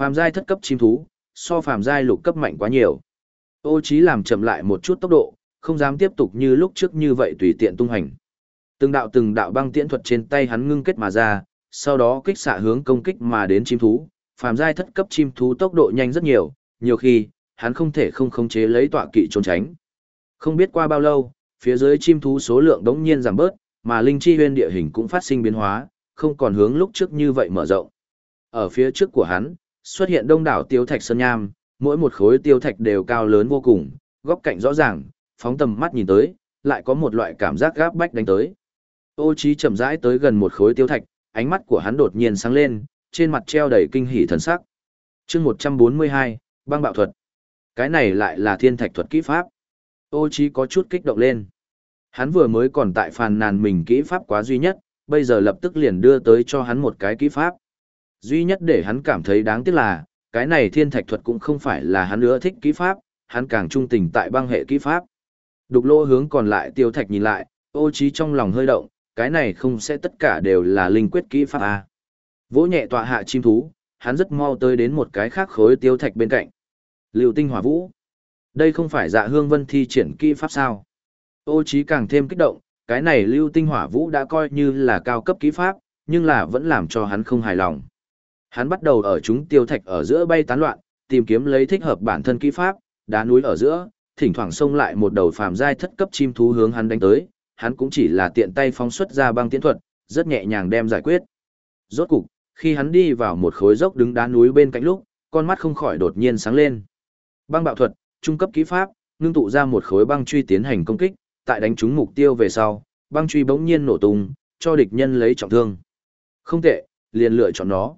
Phàm giai thất cấp chim thú, so phàm giai lục cấp mạnh quá nhiều. Ô Chí làm chậm lại một chút tốc độ, không dám tiếp tục như lúc trước như vậy tùy tiện tung hành. Từng đạo từng đạo băng tiễn thuật trên tay hắn ngưng kết mà ra, sau đó kích xạ hướng công kích mà đến chim thú. Phàm giai thất cấp chim thú tốc độ nhanh rất nhiều, nhiều khi hắn không thể không khống chế lấy tọa kỵ trốn tránh. Không biết qua bao lâu, phía dưới chim thú số lượng đống nhiên giảm bớt, mà linh chi huyên địa hình cũng phát sinh biến hóa, không còn hướng lúc trước như vậy mở rộng. Ở phía trước của hắn, xuất hiện đông đảo tiêu thạch sơn nham, mỗi một khối tiêu thạch đều cao lớn vô cùng, góc cạnh rõ ràng, phóng tầm mắt nhìn tới, lại có một loại cảm giác gáp bách đánh tới. Ô Chí chậm rãi tới gần một khối tiêu thạch, ánh mắt của hắn đột nhiên sáng lên, trên mặt treo đầy kinh hỉ thần sắc. Chương 142, băng bạo thuật. Cái này lại là thiên thạch thuật kỹ pháp. Ô Chí có chút kích động lên. Hắn vừa mới còn tại phàn nàn mình kỹ pháp quá duy nhất, bây giờ lập tức liền đưa tới cho hắn một cái kỹ pháp. Duy nhất để hắn cảm thấy đáng tiếc là, cái này thiên thạch thuật cũng không phải là hắn nữa thích kỹ pháp, hắn càng trung tình tại băng hệ kỹ pháp. Đục lô hướng còn lại tiêu thạch nhìn lại, ô trí trong lòng hơi động, cái này không sẽ tất cả đều là linh quyết kỹ pháp à. Vỗ nhẹ tọa hạ chim thú, hắn rất mau tới đến một cái khác khối tiêu thạch bên cạnh. Liệu tinh hỏa vũ. Đây không phải dạ hương vân thi triển kỹ pháp sao. Ô trí càng thêm kích động, cái này lưu tinh hỏa vũ đã coi như là cao cấp kỹ pháp, nhưng là vẫn làm cho hắn không hài lòng. Hắn bắt đầu ở chúng tiêu thạch ở giữa bay tán loạn, tìm kiếm lấy thích hợp bản thân kỹ pháp, đá núi ở giữa, thỉnh thoảng xông lại một đầu phàm giai thất cấp chim thú hướng hắn đánh tới, hắn cũng chỉ là tiện tay phóng xuất ra băng tiến thuật, rất nhẹ nhàng đem giải quyết. Rốt cục, khi hắn đi vào một khối dốc đứng đá núi bên cạnh lúc, con mắt không khỏi đột nhiên sáng lên. Băng bạo thuật, trung cấp kỹ pháp, ngưng tụ ra một khối băng truy tiến hành công kích, tại đánh trúng mục tiêu về sau, băng truy bỗng nhiên nổ tung, cho địch nhân lấy trọng thương. Không tệ, liền lựa chọn nó.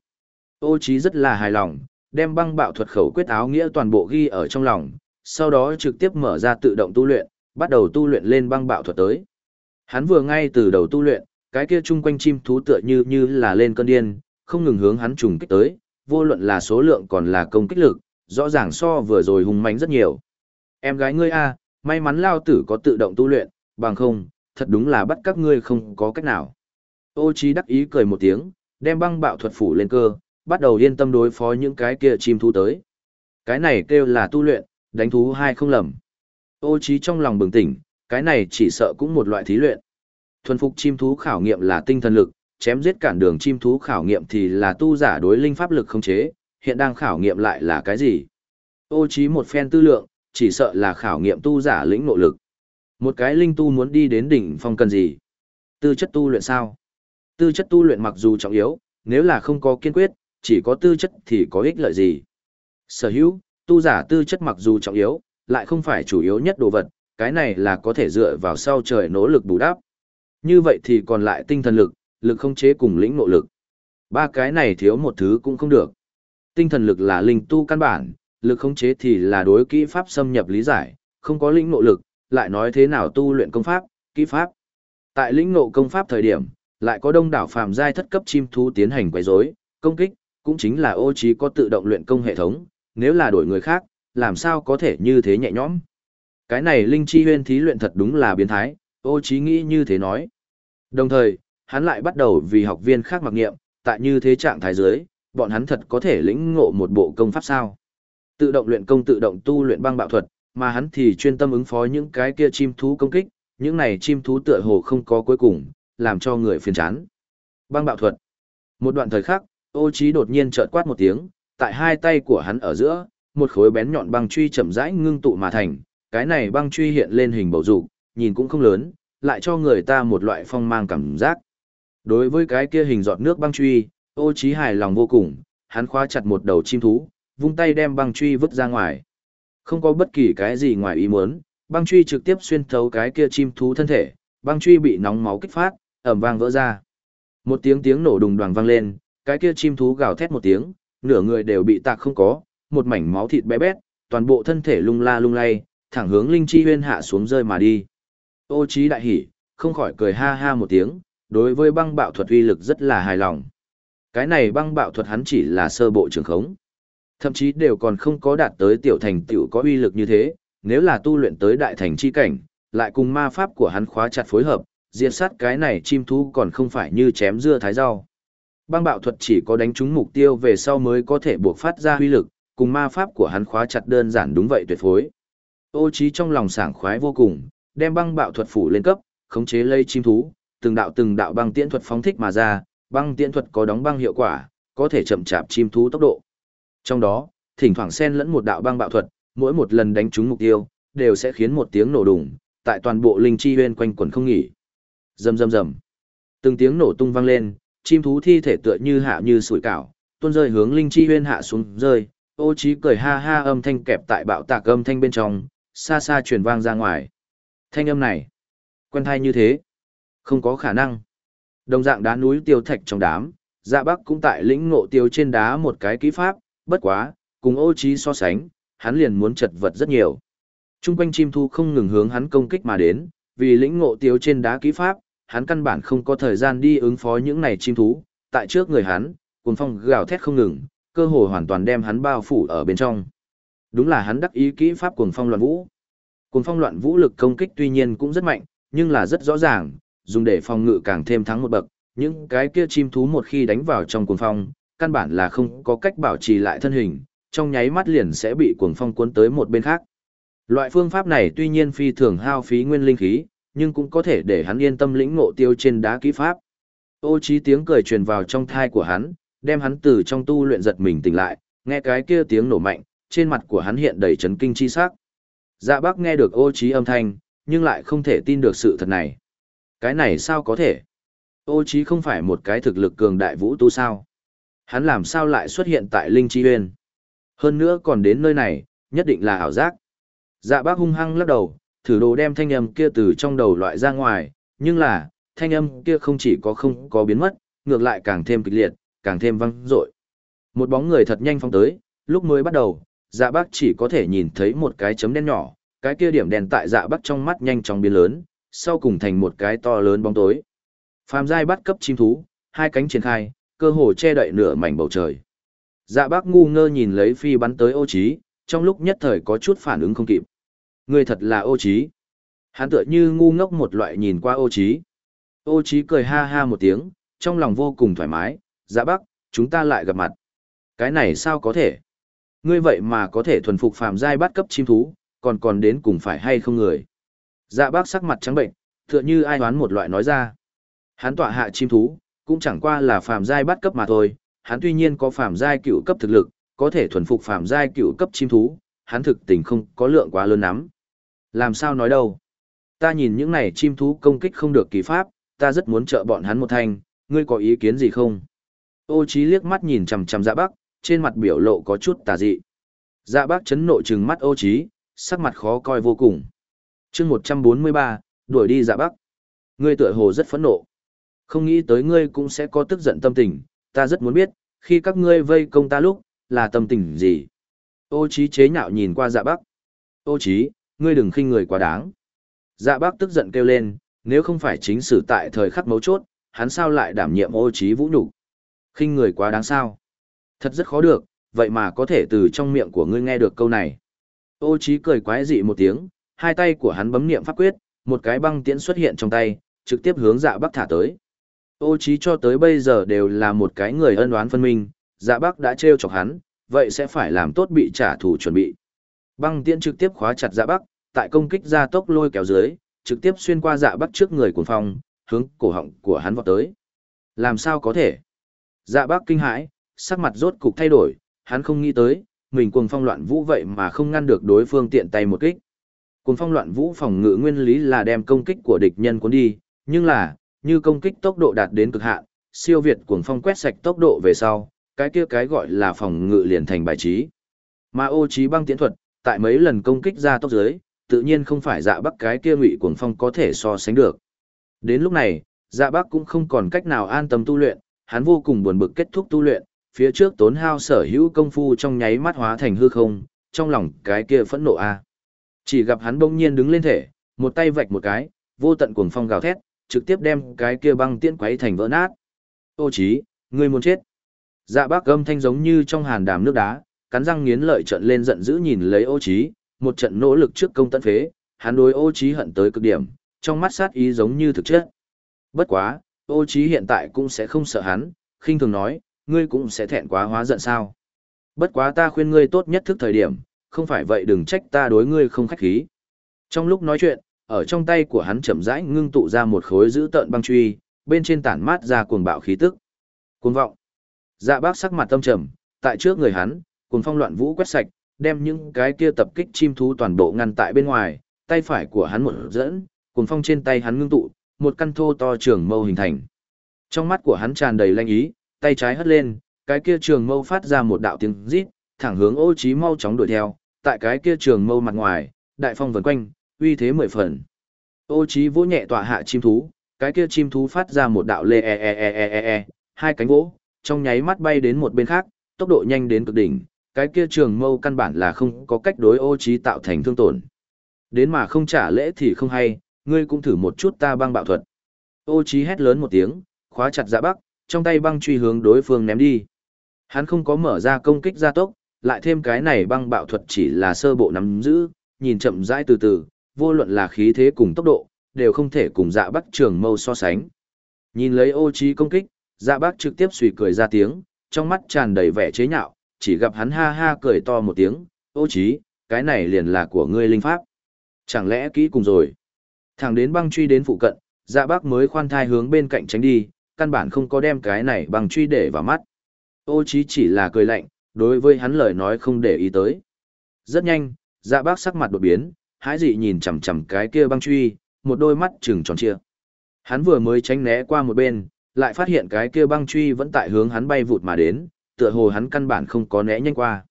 Ô Chí rất là hài lòng, đem băng bạo thuật khẩu quyết áo nghĩa toàn bộ ghi ở trong lòng, sau đó trực tiếp mở ra tự động tu luyện, bắt đầu tu luyện lên băng bạo thuật tới. Hắn vừa ngay từ đầu tu luyện, cái kia chung quanh chim thú tựa như như là lên cơn điên, không ngừng hướng hắn trùng kích tới, vô luận là số lượng còn là công kích lực, rõ ràng so vừa rồi hùng mãnh rất nhiều. Em gái ngươi a, may mắn lao tử có tự động tu luyện, bằng không, thật đúng là bắt các ngươi không có cách nào. Ô Chí đắc ý cười một tiếng, đem băng bạo thuật phủ lên cơ, bắt đầu yên tâm đối phó những cái kia chim thú tới. Cái này kêu là tu luyện, đánh thú hai không lầm. Ô trí trong lòng bừng tỉnh, cái này chỉ sợ cũng một loại thí luyện. Thuần phục chim thú khảo nghiệm là tinh thần lực, chém giết cản đường chim thú khảo nghiệm thì là tu giả đối linh pháp lực không chế, hiện đang khảo nghiệm lại là cái gì? Ô trí một phen tư lượng, chỉ sợ là khảo nghiệm tu giả lĩnh nội lực. Một cái linh tu muốn đi đến đỉnh phong cần gì? Tư chất tu luyện sao? Tư chất tu luyện mặc dù trọng yếu, nếu là không có kiên quyết, chỉ có tư chất thì có ích lợi gì. Sở hữu, tu giả tư chất mặc dù trọng yếu, lại không phải chủ yếu nhất đồ vật, cái này là có thể dựa vào sau trời nỗ lực bù đắp. Như vậy thì còn lại tinh thần lực, lực không chế cùng lĩnh nội lực. Ba cái này thiếu một thứ cũng không được. Tinh thần lực là linh tu căn bản, lực không chế thì là đối kỹ pháp xâm nhập lý giải, không có lĩnh nội lực, lại nói thế nào tu luyện công pháp, kỹ pháp. Tại lĩnh ngộ công pháp thời điểm, lại có đông đảo phàm giai thất cấp chim thú tiến hành quấy rối, công kích, cũng chính là ô trí có tự động luyện công hệ thống, nếu là đổi người khác, làm sao có thể như thế nhẹ nhõm. Cái này linh chi huyên thí luyện thật đúng là biến thái, ô trí nghĩ như thế nói. Đồng thời, hắn lại bắt đầu vì học viên khác mặc nghiệm, tại như thế trạng thái dưới, bọn hắn thật có thể lĩnh ngộ một bộ công pháp sao. Tự động luyện công tự động tu luyện băng bạo thuật, mà hắn thì chuyên tâm ứng phó những cái kia chim thú công kích, những này chim thú tựa hồ không có cuối cùng, làm cho người phiền chán. Băng bạo thuật. Một đoạn thời khắc, ô trí đột nhiên chợt quát một tiếng, tại hai tay của hắn ở giữa, một khối bén nhọn băng truy chậm rãi ngưng tụ mà thành, cái này băng truy hiện lên hình bầu dục, nhìn cũng không lớn, lại cho người ta một loại phong mang cảm giác. Đối với cái kia hình giọt nước băng truy, ô trí hài lòng vô cùng, hắn khóa chặt một đầu chim thú, vung tay đem băng truy vứt ra ngoài. Không có bất kỳ cái gì ngoài ý muốn, băng truy trực tiếp xuyên thấu cái kia chim thú thân thể, băng truy bị nóng máu kích phát, ầm vang vỡ ra. Một tiếng tiếng nổ đùng đoàng vang lên, cái kia chim thú gào thét một tiếng, nửa người đều bị tạc không có, một mảnh máu thịt bé bét, toàn bộ thân thể lung la lung lay, thẳng hướng Linh Chi Huyên hạ xuống rơi mà đi. Ô Chí đại hỉ, không khỏi cười ha ha một tiếng, đối với băng bạo thuật uy lực rất là hài lòng. Cái này băng bạo thuật hắn chỉ là sơ bộ trường khống. Thậm chí đều còn không có đạt tới tiểu thành tiểu có uy lực như thế, nếu là tu luyện tới đại thành chi cảnh, lại cùng ma pháp của hắn khóa chặt phối hợp, diệt sát cái này chim thú còn không phải như chém dưa thái rau. Băng bạo thuật chỉ có đánh trúng mục tiêu về sau mới có thể buộc phát ra huy lực, cùng ma pháp của hắn khóa chặt đơn giản đúng vậy tuyệt phối. Ô trí trong lòng sảng khoái vô cùng, đem băng bạo thuật phủ lên cấp, khống chế lây chim thú, từng đạo từng đạo băng tiễn thuật phóng thích mà ra, băng tiễn thuật có đóng băng hiệu quả, có thể chậm chạp chim thú tốc độ. Trong đó, thỉnh thoảng xen lẫn một đạo băng bạo thuật, mỗi một lần đánh trúng mục tiêu, đều sẽ khiến một tiếng nổ đùng, tại toàn bộ linh chi huyên quanh quẩn không nghỉ. Rầm rầm rầm. Từng tiếng nổ tung vang lên, chim thú thi thể tựa như hạ như sủi cảo, tuôn rơi hướng linh chi huyên hạ xuống rơi, ô trí cười ha ha âm thanh kẹp tại bạo tạc âm thanh bên trong, xa xa truyền vang ra ngoài. Thanh âm này, quen thai như thế, không có khả năng. Đồng dạng đá núi tiêu thạch trong đám, dạ bắc cũng tại lĩnh ngộ tiêu trên đá một cái kỹ pháp, bất quá, cùng ô trí so sánh, hắn liền muốn chật vật rất nhiều. Trung quanh chim thu không ngừng hướng hắn công kích mà đến, vì lĩnh ngộ tiêu trên đá kỹ pháp, hắn căn bản không có thời gian đi ứng phó những này chim thú, tại trước người hắn, cuồng phong gào thét không ngừng, cơ hồ hoàn toàn đem hắn bao phủ ở bên trong. Đúng là hắn đắc ý kỹ pháp cuồng phong loạn vũ. Cuồng phong loạn vũ lực công kích tuy nhiên cũng rất mạnh, nhưng là rất rõ ràng, dùng để phòng ngự càng thêm thắng một bậc, những cái kia chim thú một khi đánh vào trong cuồng phong, căn bản là không có cách bảo trì lại thân hình, trong nháy mắt liền sẽ bị cuồng phong cuốn tới một bên khác. Loại phương pháp này tuy nhiên phi thường hao phí nguyên linh khí, nhưng cũng có thể để hắn yên tâm lĩnh ngộ tiêu trên đá kỹ pháp. Ô trí tiếng cười truyền vào trong thai của hắn, đem hắn từ trong tu luyện giật mình tỉnh lại, nghe cái kia tiếng nổ mạnh, trên mặt của hắn hiện đầy chấn kinh chi sắc. Dạ bác nghe được ô trí âm thanh, nhưng lại không thể tin được sự thật này. Cái này sao có thể? Ô trí không phải một cái thực lực cường đại vũ tu sao? Hắn làm sao lại xuất hiện tại Linh Chi Uyên? Hơn nữa còn đến nơi này, nhất định là ảo giác. Dạ bác hung hăng lắc đầu, thử đồ đem thanh âm kia từ trong đầu loại ra ngoài, nhưng là, thanh âm kia không chỉ có không có biến mất, ngược lại càng thêm kịch liệt, càng thêm vang dội. Một bóng người thật nhanh phong tới, lúc mới bắt đầu, dạ bác chỉ có thể nhìn thấy một cái chấm đen nhỏ, cái kia điểm đèn tại dạ bác trong mắt nhanh chóng biến lớn, sau cùng thành một cái to lớn bóng tối. Phàm giai bắt cấp chim thú, hai cánh triển khai, cơ hồ che đậy nửa mảnh bầu trời. Dạ bác ngu ngơ nhìn lấy phi bắn tới ô trí, trong lúc nhất thời có chút phản ứng không kịp. Ngươi thật là ô trí. Hắn tựa như ngu ngốc một loại nhìn qua ô trí. Ô trí cười ha ha một tiếng, trong lòng vô cùng thoải mái, dạ bác, chúng ta lại gặp mặt. Cái này sao có thể? Ngươi vậy mà có thể thuần phục phàm giai bắt cấp chim thú, còn còn đến cùng phải hay không người. Dạ bác sắc mặt trắng bệnh, tựa như ai đoán một loại nói ra. Hắn tọa hạ chim thú, cũng chẳng qua là phàm giai bắt cấp mà thôi, hắn tuy nhiên có phàm giai cựu cấp thực lực, có thể thuần phục phàm giai cựu cấp chim thú, hắn thực tình không có lượng quá lớn lắm. Làm sao nói đâu? Ta nhìn những này chim thú công kích không được kỳ pháp, ta rất muốn trợ bọn hắn một thanh, ngươi có ý kiến gì không? Ô Chí liếc mắt nhìn chằm chằm Dạ Bác, trên mặt biểu lộ có chút tà dị. Dạ Bác chấn nộ trừng mắt Ô Chí, sắc mặt khó coi vô cùng. Chương 143, đuổi đi Dạ Bác. Ngươi tựa hồ rất phẫn nộ. Không nghĩ tới ngươi cũng sẽ có tức giận tâm tình, ta rất muốn biết, khi các ngươi vây công ta lúc, là tâm tình gì? Ô Chí chế nhạo nhìn qua Dạ Bắc. Ô Chí, ngươi đừng khinh người quá đáng. Dạ Bắc tức giận kêu lên, nếu không phải chính sử tại thời khắc mấu chốt, hắn sao lại đảm nhiệm Ô Chí vũ nhục? khinh người quá đáng sao. Thật rất khó được, vậy mà có thể từ trong miệng của ngươi nghe được câu này. Ô Chí cười quái dị một tiếng, hai tay của hắn bấm niệm pháp quyết, một cái băng tiễn xuất hiện trong tay, trực tiếp hướng dạ bắc thả tới. Ô Chí cho tới bây giờ đều là một cái người ân oán phân minh, dạ bắc đã trêu chọc hắn, vậy sẽ phải làm tốt bị trả thù chuẩn bị. Băng tiễn trực tiếp khóa chặt dạ bắc, tại công kích ra tốc lôi kéo dưới, trực tiếp xuyên qua dạ bắc trước người cuồng phong, hướng cổ họng của hắn vọt tới. Làm sao có thể? Dạ bác kinh hãi, sắc mặt rốt cục thay đổi, hắn không nghĩ tới, mình cuồng phong loạn vũ vậy mà không ngăn được đối phương tiện tay một kích. Cuồng phong loạn vũ phòng ngự nguyên lý là đem công kích của địch nhân cuốn đi, nhưng là, như công kích tốc độ đạt đến cực hạn, siêu việt cuồng phong quét sạch tốc độ về sau, cái kia cái gọi là phòng ngự liền thành bài trí. Mà ô trí băng tiễn thuật, tại mấy lần công kích ra tốc dưới, tự nhiên không phải dạ bắc cái kia ngụy cuồng phong có thể so sánh được. Đến lúc này, dạ bắc cũng không còn cách nào an tâm tu luyện, hắn vô cùng buồn bực kết thúc tu luyện, phía trước tốn hao sở hữu công phu trong nháy mắt hóa thành hư không, trong lòng cái kia phẫn nộ a. Chỉ gặp hắn bỗng nhiên đứng lên thể, một tay vạch một cái, vô tận cuồng phong gào thét, trực tiếp đem cái kia băng tiễn quấy thành vỡ nát. Ô chí, ngươi muốn chết. Dạ bác âm thanh giống như trong hàn đàm nước đá, cắn răng nghiến lợi trận lên giận dữ nhìn lấy ô chí, một trận nỗ lực trước công tận phế, hắn đối ô chí hận tới cực điểm, trong mắt sát ý giống như thực chất. Bất quá, ô trí hiện tại cũng sẽ không sợ hắn, khinh thường nói, ngươi cũng sẽ thẹn quá hóa giận sao. Bất quá ta khuyên ngươi tốt nhất thức thời điểm, không phải vậy đừng trách ta đối ngươi không khách khí. Trong lúc nói chuyện, ở trong tay của hắn chậm rãi ngưng tụ ra một khối giữ tợn băng truy, bên trên tản mát ra cuồng bạo khí tức. Cuồng vọng. Dạ bác sắc mặt tâm trầm, tại trước người hắn, cuồng phong loạn vũ quét sạch, đem những cái kia tập kích chim thú toàn bộ ngăn tại bên ngoài, tay phải của hắn một dẫn, cuồng phong trên tay hắn ngưng tụ, một căn thô to trường mâu hình thành. Trong mắt của hắn tràn đầy lanh ý, tay trái hất lên, cái kia trường mâu phát ra một đạo tiếng rít, thẳng hướng Ô Chí mau chóng đuổi theo, tại cái kia trường mâu mặt ngoài, đại phong vần quanh, uy thế mười phần. Ô Chí vỗ nhẹ tọa hạ chim thú, cái kia chim thú phát ra một đạo lê e e e e e e, hai cánh vỗ, trong nháy mắt bay đến một bên khác, tốc độ nhanh đến cực đỉnh, cái kia trường mâu căn bản là không có cách đối Ô Chí tạo thành thương tổn. Đến mà không trả lễ thì không hay, ngươi cũng thử một chút ta băng bạo thuật. Ô Chí hét lớn một tiếng, khóa chặt dạ bắc, trong tay băng truy hướng đối phương ném đi. Hắn không có mở ra công kích gia tốc, lại thêm cái này băng bạo thuật chỉ là sơ bộ nắm giữ, nhìn chậm rãi từ từ, vô luận là khí thế cùng tốc độ, đều không thể cùng dạ bắc trường mâu so sánh. Nhìn lấy ô trí công kích, dạ bác trực tiếp suy cười ra tiếng, trong mắt tràn đầy vẻ chế nhạo, chỉ gặp hắn ha ha cười to một tiếng, ô trí, cái này liền là của ngươi linh pháp. Chẳng lẽ kỹ cùng rồi. Thẳng đến băng truy đến phụ cận, dạ bác mới khoan thai hướng bên cạnh tránh đi, căn bản không có đem cái này băng truy để vào mắt. Ô trí chỉ là cười lạnh, đối với hắn lời nói không để ý tới. Rất nhanh, dạ bác sắc mặt đột biến, hái dị nhìn chằm chằm cái kia băng truy, một đôi mắt trừng tròn trịa. Hắn vừa mới tránh né qua một bên, lại phát hiện cái kia băng truy vẫn tại hướng hắn bay vụt mà đến, tựa hồ hắn căn bản không có né nhanh qua.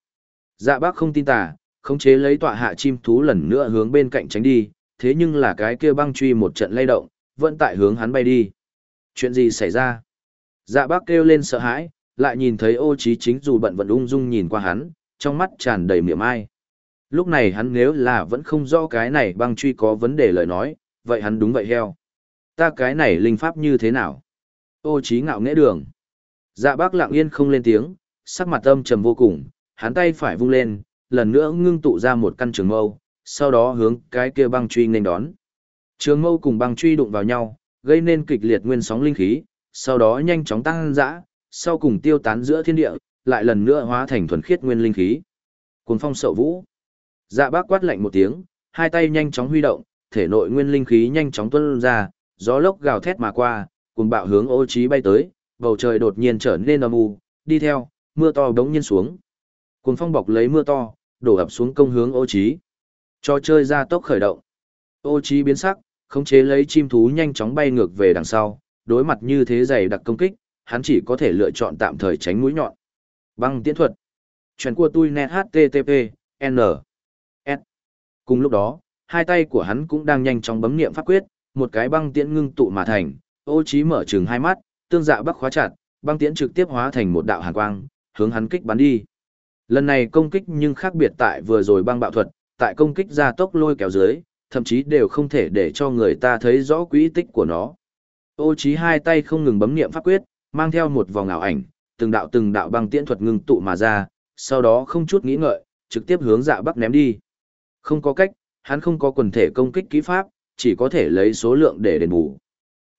Dạ bác không tin tà, khống chế lấy tọa hạ chim thú lần nữa hướng bên cạnh tránh đi, thế nhưng là cái kia băng truy một trận lay động, vẫn tại hướng hắn bay đi. Chuyện gì xảy ra? Dạ bác kêu lên sợ hãi, lại nhìn thấy ô trí chính dù bận vận ung dung nhìn qua hắn, trong mắt tràn đầy miệng ai. Lúc này hắn nếu là vẫn không rõ cái này băng truy có vấn đề lời nói, vậy hắn đúng vậy heo. Ta cái này linh pháp như thế nào? Ô trí ngạo nghễ đường. Dạ bác lặng yên không lên tiếng, sắc mặt âm trầm vô cùng, hắn tay phải vung lên, lần nữa ngưng tụ ra một căn trường mâu, sau đó hướng cái kia băng truy nên đón. Trường mâu cùng băng truy đụng vào nhau, gây nên kịch liệt nguyên sóng linh khí, sau đó nhanh chóng tăng dã, sau cùng tiêu tán giữa thiên địa, lại lần nữa hóa thành thuần khiết nguyên linh khí. Cuồng phong sậu vũ. Dạ bác quát lạnh một tiếng, hai tay nhanh chóng huy động, thể nội nguyên linh khí nhanh chóng tuôn ra, gió lốc gào thét mà qua, cùng bạo hướng ô trí bay tới, bầu trời đột nhiên trở nên âm u, đi theo, mưa to đống nhiên xuống. Cuồng phong bọc lấy mưa to, đổ ập xuống công hướng ô trí. Cho chơi ra tốc khởi động. Ô trí biến sắc, khống chế lấy chim thú nhanh chóng bay ngược về đằng sau, đối mặt như thế dày đặc công kích, hắn chỉ có thể lựa chọn tạm thời tránh mũi nhọn. Băng tiễn thuật. chuyển của tôi net http, n. S. Cùng lúc đó, hai tay của hắn cũng đang nhanh chóng bấm niệm pháp quyết, một cái băng tiễn ngưng tụ mà thành, ô Chí mở trừng hai mắt, tương dạ bắc khóa chặt, băng tiễn trực tiếp hóa thành một đạo hàn quang, hướng hắn kích bắn đi. Lần này công kích nhưng khác biệt tại vừa rồi băng bạo thuật, tại công kích ra tốc lôi kéo dưới, thậm chí đều không thể để cho người ta thấy rõ quỹ tích của nó. Ô Chí hai tay không ngừng bấm niệm pháp quyết, mang theo một vòng ảo ảnh, từng đạo từng đạo băng tiễn thuật ngưng tụ mà ra, sau đó không chút nghĩ ngợi, trực tiếp hướng dạ bắc ném đi. Không có cách, hắn không có quần thể công kích kỹ pháp, chỉ có thể lấy số lượng để đền bù.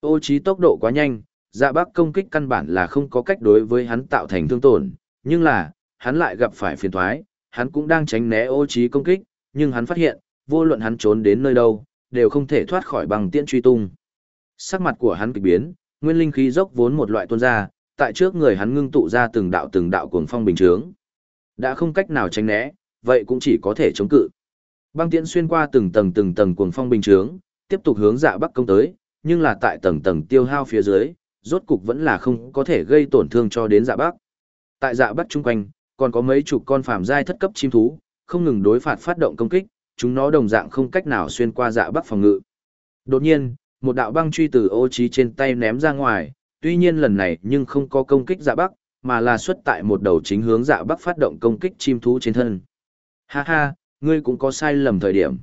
Ô trí tốc độ quá nhanh, dạ Bác công kích căn bản là không có cách đối với hắn tạo thành thương tổn, nhưng là, hắn lại gặp phải phiền toái, hắn cũng đang tránh né ô trí công kích, nhưng hắn phát hiện, vô luận hắn trốn đến nơi đâu, đều không thể thoát khỏi bằng tiễn truy tung. Sắc mặt của hắn kịch biến, nguyên linh khí dốc vốn một loại tuôn ra, tại trước người hắn ngưng tụ ra từng đạo từng đạo cuồng phong bình chướng. Đã không cách nào tránh né, vậy cũng chỉ có thể chống cự. Băng tiễn xuyên qua từng tầng từng tầng cuồng phong bình chướng, tiếp tục hướng dạ bắc công tới, nhưng là tại tầng tầng tiêu hao phía dưới, rốt cục vẫn là không có thể gây tổn thương cho đến dạ bắc. Tại dạ bắc chung quanh, còn có mấy chục con phàm giai thất cấp chim thú, không ngừng đối phạt phát động công kích, chúng nó đồng dạng không cách nào xuyên qua dạ bắc phòng ngự. Đột nhiên, một đạo băng truy từ ô trí trên tay ném ra ngoài, tuy nhiên lần này nhưng không có công kích dạ bắc, mà là xuất tại một đầu chính hướng dạ bắc phát động công kích chim thú trên thân. Ha ha, ngươi cũng có sai lầm thời điểm.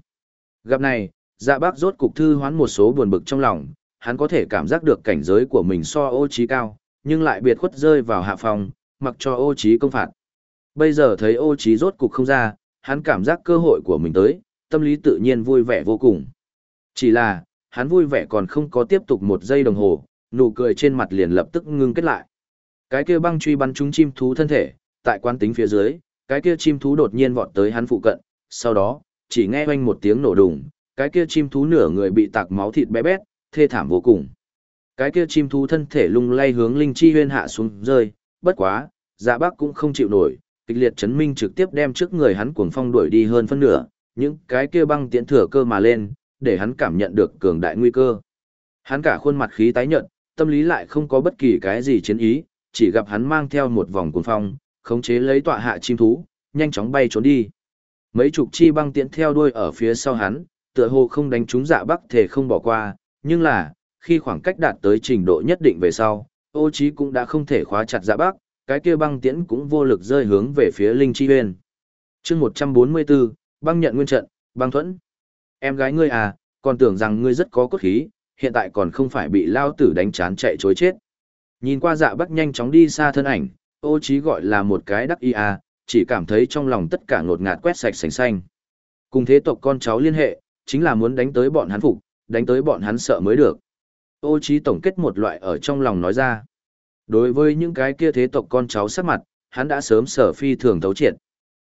Gặp này, dạ bắc rốt cục thư hoán một số buồn bực trong lòng, hắn có thể cảm giác được cảnh giới của mình so ô trí cao, nhưng lại biệt khuất rơi vào hạ phòng, mặc cho ô trí công phạt. Bây giờ thấy ô trí rốt cục không ra, hắn cảm giác cơ hội của mình tới, tâm lý tự nhiên vui vẻ vô cùng. Chỉ là, hắn vui vẻ còn không có tiếp tục một giây đồng hồ, nụ cười trên mặt liền lập tức ngưng kết lại. Cái kia băng truy bắn trúng chim thú thân thể, tại quán tính phía dưới, cái kia chim thú đột nhiên vọt tới hắn phụ cận, sau đó, chỉ nghe oanh một tiếng nổ đùng, cái kia chim thú nửa người bị tạc máu thịt bé bét, thê thảm vô cùng. Cái kia chim thú thân thể lung lay hướng linh chi huyên hạ xuống rơi, bất quá, dạ bác cũng không chịu nổi, kịch liệt chấn minh trực tiếp đem trước người hắn cuồng phong đuổi đi hơn phân nửa, những cái kia băng tiễn thừa cơ mà lên, để hắn cảm nhận được cường đại nguy cơ. Hắn cả khuôn mặt khí tái nhợt, tâm lý lại không có bất kỳ cái gì chiến ý, chỉ gặp hắn mang theo một vòng cuồng phong, khống chế lấy tọa hạ chim thú, nhanh chóng bay trốn đi. Mấy chục chi băng tiễn theo đuôi ở phía sau hắn, tựa hồ không đánh trúng dạ bắc thể không bỏ qua, nhưng là, khi khoảng cách đạt tới trình độ nhất định về sau, ô trí cũng đã không thể khóa chặt dạ bắc, cái kia băng tiễn cũng vô lực rơi hướng về phía Linh Chi Huyền. Chương 144, băng nhận nguyên trận, băng thuẫn. Em gái ngươi à, còn tưởng rằng ngươi rất có cốt khí, hiện tại còn không phải bị lao tử đánh chán chạy chối chết. Nhìn qua dạ bắc nhanh chóng đi xa thân ảnh, ô trí gọi là một cái đắc ý à, chỉ cảm thấy trong lòng tất cả ngột ngạt quét sạch sành xanh. Cùng thế tộc con cháu liên hệ, chính là muốn đánh tới bọn hắn phục, đánh tới bọn hắn sợ mới được. Ô Chí tổng kết một loại ở trong lòng nói ra. Đối với những cái kia thế tộc con cháu sắc mặt, hắn đã sớm sở phi thường thấu triệt.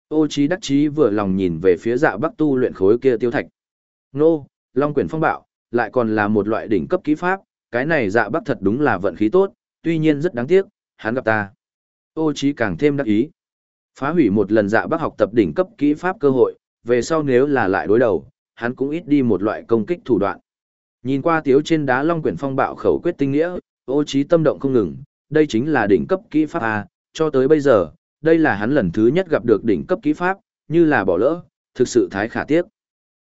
Ô Chí đắc chí vừa lòng nhìn về phía dạ bắc tu luyện khối kia tiêu thạch. Nô, Long quyển phong bạo, lại còn là một loại đỉnh cấp kỹ pháp, cái này dạ bắc thật đúng là vận khí tốt, tuy nhiên rất đáng tiếc, hắn gặp ta. Ô Chí càng thêm đắc ý. Phá hủy một lần dạ bắc học tập đỉnh cấp kỹ pháp cơ hội, về sau nếu là lại đối đầu, hắn cũng ít đi một loại công kích thủ đoạn. Nhìn qua tiếu trên đá long quyển phong bạo khẩu quyết tinh nghĩa, ô trí tâm động không ngừng, đây chính là đỉnh cấp kỹ pháp A, cho tới bây giờ, đây là hắn lần thứ nhất gặp được đỉnh cấp kỹ pháp, như là bỏ lỡ, thực sự thái khả tiếc.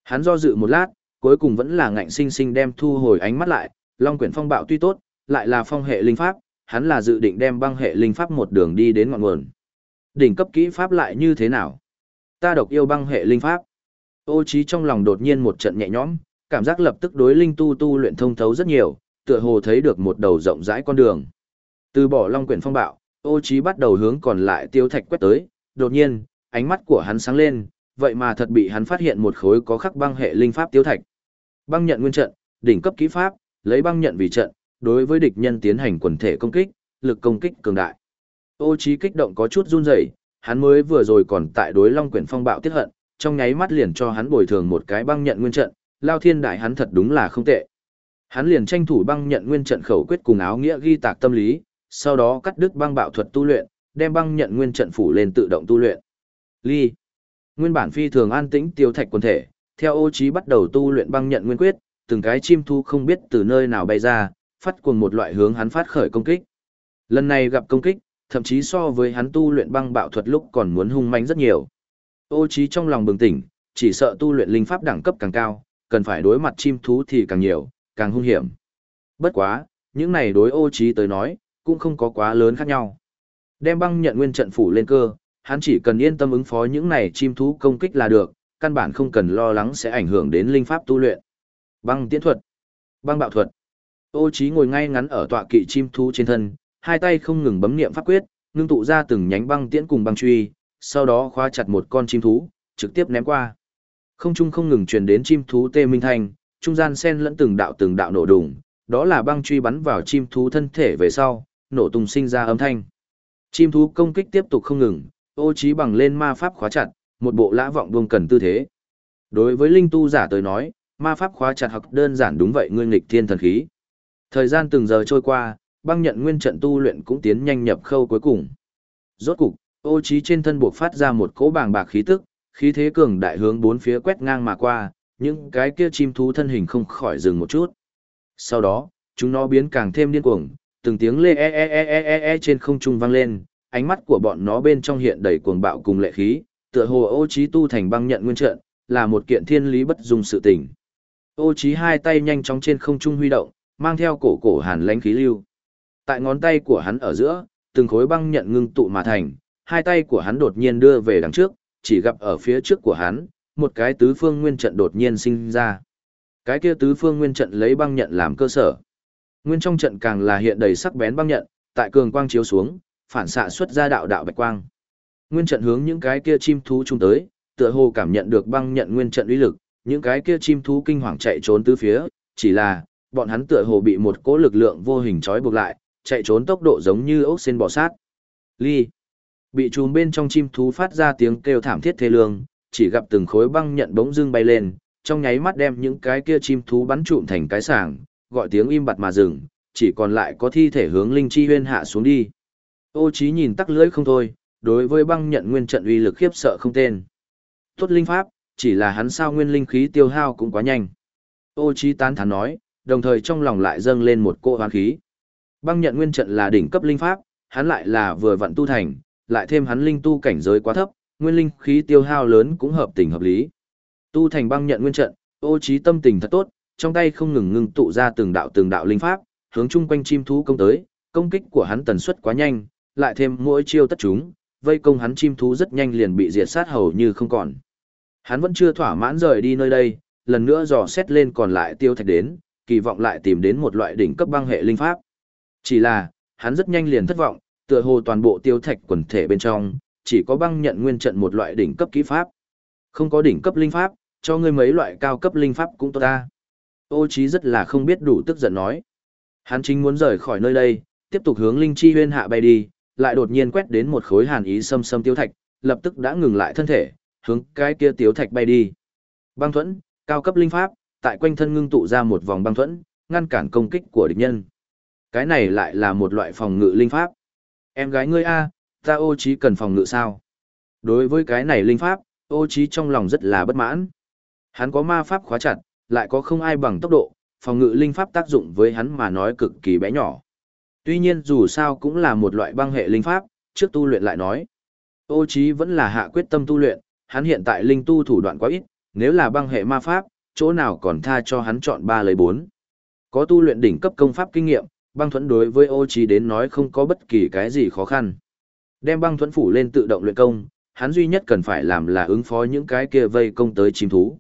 Hắn do dự một lát, cuối cùng vẫn là ngạnh sinh sinh đem thu hồi ánh mắt lại, long quyển phong bạo tuy tốt, lại là phong hệ linh pháp, hắn là dự định đem băng hệ linh pháp một đường đi đến ngọn nguồn. Đỉnh cấp kỹ pháp lại như thế nào? Ta độc yêu băng hệ linh pháp. Ô trí trong lòng đột nhiên một trận nhẹ nhõm, cảm giác lập tức đối linh tu tu luyện thông thấu rất nhiều, tựa hồ thấy được một đầu rộng rãi con đường. Từ bỏ long quyển phong bạo, ô trí bắt đầu hướng còn lại tiêu thạch quét tới, đột nhiên, ánh mắt của hắn sáng lên, vậy mà thật bị hắn phát hiện một khối có khắc băng hệ linh pháp tiêu thạch. Băng nhận nguyên trận, đỉnh cấp kỹ pháp, lấy băng nhận vì trận, đối với địch nhân tiến hành quần thể công kích, lực công kích cường đại. Ô trí kích động có chút run rẩy, hắn mới vừa rồi còn tại đối long quyển phong bạo tiết hận, trong nháy mắt liền cho hắn bồi thường một cái băng nhận nguyên trận, lao thiên đại hắn thật đúng là không tệ. Hắn liền tranh thủ băng nhận nguyên trận khẩu quyết cùng áo nghĩa ghi tạc tâm lý, sau đó cắt đứt băng bạo thuật tu luyện, đem băng nhận nguyên trận phủ lên tự động tu luyện. Ly. Nguyên bản phi thường an tĩnh tiêu thạch quần thể, theo ô trí bắt đầu tu luyện băng nhận nguyên quyết, từng cái chim thu không biết từ nơi nào bay ra, phát cuồng một loại hướng hắn phát khởi công kích. Lần này gặp công kích, thậm chí so với hắn tu luyện băng bạo thuật lúc còn muốn hung mãnh rất nhiều. Ô trí trong lòng bừng tỉnh, chỉ sợ tu luyện linh pháp đẳng cấp càng cao, cần phải đối mặt chim thú thì càng nhiều, càng hung hiểm. Bất quá, những này đối ô trí tới nói, cũng không có quá lớn khác nhau. Đem băng nhận nguyên trận phủ lên cơ, hắn chỉ cần yên tâm ứng phó những này chim thú công kích là được, căn bản không cần lo lắng sẽ ảnh hưởng đến linh pháp tu luyện. Băng tiễn thuật, băng bạo thuật. Ô Chí ngồi ngay ngắn ở tọa kỵ chim thú trên thân, hai tay không ngừng bấm niệm pháp quyết, ngưng tụ ra từng nhánh băng tiễn cùng băng truy, sau đó khóa chặt một con chim thú, trực tiếp ném qua. Không trung không ngừng truyền đến chim thú tê minh thanh, trung gian xen lẫn từng đạo từng đạo nổ đùng, đó là băng truy bắn vào chim thú thân thể về sau, nổ tung sinh ra âm thanh. Chim thú công kích tiếp tục không ngừng, ô trí bằng lên ma pháp khóa chặt, một bộ lã vọng buông cần tư thế. Đối với linh tu giả tới nói, ma pháp khóa chặt học đơn giản đúng vậy ngươi nghịch thiên thần khí. Thời gian từng giờ trôi qua, băng nhận nguyên trận tu luyện cũng tiến nhanh nhập khâu cuối cùng. Rốt cục, ô trí trên thân buộc phát ra một cỗ bàng bạc khí tức, khí thế cường đại hướng bốn phía quét ngang mà qua, những cái kia chim thú thân hình không khỏi dừng một chút. Sau đó, chúng nó biến càng thêm điên cuồng, từng tiếng lê e e e e e e trên không trung vang lên, ánh mắt của bọn nó bên trong hiện đầy cuồng bạo cùng lệ khí, tựa hồ ô trí tu thành băng nhận nguyên trận, là một kiện thiên lý bất dung sự tình. Ô trí hai tay nhanh chóng trên không trung huy động, mang theo cổ cổ hàn lãnh khí lưu. Tại ngón tay của hắn ở giữa, từng khối băng nhận ngưng tụ mà thành, hai tay của hắn đột nhiên đưa về đằng trước, chỉ gặp ở phía trước của hắn, một cái tứ phương nguyên trận đột nhiên sinh ra. Cái kia tứ phương nguyên trận lấy băng nhận làm cơ sở. Nguyên trong trận càng là hiện đầy sắc bén băng nhận, tại cường quang chiếu xuống, phản xạ xuất ra đạo đạo bạch quang. Nguyên trận hướng những cái kia chim thú chung tới, tựa hồ cảm nhận được băng nhận nguyên trận uy lực, những cái kia chim thú kinh hoàng chạy trốn tứ phía, chỉ là bọn hắn tựa hồ bị một cỗ lực lượng vô hình trói buộc lại, chạy trốn tốc độ giống như ốc sen bò sát. Ly. Bị trùm bên trong chim thú phát ra tiếng kêu thảm thiết thê lương, chỉ gặp từng khối băng nhận bỗng dưng bay lên, trong nháy mắt đem những cái kia chim thú bắn trụm thành cái sảng, gọi tiếng im bặt mà dừng, chỉ còn lại có thi thể hướng linh chi huyên hạ xuống đi. Ô Chí nhìn tắc lưỡi không thôi, đối với băng nhận nguyên trận uy lực khiếp sợ không tên. Tốt linh pháp, chỉ là hắn sao nguyên linh khí tiêu hao cũng quá nhanh. Ô Chí tán thán nói, đồng thời trong lòng lại dâng lên một cỗ hoán khí. Băng nhận nguyên trận là đỉnh cấp linh pháp, hắn lại là vừa vận tu thành, lại thêm hắn linh tu cảnh giới quá thấp, nguyên linh khí tiêu hao lớn cũng hợp tình hợp lý. Tu thành băng nhận nguyên trận, ô trí tâm tình thật tốt, trong tay không ngừng ngưng tụ ra từng đạo từng đạo linh pháp, hướng chung quanh chim thú công tới, công kích của hắn tần suất quá nhanh, lại thêm mỗi chiêu tất chúng, vây công hắn chim thú rất nhanh liền bị diệt sát hầu như không còn. Hắn vẫn chưa thỏa mãn rời đi nơi đây, lần nữa dò xét lên còn lại tiêu thạch đến, kỳ vọng lại tìm đến một loại đỉnh cấp băng hệ linh pháp. Chỉ là, hắn rất nhanh liền thất vọng, tựa hồ toàn bộ tiêu thạch quần thể bên trong, chỉ có băng nhận nguyên trận một loại đỉnh cấp kỹ pháp. Không có đỉnh cấp linh pháp, cho ngươi mấy loại cao cấp linh pháp cũng tốt ta. Ô Chí rất là không biết đủ tức giận nói. Hắn chính muốn rời khỏi nơi đây, tiếp tục hướng linh chi huyên hạ bay đi, lại đột nhiên quét đến một khối hàn ý xâm xâm tiêu thạch, lập tức đã ngừng lại thân thể, hướng cái kia tiêu thạch bay đi. Băng thuẫn, cao cấp linh pháp, tại quanh thân ngưng tụ ra một vòng băng thuẫn, ngăn cản công kích của địch nhân. Cái này lại là một loại phòng ngự linh pháp. Em gái ngươi a, ta ô Chí cần phòng ngự sao? Đối với cái này linh pháp, ô Chí trong lòng rất là bất mãn. Hắn có ma pháp khóa chặt, lại có không ai bằng tốc độ, phòng ngự linh pháp tác dụng với hắn mà nói cực kỳ bé nhỏ. Tuy nhiên dù sao cũng là một loại băng hệ linh pháp, trước tu luyện lại nói. Ô Chí vẫn là hạ quyết tâm tu luyện, hắn hiện tại linh tu thủ đoạn quá ít, nếu là băng hệ ma pháp, chỗ nào còn tha cho hắn chọn ba lấy bốn. Có tu luyện đỉnh cấp công pháp kinh nghiệm, băng thuẫn đối với ô trí đến nói không có bất kỳ cái gì khó khăn. Đem băng thuẫn phủ lên tự động luyện công, hắn duy nhất cần phải làm là ứng phó những cái kia vây công tới chim thú.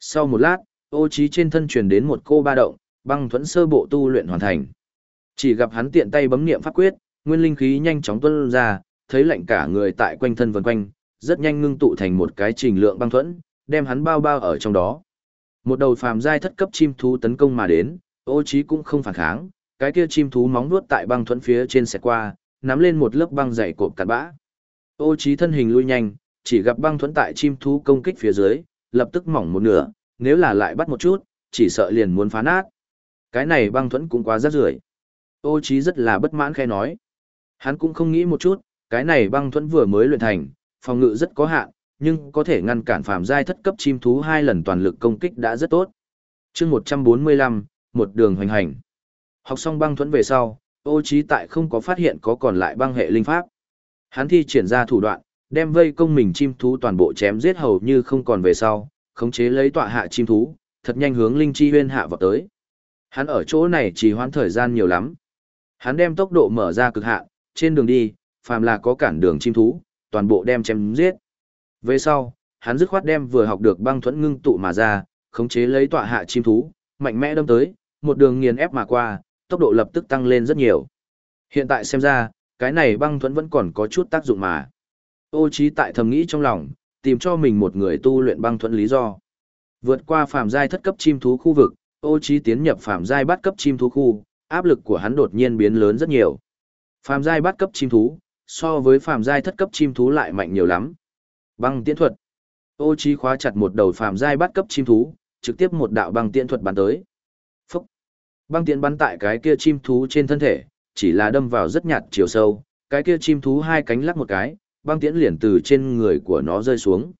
Sau một lát, ô trí trên thân truyền đến một cô ba động, băng thuẫn sơ bộ tu luyện hoàn thành. Chỉ gặp hắn tiện tay bấm niệm pháp quyết, nguyên linh khí nhanh chóng tuôn ra, thấy lạnh cả người tại quanh thân vần quanh, rất nhanh ngưng tụ thành một cái trình lượng băng thuẫn, đem hắn bao bao ở trong đó. Một đầu phàm giai thất cấp chim thú tấn công mà đến, ô trí cũng không phản kháng, cái kia chim thú móng nuốt tại băng thuẫn phía trên xẹt qua, nắm lên một lớp băng dày cộp cặn bã. Ô trí thân hình lui nhanh, chỉ gặp băng thuẫn tại chim thú công kích phía dưới, lập tức mỏng một nửa, nếu là lại bắt một chút, chỉ sợ liền muốn phá nát. Cái này băng thuẫn cũng quá rất rưởi. Ô Chí rất là bất mãn khẽ nói. Hắn cũng không nghĩ một chút, cái này băng thuẫn vừa mới luyện thành, phòng ngự rất có hạn, nhưng có thể ngăn cản phàm giai thất cấp chim thú hai lần toàn lực công kích đã rất tốt. Chương 145, một đường hoành hành. Học xong băng thuẫn về sau, Ô trí tại không có phát hiện có còn lại băng hệ linh pháp. Hắn thi triển ra thủ đoạn, đem vây công mình chim thú toàn bộ chém giết hầu như không còn về sau, khống chế lấy tọa hạ chim thú, thật nhanh hướng linh chi huyên hạ vào tới. Hắn ở chỗ này chỉ hoãn thời gian nhiều lắm. Hắn đem tốc độ mở ra cực hạn, trên đường đi, phàm là có cản đường chim thú, toàn bộ đem chém giết. Về sau, hắn dứt khoát đem vừa học được băng thuẫn ngưng tụ mà ra, khống chế lấy tọa hạ chim thú, mạnh mẽ đâm tới, một đường nghiền ép mà qua, tốc độ lập tức tăng lên rất nhiều. Hiện tại xem ra, cái này băng thuẫn vẫn còn có chút tác dụng mà. Ô trí tại thầm nghĩ trong lòng, tìm cho mình một người tu luyện băng thuẫn lý do. Vượt qua phàm giai thất cấp chim thú khu vực, Ô trí tiến nhập phàm giai bát cấp chim thú khu, áp lực của hắn đột nhiên biến lớn rất nhiều. Phàm giai bát cấp chim thú, so với phàm giai thất cấp chim thú lại mạnh nhiều lắm. Băng tiễn thuật. Ô trí khóa chặt một đầu phàm giai bát cấp chim thú, trực tiếp một đạo băng tiễn thuật bắn tới. Băng tiễn bắn tại cái kia chim thú trên thân thể, chỉ là đâm vào rất nhạt chiều sâu, cái kia chim thú hai cánh lắc một cái, băng tiễn liền từ trên người của nó rơi xuống.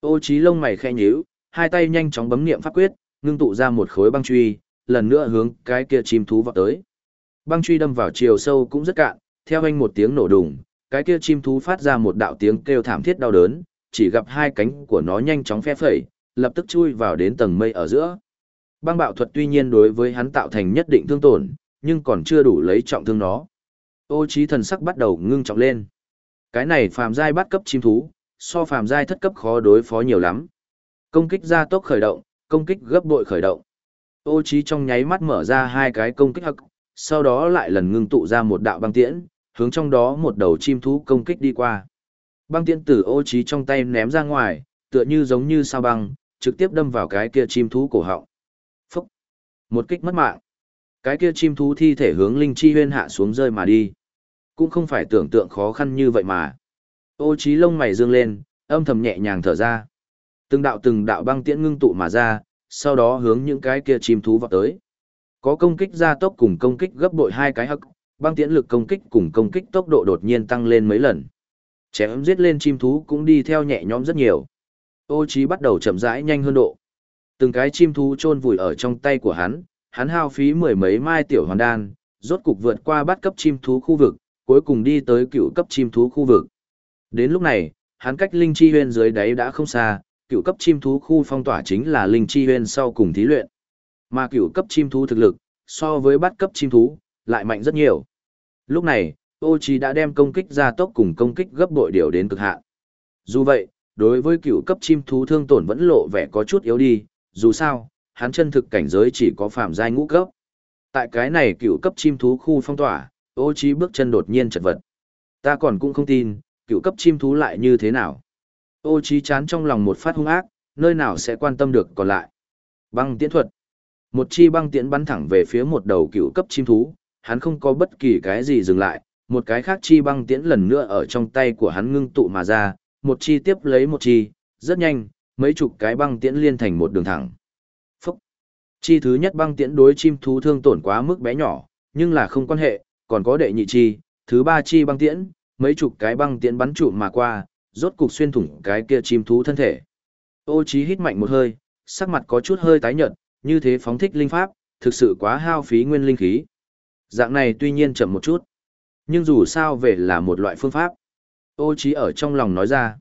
Ô trí lông mày khẽ nhíu, hai tay nhanh chóng bấm niệm pháp quyết, ngưng tụ ra một khối băng truy, lần nữa hướng cái kia chim thú vọt tới. Băng truy đâm vào chiều sâu cũng rất cạn, theo anh một tiếng nổ đùng, cái kia chim thú phát ra một đạo tiếng kêu thảm thiết đau đớn, chỉ gặp hai cánh của nó nhanh chóng phe phẩy, lập tức chui vào đến tầng mây ở giữa. Băng bạo thuật tuy nhiên đối với hắn tạo thành nhất định thương tổn, nhưng còn chưa đủ lấy trọng thương nó. Ô trí thần sắc bắt đầu ngưng trọng lên. Cái này phàm giai bắt cấp chim thú, so phàm giai thất cấp khó đối phó nhiều lắm. Công kích gia tốc khởi động, công kích gấp bội khởi động. Ô trí trong nháy mắt mở ra hai cái công kích hắc, sau đó lại lần ngưng tụ ra một đạo băng tiễn, hướng trong đó một đầu chim thú công kích đi qua. Băng tiễn từ Ô trí trong tay ném ra ngoài, tựa như giống như sao băng, trực tiếp đâm vào cái kia chim thú cổ họng. Một kích mất mạng. Cái kia chim thú thi thể hướng linh chi huyên hạ xuống rơi mà đi. Cũng không phải tưởng tượng khó khăn như vậy mà. Ô trí lông mày dương lên, âm thầm nhẹ nhàng thở ra. Từng đạo từng đạo băng tiễn ngưng tụ mà ra, sau đó hướng những cái kia chim thú vọt tới. Có công kích gia tốc cùng công kích gấp bội hai cái hắc, băng tiễn lực công kích cùng công kích tốc độ đột nhiên tăng lên mấy lần. Chém giết lên chim thú cũng đi theo nhẹ nhõm rất nhiều. Ô trí bắt đầu chậm rãi nhanh hơn độ. Từng cái chim thú chôn vùi ở trong tay của hắn, hắn hao phí mười mấy mai tiểu hoàn đan, rốt cục vượt qua bắt cấp chim thú khu vực, cuối cùng đi tới cựu cấp chim thú khu vực. Đến lúc này, hắn cách linh chi huyên dưới đáy đã không xa, cựu cấp chim thú khu phong tỏa chính là linh chi huyên sau cùng thí luyện. Mà cựu cấp chim thú thực lực, so với bắt cấp chim thú, lại mạnh rất nhiều. Lúc này, ô Chí đã đem công kích gia tốc cùng công kích gấp bội điều đến cực hạn. Dù vậy, đối với cựu cấp chim thú thương tổn vẫn lộ vẻ có chút yếu đi, dù sao, hắn chân thực cảnh giới chỉ có phạm giai ngũ cấp. Tại cái này cựu cấp chim thú khu phong tỏa, ô trí bước chân đột nhiên chật vật. Ta còn cũng không tin, cựu cấp chim thú lại như thế nào. Ô trí chán trong lòng một phát hung ác, nơi nào sẽ quan tâm được còn lại. Băng tiễn thuật. Một chi băng tiễn bắn thẳng về phía một đầu cựu cấp chim thú, hắn không có bất kỳ cái gì dừng lại, một cái khác chi băng tiễn lần nữa ở trong tay của hắn ngưng tụ mà ra, một chi tiếp lấy một chi, rất nhanh, mấy chục cái băng tiễn liên thành một đường thẳng. Phúc! Chi thứ nhất băng tiễn đối chim thú thương tổn quá mức bé nhỏ, nhưng là không quan hệ, còn có đệ nhị chi, thứ ba chi băng tiễn, mấy chục cái băng tiễn bắn trụ mà qua, rốt cục xuyên thủng cái kia chim thú thân thể. Ô Chí hít mạnh một hơi, sắc mặt có chút hơi tái nhợt, như thế phóng thích linh pháp, thực sự quá hao phí nguyên linh khí. Dạng này tuy nhiên chậm một chút, nhưng dù sao về là một loại phương pháp. Ô Chí ở trong lòng nói ra.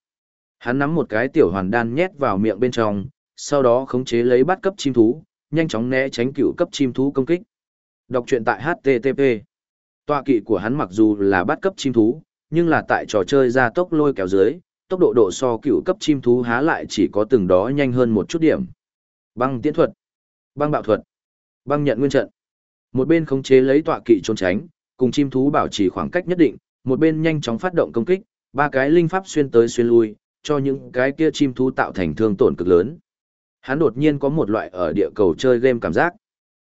Hắn nắm một cái tiểu hoàn đan nhét vào miệng bên trong, sau đó khống chế lấy bắt cấp chim thú, nhanh chóng né tránh cựu cấp chim thú công kích. Đọc truyện tại HTTP. Tọa kỵ của hắn mặc dù là bắt cấp chim thú, nhưng là tại trò chơi ra tốc lôi kéo dưới, tốc độ độ so cựu cấp chim thú há lại chỉ có từng đó nhanh hơn một chút điểm. Băng tiễn thuật, băng bạo thuật, băng nhận nguyên trận. Một bên khống chế lấy tọa kỵ trốn tránh, cùng chim thú bảo trì khoảng cách nhất định, một bên nhanh chóng phát động công kích, ba cái linh pháp xuyên tới xuyên lui, cho những cái kia chim thú tạo thành thương tổn cực lớn. Hắn đột nhiên có một loại ở địa cầu chơi game cảm giác.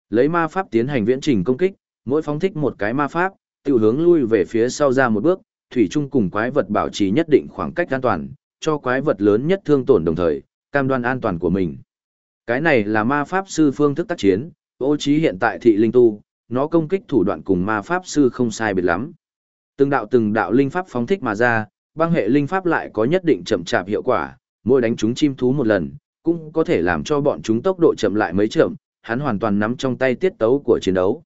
Lấy ma pháp tiến hành viễn trình công kích, mỗi phóng thích một cái ma pháp, tiểu hướng lui về phía sau ra một bước, thủy chung cùng quái vật bảo trì nhất định khoảng cách an toàn, cho quái vật lớn nhất thương tổn đồng thời, cam đoan an toàn của mình. Cái này là ma pháp sư phương thức tác chiến, ô trí hiện tại thị linh tu, nó công kích thủ đoạn cùng ma pháp sư không sai biệt lắm. Từng đạo từng đạo linh pháp phóng thích mà ra, băng hệ linh pháp lại có nhất định chậm chạp hiệu quả, mỗi đánh chúng chim thú một lần, cũng có thể làm cho bọn chúng tốc độ chậm lại mấy chậm, hắn hoàn toàn nắm trong tay tiết tấu của chiến đấu.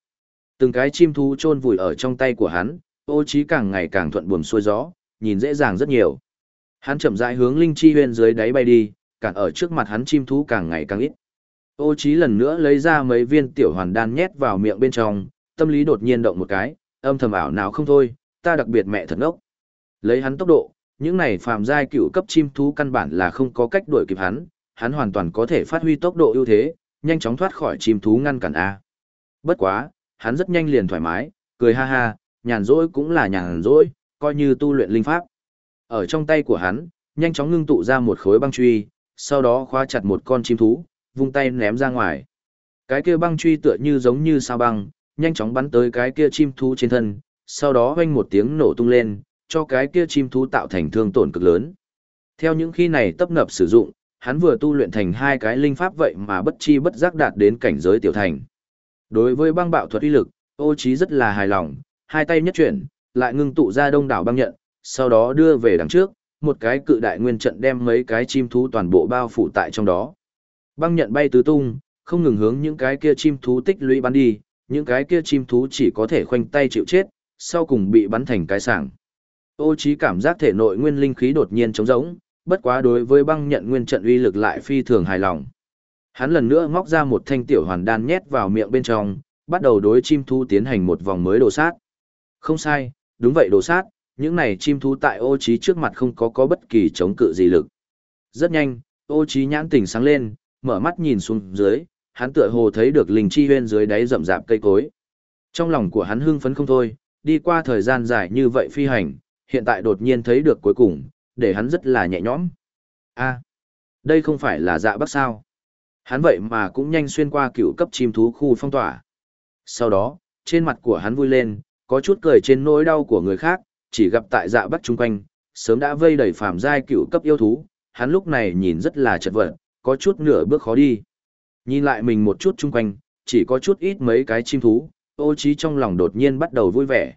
Từng cái chim thú chôn vùi ở trong tay của hắn, ô trí càng ngày càng thuận buồm xuôi gió, nhìn dễ dàng rất nhiều. Hắn chậm rãi hướng linh chi huyền dưới đáy bay đi, cản ở trước mặt hắn chim thú càng ngày càng ít. Ô trí lần nữa lấy ra mấy viên tiểu hoàn đan nhét vào miệng bên trong, tâm lý đột nhiên động một cái, âm thầm ảo nào không thôi, ta đặc biệt mẹ thật ngốc. Lấy hắn tốc độ, những này phàm giai cựu cấp chim thú căn bản là không có cách đuổi kịp hắn, hắn hoàn toàn có thể phát huy tốc độ ưu thế, nhanh chóng thoát khỏi chim thú ngăn cản a. Bất quá, hắn rất nhanh liền thoải mái, cười ha ha, nhàn rỗi cũng là nhàn rỗi, coi như tu luyện linh pháp. Ở trong tay của hắn, nhanh chóng ngưng tụ ra một khối băng truy, sau đó khóa chặt một con chim thú, vung tay ném ra ngoài. Cái kia băng truy tựa như giống như sao băng, nhanh chóng bắn tới cái kia chim thú trên thân, sau đó vang một tiếng nổ tung lên, cho cái kia chim thú tạo thành thương tổn cực lớn. Theo những khi này tấp nập sử dụng, hắn vừa tu luyện thành hai cái linh pháp vậy mà bất chi bất giác đạt đến cảnh giới tiểu thành. Đối với băng bạo thuật uy lực, ô Chí rất là hài lòng, hai tay nhất chuyển, lại ngưng tụ ra đông đảo băng nhận, sau đó đưa về đằng trước, một cái cự đại nguyên trận đem mấy cái chim thú toàn bộ bao phủ tại trong đó. Băng nhận bay tứ tung, không ngừng hướng những cái kia chim thú tích lũy bắn đi, những cái kia chim thú chỉ có thể khoanh tay chịu chết, sau cùng bị bắn thành cái sảng. Ô trí cảm giác thể nội nguyên linh khí đột nhiên trống rỗng, bất quá đối với băng nhận nguyên trận uy lực lại phi thường hài lòng. Hắn lần nữa móc ra một thanh tiểu hoàn đan nhét vào miệng bên trong, bắt đầu đối chim thú tiến hành một vòng mới đồ sát. Không sai, đúng vậy đồ sát, những này chim thú tại ô trí trước mặt không có có bất kỳ chống cự gì lực. Rất nhanh, ô trí nhãn tỉnh sáng lên, mở mắt nhìn xuống dưới, hắn tựa hồ thấy được linh chi huyên dưới đáy rậm rạp cây cối. Trong lòng của hắn hưng phấn không thôi, đi qua thời gian dài như vậy phi hành, hiện tại đột nhiên thấy được cuối cùng, để hắn rất là nhẹ nhõm. A, đây không phải là dạ bắc sao? Hắn vậy mà cũng nhanh xuyên qua cựu cấp chim thú khu phong tỏa. Sau đó, trên mặt của hắn vui lên, có chút cười trên nỗi đau của người khác, chỉ gặp tại dạ bắc chung quanh, sớm đã vây đầy phàm giai cựu cấp yêu thú, hắn lúc này nhìn rất là chật vật, có chút nửa bước khó đi. Nhìn lại mình một chút chung quanh, chỉ có chút ít mấy cái chim thú, ô trí trong lòng đột nhiên bắt đầu vui vẻ.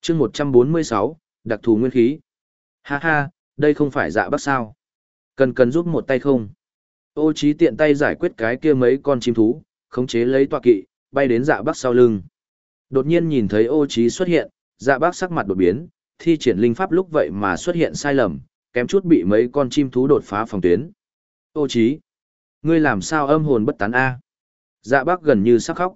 Chương 146, đặc thù nguyên khí. Ha ha, đây không phải dạ bắc sao? Cần cần giúp một tay không? Ô trí tiện tay giải quyết cái kia mấy con chim thú, khống chế lấy tọa kỵ, bay đến dạ bắc sau lưng. Đột nhiên nhìn thấy ô trí xuất hiện, dạ bắc sắc mặt đột biến, thi triển linh pháp lúc vậy mà xuất hiện sai lầm, kém chút bị mấy con chim thú đột phá phòng tuyến. Ô trí, ngươi làm sao âm hồn bất tán a? Dạ bác gần như sắp khóc.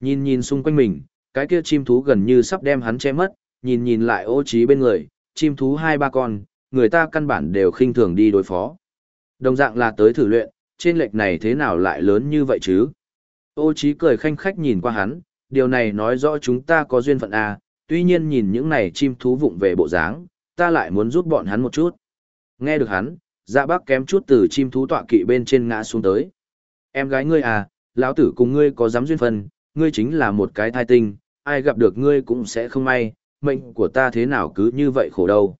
Nhìn nhìn xung quanh mình, cái kia chim thú gần như sắp đem hắn che mất, nhìn nhìn lại ô trí bên người, chim thú hai ba con, người ta căn bản đều khinh thường đi đối phó. Đồng dạng là tới thử luyện, trên lệch này thế nào lại lớn như vậy chứ? Ô trí cười khanh khách nhìn qua hắn, điều này nói rõ chúng ta có duyên phận à, tuy nhiên nhìn những này chim thú vụng về bộ dáng, ta lại muốn giúp bọn hắn một chút. Nghe được hắn, dạ bác kém chút từ chim thú tọa kỵ bên trên ngã xuống tới. Em gái ngươi à, lão tử cùng ngươi có dám duyên phận, ngươi chính là một cái thai tinh, ai gặp được ngươi cũng sẽ không may, mệnh của ta thế nào cứ như vậy khổ đâu.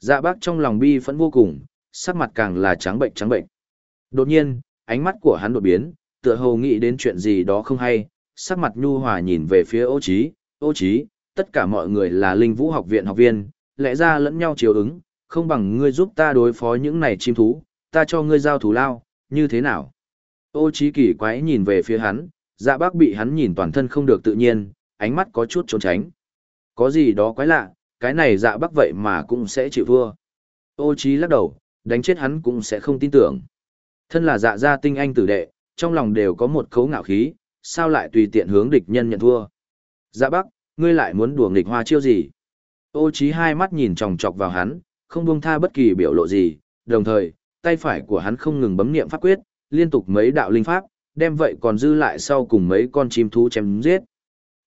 Dạ bác trong lòng bi phẫn vô cùng, sắc mặt càng là trắng bệnh trắng bệnh. Đột nhiên, ánh mắt của hắn đột biến, tựa hồ nghĩ đến chuyện gì đó không hay, sắc mặt nhu hòa nhìn về phía ô Chí. ô Chí, tất cả mọi người là linh vũ học viện học viên, lẽ ra lẫn nhau chiều ứng, không bằng ngươi giúp ta đối phó những này chim thú, ta cho ngươi giao thù lao, như thế nào? Ô Chí kỳ quái nhìn về phía hắn, dạ bác bị hắn nhìn toàn thân không được tự nhiên, ánh mắt có chút trốn tránh. Có gì đó quái lạ, cái này dạ Bắc vậy mà cũng sẽ chịu thua. Ô trí lắc đầu, đánh chết hắn cũng sẽ không tin tưởng. Thân là dạ gia tinh anh tử đệ, trong lòng đều có một cấu ngạo khí, sao lại tùy tiện hướng địch nhân nhận thua. Dạ Bắc, ngươi lại muốn đùa nghịch hoa chiêu gì? Ô trí hai mắt nhìn chòng chọc vào hắn, không buông tha bất kỳ biểu lộ gì, đồng thời, tay phải của hắn không ngừng bấm niệm pháp quyết, liên tục mấy đạo linh pháp, đem vậy còn dư lại sau cùng mấy con chim thú chém giết.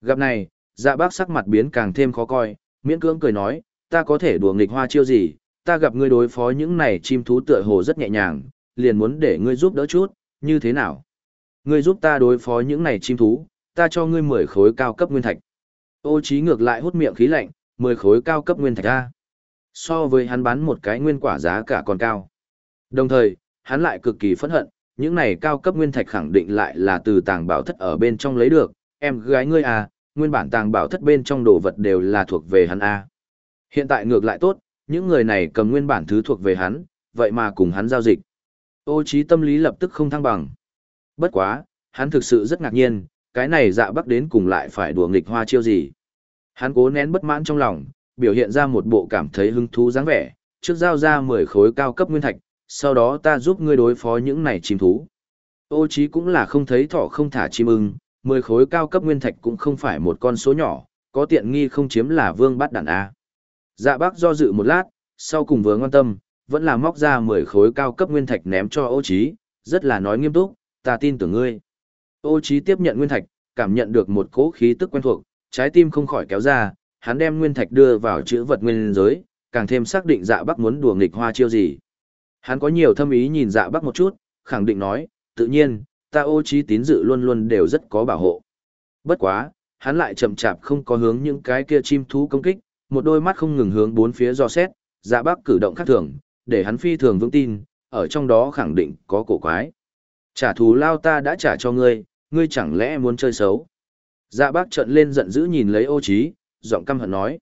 Gặp này, dạ bác sắc mặt biến càng thêm khó coi, miễn cưỡng cười nói, ta có thể đùa nghịch hoa chiêu gì, ta gặp ngươi đối phó những này chim thú tựa hồ rất nhẹ nhàng, liền muốn để ngươi giúp đỡ chút, như thế nào? Ngươi giúp ta đối phó những này chim thú, ta cho ngươi 10 khối cao cấp nguyên thạch. Ô trí ngược lại hút miệng khí lạnh, 10 khối cao cấp nguyên thạch ra. So với hắn bán một cái nguyên quả giá cả còn cao. Đồng thời, hắn lại cực kỳ phẫn hận, những này cao cấp nguyên thạch khẳng định lại là từ tàng bảo thất ở bên trong lấy được, em gái ngươi à, nguyên bản tàng bảo thất bên trong đồ vật đều là thuộc về hắn a. Hiện tại ngược lại tốt, những người này cầm nguyên bản thứ thuộc về hắn, vậy mà cùng hắn giao dịch. Ô trí tâm lý lập tức không thăng bằng. Bất quá, hắn thực sự rất ngạc nhiên, cái này dạ bắc đến cùng lại phải đùa nghịch hoa chiêu gì. Hắn cố nén bất mãn trong lòng, biểu hiện ra một bộ cảm thấy hứng thú dáng vẻ, trước giao ra 10 khối cao cấp nguyên thạch, sau đó ta giúp ngươi đối phó những này chim thú. Ô chí cũng là không thấy thỏ không thả chim ưng, 10 khối cao cấp nguyên thạch cũng không phải một con số nhỏ, có tiện nghi không chiếm là vương bắt đạn A. Dạ bác do dự một lát, sau cùng vừa ngon tâm, vẫn là móc ra 10 khối cao cấp nguyên thạch ném cho ô chí, rất là nói nghiêm túc, ta tin tưởng ngươi. Ô chí tiếp nhận nguyên thạch, cảm nhận được một cỗ khí tức quen thuộc, trái tim không khỏi kéo ra, hắn đem nguyên thạch đưa vào chữ vật nguyên giới, càng thêm xác định dạ Bác muốn đùa nghịch hoa chiêu gì. Hắn có nhiều thâm ý nhìn dạ Bác một chút, khẳng định nói, tự nhiên, ta ô trí tín dự luôn luôn đều rất có bảo hộ. Bất quá, hắn lại chậm chạp không có hướng những cái kia chim thú công kích, một đôi mắt không ngừng hướng bốn phía do xét, dạ bắc cử động khác thường, để hắn phi thường vững tin, ở trong đó khẳng định có cổ quái. Trả thù lao ta đã trả cho ngươi, ngươi chẳng lẽ muốn chơi xấu. Dạ bác trợn lên giận dữ nhìn lấy ô trí, giọng căm hận nói.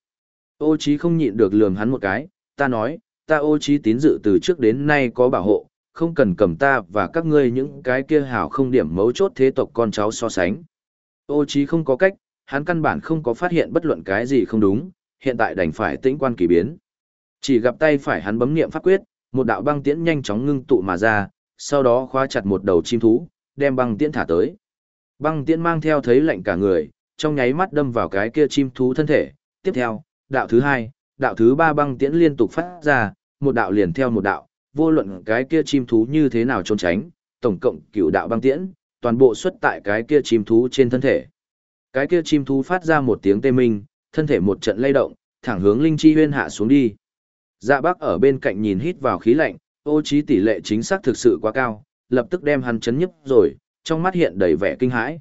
Ô trí không nhịn được lườm hắn một cái, ta nói, ta ô trí tín dự từ trước đến nay có bảo hộ, không cần cầm ta và các ngươi những cái kia hảo không điểm mấu chốt thế tộc con cháu so sánh. Ô chí không có cách, hắn căn bản không có phát hiện bất luận cái gì không đúng, hiện tại đành phải tĩnh quan kỳ biến. Chỉ gặp tay phải hắn bấm niệm pháp quyết, một đạo băng tiễn nhanh chóng ngưng tụ mà ra, sau đó khóa chặt một đầu chim thú, đem băng tiễn thả tới. Băng tiễn mang theo thấy lạnh cả người, trong nháy mắt đâm vào cái kia chim thú thân thể. Tiếp theo, đạo thứ hai, đạo thứ ba băng tiễn liên tục phát ra, một đạo liền theo một đạo, vô luận cái kia chim thú như thế nào trốn tránh, tổng cộng cửu đạo băng tiễn, toàn bộ xuất tại cái kia chim thú trên thân thể. Cái kia chim thú phát ra một tiếng tê minh, thân thể một trận lay động, thẳng hướng Linh Chi Huyên hạ xuống đi. Dạ Bác ở bên cạnh nhìn hít vào khí lạnh, ô trí tỷ lệ chính xác thực sự quá cao, lập tức đem hắn chấn nhức rồi, trong mắt hiện đầy vẻ kinh hãi.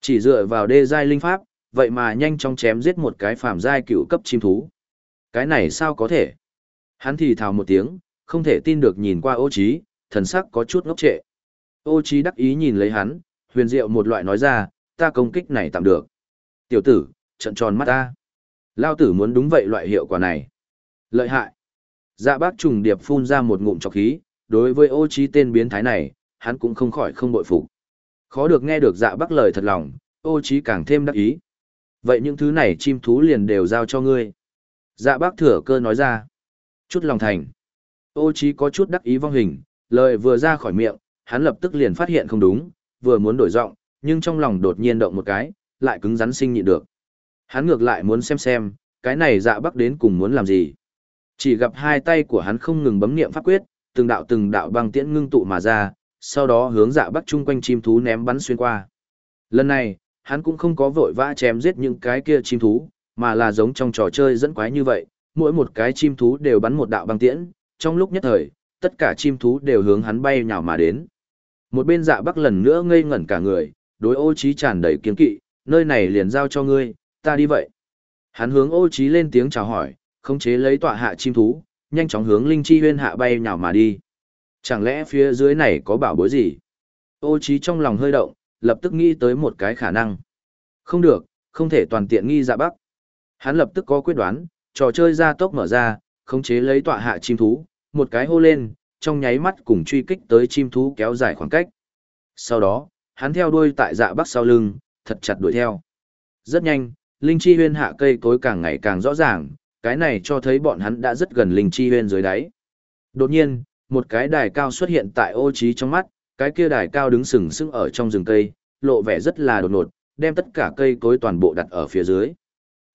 Chỉ dựa vào đê giai linh pháp, vậy mà nhanh chóng chém giết một cái phàm giai cựu cấp chim thú. Cái này sao có thể? Hắn thì thào một tiếng, không thể tin được nhìn qua ô trí, thần sắc có chút ngốc trệ. Ô trí đắc ý nhìn lấy hắn, huyền diệu một loại nói ra, ta công kích này tạm được. Tiểu tử, trận tròn mắt ta. Lao tử muốn đúng vậy loại hiệu quả này. Lợi hại. Dạ bác trùng điệp phun ra một ngụm chọc khí, đối với ô trí tên biến thái này, hắn cũng không khỏi không bội phục. Khó được nghe được dạ bác lời thật lòng, ô trí càng thêm đắc ý. Vậy những thứ này chim thú liền đều giao cho ngươi. Dạ bác thừa cơ nói ra. Chút lòng thành. Ô chí có chút đắc ý vong hình, lời vừa ra khỏi miệng, hắn lập tức liền phát hiện không đúng, vừa muốn đổi giọng, nhưng trong lòng đột nhiên động một cái, lại cứng rắn sinh nhịn được. Hắn ngược lại muốn xem xem, cái này dạ bắc đến cùng muốn làm gì. Chỉ gặp hai tay của hắn không ngừng bấm niệm pháp quyết, từng đạo từng đạo băng tiễn ngưng tụ mà ra, sau đó hướng dạ bắc chung quanh chim thú ném bắn xuyên qua. Lần này, hắn cũng không có vội vã chém giết những cái kia chim thú, mà là giống trong trò chơi dẫn quái như vậy, mỗi một cái chim thú đều bắn một đạo băng tiễn, trong lúc nhất thời, tất cả chim thú đều hướng hắn bay nhào mà đến. Một bên dạ bắc lần nữa ngây ngẩn cả người, đối ô trí tràn đầy kiên kỵ, nơi này liền giao cho ngươi, ta đi vậy. Hắn hướng ô trí lên tiếng chào hỏi, khống chế lấy tọa hạ chim thú, nhanh chóng hướng linh chi huyên hạ bay nhào mà đi. Chẳng lẽ phía dưới này có bảo bối gì? Ô trí trong lòng hơi động, lập tức nghĩ tới một cái khả năng. Không được, không thể toàn tiện nghi dạ bắc. Hắn lập tức có quyết đoán, trò chơi ra tốc mở ra, khống chế lấy tọa hạ chim thú, một cái hô lên, trong nháy mắt cùng truy kích tới chim thú kéo dài khoảng cách. Sau đó, hắn theo đuôi tại dạ bắc sau lưng, thật chặt đuổi theo. Rất nhanh, linh chi huyên hạ cây cối càng ngày càng rõ ràng, cái này cho thấy bọn hắn đã rất gần linh chi huyên dưới đáy. Đột nhiên, một cái đài cao xuất hiện tại ô trí trong mắt, cái kia đài cao đứng sừng sững ở trong rừng cây, lộ vẻ rất là đột ngột, đem tất cả cây cối toàn bộ đặt ở phía dưới.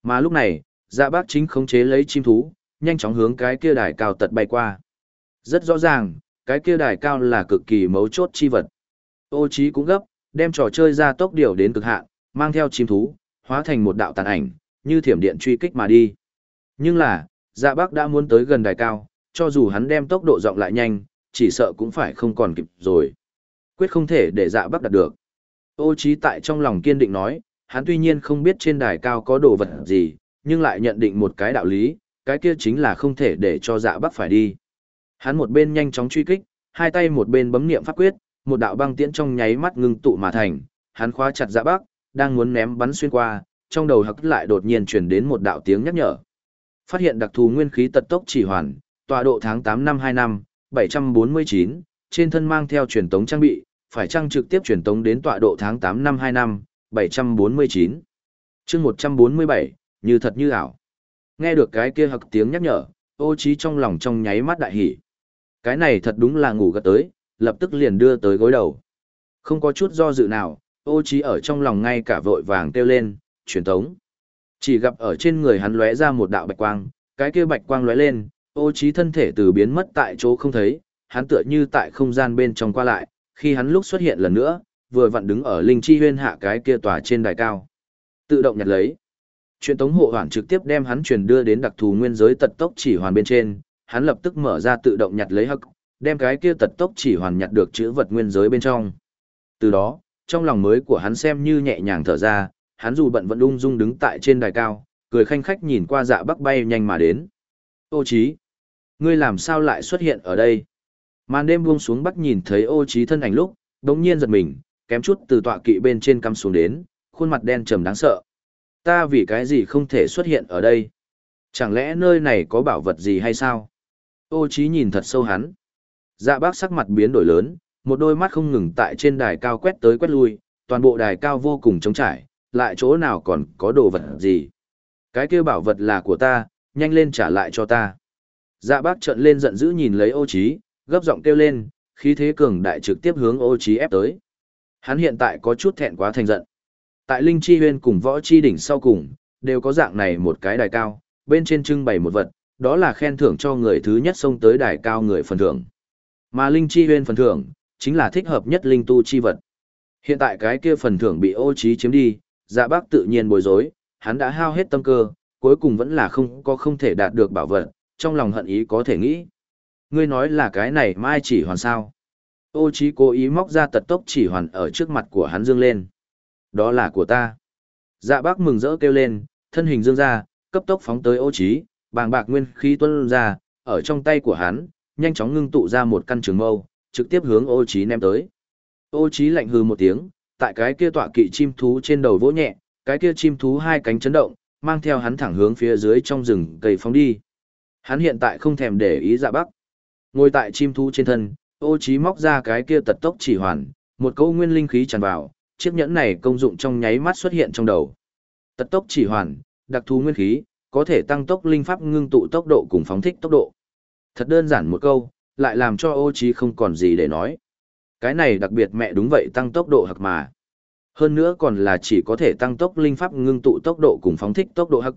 Mà lúc này, dạ bác chính khống chế lấy chim thú, nhanh chóng hướng cái kia đài cao tật bay qua. Rất rõ ràng, cái kia đài cao là cực kỳ mấu chốt chi vật. Ô trí cũng gấp, đem trò chơi ra tốc điều đến cực hạn, mang theo chim thú, hóa thành một đạo tàn ảnh, như thiểm điện truy kích mà đi. Nhưng là, dạ bác đã muốn tới gần đài cao, cho dù hắn đem tốc độ rộng lại nhanh, chỉ sợ cũng phải không còn kịp rồi. Quyết không thể để dạ bác đạt được. Ô trí tại trong lòng kiên định nói, hắn tuy nhiên không biết trên đài cao có đồ vật gì, nhưng lại nhận định một cái đạo lý, cái kia chính là không thể để cho dạ bác phải đi. Hắn một bên nhanh chóng truy kích, hai tay một bên bấm niệm pháp quyết, một đạo băng tiễn trong nháy mắt ngưng tụ mà thành, hắn khóa chặt dạ bác, đang muốn ném bắn xuyên qua, trong đầu hắc lại đột nhiên truyền đến một đạo tiếng nhắc nhở. Phát hiện đặc thù nguyên khí tật tốc chỉ hoàn, tọa độ tháng 8 năm 2 năm, 749, trên thân mang theo truyền tống trang bị, phải chăng trực tiếp truyền tống đến tọa độ tháng 8 năm 2 năm, 749. chương 147, như thật như ảo. Nghe được cái kia hặc tiếng nhắc nhở, ô trí trong lòng trong nháy mắt đại hỉ. Cái này thật đúng là ngủ gật tới, lập tức liền đưa tới gối đầu. Không có chút do dự nào, ô trí ở trong lòng ngay cả vội vàng kêu lên, truyền tống. Chỉ gặp ở trên người hắn lóe ra một đạo bạch quang, cái kia bạch quang lóe lên, ô trí thân thể từ biến mất tại chỗ không thấy, hắn tựa như tại không gian bên trong qua lại, khi hắn lúc xuất hiện lần nữa, vừa vặn đứng ở linh chi huyên hạ cái kia tòa trên đài cao. Tự động nhặt lấy. Truyền tống hộ hoàn trực tiếp đem hắn truyền đưa đến đặc thù nguyên giới tật tốc chỉ hoàn bên trên, hắn lập tức mở ra tự động nhặt lấy hắc, đem cái kia tật tốc chỉ hoàn nhặt được chữ vật nguyên giới bên trong. Từ đó, trong lòng mới của hắn xem như nhẹ nhàng thở ra, hắn dù bận vẫn ung dung đứng tại trên đài cao, cười khanh khách nhìn qua dạ bắc bay nhanh mà đến. Ô trí, ngươi làm sao lại xuất hiện ở đây? Màn đêm buông xuống bắc nhìn thấy ô trí thân ảnh lúc, đống nhiên giật mình, kém chút từ tọa kỵ bên trên cắm xuống đến, khuôn mặt đen trầm đáng sợ. Ta vì cái gì không thể xuất hiện ở đây? Chẳng lẽ nơi này có bảo vật gì hay sao? Ô Chí nhìn thật sâu hắn. Dạ bác sắc mặt biến đổi lớn, một đôi mắt không ngừng tại trên đài cao quét tới quét lui, toàn bộ đài cao vô cùng trống trải, lại chỗ nào còn có đồ vật gì. Cái kia bảo vật là của ta, nhanh lên trả lại cho ta. Dạ bác trợn lên giận dữ nhìn lấy ô Chí, gấp giọng kêu lên, khí thế cường đại trực tiếp hướng ô Chí ép tới. Hắn hiện tại có chút thẹn quá thành giận. Tại Linh Chi Huyên cùng Võ Chi Đỉnh sau cùng, đều có dạng này một cái đài cao, bên trên trưng bày một vật, đó là khen thưởng cho người thứ nhất xông tới đài cao người phần thưởng. Mà Linh Chi Huyên phần thưởng, chính là thích hợp nhất Linh Tu Chi vật. Hiện tại cái kia phần thưởng bị ô trí chiếm đi, dạ bác tự nhiên bối rối, hắn đã hao hết tâm cơ, cuối cùng vẫn là không có không thể đạt được bảo vật, trong lòng hận ý có thể nghĩ. Ngươi nói là cái này mai chỉ hoàn sao. Ô trí cố ý móc ra tật tốc chỉ hoàn ở trước mặt của hắn dương lên. đó là của ta. Dạ bác mừng rỡ kêu lên, thân hình dương ra, cấp tốc phóng tới ô trí, bàng bạc nguyên khí tuôn ra, ở trong tay của hắn, nhanh chóng ngưng tụ ra một căn trường mâu, trực tiếp hướng ô trí ném tới. Ô trí lạnh hừ một tiếng, tại cái kia tọa kỵ chim thú trên đầu vỗ nhẹ, cái kia chim thú hai cánh chấn động, mang theo hắn thẳng hướng phía dưới trong rừng cây phóng đi. Hắn hiện tại không thèm để ý dạ bắc. Ngồi tại chim thú trên thân, ô trí móc ra cái kia tật tốc chỉ hoàn, một câu nguyên linh khí tràn vào, chiếc nhẫn này công dụng trong nháy mắt xuất hiện trong đầu. Tật tốc chỉ hoàn, đặc thù nguyên khí, có thể tăng tốc linh pháp ngưng tụ tốc độ cùng phóng thích tốc độ. Thật đơn giản một câu, lại làm cho ô trí không còn gì để nói. Cái này đặc biệt mẹ đúng vậy tăng tốc độ hạc mà. Hơn nữa còn là chỉ có thể tăng tốc linh pháp ngưng tụ tốc độ cùng phóng thích tốc độ hạc.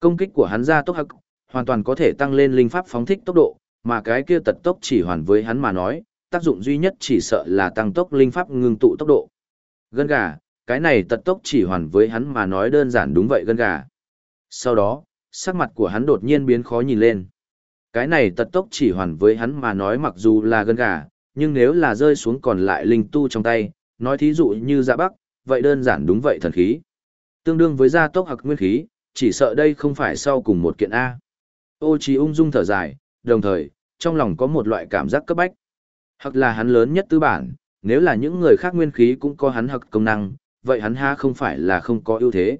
Công kích của hắn ra tốc hạc, hoàn toàn có thể tăng lên linh pháp phóng thích tốc độ, mà cái kia tật tốc chỉ hoàn với hắn mà nói, tác dụng duy nhất chỉ sợ là tăng tốc linh pháp ngưng tụ tốc độ. Gân gà, cái này tật tốc chỉ hoàn với hắn mà nói đơn giản đúng vậy gân gà. Sau đó, sắc mặt của hắn đột nhiên biến khó nhìn lên. Cái này tật tốc chỉ hoàn với hắn mà nói mặc dù là gân gà, nhưng nếu là rơi xuống còn lại linh tu trong tay, nói thí dụ như dạ bắc, vậy đơn giản đúng vậy thần khí. Tương đương với gia tốc hoặc nguyên khí, chỉ sợ đây không phải sau cùng một kiện A. Ô trí ung dung thở dài, đồng thời, trong lòng có một loại cảm giác cấp bách. Hoặc là hắn lớn nhất tư bản, nếu là những người khác nguyên khí cũng có hắn hoặc công năng, vậy hắn ha không phải là không có ưu thế.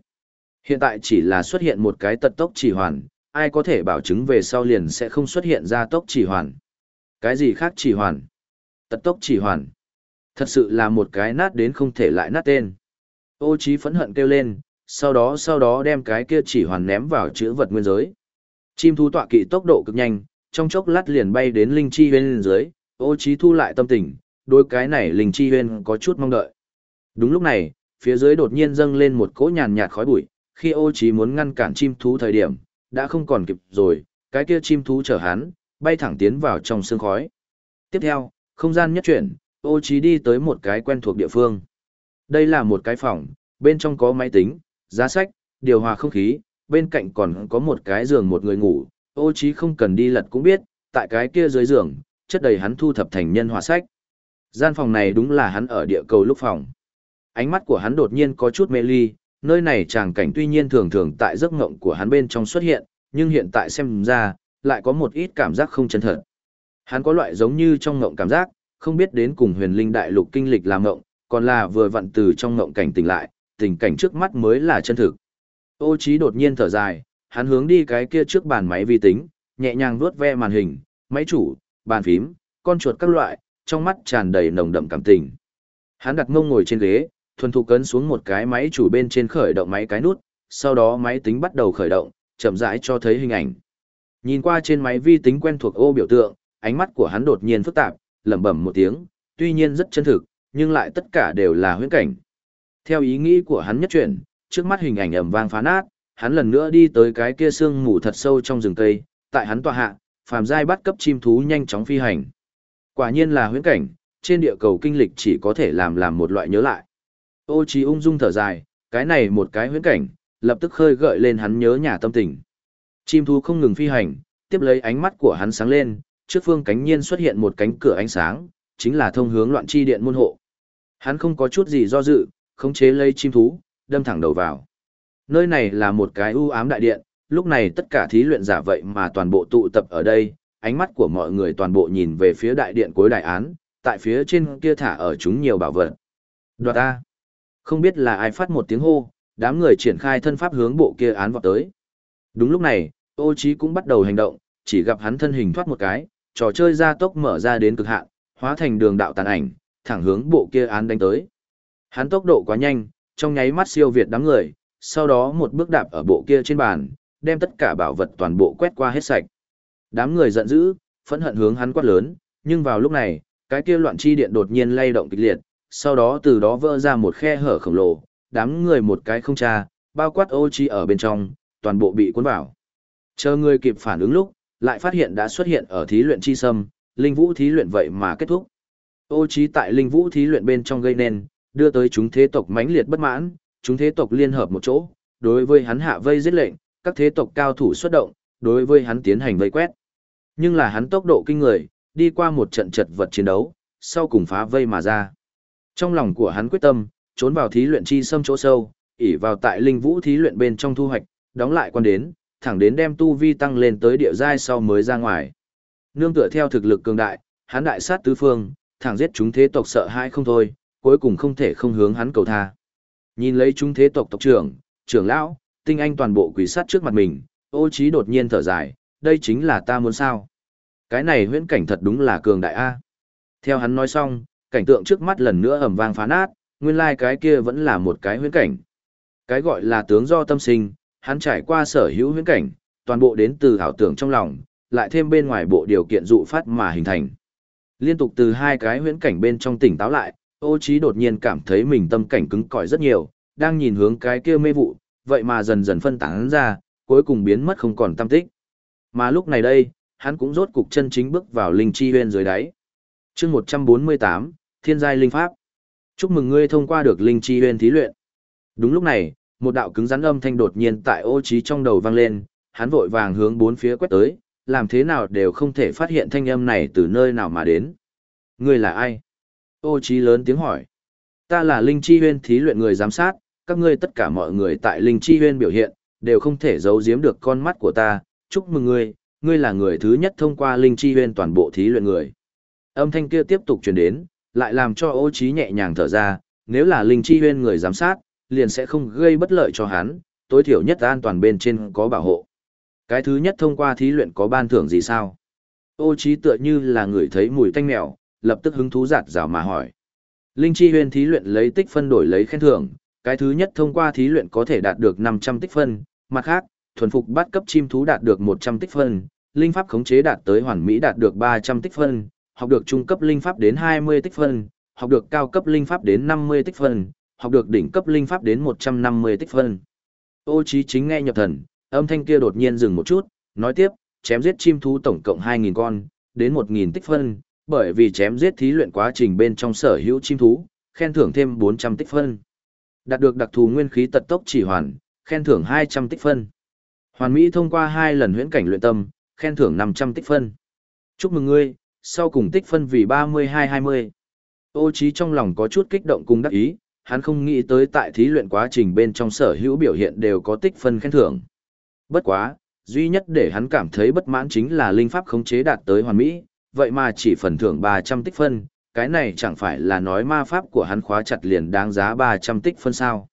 Hiện tại chỉ là xuất hiện một cái tật tốc chỉ hoàn, ai có thể bảo chứng về sau liền sẽ không xuất hiện ra tốc chỉ hoàn. Cái gì khác chỉ hoàn? Tật tốc chỉ hoàn. Thật sự là một cái nát đến không thể lại nát tên. Ô trí phẫn hận kêu lên, sau đó sau đó đem cái kia chỉ hoàn ném vào chữ vật nguyên giới. Chim thu tọa kỵ tốc độ cực nhanh, trong chốc lát liền bay đến linh chi bên dưới, ô trí thu lại tâm tình, đối cái này linh chi huyên có chút mong đợi. Đúng lúc này, phía dưới đột nhiên dâng lên một cỗ nhàn nhạt khói bụi, khi ô trí muốn ngăn cản chim thú thời điểm, đã không còn kịp rồi, cái kia chim thú chở hắn, bay thẳng tiến vào trong sương khói. Tiếp theo, không gian nhất chuyển, ô trí đi tới một cái quen thuộc địa phương. Đây là một cái phòng, bên trong có máy tính, giá sách, điều hòa không khí, bên cạnh còn có một cái giường một người ngủ, ô trí không cần đi lật cũng biết, tại cái kia dưới giường, chất đầy hắn thu thập thành nhân hòa sách. Gian phòng này đúng là hắn ở địa cầu lúc phòng. Ánh mắt của hắn đột nhiên có chút mê ly, nơi này tràng cảnh tuy nhiên thường thường tại giấc ngộng của hắn bên trong xuất hiện, nhưng hiện tại xem ra, lại có một ít cảm giác không chân thật. Hắn có loại giống như trong ngộng cảm giác, không biết đến cùng huyền linh đại lục kinh lịch làm ngộng, còn là vừa vặn từ trong ngộng cảnh tỉnh lại, tình cảnh trước mắt mới là chân thực. Ô trí đột nhiên thở dài, hắn hướng đi cái kia trước bàn máy vi tính, nhẹ nhàng vuốt ve màn hình, máy chủ, bàn phím, con chuột các loại, trong mắt tràn đầy nồng đậm cảm tình. Hắn đặt mông ngồi trên ghế, thuần thục cấn xuống một cái máy chủ bên trên khởi động máy cái nút, sau đó máy tính bắt đầu khởi động, chậm rãi cho thấy hình ảnh. Nhìn qua trên máy vi tính quen thuộc ô biểu tượng, ánh mắt của hắn đột nhiên phức tạp, lẩm bẩm một tiếng, tuy nhiên rất chân thực, nhưng lại tất cả đều là huyễn cảnh. Theo ý nghĩ của hắn nhất chuyển, trước mắt hình ảnh ầm vang phá nát, hắn lần nữa đi tới cái kia sương mù thật sâu trong rừng cây, tại hắn tọa hạ, phàm giai bắt cấp chim thú nhanh chóng phi hành. Quả nhiên là huyễn cảnh, trên địa cầu kinh lịch chỉ có thể làm làm một loại nhớ lại. Ô trí ung dung thở dài, cái này một cái huyễn cảnh, lập tức khơi gợi lên hắn nhớ nhà tâm tình. Chim thú không ngừng phi hành, tiếp lấy ánh mắt của hắn sáng lên, trước phương cánh nhiên xuất hiện một cánh cửa ánh sáng, chính là thông hướng loạn chi điện môn hộ. Hắn không có chút gì do dự, khống chế lấy chim thú, đâm thẳng đầu vào. Nơi này là một cái u ám đại điện, lúc này tất cả thí luyện giả vậy mà toàn bộ tụ tập ở đây, ánh mắt của mọi người toàn bộ nhìn về phía đại điện cuối đại án, tại phía trên kia thả ở chúng nhiều bảo vật. Đoạt ta. Không biết là ai phát một tiếng hô, đám người triển khai thân pháp hướng bộ kia án vọt tới. Đúng lúc này, ô trí cũng bắt đầu hành động, chỉ gặp hắn thân hình thoát một cái, trò chơi ra tốc mở ra đến cực hạn, hóa thành đường đạo tàn ảnh, thẳng hướng bộ kia án đánh tới. Hắn tốc độ quá nhanh, trong nháy mắt siêu việt đám người, sau đó một bước đạp ở bộ kia trên bàn, đem tất cả bảo vật toàn bộ quét qua hết sạch. Đám người giận dữ, phẫn hận hướng hắn quát lớn, nhưng vào lúc này, cái kia loạn chi điện đột nhiên lay động kịch liệt, sau đó từ đó vỡ ra một khe hở khổng lồ, đám người một cái không tra, bao quát ô chi ở bên trong, toàn bộ bị cuốn vào. Chờ người kịp phản ứng lúc, lại phát hiện đã xuất hiện ở thí luyện chi sâm, linh vũ thí luyện vậy mà kết thúc. Ô trí tại linh vũ thí luyện bên trong gây nên, đưa tới chúng thế tộc mãnh liệt bất mãn, chúng thế tộc liên hợp một chỗ, đối với hắn hạ vây giết lệnh, các thế tộc cao thủ xuất động, đối với hắn tiến hành vây quét. Nhưng là hắn tốc độ kinh người, đi qua một trận chật vật chiến đấu, sau cùng phá vây mà ra. Trong lòng của hắn quyết tâm, trốn vào thí luyện chi xâm chỗ sâu, ỉ vào tại linh vũ thí luyện bên trong thu hoạch, đóng lại quan đến, thẳng đến đem tu vi tăng lên tới địa giai sau mới ra ngoài. Nương tựa theo thực lực cường đại, hắn đại sát tứ phương, thẳng giết chúng thế tộc sợ hãi không thôi, cuối cùng không thể không hướng hắn cầu tha. Nhìn lấy chúng thế tộc tộc trưởng, trưởng lão, tinh anh toàn bộ quỷ sát trước mặt mình, ô trí đột nhiên thở dài, đây chính là ta muốn sao. Cái này huyễn cảnh thật đúng là cường đại A. Theo hắn nói xong, cảnh tượng trước mắt lần nữa ầm vang phá nát, nguyên lai like cái kia vẫn là một cái huyễn cảnh. Cái gọi là tướng do tâm sinh, hắn trải qua sở hữu huyễn cảnh, toàn bộ đến từ ảo tưởng trong lòng, lại thêm bên ngoài bộ điều kiện dụ phát mà hình thành. Liên tục từ hai cái huyễn cảnh bên trong tỉnh táo lại, ô Chí đột nhiên cảm thấy mình tâm cảnh cứng cỏi rất nhiều, đang nhìn hướng cái kia mê vụ, vậy mà dần dần phân tán ra, cuối cùng biến mất không còn tâm tích. Mà lúc này đây, hắn cũng rốt cục chân chính bước vào linh chi huyên dưới đáy. Chương 148, Thiên giai linh pháp. Chúc mừng ngươi thông qua được linh chi huyên thí luyện. Đúng lúc này, một đạo cứng rắn âm thanh đột nhiên tại ô trí trong đầu vang lên, hắn vội vàng hướng bốn phía quét tới, làm thế nào đều không thể phát hiện thanh âm này từ nơi nào mà đến. Ngươi là ai? Ô trí lớn tiếng hỏi. Ta là Linh Chi Huyên thí luyện người giám sát, các ngươi tất cả mọi người tại Linh Chi Huyên biểu hiện, đều không thể giấu giếm được con mắt của ta, chúc mừng ngươi, ngươi là người thứ nhất thông qua Linh Chi Huyên toàn bộ thí luyện người. Âm thanh kia tiếp tục truyền đến, lại làm cho ô trí nhẹ nhàng thở ra, nếu là Linh Chi Huyên người giám sát, liền sẽ không gây bất lợi cho hắn, tối thiểu nhất an toàn bên trên có bảo hộ. Cái thứ nhất thông qua thí luyện có ban thưởng gì sao? Ô trí tựa như là người thấy mùi tanh mèo, lập tức hứng thú giạt rào mà hỏi. Linh chi Huyên thí luyện lấy tích phân đổi lấy khen thưởng, cái thứ nhất thông qua thí luyện có thể đạt được 500 tích phân, mặt khác, thuần phục bắt cấp chim thú đạt được 100 tích phân, linh pháp khống chế đạt tới hoàn mỹ đạt được 300 tích phân, học được trung cấp linh pháp đến 20 tích phân, học được cao cấp linh pháp đến 50 tích phân, học được đỉnh cấp linh pháp đến 150 tích phân. Ô Chí chính nghe nhập thần, âm thanh kia đột nhiên dừng một chút, nói tiếp, chém giết chim thú tổng cộng 2.000 con, đến 1.000 tích phân, bởi vì chém giết thí luyện quá trình bên trong sở hữu chim thú, khen thưởng thêm 400 tích phân. Đạt được đặc thù nguyên khí tật tốc chỉ hoàn, khen thưởng 200 tích phân. Hoàn Mỹ thông qua hai lần huyễn cảnh luyện tâm, khen thưởng 500 tích phân. Chúc mừng ngươi, sau cùng tích phân vì 32-20. Ô trí trong lòng có chút kích động cùng đắc ý, hắn không nghĩ tới tại thí luyện quá trình bên trong sở hữu biểu hiện đều có tích phân khen thưởng. Bất quá, duy nhất để hắn cảm thấy bất mãn chính là linh pháp khống chế đạt tới hoàn mỹ, vậy mà chỉ phần thưởng 300 tích phân, cái này chẳng phải là nói ma pháp của hắn khóa chặt liền đáng giá 300 tích phân sao.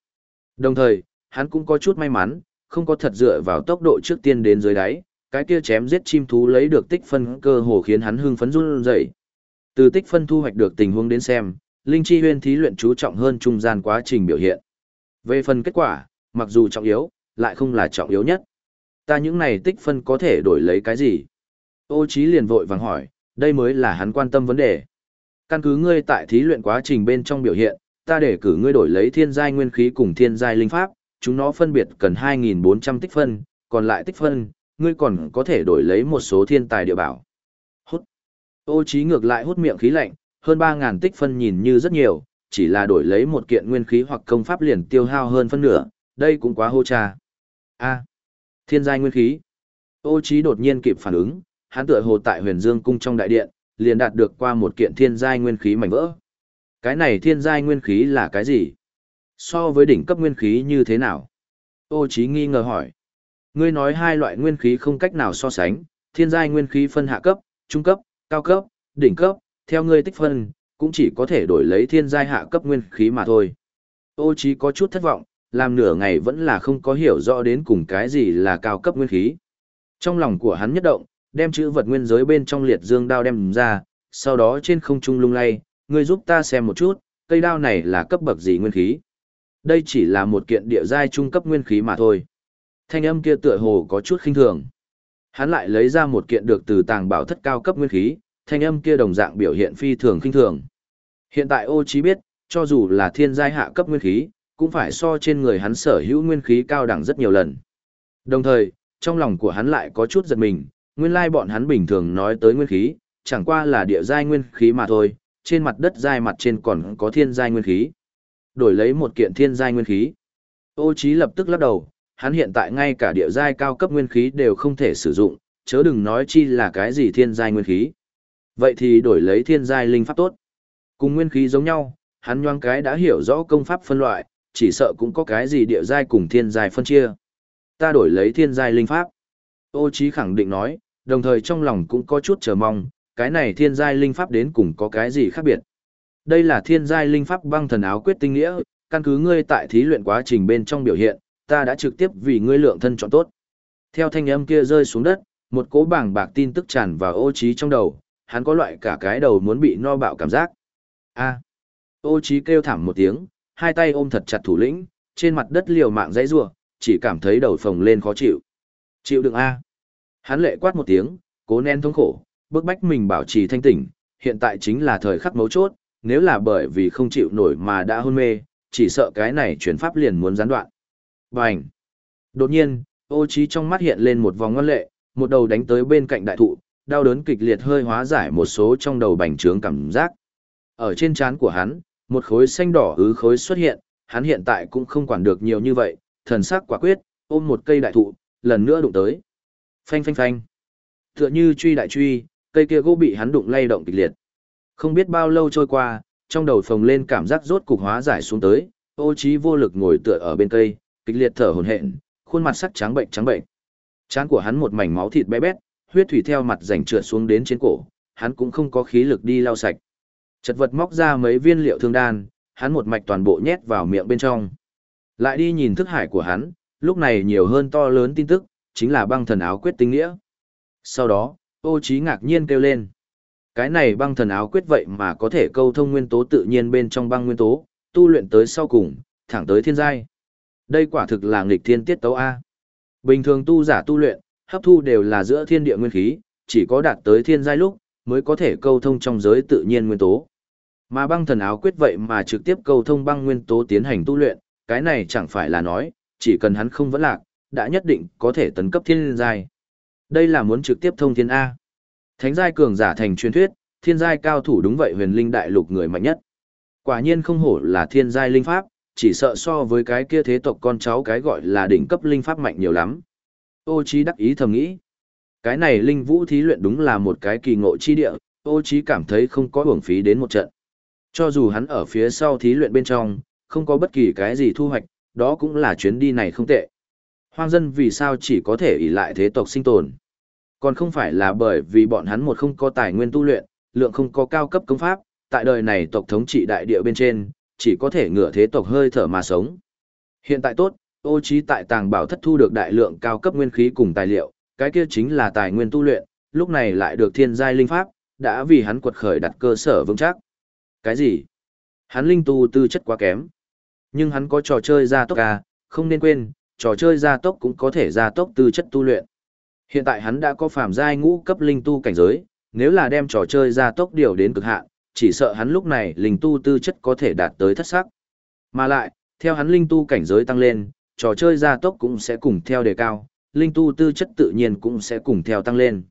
Đồng thời, hắn cũng có chút may mắn, không có thật dựa vào tốc độ trước tiên đến dưới đáy, cái kia chém giết chim thú lấy được tích phân cơ hồ khiến hắn hưng phấn run rẩy. Từ tích phân thu hoạch được tình huống đến xem, Linh Chi Huyên thí luyện chú trọng hơn trung gian quá trình biểu hiện. Về phần kết quả, mặc dù trọng yếu, lại không là trọng yếu nhất. Ta những này tích phân có thể đổi lấy cái gì? Ô Chí liền vội vàng hỏi, đây mới là hắn quan tâm vấn đề. Căn cứ ngươi tại thí luyện quá trình bên trong biểu hiện, ta để cử ngươi đổi lấy thiên giai nguyên khí cùng thiên giai linh pháp, chúng nó phân biệt cần 2.400 tích phân, còn lại tích phân, ngươi còn có thể đổi lấy một số thiên tài địa bảo. Hút. Ô Chí ngược lại hút miệng khí lạnh, hơn 3.000 tích phân nhìn như rất nhiều, chỉ là đổi lấy một kiện nguyên khí hoặc công pháp liền tiêu hao hơn phân nửa, đây cũng quá hô trà. A. thiên giai nguyên khí. Ô Chí đột nhiên kịp phản ứng, hắn tựa hồ tại huyền dương cung trong đại điện, liền đạt được qua một kiện thiên giai nguyên khí mảnh vỡ. Cái này thiên giai nguyên khí là cái gì? So với đỉnh cấp nguyên khí như thế nào? Ô Chí nghi ngờ hỏi. Ngươi nói hai loại nguyên khí không cách nào so sánh, thiên giai nguyên khí phân hạ cấp, trung cấp, cao cấp, đỉnh cấp, theo ngươi tích phân, cũng chỉ có thể đổi lấy thiên giai hạ cấp nguyên khí mà thôi. Ô Chí có chút thất vọng, làm nửa ngày vẫn là không có hiểu rõ đến cùng cái gì là cao cấp nguyên khí. Trong lòng của hắn nhất động, đem chữ vật nguyên giới bên trong liệt dương đao đem ra, sau đó trên không trung lung lay, ngươi giúp ta xem một chút, cây đao này là cấp bậc gì nguyên khí. Đây chỉ là một kiện địa giai trung cấp nguyên khí mà thôi. Thanh âm kia tựa hồ có chút khinh thường. Hắn lại lấy ra một kiện được từ tàng bảo thất cao cấp nguyên khí, thanh âm kia đồng dạng biểu hiện phi thường khinh thường. Hiện tại ô chí biết, cho dù là thiên giai hạ cấp nguyên khí, cũng phải so trên người hắn sở hữu nguyên khí cao đẳng rất nhiều lần. Đồng thời, trong lòng của hắn lại có chút giật mình, nguyên lai bọn hắn bình thường nói tới nguyên khí, chẳng qua là địa giai nguyên khí mà thôi, trên mặt đất giai mặt trên còn có thiên giai nguyên khí. Đổi lấy một kiện thiên giai nguyên khí. Ô Chí lập tức lắc đầu, hắn hiện tại ngay cả địa giai cao cấp nguyên khí đều không thể sử dụng, chớ đừng nói chi là cái gì thiên giai nguyên khí. Vậy thì đổi lấy thiên giai linh pháp tốt. Cùng nguyên khí giống nhau, Hắn nhoang cái đã hiểu rõ công pháp phân loại, chỉ sợ cũng có cái gì địa giai cùng thiên giai phân chia. Ta đổi lấy thiên giai linh pháp. Ô Chí khẳng định nói, đồng thời trong lòng cũng có chút chờ mong, cái này thiên giai linh pháp đến cùng có cái gì khác biệt. Đây là thiên giai linh pháp băng thần áo quyết tinh nghĩa, căn cứ ngươi tại thí luyện quá trình bên trong biểu hiện, ta đã trực tiếp vì ngươi lượng thân chọn tốt. Theo thanh âm kia rơi xuống đất, một cỗ bảng bạc tin tức tràn vào ô trí trong đầu, hắn có loại cả cái đầu muốn bị no bạo cảm giác. A. Ô trí kêu thảm một tiếng, hai tay ôm thật chặt thủ lĩnh, trên mặt đất liều mạng dãy rủa, chỉ cảm thấy đầu phồng lên khó chịu. Chịu đựng A. Hắn lệ quát một tiếng, cố nén thống khổ, bức bách mình bảo trì thanh tỉnh, hiện tại chính là thời khắc mấu chốt, nếu là bởi vì không chịu nổi mà đã hôn mê, chỉ sợ cái này chuyển pháp liền muốn gián đoạn. Bành! Đột nhiên, ô trí trong mắt hiện lên một vòng ngân lệ, một đầu đánh tới bên cạnh đại thụ, đau đớn kịch liệt hơi hóa giải một số trong đầu bành trướng cảm giác. Ở trên trán của hắn, một khối xanh đỏ ứ khối xuất hiện, hắn hiện tại cũng không quản được nhiều như vậy, thần sắc quả quyết, ôm một cây đại thụ, lần nữa đụng tới. Phanh phanh phanh. Tựa như truy đại truy, cây kia gỗ bị hắn đụng lay động kịch liệt. Không biết bao lâu trôi qua, trong đầu phồng lên cảm giác rốt cục hóa giải xuống tới, ô trí vô lực ngồi tựa ở bên cây, kịch liệt thở hổn hển, khuôn mặt sắc trắng bệnh trắng bệnh. Trán của hắn một mảnh máu thịt bé bét, huyết thủy theo mặt rảnh trượt xuống đến trên cổ, hắn cũng không có khí lực đi lau sạch. Chật vật móc ra mấy viên liệu thương đan, hắn một mạch toàn bộ nhét vào miệng bên trong. Lại đi nhìn thức hải của hắn, lúc này nhiều hơn to lớn tin tức, chính là băng thần áo quyết tinh nghĩa. Sau đó, ô trí ngạc nhiên kêu lên. Cái này băng thần áo quyết vậy mà có thể câu thông nguyên tố tự nhiên bên trong băng nguyên tố, tu luyện tới sau cùng, thẳng tới thiên giai. Đây quả thực là nghịch thiên tiết tấu A. Bình thường tu giả tu luyện, hấp thu đều là giữa thiên địa nguyên khí, chỉ có đạt tới thiên giai lúc, mới có thể câu thông trong giới tự nhiên nguyên tố. Mà băng thần áo quyết vậy mà trực tiếp câu thông băng nguyên tố tiến hành tu luyện, cái này chẳng phải là nói, chỉ cần hắn không vẫn lạc, đã nhất định có thể tấn cấp thiên giai. Đây là muốn trực tiếp thông thiên A. Thánh giai cường giả thành truyền thuyết, thiên giai cao thủ đúng vậy huyền linh đại lục người mạnh nhất. Quả nhiên không hổ là thiên giai linh pháp, chỉ sợ so với cái kia thế tộc con cháu cái gọi là đỉnh cấp linh pháp mạnh nhiều lắm. Ô Chí đắc ý thầm nghĩ. Cái này linh vũ thí luyện đúng là một cái kỳ ngộ chi địa, ô Chí cảm thấy không có uổng phí đến một trận. Cho dù hắn ở phía sau thí luyện bên trong, không có bất kỳ cái gì thu hoạch, đó cũng là chuyến đi này không tệ. Hoang dân vì sao chỉ có thể ỷ lại thế tộc sinh tồn? Còn không phải là bởi vì bọn hắn một không có tài nguyên tu luyện, lượng không có cao cấp công pháp, tại đời này tộc thống trị đại địa bên trên, chỉ có thể ngửa thế tộc hơi thở mà sống. Hiện tại tốt, ô trí tại tàng bảo thất thu được đại lượng cao cấp nguyên khí cùng tài liệu, cái kia chính là tài nguyên tu luyện, lúc này lại được thiên giai linh pháp, đã vì hắn quật khởi đặt cơ sở vững chắc. Cái gì? Hắn linh tu tư chất quá kém. Nhưng hắn có trò chơi gia tốc à, không nên quên, trò chơi gia tốc cũng có thể gia tốc tư chất tu luyện. Hiện tại hắn đã có phàm giai ngũ cấp linh tu cảnh giới, nếu là đem trò chơi gia tốc điều đến cực hạn, chỉ sợ hắn lúc này linh tu tư chất có thể đạt tới thất sắc. Mà lại, theo hắn linh tu cảnh giới tăng lên, trò chơi gia tốc cũng sẽ cùng theo đề cao, linh tu tư chất tự nhiên cũng sẽ cùng theo tăng lên.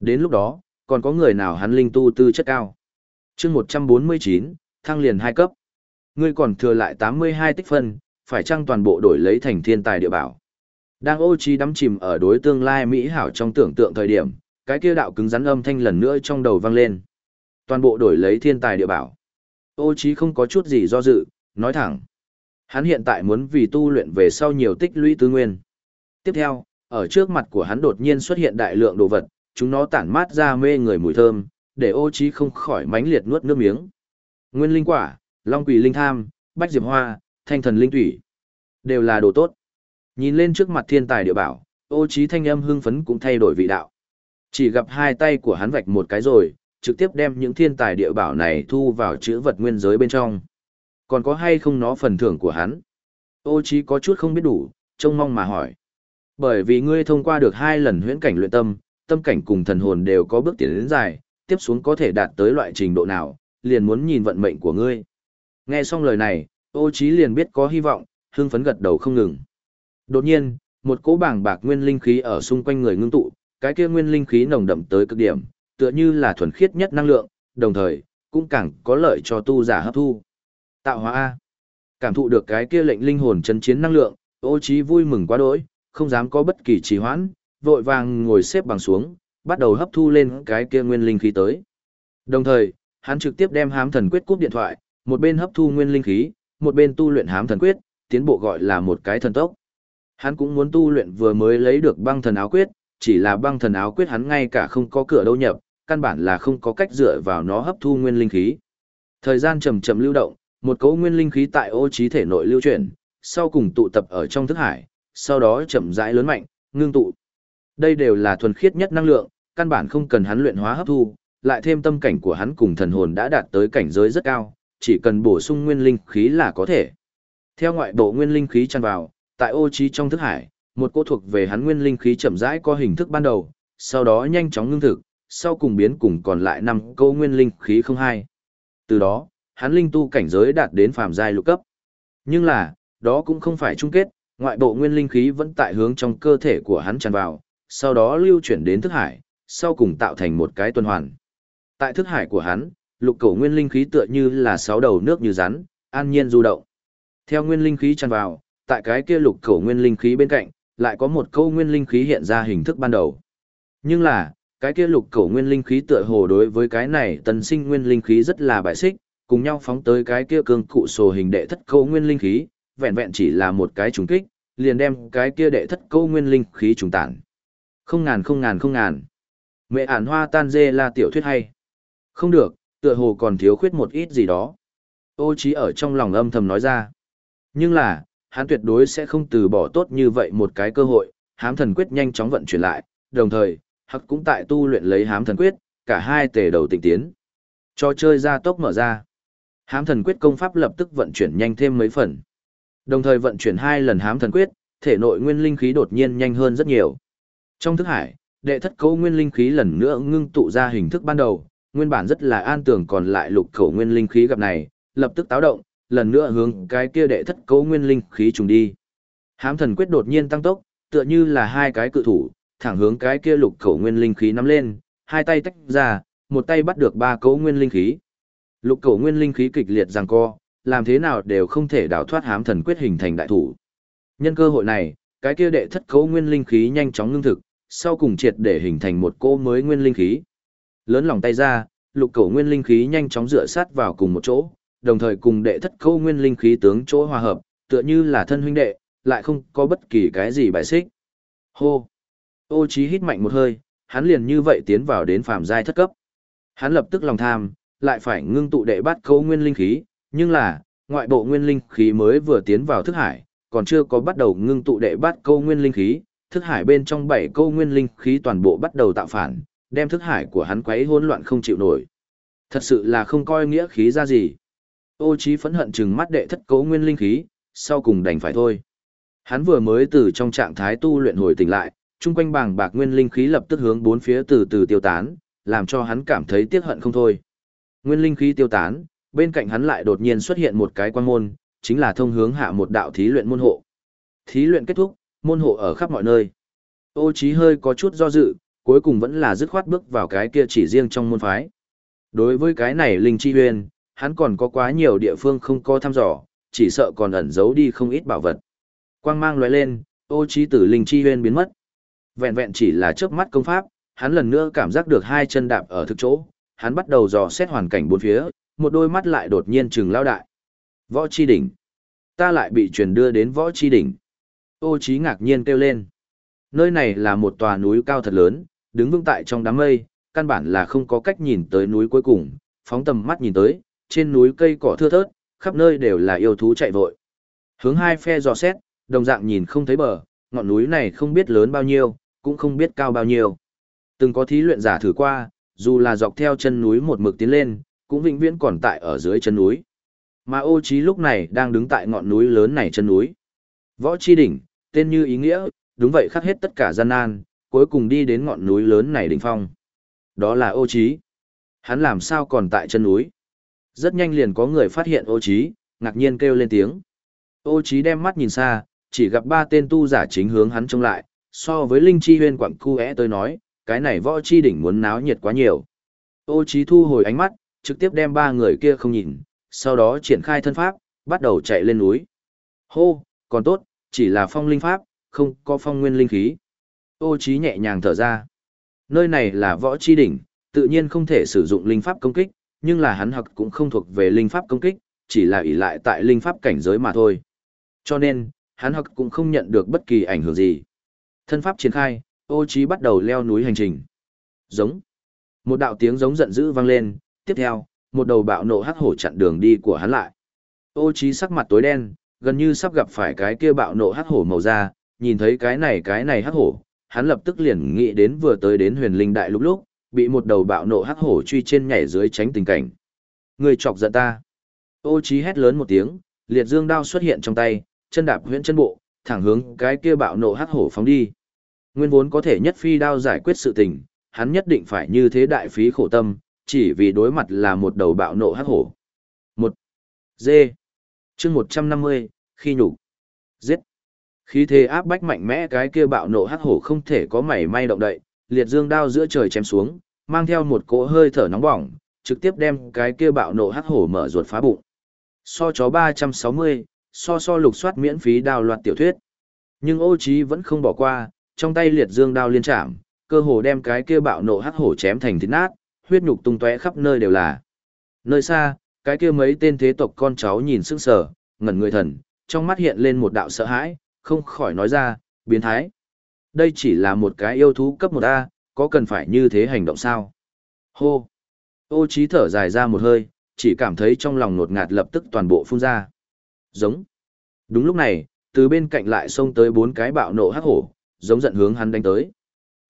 Đến lúc đó, còn có người nào hắn linh tu tư chất cao. chương 149, thăng liền 2 cấp. Ngươi còn thừa lại 82 tích phân, phải chăng toàn bộ đổi lấy thành thiên tài địa bảo. Đang ô trí đắm chìm ở đối tương lai mỹ hảo trong tưởng tượng thời điểm, cái kia đạo cứng rắn âm thanh lần nữa trong đầu vang lên. Toàn bộ đổi lấy thiên tài địa bảo. Ô Chí không có chút gì do dự, nói thẳng. Hắn hiện tại muốn vì tu luyện về sau nhiều tích lũy tư nguyên. Tiếp theo, ở trước mặt của hắn đột nhiên xuất hiện đại lượng đồ vật, chúng nó tản mát ra mê người mùi thơm, để ô Chí không khỏi mãnh liệt nuốt nước miếng. Nguyên linh quả, long quỷ linh tham, bách diệp hoa, thanh thần linh thủy. Đều là đồ tốt. Nhìn lên trước mặt thiên tài địa bảo, ô Chí thanh âm hưng phấn cũng thay đổi vị đạo. Chỉ gặp hai tay của hắn vạch một cái rồi, trực tiếp đem những thiên tài địa bảo này thu vào chữ vật nguyên giới bên trong. Còn có hay không nó phần thưởng của hắn? Ô chí có chút không biết đủ, trông mong mà hỏi. Bởi vì ngươi thông qua được hai lần huyễn cảnh luyện tâm, tâm cảnh cùng thần hồn đều có bước tiến đến dài, tiếp xuống có thể đạt tới loại trình độ nào, liền muốn nhìn vận mệnh của ngươi. Nghe xong lời này, ô chí liền biết có hy vọng, hưng phấn gật đầu không ngừng. Đột nhiên, một cỗ bảng bạc nguyên linh khí ở xung quanh người ngưng tụ, cái kia nguyên linh khí nồng đậm tới cực điểm, tựa như là thuần khiết nhất năng lượng, đồng thời, cũng càng có lợi cho tu giả hấp thu. Tạo hóa A. Cảm thụ được cái kia lệnh linh hồn chấn chiến năng lượng, ô trí vui mừng quá đỗi, không dám có bất kỳ trì hoãn, vội vàng ngồi xếp bằng xuống, bắt đầu hấp thu lên cái kia nguyên linh khí tới. Đồng thời, hắn trực tiếp đem hám thần quyết cúp điện thoại, một bên hấp thu nguyên linh khí, một bên tu luyện hám thần quyết, tiến bộ gọi là một cái thần tốc. Hắn cũng muốn tu luyện vừa mới lấy được băng thần áo quyết, chỉ là băng thần áo quyết hắn ngay cả không có cửa đâu nhập, căn bản là không có cách dựa vào nó hấp thu nguyên linh khí. Thời gian chậm chậm lưu động, một cấu nguyên linh khí tại ô trí thể nội lưu chuyển, sau cùng tụ tập ở trong thức hải, sau đó chậm rãi lớn mạnh, ngưng tụ. Đây đều là thuần khiết nhất năng lượng, căn bản không cần hắn luyện hóa hấp thu, lại thêm tâm cảnh của hắn cùng thần hồn đã đạt tới cảnh giới rất cao, chỉ cần bổ sung nguyên linh khí là có thể. Theo ngoại bộ nguyên linh khí tràn vào, tại ô trí trong thức hải, một cô thuộc về hắn nguyên linh khí chậm rãi có hình thức ban đầu, sau đó nhanh chóng ngưng thực, sau cùng biến cùng còn lại năm câu nguyên linh khí không hai. Từ đó, hắn linh tu cảnh giới đạt đến phàm giai lục cấp. Nhưng là, đó cũng không phải chung kết, ngoại bộ nguyên linh khí vẫn tại hướng trong cơ thể của hắn tràn vào, sau đó lưu chuyển đến thức hải, sau cùng tạo thành một cái tuần hoàn. Tại thức hải của hắn, lục cổ nguyên linh khí tựa như là sáu đầu nước như rắn, an nhiên du động. Theo nguyên linh khí tràn vào, tại cái kia lục cổ nguyên linh khí bên cạnh, lại có một câu nguyên linh khí hiện ra hình thức ban đầu. Nhưng là, cái kia lục cổ nguyên linh khí tựa hồ đối với cái này tân sinh nguyên linh khí rất là bại xích, cùng nhau phóng tới cái kia cương cụ sổ hình đệ thất câu nguyên linh khí, vẹn vẹn chỉ là một cái trùng kích, liền đem cái kia đệ thất câu nguyên linh khí trùng tản. Không ngàn không ngàn không ngàn. Mẹ ản hoa tan dê là tiểu thuyết hay. Không được, tựa hồ còn thiếu khuyết một ít gì đó. Ô trí ở trong lòng âm thầm nói ra. Nhưng là, hắn tuyệt đối sẽ không từ bỏ tốt như vậy một cái cơ hội, hám thần quyết nhanh chóng vận chuyển lại, đồng thời, hắc cũng tại tu luyện lấy hám thần quyết, cả hai tề đầu tịnh tiến. Cho chơi ra tốc mở ra. Hám thần quyết công pháp lập tức vận chuyển nhanh thêm mấy phần. Đồng thời vận chuyển hai lần hám thần quyết, thể nội nguyên linh khí đột nhiên nhanh hơn rất nhiều. Trong thức hải, đệ thất cấu nguyên linh khí lần nữa ngưng tụ ra hình thức ban đầu, nguyên bản rất là an tưởng còn lại lục khẩu nguyên linh khí gặp này, lập tức táo động, lần nữa hướng cái kia đệ thất cấu nguyên linh khí trùng đi. Hám thần quyết đột nhiên tăng tốc, tựa như là hai cái cự thủ, thẳng hướng cái kia lục khẩu nguyên linh khí nắm lên, hai tay tách ra, một tay bắt được ba cấu nguyên linh khí. Lục khẩu nguyên linh khí kịch liệt giằng co, làm thế nào đều không thể đào thoát hám thần quyết hình thành đại thủ. Nhân cơ hội này, cái kia đệ thất cấu nguyên linh khí nhanh chóng ngưng thực, sau cùng triệt để hình thành một cỗ mới nguyên linh khí. Lớn lòng tay ra, lục khẩu nguyên linh khí nhanh chóng dựa sát vào cùng một chỗ, đồng thời cùng đệ thất câu nguyên linh khí tướng chỗ hòa hợp, tựa như là thân huynh đệ, lại không có bất kỳ cái gì bài xích. Hô! Ô Chí hít mạnh một hơi, hắn liền như vậy tiến vào đến phàm giai thất cấp. Hắn lập tức lòng tham, lại phải ngưng tụ đệ bát câu nguyên linh khí, nhưng là, ngoại bộ nguyên linh khí mới vừa tiến vào thức hải, còn chưa có bắt đầu ngưng tụ đệ bát câu nguyên linh khí, thức hải bên trong bảy câu nguyên linh khí toàn bộ bắt đầu tạo phản, đem thức hải của hắn quấy hỗn loạn không chịu nổi. Thật sự là không coi nghĩa khí ra gì. Ô Chí phẫn hận chừng mắt đệ thất cấu nguyên linh khí, sau cùng đành phải thôi. Hắn vừa mới từ trong trạng thái tu luyện hồi tỉnh lại, chung quanh bàng bạc nguyên linh khí lập tức hướng bốn phía từ từ tiêu tán, làm cho hắn cảm thấy tiếc hận không thôi. Nguyên linh khí tiêu tán, bên cạnh hắn lại đột nhiên xuất hiện một cái quan môn, chính là thông hướng hạ một đạo thí luyện môn hộ. Thí luyện kết thúc, môn hộ ở khắp mọi nơi. Ô Chí hơi có chút do dự, cuối cùng vẫn là dứt khoát bước vào cái kia chỉ riêng trong môn phái. Đối với cái này linh chi huyền, hắn còn có quá nhiều địa phương không có thăm dò, chỉ sợ còn ẩn giấu đi không ít bảo vật. Quang mang lóe lên, ô trí tử linh chi huyên biến mất. Vẹn vẹn chỉ là chớp mắt công pháp, hắn lần nữa cảm giác được hai chân đạp ở thực chỗ, hắn bắt đầu dò xét hoàn cảnh bốn phía, một đôi mắt lại đột nhiên trừng lao đại. Võ chi đỉnh. Ta lại bị truyền đưa đến võ chi đỉnh. Ô trí ngạc nhiên kêu lên. Nơi này là một tòa núi cao thật lớn, đứng vững tại trong đám mây, căn bản là không có cách nhìn tới núi cuối cùng, phóng tầm mắt nhìn tới, trên núi cây cỏ thưa thớt, khắp nơi đều là yêu thú chạy vội. Hướng hai phe dò xét, đồng dạng nhìn không thấy bờ, ngọn núi này không biết lớn bao nhiêu, cũng không biết cao bao nhiêu. Từng có thí luyện giả thử qua, dù là dọc theo chân núi một mực tiến lên, cũng vĩnh viễn còn tại ở dưới chân núi. Mà ô trí lúc này đang đứng tại ngọn núi lớn này chân núi. Võ chi đỉnh, tên như ý nghĩa, đúng vậy khắc hết tất cả gian nan, cuối cùng đi đến ngọn núi lớn này đỉnh phong. Đó là ô trí. Hắn làm sao còn tại chân núi? Rất nhanh liền có người phát hiện ô trí, ngạc nhiên kêu lên tiếng. Ô trí đem mắt nhìn xa, chỉ gặp ba tên tu giả chính hướng hắn trông lại, so với linh chi huyên quặng cu é tôi nói, cái này võ chi đỉnh muốn náo nhiệt quá nhiều. Ô trí thu hồi ánh mắt, trực tiếp đem ba người kia không nhìn, sau đó triển khai thân pháp, bắt đầu chạy lên núi. Hô, còn tốt, chỉ là phong linh pháp, không có phong nguyên linh khí. Ô trí nhẹ nhàng thở ra. Nơi này là võ chi đỉnh, tự nhiên không thể sử dụng linh pháp công kích, nhưng là hắn học cũng không thuộc về linh pháp công kích, chỉ là ỷ lại tại linh pháp cảnh giới mà thôi. Cho nên, hắn hoặc cũng không nhận được bất kỳ ảnh hưởng gì. Thân pháp triển khai, ô trí bắt đầu leo núi hành trình. Giống. Một đạo tiếng giống giận dữ vang lên, tiếp theo, một đầu bạo nộ hắc hổ chặn đường đi của hắn lại. Ô trí sắc mặt tối đen, gần như sắp gặp phải cái kia bạo nộ hắc hổ màu da, nhìn thấy cái này cái này hắc hổ, hắn lập tức liền nghĩ đến vừa tới đến huyền linh đại lúc lúc, bị một đầu bạo nộ hắc hổ truy trên nhảy dưới tránh tình cảnh. Người chọc giận ta. Ô trí hét lớn một tiếng, liệt dương đao xuất hiện trong tay, chân đạp huyễn chân bộ, thẳng hướng cái kia bạo nộ hắc hổ phóng đi. Nguyên vốn có thể nhất phi đao giải quyết sự tình, hắn nhất định phải như thế đại phí khổ tâm, chỉ vì đối mặt là một đầu bạo nộ hắc hổ. Một. d Chương 150, khi nhục. Giết. Khí thế áp bách mạnh mẽ cái kia bạo nộ hắc hổ không thể có mảy may động đậy, liệt dương đao giữa trời chém xuống, mang theo một cỗ hơi thở nóng bỏng, trực tiếp đem cái kia bạo nộ hắc hổ mở ruột phá bụng. So chó 360, so so lục soát miễn phí đào loạt tiểu thuyết. Nhưng ô Chí vẫn không bỏ qua, trong tay liệt dương đao liên chạm, cơ hồ đem cái kia bạo nộ hắc hổ chém thành thịt nát, huyết nhục tung tóe khắp nơi đều là. Nơi xa, cái kia mấy tên thế tộc con cháu nhìn sững sờ, ngẩn người thần, trong mắt hiện lên một đạo sợ hãi, không khỏi nói ra, biến thái. Đây chỉ là một cái yêu thú cấp 1A, có cần phải như thế hành động sao? Hô! Ô trí thở dài ra một hơi, chỉ cảm thấy trong lòng nột ngạt lập tức toàn bộ phun ra. Giống! Đúng lúc này, từ bên cạnh lại xông tới bốn cái bạo nộ hắc hổ, giống giận hướng hắn đánh tới.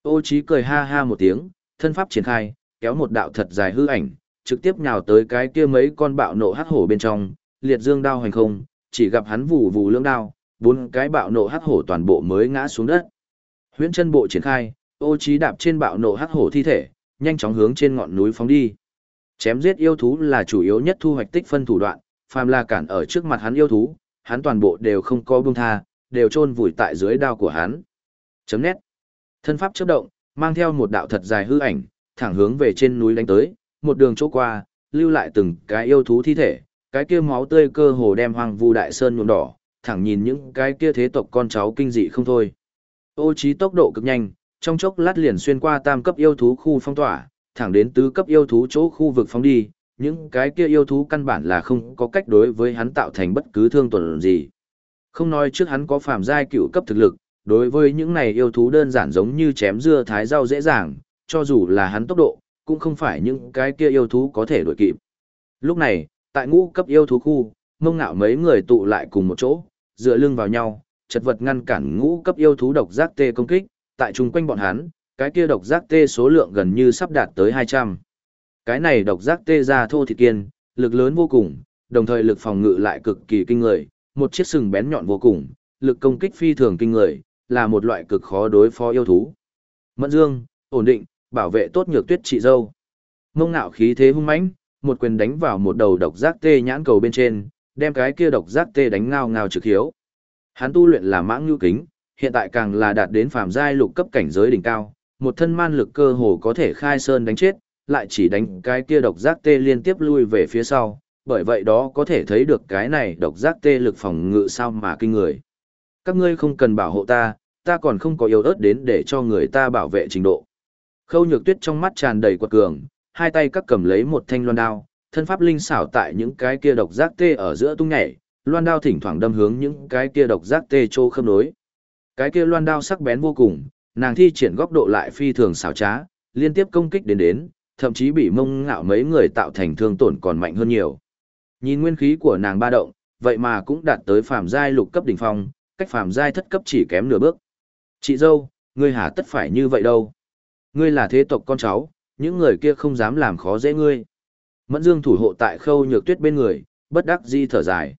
Ô trí cười ha ha một tiếng, thân pháp triển khai, kéo một đạo thật dài hư ảnh, trực tiếp nhào tới cái kia mấy con bạo nộ hắc hổ bên trong, liệt dương đao hành không, chỉ gặp hắn vù vù lưỡng đao, bốn cái bạo nộ hắc hổ toàn bộ mới ngã xuống đất. Huyễn chân bộ triển khai, ô trí đạp trên bạo nộ hắc hổ thi thể, nhanh chóng hướng trên ngọn núi phóng đi. Chém giết yêu thú là chủ yếu nhất thu hoạch tích phân thủ đoạn, phàm là cản ở trước mặt hắn yêu thú, hắn toàn bộ đều không có buông tha, đều chôn vùi tại dưới đao của hắn. Chấm nét. Thân pháp chớp động, mang theo một đạo thật dài hư ảnh, thẳng hướng về trên núi đánh tới, một đường chỗ qua, lưu lại từng cái yêu thú thi thể, cái kia máu tươi cơ hồ đem hoang vu đại sơn nhuộm đỏ, thẳng nhìn những cái kia thế tộc con cháu kinh dị không thôi. Ô trí tốc độ cực nhanh, trong chốc lát liền xuyên qua tam cấp yêu thú khu phong tỏa, thẳng đến tứ cấp yêu thú chỗ khu vực phóng đi, những cái kia yêu thú căn bản là không có cách đối với hắn tạo thành bất cứ thương tổn gì. Không nói trước hắn có phàm giai cựu cấp thực lực, đối với những này yêu thú đơn giản giống như chém dưa thái rau dễ dàng, cho dù là hắn tốc độ, cũng không phải những cái kia yêu thú có thể đuổi kịp. Lúc này, tại ngũ cấp yêu thú khu, mông ngạo mấy người tụ lại cùng một chỗ, dựa lưng vào nhau, chật vật ngăn cản ngũ cấp yêu thú độc giác tê công kích, tại chung quanh bọn hắn, cái kia độc giác tê số lượng gần như sắp đạt tới 200. Cái này độc giác tê ra thô thịt kiên, lực lớn vô cùng, đồng thời lực phòng ngự lại cực kỳ kinh người, một chiếc sừng bén nhọn vô cùng, lực công kích phi thường kinh người, là một loại cực khó đối phó yêu thú. Mẫn Dương, ổn định, bảo vệ tốt nhược tuyết chị dâu. Mông ngạo khí thế hung mãnh, một quyền đánh vào một đầu độc giác tê nhãn cầu bên trên, đem cái kia độc giác tê đánh ngao ngao trực hiếu. Hắn tu luyện là mãng nhu kính, hiện tại càng là đạt đến phàm giai lục cấp cảnh giới đỉnh cao, một thân man lực cơ hồ có thể khai sơn đánh chết, lại chỉ đánh cái kia độc giác tê liên tiếp lui về phía sau, bởi vậy đó có thể thấy được cái này độc giác tê lực phòng ngự sao mà kinh người. Các ngươi không cần bảo hộ ta, ta còn không có yếu ớt đến để cho người ta bảo vệ trình độ. Khâu nhược tuyết trong mắt tràn đầy quật cường, hai tay các cầm lấy một thanh loan đao, thân pháp linh xảo tại những cái kia độc giác tê ở giữa tung nhảy, loan đao thỉnh thoảng đâm hướng những cái kia độc giác tê trô khớp nối. Cái kia loan đao sắc bén vô cùng, nàng thi triển góc độ lại phi thường xảo trá, liên tiếp công kích đến đến, thậm chí bị mông ngạo mấy người tạo thành thương tổn còn mạnh hơn nhiều. Nhìn nguyên khí của nàng ba động, vậy mà cũng đạt tới phàm giai lục cấp đỉnh phong, cách phàm giai thất cấp chỉ kém nửa bước. Chị dâu, ngươi hả tất phải như vậy đâu. Ngươi là thế tộc con cháu, những người kia không dám làm khó dễ ngươi. Mẫn Dương thủ hộ tại khâu nhược tuyết bên người, bất đắc di thở dài.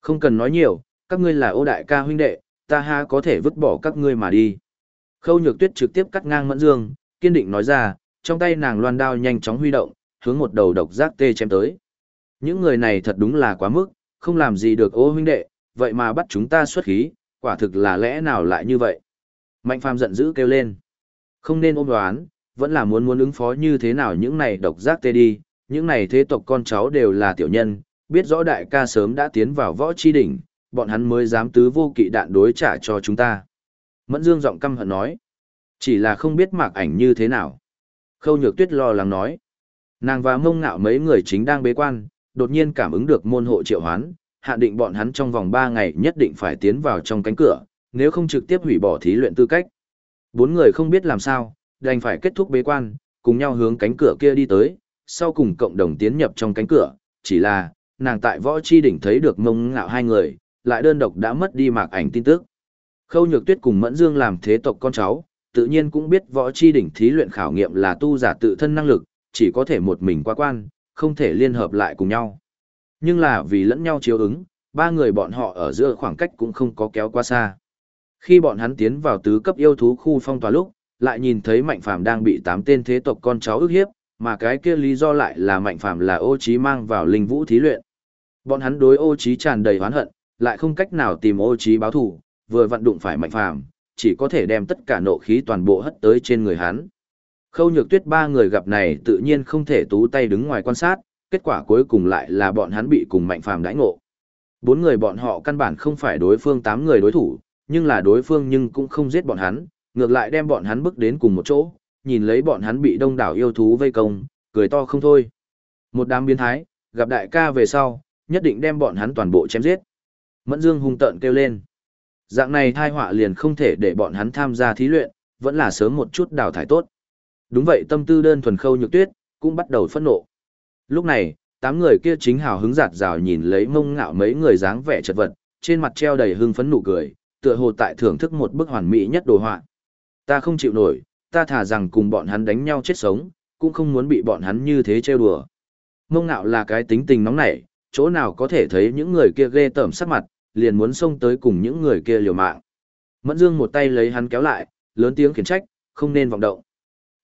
Không cần nói nhiều, các ngươi là ô đại ca huynh đệ, ta ha có thể vứt bỏ các ngươi mà đi. Khâu nhược tuyết trực tiếp cắt ngang Mẫn Dương, kiên định nói ra, trong tay nàng loan đao nhanh chóng huy động, hướng một đầu độc giác tê chém tới. Những người này thật đúng là quá mức, không làm gì được ô huynh đệ, vậy mà bắt chúng ta xuất khí, quả thực là lẽ nào lại như vậy. Mạnh phàm giận dữ kêu lên. Không nên ôm đoán, vẫn là muốn muốn ứng phó như thế nào những này độc giác tê đi, những này thế tộc con cháu đều là tiểu nhân, biết rõ đại ca sớm đã tiến vào võ chi đỉnh, bọn hắn mới dám tứ vô kỵ đạn đối trả cho chúng ta. Mẫn Dương giọng căm hận nói, chỉ là không biết mạc ảnh như thế nào. Khâu nhược tuyết lo lắng nói, nàng và mông ngạo mấy người chính đang bế quan, đột nhiên cảm ứng được môn hộ triệu hoán, hạ định bọn hắn trong vòng 3 ngày nhất định phải tiến vào trong cánh cửa, nếu không trực tiếp hủy bỏ thí luyện tư cách. Bốn người không biết làm sao, đành phải kết thúc bế quan, cùng nhau hướng cánh cửa kia đi tới, sau cùng cộng đồng tiến nhập trong cánh cửa, chỉ là, nàng tại võ chi đỉnh thấy được mông ngạo hai người, lại đơn độc đã mất đi mạc ảnh tin tức. Khâu Nhược Tuyết cùng Mẫn Dương làm thế tộc con cháu, tự nhiên cũng biết võ chi đỉnh thí luyện khảo nghiệm là tu giả tự thân năng lực, chỉ có thể một mình qua quan, không thể liên hợp lại cùng nhau. Nhưng là vì lẫn nhau chiếu ứng, ba người bọn họ ở giữa khoảng cách cũng không có kéo quá xa. Khi bọn hắn tiến vào tứ cấp yêu thú khu phong tỏa lúc, lại nhìn thấy Mạnh Phàm đang bị tám tên thế tộc con cháu ức hiếp, mà cái kia lý do lại là Mạnh Phàm là ô trí mang vào linh vũ thí luyện. Bọn hắn đối ô trí tràn đầy oán hận, lại không cách nào tìm ô trí báo thù, vừa vận đụng phải Mạnh Phàm, chỉ có thể đem tất cả nộ khí toàn bộ hất tới trên người hắn. Khâu nhược tuyết ba người gặp này tự nhiên không thể tú tay đứng ngoài quan sát, kết quả cuối cùng lại là bọn hắn bị cùng mạnh phàm đãi ngộ. Bốn người bọn họ căn bản không phải đối phương tám người đối thủ, nhưng là đối phương nhưng cũng không giết bọn hắn, ngược lại đem bọn hắn bước đến cùng một chỗ, nhìn lấy bọn hắn bị đông đảo yêu thú vây công, cười to không thôi. Một đám biến thái, gặp đại ca về sau, nhất định đem bọn hắn toàn bộ chém giết. Mẫn Dương hung tợn kêu lên. Dạng này thai họa liền không thể để bọn hắn tham gia thí luyện, vẫn là sớm một chút đào thải tốt. Đúng vậy tâm tư đơn thuần khâu nhược tuyết, cũng bắt đầu phẫn nộ. Lúc này, tám người kia chính hào hứng giạt rào nhìn lấy mông ngạo mấy người dáng vẻ chật vật, trên mặt treo đầy hưng phấn nụ cười, tựa hồ tại thưởng thức một bức hoàn mỹ nhất đồ họa. Ta không chịu nổi, ta thà rằng cùng bọn hắn đánh nhau chết sống, cũng không muốn bị bọn hắn như thế trêu đùa. Mông ngạo là cái tính tình nóng nảy, chỗ nào có thể thấy những người kia ghê tởm sắc mặt, liền muốn xông tới cùng những người kia liều mạng. Mẫn Dương một tay lấy hắn kéo lại, lớn tiếng khiển trách, không nên vọng động.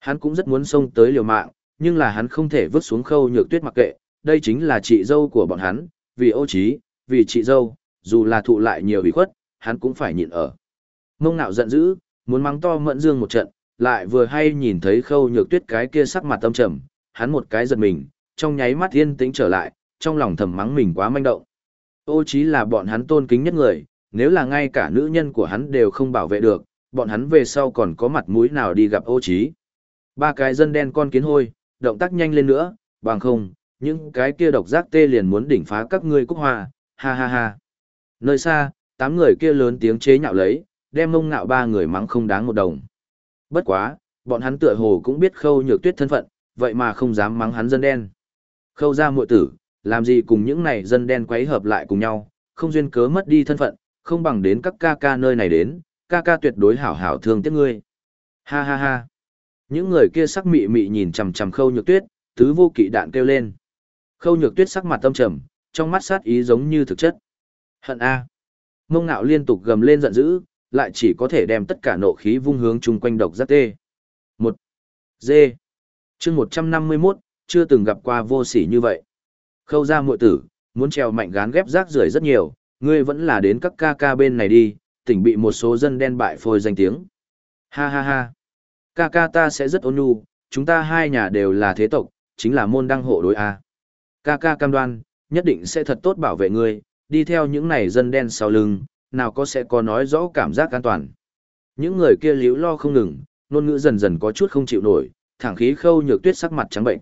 Hắn cũng rất muốn xông tới liều mạng, nhưng là hắn không thể vứt xuống khâu nhược tuyết mặc kệ, đây chính là chị dâu của bọn hắn, vì ô trí, vì chị dâu, dù là thụ lại nhiều bị khuất, hắn cũng phải nhịn ở. Mông nạo giận dữ, muốn mắng to mẫn dương một trận, lại vừa hay nhìn thấy khâu nhược tuyết cái kia sắc mặt tâm trầm, hắn một cái giật mình, trong nháy mắt yên tĩnh trở lại, trong lòng thầm mắng mình quá manh động. Ô Chí là bọn hắn tôn kính nhất người, nếu là ngay cả nữ nhân của hắn đều không bảo vệ được, bọn hắn về sau còn có mặt mũi nào đi gặp ô Chí? Ba cái dân đen con kiến hôi, động tác nhanh lên nữa, bằng không, những cái kia độc giác tê liền muốn đỉnh phá các ngươi cúc hoa, ha ha ha. Nơi xa, tám người kia lớn tiếng chế nhạo lấy, đem mông ngạo ba người mắng không đáng một đồng. Bất quá, bọn hắn tựa hồ cũng biết khâu nhược tuyết thân phận, vậy mà không dám mắng hắn dân đen. Khâu ra muội tử, làm gì cùng những này dân đen quấy hợp lại cùng nhau, không duyên cớ mất đi thân phận, không bằng đến các ca ca nơi này đến, ca ca tuyệt đối hảo hảo thương tiếc ngươi. Ha ha ha. Những người kia sắc mị mị nhìn chằm chằm khâu nhược tuyết, tứ vô kỵ đạn kêu lên. Khâu nhược tuyết sắc mặt tâm trầm, trong mắt sát ý giống như thực chất. Hận A. Mông ngạo liên tục gầm lên giận dữ, lại chỉ có thể đem tất cả nộ khí vung hướng chung quanh độc giác tê. Một. d chương 151, chưa từng gặp qua vô sỉ như vậy. Khâu ra muội tử, muốn treo mạnh gán ghép rác rưởi rất nhiều, ngươi vẫn là đến các ca ca bên này đi, tỉnh bị một số dân đen bại phôi danh tiếng. Ha ha ha. Ca ca ta sẽ rất ôn nhu, chúng ta hai nhà đều là thế tộc, chính là môn đăng hộ đối A. Ca ca cam đoan, nhất định sẽ thật tốt bảo vệ ngươi, đi theo những này dân đen sau lưng, nào có sẽ có nói rõ cảm giác an toàn. Những người kia liễu lo không ngừng, ngôn ngữ dần dần có chút không chịu nổi, thẳng khí khâu nhược tuyết sắc mặt trắng bệnh.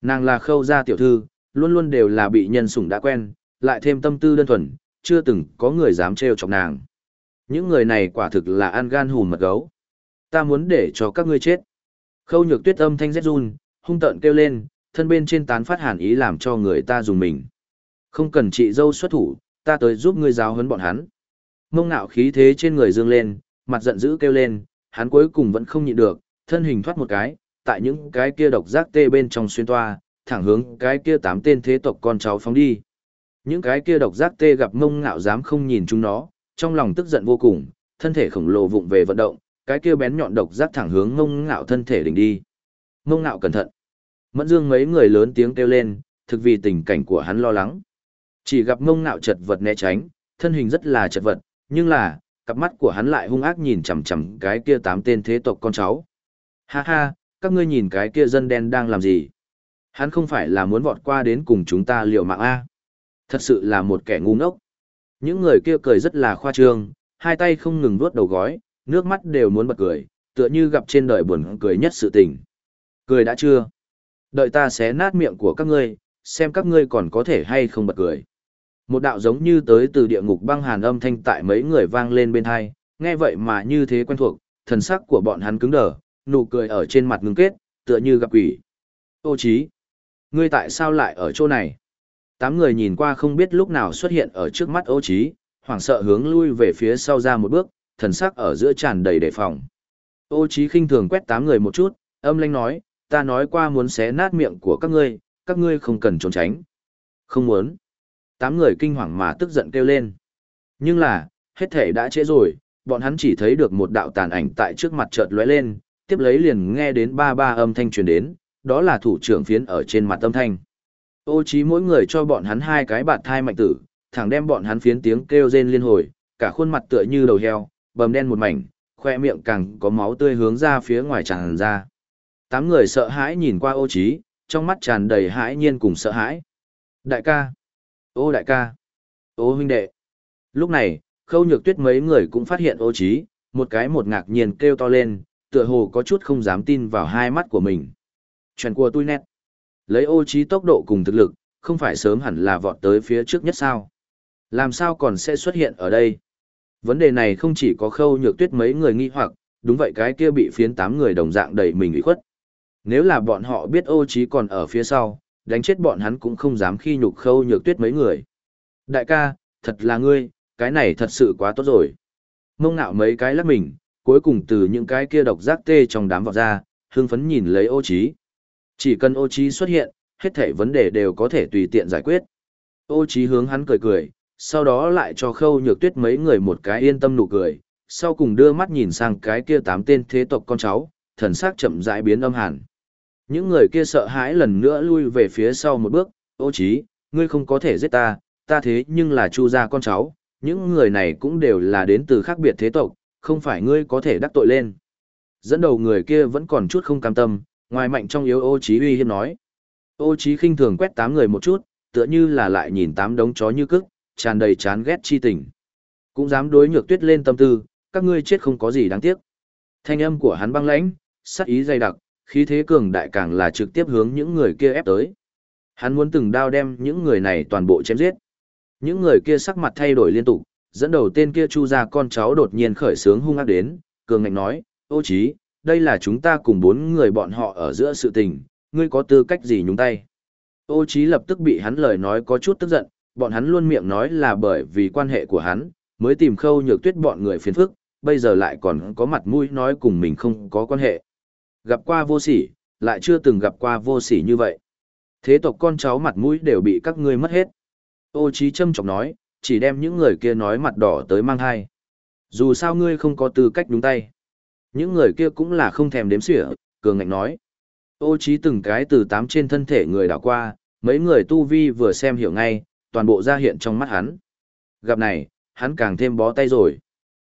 Nàng là khâu gia tiểu thư, luôn luôn đều là bị nhân sủng đã quen, lại thêm tâm tư đơn thuần, chưa từng có người dám trêu chọc nàng. Những người này quả thực là ăn gan hùn mật gấu ta muốn để cho các ngươi chết. Khâu nhược tuyết âm thanh rét run, hung tợn kêu lên, thân bên trên tán phát hàn ý làm cho người ta dùng mình. Không cần chị dâu xuất thủ, ta tới giúp ngươi giáo huấn bọn hắn. Mông nạo khí thế trên người dương lên, mặt giận dữ kêu lên, hắn cuối cùng vẫn không nhịn được, thân hình thoát một cái, tại những cái kia độc giác tê bên trong xuyên toa, thẳng hướng cái kia tám tên thế tộc con cháu phóng đi. Những cái kia độc giác tê gặp ngông ngạo dám không nhìn chúng nó, trong lòng tức giận vô cùng, thân thể khổng lồ vụng về vận động, cái kia bén nhọn độc giác thẳng hướng ngông ngạo thân thể đỉnh đi. Ngông ngạo cẩn thận. Mẫn dương mấy người lớn tiếng kêu lên, thực vì tình cảnh của hắn lo lắng. Chỉ gặp ngông ngạo chật vật né tránh, thân hình rất là chật vật, nhưng là, cặp mắt của hắn lại hung ác nhìn chằm chằm cái kia tám tên thế tộc con cháu. Ha ha, các ngươi nhìn cái kia dân đen đang làm gì? Hắn không phải là muốn vọt qua đến cùng chúng ta liều mạng A. Thật sự là một kẻ ngu ngốc. Những người kia cười rất là khoa trương, hai tay không ngừng vuốt đầu gói, nước mắt đều muốn bật cười, tựa như gặp trên đời buồn cười nhất sự tình. Cười đã chưa? Đợi ta xé nát miệng của các ngươi, xem các ngươi còn có thể hay không bật cười. Một đạo giống như tới từ địa ngục băng hàn âm thanh tại mấy người vang lên bên hai, nghe vậy mà như thế quen thuộc, thần sắc của bọn hắn cứng đờ, nụ cười ở trên mặt ngưng kết, tựa như gặp quỷ. Ô chí, ngươi tại sao lại ở chỗ này? Tám người nhìn qua không biết lúc nào xuất hiện ở trước mắt ô chí, hoảng sợ hướng lui về phía sau ra một bước, thần sắc ở giữa tràn đầy đề phòng. Ô chí khinh thường quét tám người một chút, âm lãnh nói, ta nói qua muốn xé nát miệng của các ngươi, các ngươi không cần trốn tránh. Không muốn. Tám người kinh hoàng mà tức giận kêu lên. Nhưng là, hết thể đã trễ rồi, bọn hắn chỉ thấy được một đạo tàn ảnh tại trước mặt chợt lóe lên, tiếp lấy liền nghe đến ba ba âm thanh truyền đến, đó là thủ trưởng phiến ở trên mặt tâm thanh. Ô chí mỗi người cho bọn hắn hai cái bạt thai mạnh tử, thẳng đem bọn hắn phiến tiếng kêu rên liên hồi, cả khuôn mặt tựa như đầu heo, bầm đen một mảnh, khoe miệng càng có máu tươi hướng ra phía ngoài tràn ra. Tám người sợ hãi nhìn qua ô trí, trong mắt tràn đầy hãi nhiên cùng sợ hãi. Đại ca! Ô đại ca! Ô huynh đệ! Lúc này, khâu nhược tuyết mấy người cũng phát hiện ô trí, một cái một ngạc nhiên kêu to lên, tựa hồ có chút không dám tin vào hai mắt của mình. Chuyện của tôi nét. Lấy ô trí tốc độ cùng thực lực, không phải sớm hẳn là vọt tới phía trước nhất sao. Làm sao còn sẽ xuất hiện ở đây? Vấn đề này không chỉ có khâu nhược tuyết mấy người nghi hoặc, đúng vậy cái kia bị phiến tám người đồng dạng đầy mình ủy khuất. Nếu là bọn họ biết ô trí còn ở phía sau, đánh chết bọn hắn cũng không dám khi nhục khâu nhược tuyết mấy người. Đại ca, thật là ngươi, cái này thật sự quá tốt rồi. Mông ngạo mấy cái lắc mình, cuối cùng từ những cái kia độc giác tê trong đám vọt ra, hưng phấn nhìn lấy ô trí. Chỉ cần ô trí xuất hiện, hết thảy vấn đề đều có thể tùy tiện giải quyết. Ô trí hướng hắn cười cười, sau đó lại cho khâu nhược tuyết mấy người một cái yên tâm nụ cười, sau cùng đưa mắt nhìn sang cái kia tám tên thế tộc con cháu, thần sắc chậm rãi biến âm hàn. Những người kia sợ hãi lần nữa lui về phía sau một bước, ô trí, ngươi không có thể giết ta, ta thế nhưng là chu gia con cháu, những người này cũng đều là đến từ khác biệt thế tộc, không phải ngươi có thể đắc tội lên. Dẫn đầu người kia vẫn còn chút không cam tâm, ngoài mạnh trong yếu ô trí uy hiếp nói. Ô trí khinh thường quét tám người một chút, tựa như là lại nhìn tám đống chó như cức, tràn đầy chán ghét chi tình. Cũng dám đối nhược tuyết lên tâm tư, các ngươi chết không có gì đáng tiếc. Thanh âm của hắn băng lãnh, sắc ý dày đặc, khí thế cường đại càng là trực tiếp hướng những người kia ép tới. Hắn muốn từng đao đem những người này toàn bộ chém giết. Những người kia sắc mặt thay đổi liên tục, dẫn đầu tên kia chu ra con cháu đột nhiên khởi sướng hung ác đến, cường ngạnh nói, ô chí, đây là chúng ta cùng bốn người bọn họ ở giữa sự tình, ngươi có tư cách gì nhúng tay. Ô chí lập tức bị hắn lời nói có chút tức giận, bọn hắn luôn miệng nói là bởi vì quan hệ của hắn, mới tìm khâu nhược tuyết bọn người phiền phức, bây giờ lại còn có mặt mũi nói cùng mình không có quan hệ. Gặp qua vô sỉ, lại chưa từng gặp qua vô sỉ như vậy. Thế tộc con cháu mặt mũi đều bị các ngươi mất hết. Ô Chí châm chọc nói, chỉ đem những người kia nói mặt đỏ tới mang hai. Dù sao ngươi không có tư cách đúng tay. Những người kia cũng là không thèm đếm xỉa, cường ngạnh nói. Ô trí từng cái từ tám trên thân thể người đảo qua, mấy người tu vi vừa xem hiểu ngay, toàn bộ ra hiện trong mắt hắn. Gặp này, hắn càng thêm bó tay rồi.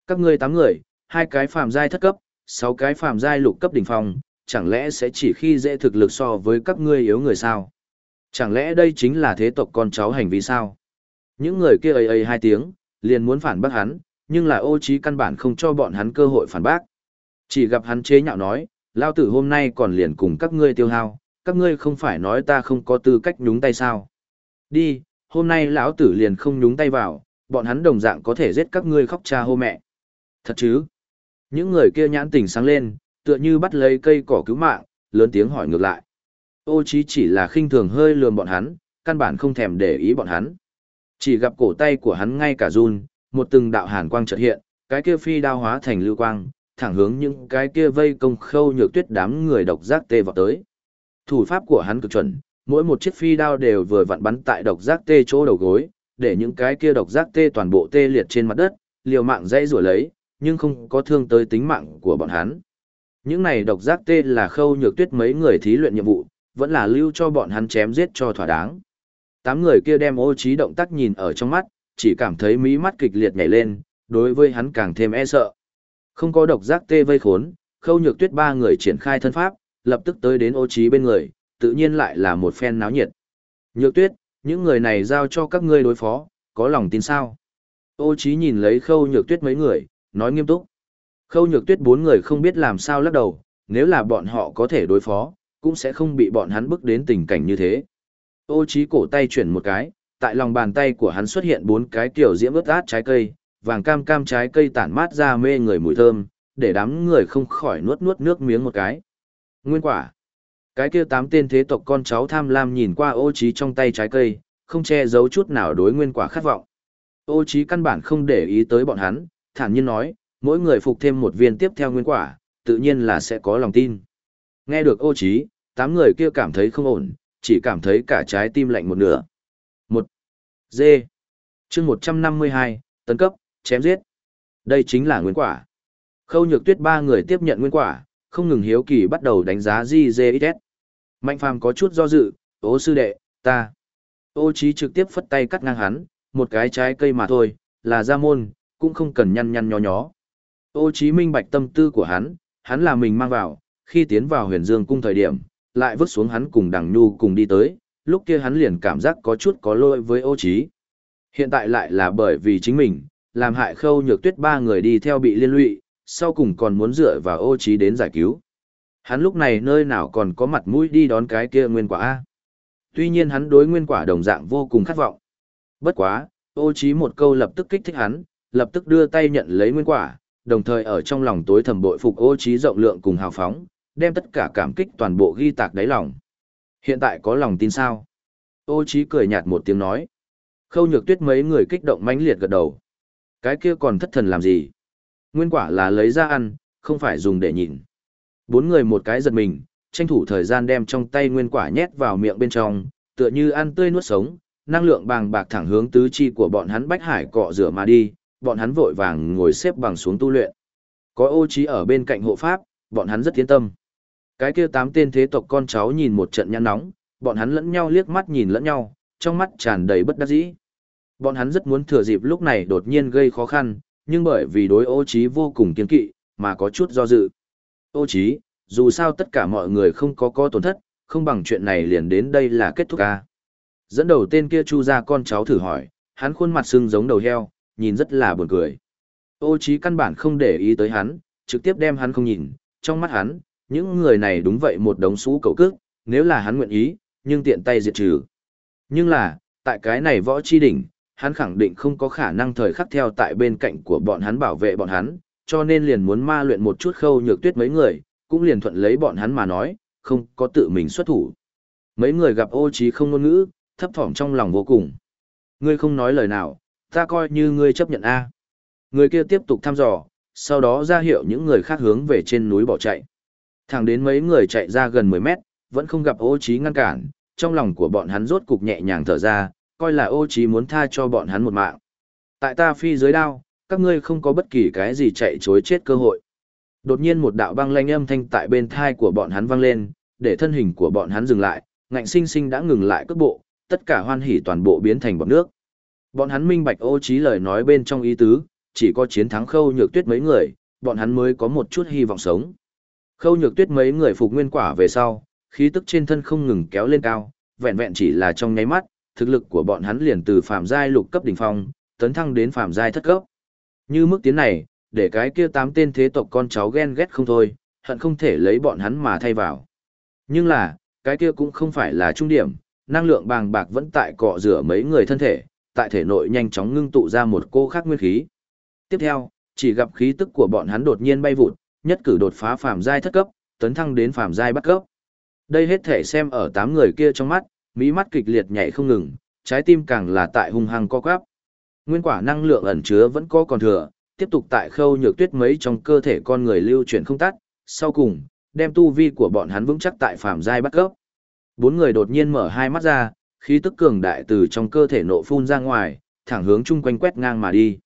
Các ngươi tám người, hai cái phàm giai thất cấp, sáu cái phàm giai lục cấp đỉnh phong, chẳng lẽ sẽ chỉ khi dễ thực lực so với các ngươi yếu người sao? Chẳng lẽ đây chính là thế tộc con cháu hành vi sao? Những người kia ấy ấy hai tiếng, liền muốn phản bác hắn, nhưng là ô trí căn bản không cho bọn hắn cơ hội phản bác. Chỉ gặp hắn chế nhạo nói, lao tử hôm nay còn liền cùng các ngươi tiêu hao, các ngươi không phải nói ta không có tư cách nhúng tay sao? Đi, hôm nay lão tử liền không nhúng tay vào, bọn hắn đồng dạng có thể giết các ngươi khóc cha hô mẹ. Thật chứ? Những người kia nhãn tỉnh sáng lên, tựa như bắt lấy cây cỏ cứu mạng, lớn tiếng hỏi ngược lại. Ô chí chỉ là khinh thường hơi lườm bọn hắn, căn bản không thèm để ý bọn hắn. Chỉ gặp cổ tay của hắn ngay cả run, một từng đạo hàn quang chợt hiện, cái kia phi đao hóa thành lưu quang, thẳng hướng những cái kia vây công khâu nhược tuyết đám người độc giác tê vào tới. Thủ pháp của hắn cực chuẩn, mỗi một chiếc phi đao đều vừa vặn bắn tại độc giác tê chỗ đầu gối, để những cái kia độc giác tê toàn bộ tê liệt trên mặt đất, liều mạng dây rủa lấy, nhưng không có thương tới tính mạng của bọn hắn. Những này độc giác tê là khâu nhược tuyết mấy người thí luyện nhiệm vụ, vẫn là lưu cho bọn hắn chém giết cho thỏa đáng. Tám người kia đem ô trí động tác nhìn ở trong mắt, chỉ cảm thấy mí mắt kịch liệt nhảy lên, đối với hắn càng thêm e sợ. Không có độc giác tê vây khốn, khâu nhược tuyết ba người triển khai thân pháp, lập tức tới đến ô trí bên người, tự nhiên lại là một phen náo nhiệt. Nhược tuyết, những người này giao cho các ngươi đối phó, có lòng tin sao? Ô trí nhìn lấy khâu nhược tuyết mấy người, nói nghiêm túc. Khâu nhược tuyết bốn người không biết làm sao lắc đầu, nếu là bọn họ có thể đối phó, cũng sẽ không bị bọn hắn bức đến tình cảnh như thế. Ô trí cổ tay chuyển một cái, tại lòng bàn tay của hắn xuất hiện bốn cái tiểu diễm ướt át trái cây, vàng cam cam trái cây tản mát ra mê người mùi thơm, để đám người không khỏi nuốt nuốt nước miếng một cái. Nguyên quả. Cái kia tám tên thế tộc con cháu tham lam nhìn qua ô trí trong tay trái cây, không che giấu chút nào đối nguyên quả khát vọng. Ô trí căn bản không để ý tới bọn hắn, thản nhiên nói, mỗi người phục thêm một viên tiếp theo nguyên quả, tự nhiên là sẽ có lòng tin. Nghe được ô trí, tám người kia cảm thấy không ổn, chỉ cảm thấy cả trái tim lạnh một nửa. Một. D. Chương 152, tấn cấp, chém giết. Đây chính là nguyên quả. Khâu nhược tuyết ba người tiếp nhận nguyên quả, không ngừng hiếu kỳ bắt đầu đánh giá GZS. Mạnh phàm có chút do dự, ô sư đệ, ta. Ô trí trực tiếp phất tay cắt ngang hắn, một cái trái cây mà thôi, là ra môn, cũng không cần nhăn nhăn nhó nhó. Ô trí minh bạch tâm tư của hắn, hắn là mình mang vào, khi tiến vào huyền dương cung thời điểm, lại vứt xuống hắn cùng đằng nhu cùng đi tới, lúc kia hắn liền cảm giác có chút có lỗi với ô trí. Hiện tại lại là bởi vì chính mình, làm hại khâu nhược tuyết ba người đi theo bị liên lụy, sau cùng còn muốn dựa vào ô trí đến giải cứu. Hắn lúc này nơi nào còn có mặt mũi đi đón cái kia nguyên quả A. Tuy nhiên hắn đối nguyên quả đồng dạng vô cùng khát vọng. Bất quá, ô trí một câu lập tức kích thích hắn, lập tức đưa tay nhận lấy nguyên quả, đồng thời ở trong lòng tối thầm bội phục ô trí rộng lượng cùng hào phóng, đem tất cả cảm kích toàn bộ ghi tạc đáy lòng. Hiện tại có lòng tin sao? Ô trí cười nhạt một tiếng nói. Khâu nhược tuyết mấy người kích động mãnh liệt gật đầu. Cái kia còn thất thần làm gì? Nguyên quả là lấy ra ăn, không phải dùng để nhìn. Bốn người một cái giật mình, tranh thủ thời gian đem trong tay nguyên quả nhét vào miệng bên trong, tựa như ăn tươi nuốt sống, năng lượng bàng bạc thẳng hướng tứ chi của bọn hắn bách hải cọ rửa mà đi, bọn hắn vội vàng ngồi xếp bằng xuống tu luyện. Có ô trí ở bên cạnh hộ pháp, bọn hắn rất yên tâm. Cái kia tám tên thế tộc con cháu nhìn một trận nhăn nóng, bọn hắn lẫn nhau liếc mắt nhìn lẫn nhau, trong mắt tràn đầy bất đắc dĩ. Bọn hắn rất muốn thừa dịp lúc này đột nhiên gây khó khăn, nhưng bởi vì đối ô chí vô cùng kiên kỵ, mà có chút do dự. Ô chí, dù sao tất cả mọi người không có có tổn thất, không bằng chuyện này liền đến đây là kết thúc ca. Dẫn đầu tên kia chu ra con cháu thử hỏi, hắn khuôn mặt sưng giống đầu heo, nhìn rất là buồn cười. Ô chí căn bản không để ý tới hắn, trực tiếp đem hắn không nhìn, trong mắt hắn, những người này đúng vậy một đống xú cầu cước, nếu là hắn nguyện ý, nhưng tiện tay diệt trừ. Nhưng là, tại cái này võ chi đỉnh, hắn khẳng định không có khả năng thời khắc theo tại bên cạnh của bọn hắn bảo vệ bọn hắn, cho nên liền muốn ma luyện một chút khâu nhược tuyết mấy người, cũng liền thuận lấy bọn hắn mà nói, không có tự mình xuất thủ. Mấy người gặp ô trí không ngôn ngữ, thấp thỏm trong lòng vô cùng. Ngươi không nói lời nào, ta coi như ngươi chấp nhận A. Người kia tiếp tục thăm dò, sau đó ra hiệu những người khác hướng về trên núi bỏ chạy. Thẳng đến mấy người chạy ra gần 10 mét, vẫn không gặp ô trí ngăn cản, trong lòng của bọn hắn rốt cục nhẹ nhàng thở ra, coi là ô trí muốn tha cho bọn hắn một mạng. Tại ta phi dưới đao, các ngươi không có bất kỳ cái gì chạy chối chết cơ hội. Đột nhiên một đạo băng lanh âm thanh tại bên thai của bọn hắn vang lên, để thân hình của bọn hắn dừng lại, ngạnh sinh sinh đã ngừng lại cước bộ, tất cả hoan hỉ toàn bộ biến thành bọt nước. Bọn hắn minh bạch ô trí lời nói bên trong ý tứ, chỉ có chiến thắng khâu nhược tuyết mấy người, bọn hắn mới có một chút hy vọng sống. Khâu nhược tuyết mấy người phục nguyên quả về sau, khí tức trên thân không ngừng kéo lên cao, vẹn vẹn chỉ là trong nháy mắt, thực lực của bọn hắn liền từ phàm giai lục cấp đỉnh phong, tấn thăng đến phàm giai thất cấp. Như mức tiến này, để cái kia tám tên thế tộc con cháu ghen ghét không thôi, hận không thể lấy bọn hắn mà thay vào. Nhưng là, cái kia cũng không phải là trung điểm, năng lượng bàng bạc vẫn tại cọ rửa mấy người thân thể, tại thể nội nhanh chóng ngưng tụ ra một cô khác nguyên khí. Tiếp theo, chỉ gặp khí tức của bọn hắn đột nhiên bay vụt, nhất cử đột phá phàm giai thất cấp, tấn thăng đến phàm giai bắt cấp. Đây hết thể xem ở tám người kia trong mắt, mỹ mắt kịch liệt nhảy không ngừng, trái tim càng là tại hung hăng co quắp. Nguyên quả năng lượng ẩn chứa vẫn có còn thừa, tiếp tục tại khâu nhược tuyết mấy trong cơ thể con người lưu chuyển không tắt, sau cùng, đem tu vi của bọn hắn vững chắc tại phàm giai bắt cấp. Bốn người đột nhiên mở hai mắt ra, khí tức cường đại từ trong cơ thể nộ phun ra ngoài, thẳng hướng chung quanh quét ngang mà đi.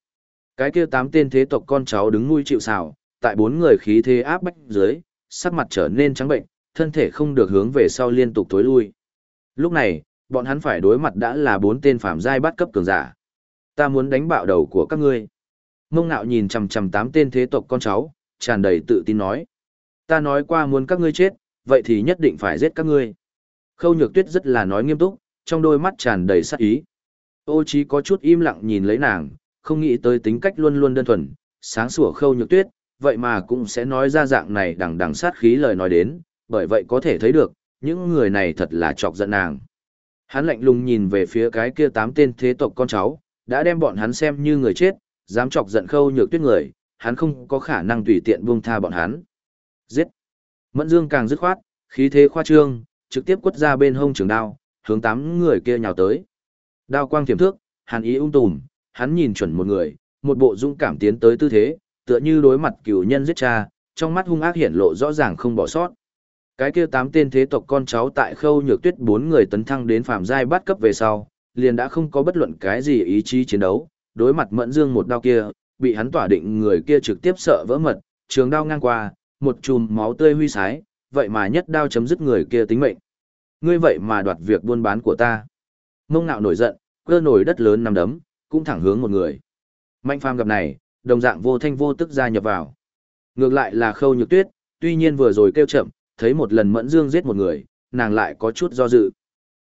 Cái kia tám tên thế tộc con cháu đứng nuôi chịu sào, tại bốn người khí thế áp bách dưới, sắc mặt trở nên trắng bệnh, thân thể không được hướng về sau liên tục tối lui. Lúc này, bọn hắn phải đối mặt đã là bốn tên phạm giai bắt cấp cường giả. Ta muốn đánh bạo đầu của các ngươi. Mông nạo nhìn chằm chằm tám tên thế tộc con cháu, tràn đầy tự tin nói. Ta nói qua muốn các ngươi chết, vậy thì nhất định phải giết các ngươi. Khâu nhược tuyết rất là nói nghiêm túc, trong đôi mắt tràn đầy sát ý. Ô chí có chút im lặng nhìn lấy nàng, không nghĩ tới tính cách luôn luôn đơn thuần, sáng sủa khâu nhược tuyết, vậy mà cũng sẽ nói ra dạng này đằng đằng sát khí lời nói đến, bởi vậy có thể thấy được, những người này thật là chọc giận nàng. Hắn lạnh lùng nhìn về phía cái kia tám tên thế tộc con cháu, đã đem bọn hắn xem như người chết, dám chọc giận khâu nhược tuyết người, hắn không có khả năng tùy tiện buông tha bọn hắn. Giết! Mẫn Dương càng dứt khoát, khí thế khoa trương, trực tiếp quất ra bên hông trường đao, hướng tám người kia nhào tới. Đao quang tiềm thước, hàn ý ung tùm, hắn nhìn chuẩn một người, một bộ dũng cảm tiến tới tư thế, tựa như đối mặt cửu nhân giết cha, trong mắt hung ác hiển lộ rõ ràng không bỏ sót. Cái kia tám tên thế tộc con cháu tại khâu nhược tuyết bốn người tấn thăng đến phạm giai bắt cấp về sau, liền đã không có bất luận cái gì ý chí chiến đấu, đối mặt mẫn dương một đao kia, bị hắn tỏa định người kia trực tiếp sợ vỡ mật, trường đao ngang qua, một chùm máu tươi huy sái, vậy mà nhất đao chấm dứt người kia tính mệnh. Ngươi vậy mà đoạt việc buôn bán của ta. Mông ngạo nổi giận, cơ nổi đất lớn nằm đấm, cũng thẳng hướng một người. Mạnh phàm gặp này, đồng dạng vô thanh vô tức gia nhập vào. Ngược lại là khâu nhược tuyết, tuy nhiên vừa rồi kêu chậm, thấy một lần mẫn dương giết một người, nàng lại có chút do dự.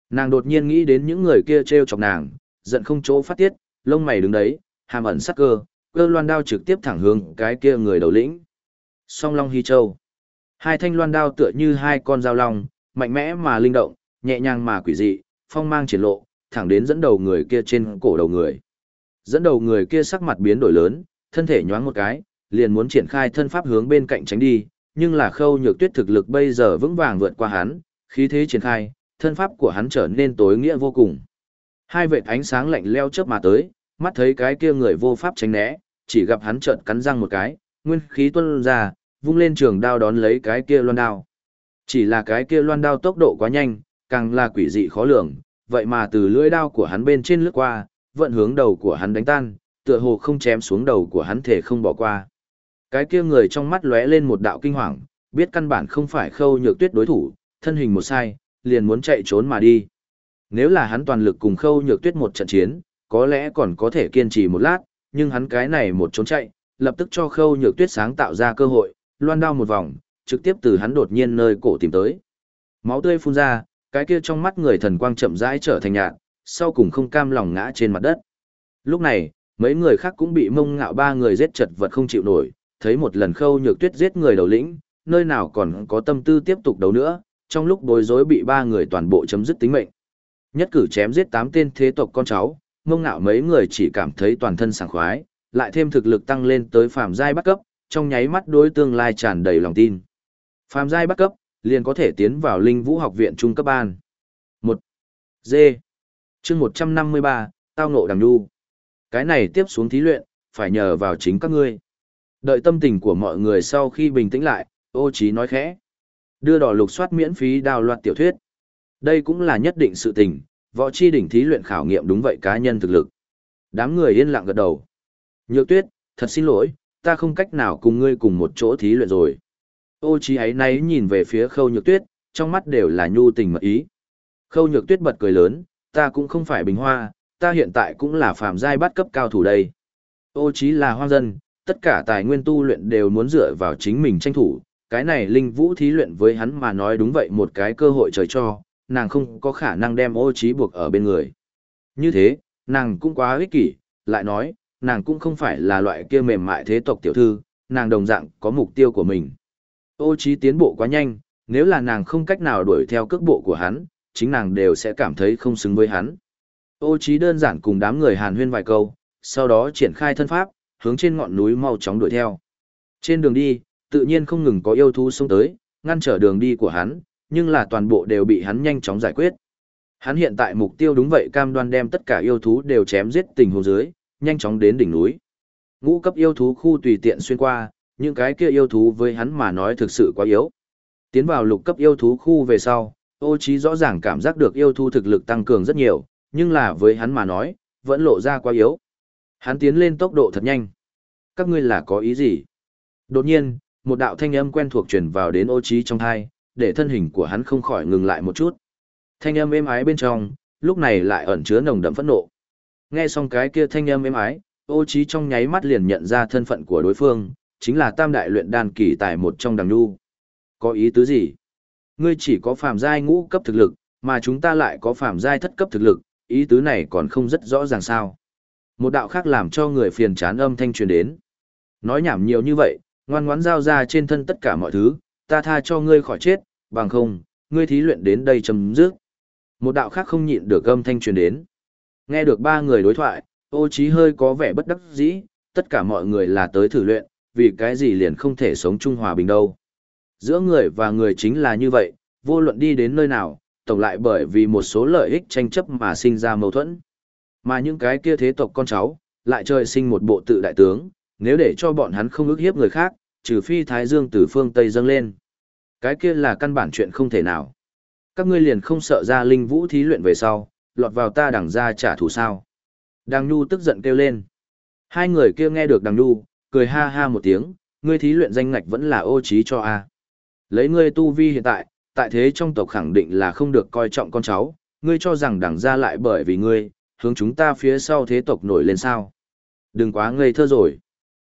Nàng đột nhiên nghĩ đến những người kia treo chọc nàng, giận không chỗ phát tiết, lông mày đứng đấy, hàm ẩn sắc cơ, cơ loan đao trực tiếp thẳng hướng cái kia người đầu lĩnh. Song Long Hy Châu. Hai thanh loan đao tựa như hai con dao long, mạnh mẽ mà linh động, nhẹ nhàng mà quỷ dị, phong mang triển lộ, thẳng đến dẫn đầu người kia trên cổ đầu người. Dẫn đầu người kia sắc mặt biến đổi lớn, thân thể nhoáng một cái, liền muốn triển khai thân pháp hướng bên cạnh tránh đi, nhưng là khâu nhược tuyết thực lực bây giờ vững vàng vượt qua hắn, khí thế triển khai, thân pháp của hắn trở nên tối nghĩa vô cùng. Hai vệt ánh sáng lạnh leo chớp mà tới, mắt thấy cái kia người vô pháp tránh né, chỉ gặp hắn trợn cắn răng một cái, nguyên khí tuôn ra, vung lên trường đao đón lấy cái kia loan đao. Chỉ là cái kia loan đao tốc độ quá nhanh, càng là quỷ dị khó lường, vậy mà từ lưỡi đao của hắn bên trên lướt qua, vận hướng đầu của hắn đánh tan, tựa hồ không chém xuống đầu của hắn thể không bỏ qua. Cái kia người trong mắt lóe lên một đạo kinh hoàng, biết căn bản không phải khâu nhược tuyết đối thủ, thân hình một sai, liền muốn chạy trốn mà đi. Nếu là hắn toàn lực cùng khâu nhược tuyết một trận chiến, có lẽ còn có thể kiên trì một lát, nhưng hắn cái này một trốn chạy, lập tức cho khâu nhược tuyết sáng tạo ra cơ hội, loan đao một vòng, trực tiếp từ hắn đột nhiên nơi cổ tìm tới. Máu tươi phun ra, cái kia trong mắt người thần quang chậm rãi trở thành nhạt, sau cùng không cam lòng ngã trên mặt đất. Lúc này, mấy người khác cũng bị mông ngạo ba người giết chật vật không chịu nổi, thấy một lần khâu nhược tuyết giết người đầu lĩnh, nơi nào còn có tâm tư tiếp tục đấu nữa, trong lúc bối rối bị ba người toàn bộ chấm dứt tính mệnh. Nhất cử chém giết tám tên thế tộc con cháu, mông ngạo mấy người chỉ cảm thấy toàn thân sảng khoái, lại thêm thực lực tăng lên tới phàm giai bắt cấp, trong nháy mắt đối tương lai tràn đầy lòng tin. Phàm giai bắt cấp, liền có thể tiến vào Linh Vũ học viện trung cấp ban. 1. D. Chương 153, tao ngộ đằng đu. Cái này tiếp xuống thí luyện, phải nhờ vào chính các ngươi. Đợi tâm tình của mọi người sau khi bình tĩnh lại, ô Chí nói khẽ. Đưa đỏ lục soát miễn phí đào loạt tiểu thuyết. Đây cũng là nhất định sự tình, võ chi đỉnh thí luyện khảo nghiệm đúng vậy cá nhân thực lực. Đám người yên lặng gật đầu. Nhược tuyết, thật xin lỗi, ta không cách nào cùng ngươi cùng một chỗ thí luyện rồi. Ô Chí ấy náy nhìn về phía khâu nhược tuyết, trong mắt đều là nhu tình mật ý. Khâu nhược tuyết bật cười lớn, ta cũng không phải bình hoa, ta hiện tại cũng là phàm giai bắt cấp cao thủ đây. Ô Chí là hoang dân, tất cả tài nguyên tu luyện đều muốn dựa vào chính mình tranh thủ, cái này linh vũ thí luyện với hắn mà nói đúng vậy một cái cơ hội trời cho, nàng không có khả năng đem ô trí buộc ở bên người. Như thế, nàng cũng quá ích kỷ, lại nói, nàng cũng không phải là loại kia mềm mại thế tộc tiểu thư, nàng đồng dạng có mục tiêu của mình. Ô trí tiến bộ quá nhanh, nếu là nàng không cách nào đuổi theo cước bộ của hắn, chính nàng đều sẽ cảm thấy không xứng với hắn. Ô trí đơn giản cùng đám người hàn huyên vài câu, sau đó triển khai thân pháp, hướng trên ngọn núi mau chóng đuổi theo. Trên đường đi, tự nhiên không ngừng có yêu thú xông tới, ngăn trở đường đi của hắn, nhưng là toàn bộ đều bị hắn nhanh chóng giải quyết. Hắn hiện tại mục tiêu đúng vậy cam đoan đem tất cả yêu thú đều chém giết tình huống dưới, nhanh chóng đến đỉnh núi. Ngũ cấp yêu thú khu tùy tiện xuyên qua, những cái kia yêu thú với hắn mà nói thực sự quá yếu. Tiến vào lục cấp yêu thú khu về sau, ô trí rõ ràng cảm giác được yêu thú thực lực tăng cường rất nhiều, nhưng là với hắn mà nói, vẫn lộ ra quá yếu. Hắn tiến lên tốc độ thật nhanh. Các ngươi là có ý gì? Đột nhiên, một đạo thanh âm quen thuộc truyền vào đến ô trí trong thai, để thân hình của hắn không khỏi ngừng lại một chút. Thanh âm êm ái bên trong, lúc này lại ẩn chứa nồng đậm phẫn nộ. Nghe xong cái kia thanh âm êm ái, ô trí trong nháy mắt liền nhận ra thân phận của đối phương, chính là tam đại luyện đan kỳ tài một trong đằng nu. Có ý tứ gì? Ngươi chỉ có phàm giai ngũ cấp thực lực, mà chúng ta lại có phàm giai thất cấp thực lực, ý tứ này còn không rất rõ ràng sao. Một đạo khác làm cho người phiền chán âm thanh truyền đến. Nói nhảm nhiều như vậy, ngoan ngoãn giao ra trên thân tất cả mọi thứ, ta tha cho ngươi khỏi chết, bằng không, ngươi thí luyện đến đây chấm dứt. Một đạo khác không nhịn được âm thanh truyền đến. Nghe được ba người đối thoại, ô trí hơi có vẻ bất đắc dĩ, tất cả mọi người là tới thử luyện, vì cái gì liền không thể sống chung hòa bình đâu. Giữa người và người chính là như vậy, vô luận đi đến nơi nào, tổng lại bởi vì một số lợi ích tranh chấp mà sinh ra mâu thuẫn. Mà những cái kia thế tộc con cháu, lại trời sinh một bộ tự đại tướng, nếu để cho bọn hắn không ức hiếp người khác, trừ phi Thái Dương từ phương Tây dâng lên. Cái kia là căn bản chuyện không thể nào. Các ngươi liền không sợ ra linh vũ thí luyện về sau, lọt vào ta đằng ra trả thù sao. Đằng Nhu tức giận kêu lên. Hai người kia nghe được đằng Nhu, cười ha ha một tiếng, ngươi thí luyện danh ngạch vẫn là ô trí cho a. Lấy ngươi tu vi hiện tại, tại thế trong tộc khẳng định là không được coi trọng con cháu, ngươi cho rằng đằng ra lại bởi vì ngươi, hướng chúng ta phía sau thế tộc nổi lên sao. Đừng quá ngây thơ rồi.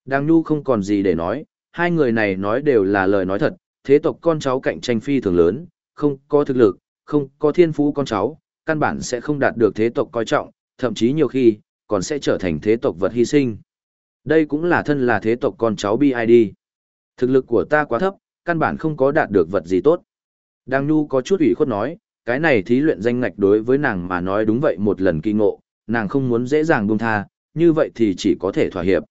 Đang Nhu không còn gì để nói, hai người này nói đều là lời nói thật, thế tộc con cháu cạnh tranh phi thường lớn, không có thực lực, không có thiên phú con cháu, căn bản sẽ không đạt được thế tộc coi trọng, thậm chí nhiều khi, còn sẽ trở thành thế tộc vật hy sinh. Đây cũng là thân là thế tộc con cháu BID. Thực lực của ta quá thấp, căn bản không có đạt được vật gì tốt. Đang Nhu có chút ủy khuất nói, cái này thí luyện danh ngạch đối với nàng mà nói đúng vậy một lần kỳ ngộ, nàng không muốn dễ dàng buông tha, như vậy thì chỉ có thể thỏa hiệp.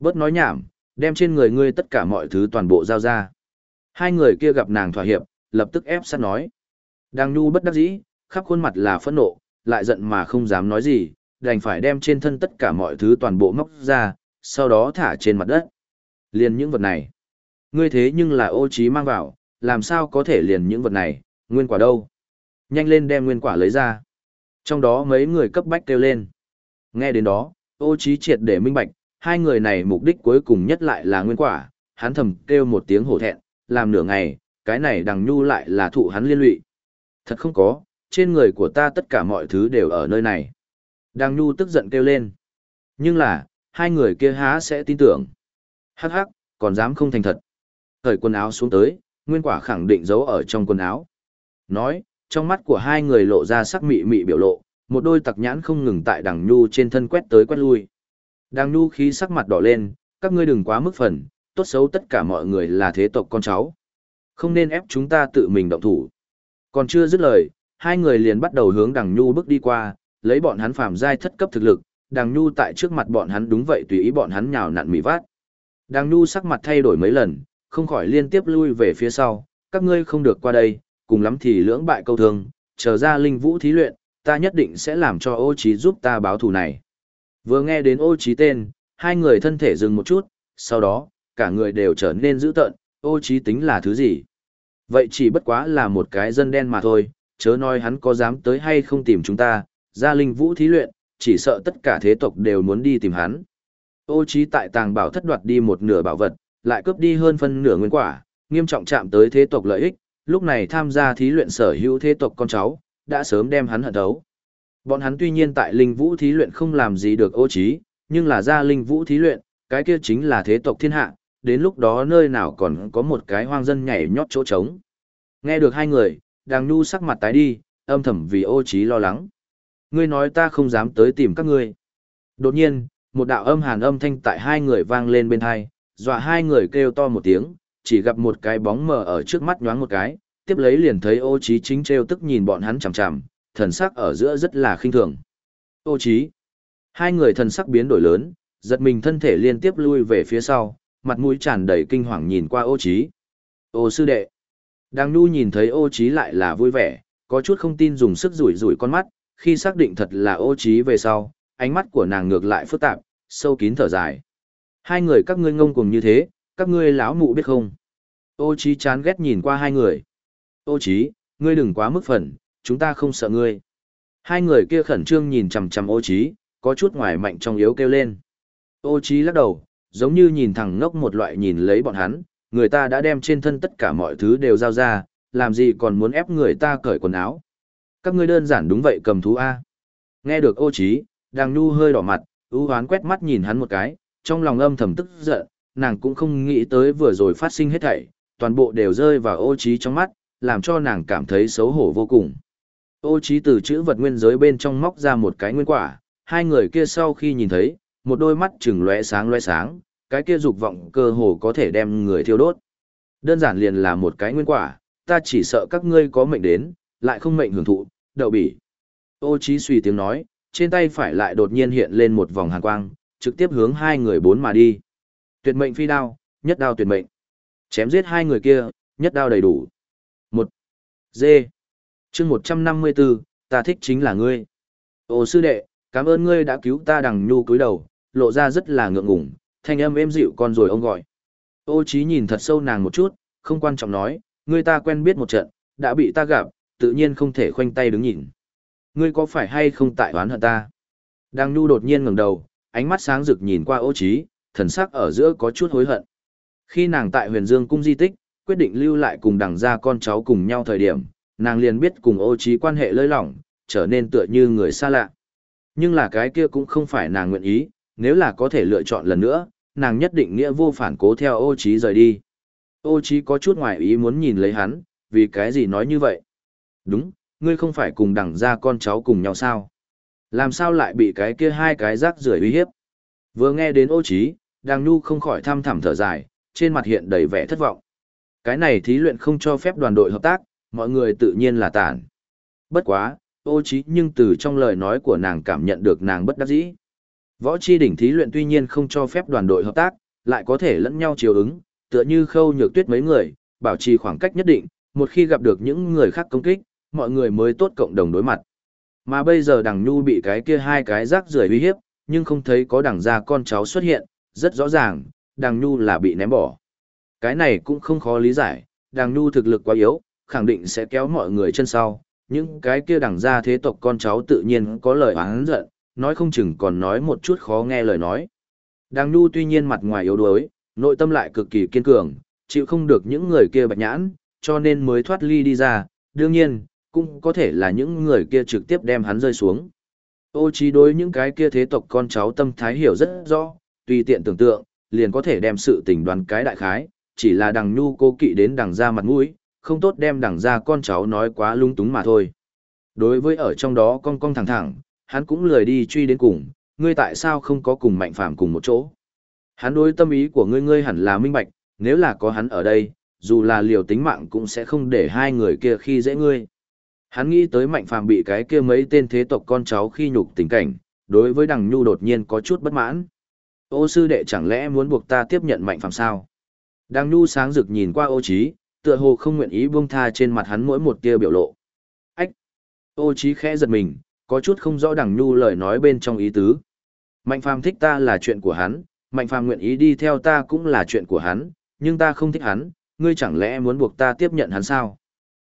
Bớt nói nhảm, đem trên người ngươi tất cả mọi thứ toàn bộ giao ra. Hai người kia gặp nàng thỏa hiệp, lập tức ép sát nói. Đang Nhu bất đắc dĩ, khắp khuôn mặt là phẫn nộ, lại giận mà không dám nói gì, đành phải đem trên thân tất cả mọi thứ toàn bộ móc ra, sau đó thả trên mặt đất. Liền những vật này. Ngươi thế nhưng là ô trí mang vào, làm sao có thể liền những vật này, nguyên quả đâu? Nhanh lên đem nguyên quả lấy ra. Trong đó mấy người cấp bách kêu lên. Nghe đến đó, ô trí triệt để minh bạch, hai người này mục đích cuối cùng nhất lại là nguyên quả, hắn thầm kêu một tiếng hổ thẹn, làm nửa ngày, cái này đằng nhu lại là thụ hắn liên lụy. Thật không có, trên người của ta tất cả mọi thứ đều ở nơi này. Đằng nhu tức giận kêu lên. Nhưng là, hai người kia há sẽ tin tưởng. Hắc hắc, còn dám không thành thật. Thời quần áo xuống tới, nguyên quả khẳng định giấu ở trong quần áo. Nói, trong mắt của hai người lộ ra sắc mị mị biểu lộ, một đôi tặc nhãn không ngừng tại đằng nhu trên thân quét tới quét lui. Đằng nhu khí sắc mặt đỏ lên, các ngươi đừng quá mức phần, tốt xấu tất cả mọi người là thế tộc con cháu. Không nên ép chúng ta tự mình động thủ. Còn chưa dứt lời, hai người liền bắt đầu hướng đằng nhu bước đi qua, lấy bọn hắn phàm giai thất cấp thực lực, đằng nhu tại trước mặt bọn hắn đúng vậy tùy ý bọn hắn nhào nặn mì vát. Đằng nhu sắc mặt thay đổi mấy lần, không khỏi liên tiếp lui về phía sau, các ngươi không được qua đây, cùng lắm thì lưỡng bại câu thương, chờ ra linh vũ thí luyện, ta nhất định sẽ làm cho ô trí giúp ta báo thù này. Vừa nghe đến ô trí tên, hai người thân thể dừng một chút, sau đó, cả người đều trở nên dữ tợn, ô trí tính là thứ gì? Vậy chỉ bất quá là một cái dân đen mà thôi, chớ nói hắn có dám tới hay không tìm chúng ta, ra linh vũ thí luyện, chỉ sợ tất cả thế tộc đều muốn đi tìm hắn. Ô trí tại tàng bảo thất đoạt đi một nửa bảo vật, lại cướp đi hơn phân nửa nguyên quả, nghiêm trọng chạm tới thế tộc lợi ích, lúc này tham gia thí luyện sở hữu thế tộc con cháu, đã sớm đem hắn hận thấu. Bọn hắn tuy nhiên tại linh vũ thí luyện không làm gì được ô trí, nhưng là ra linh vũ thí luyện, cái kia chính là thế tộc thiên hạ, đến lúc đó nơi nào còn có một cái hoang dân nhảy nhót chỗ trống. Nghe được hai người, đàng nu sắc mặt tái đi, âm thầm vì ô trí lo lắng. Ngươi nói ta không dám tới tìm các ngươi. Đột nhiên, một đạo âm hàn âm thanh tại hai người vang lên bên hai, dọa hai người kêu to một tiếng, chỉ gặp một cái bóng mờ ở trước mắt nhoáng một cái, tiếp lấy liền thấy ô trí chính treo tức nhìn bọn hắn chằm chằm, thần sắc ở giữa rất là khinh thường. Ô trí. Hai người thần sắc biến đổi lớn, giật mình thân thể liên tiếp lui về phía sau, mặt mũi tràn đầy kinh hoàng nhìn qua ô trí. Ô sư đệ. Đang nu nhìn thấy ô trí lại là vui vẻ, có chút không tin dùng sức rủi rủi con mắt, khi xác định thật là ô trí về sau, ánh mắt của nàng ngược lại phức tạp, sâu kín thở dài. Hai người các ngươi ngông cuồng như thế, các ngươi lão mụ biết không? Ô Chí chán ghét nhìn qua hai người. Ô Chí, ngươi đừng quá mức phần, chúng ta không sợ ngươi. Hai người kia khẩn trương nhìn chằm chằm ô Chí, có chút ngoài mạnh trong yếu kêu lên. Ô Chí lắc đầu, giống như nhìn thẳng ngốc một loại nhìn lấy bọn hắn, người ta đã đem trên thân tất cả mọi thứ đều giao ra, làm gì còn muốn ép người ta cởi quần áo. Các ngươi đơn giản đúng vậy cầm thú A. Nghe được ô Chí, đang nu hơi đỏ mặt, ưu hoán quét mắt nhìn hắn một cái, trong lòng âm thầm tức giận, nàng cũng không nghĩ tới vừa rồi phát sinh hết thảy, toàn bộ đều rơi vào ô trí trong mắt, làm cho nàng cảm thấy xấu hổ vô cùng. Ô trí từ chữ vật nguyên giới bên trong móc ra một cái nguyên quả, hai người kia sau khi nhìn thấy, một đôi mắt trừng lóe sáng lóe sáng, cái kia dục vọng cơ hồ có thể đem người thiêu đốt. Đơn giản liền là một cái nguyên quả, ta chỉ sợ các ngươi có mệnh đến, lại không mệnh hưởng thụ, đậu bỉ. Ô trí suy tiếng nói, trên tay phải lại đột nhiên hiện lên một vòng hàn quang, trực tiếp hướng hai người bốn mà đi. Tuyệt mệnh phi đao, nhất đao tuyệt mệnh. Chém giết hai người kia, nhất đao đầy đủ. Một. d Chương 154, ta thích chính là ngươi. Ô sư đệ, cảm ơn ngươi đã cứu ta đằng nhu cúi đầu, lộ ra rất là ngượng ngùng, thanh âm êm dịu con rồi ông gọi. Ô Chí nhìn thật sâu nàng một chút, không quan trọng nói, ngươi ta quen biết một trận, đã bị ta gặp, tự nhiên không thể khoanh tay đứng nhìn. Ngươi có phải hay không tại oán hận ta? đằng nhu đột nhiên ngẩng đầu, ánh mắt sáng rực nhìn qua ô Chí, thần sắc ở giữa có chút hối hận. Khi nàng tại huyền dương cung di tích, quyết định lưu lại cùng đằng gia con cháu cùng nhau thời điểm, nàng liền biết cùng ô Chí quan hệ lơi lỏng, trở nên tựa như người xa lạ. Nhưng là cái kia cũng không phải nàng nguyện ý, nếu là có thể lựa chọn lần nữa, nàng nhất định nghĩa vô phản cố theo ô Chí rời đi. Ô Chí có chút ngoài ý muốn nhìn lấy hắn, vì cái gì nói như vậy? Đúng, ngươi không phải cùng đằng ra con cháu cùng nhau sao? Làm sao lại bị cái kia hai cái rác rưởi uy hiếp? Vừa nghe đến ô Chí, đằng nhu không khỏi thăm thẳm thở dài, trên mặt hiện đầy vẻ thất vọng. Cái này thí luyện không cho phép đoàn đội hợp tác, mọi người tự nhiên là tản. Bất quá, ô trí nhưng từ trong lời nói của nàng cảm nhận được nàng bất đắc dĩ. Võ chi đỉnh thí luyện tuy nhiên không cho phép đoàn đội hợp tác, lại có thể lẫn nhau chiều ứng, tựa như khâu nhược tuyết mấy người, bảo trì khoảng cách nhất định, một khi gặp được những người khác công kích, mọi người mới tốt cộng đồng đối mặt. Mà bây giờ đằng nhu bị cái kia hai cái rác rưởi uy hiếp, nhưng không thấy có đằng gia con cháu xuất hiện, rất rõ ràng, Đàng nhu là bị ném bỏ. Cái này cũng không khó lý giải, Đàng nhu thực lực quá yếu, khẳng định sẽ kéo mọi người chân sau, những cái kia đằng gia thế tộc con cháu tự nhiên có lời oán giận, nói không chừng còn nói một chút khó nghe lời nói. Đàng nhu tuy nhiên mặt ngoài yếu đuối, nội tâm lại cực kỳ kiên cường, chịu không được những người kia bạch nhãn, cho nên mới thoát ly đi ra, đương nhiên, cũng có thể là những người kia trực tiếp đem hắn rơi xuống. Ô trí đối những cái kia thế tộc con cháu tâm thái hiểu rất rõ, tùy tiện tưởng tượng, liền có thể đem sự tình đoán cái đại khái, chỉ là đằng nhu cô kỵ đến đằng ra mặt mũi, không tốt đem đằng ra con cháu nói quá lung túng mà thôi. Đối với ở trong đó con con thẳng thẳng, hắn cũng lười đi truy đến cùng, ngươi tại sao không có cùng mạnh phàm cùng một chỗ. Hắn đối tâm ý của ngươi ngươi hẳn là minh bạch, nếu là có hắn ở đây, dù là liều tính mạng cũng sẽ không để hai người kia khi dễ ngươi. Hắn nghĩ tới mạnh phàm bị cái kia mấy tên thế tộc con cháu khi nhục tình cảnh, đối với đằng nhu đột nhiên có chút bất mãn. Ô sư đệ chẳng lẽ muốn buộc ta tiếp nhận mạnh phàm sao? Đang nhu sáng rực nhìn qua ô trí, tựa hồ không nguyện ý buông tha trên mặt hắn mỗi một tia biểu lộ. Ách! Ô trí khẽ giật mình, có chút không rõ đằng nhu lời nói bên trong ý tứ. Mạnh phàm thích ta là chuyện của hắn, mạnh phàm nguyện ý đi theo ta cũng là chuyện của hắn, nhưng ta không thích hắn, ngươi chẳng lẽ muốn buộc ta tiếp nhận hắn sao?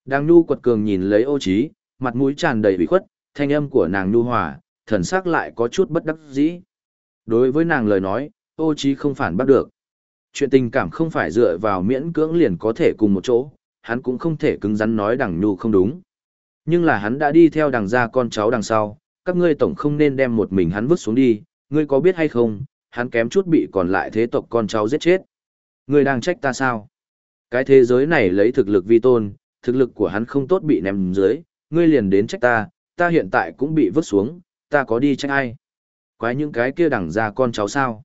Đang nhu quật cường nhìn lấy ô trí, mặt mũi tràn đầy ủy khuất, thanh âm của nàng nhu hòa, thần sắc lại có chút bất đắc dĩ. Đối với nàng lời nói, ô trí không phản bác được. Chuyện tình cảm không phải dựa vào miễn cưỡng liền có thể cùng một chỗ, hắn cũng không thể cứng rắn nói đằng nhu không đúng. Nhưng là hắn đã đi theo đằng gia con cháu đằng sau, các ngươi tổng không nên đem một mình hắn vứt xuống đi, ngươi có biết hay không, hắn kém chút bị còn lại thế tộc con cháu giết chết. Ngươi đang trách ta sao? Cái thế giới này lấy thực lực vi tôn, thực lực của hắn không tốt bị ném dưới, ngươi liền đến trách ta, ta hiện tại cũng bị vứt xuống, ta có đi trách ai? Quái những cái kia đằng ra con cháu sao?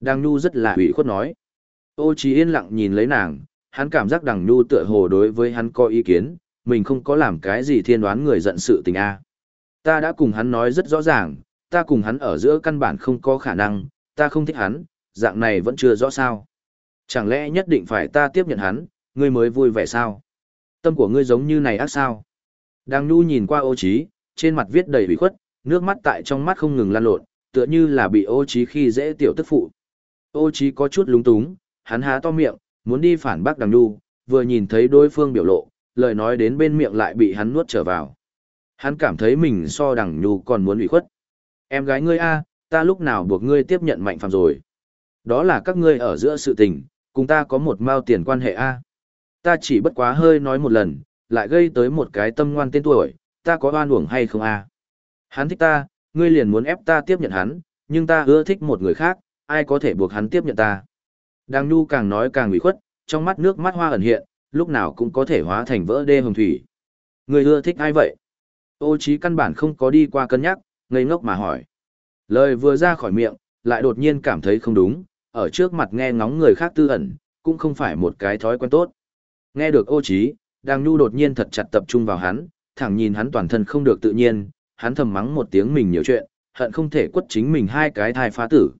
Đằng Nhu rất là ủy khuất nói. Ô Chí yên lặng nhìn lấy nàng, hắn cảm giác đằng Nhu tựa hồ đối với hắn có ý kiến, mình không có làm cái gì thiên đoán người giận sự tình a. Ta đã cùng hắn nói rất rõ ràng, ta cùng hắn ở giữa căn bản không có khả năng, ta không thích hắn, dạng này vẫn chưa rõ sao. Chẳng lẽ nhất định phải ta tiếp nhận hắn, ngươi mới vui vẻ sao? Tâm của ngươi giống như này ác sao? Đang nhu nhìn qua ô trí, trên mặt viết đầy ủy khuất, nước mắt tại trong mắt không ngừng lan lộn, tựa như là bị ô trí khi dễ tiểu tức phụ. Ô trí có chút lúng túng, hắn há to miệng, muốn đi phản bác đằng nhu, vừa nhìn thấy đối phương biểu lộ, lời nói đến bên miệng lại bị hắn nuốt trở vào. Hắn cảm thấy mình so đằng nhu còn muốn ủy khuất. Em gái ngươi a, ta lúc nào buộc ngươi tiếp nhận mạnh phạm rồi. Đó là các ngươi ở giữa sự tình, cùng ta có một mao tiền quan hệ a. Ta chỉ bất quá hơi nói một lần, lại gây tới một cái tâm ngoan tên tuổi, ta có oan uổng hay không a? Hắn thích ta, ngươi liền muốn ép ta tiếp nhận hắn, nhưng ta ưa thích một người khác, ai có thể buộc hắn tiếp nhận ta. Đang nhu càng nói càng ủy khuất, trong mắt nước mắt hoa ẩn hiện, lúc nào cũng có thể hóa thành vỡ đê hồng thủy. Ngươi ưa thích ai vậy? Ô trí căn bản không có đi qua cân nhắc, ngây ngốc mà hỏi. Lời vừa ra khỏi miệng, lại đột nhiên cảm thấy không đúng, ở trước mặt nghe ngóng người khác tư ẩn, cũng không phải một cái thói quen tốt. Nghe được ô trí, đang nhu đột nhiên thật chặt tập trung vào hắn, thẳng nhìn hắn toàn thân không được tự nhiên, hắn thầm mắng một tiếng mình nhiều chuyện, hận không thể quất chính mình hai cái thai phá tử.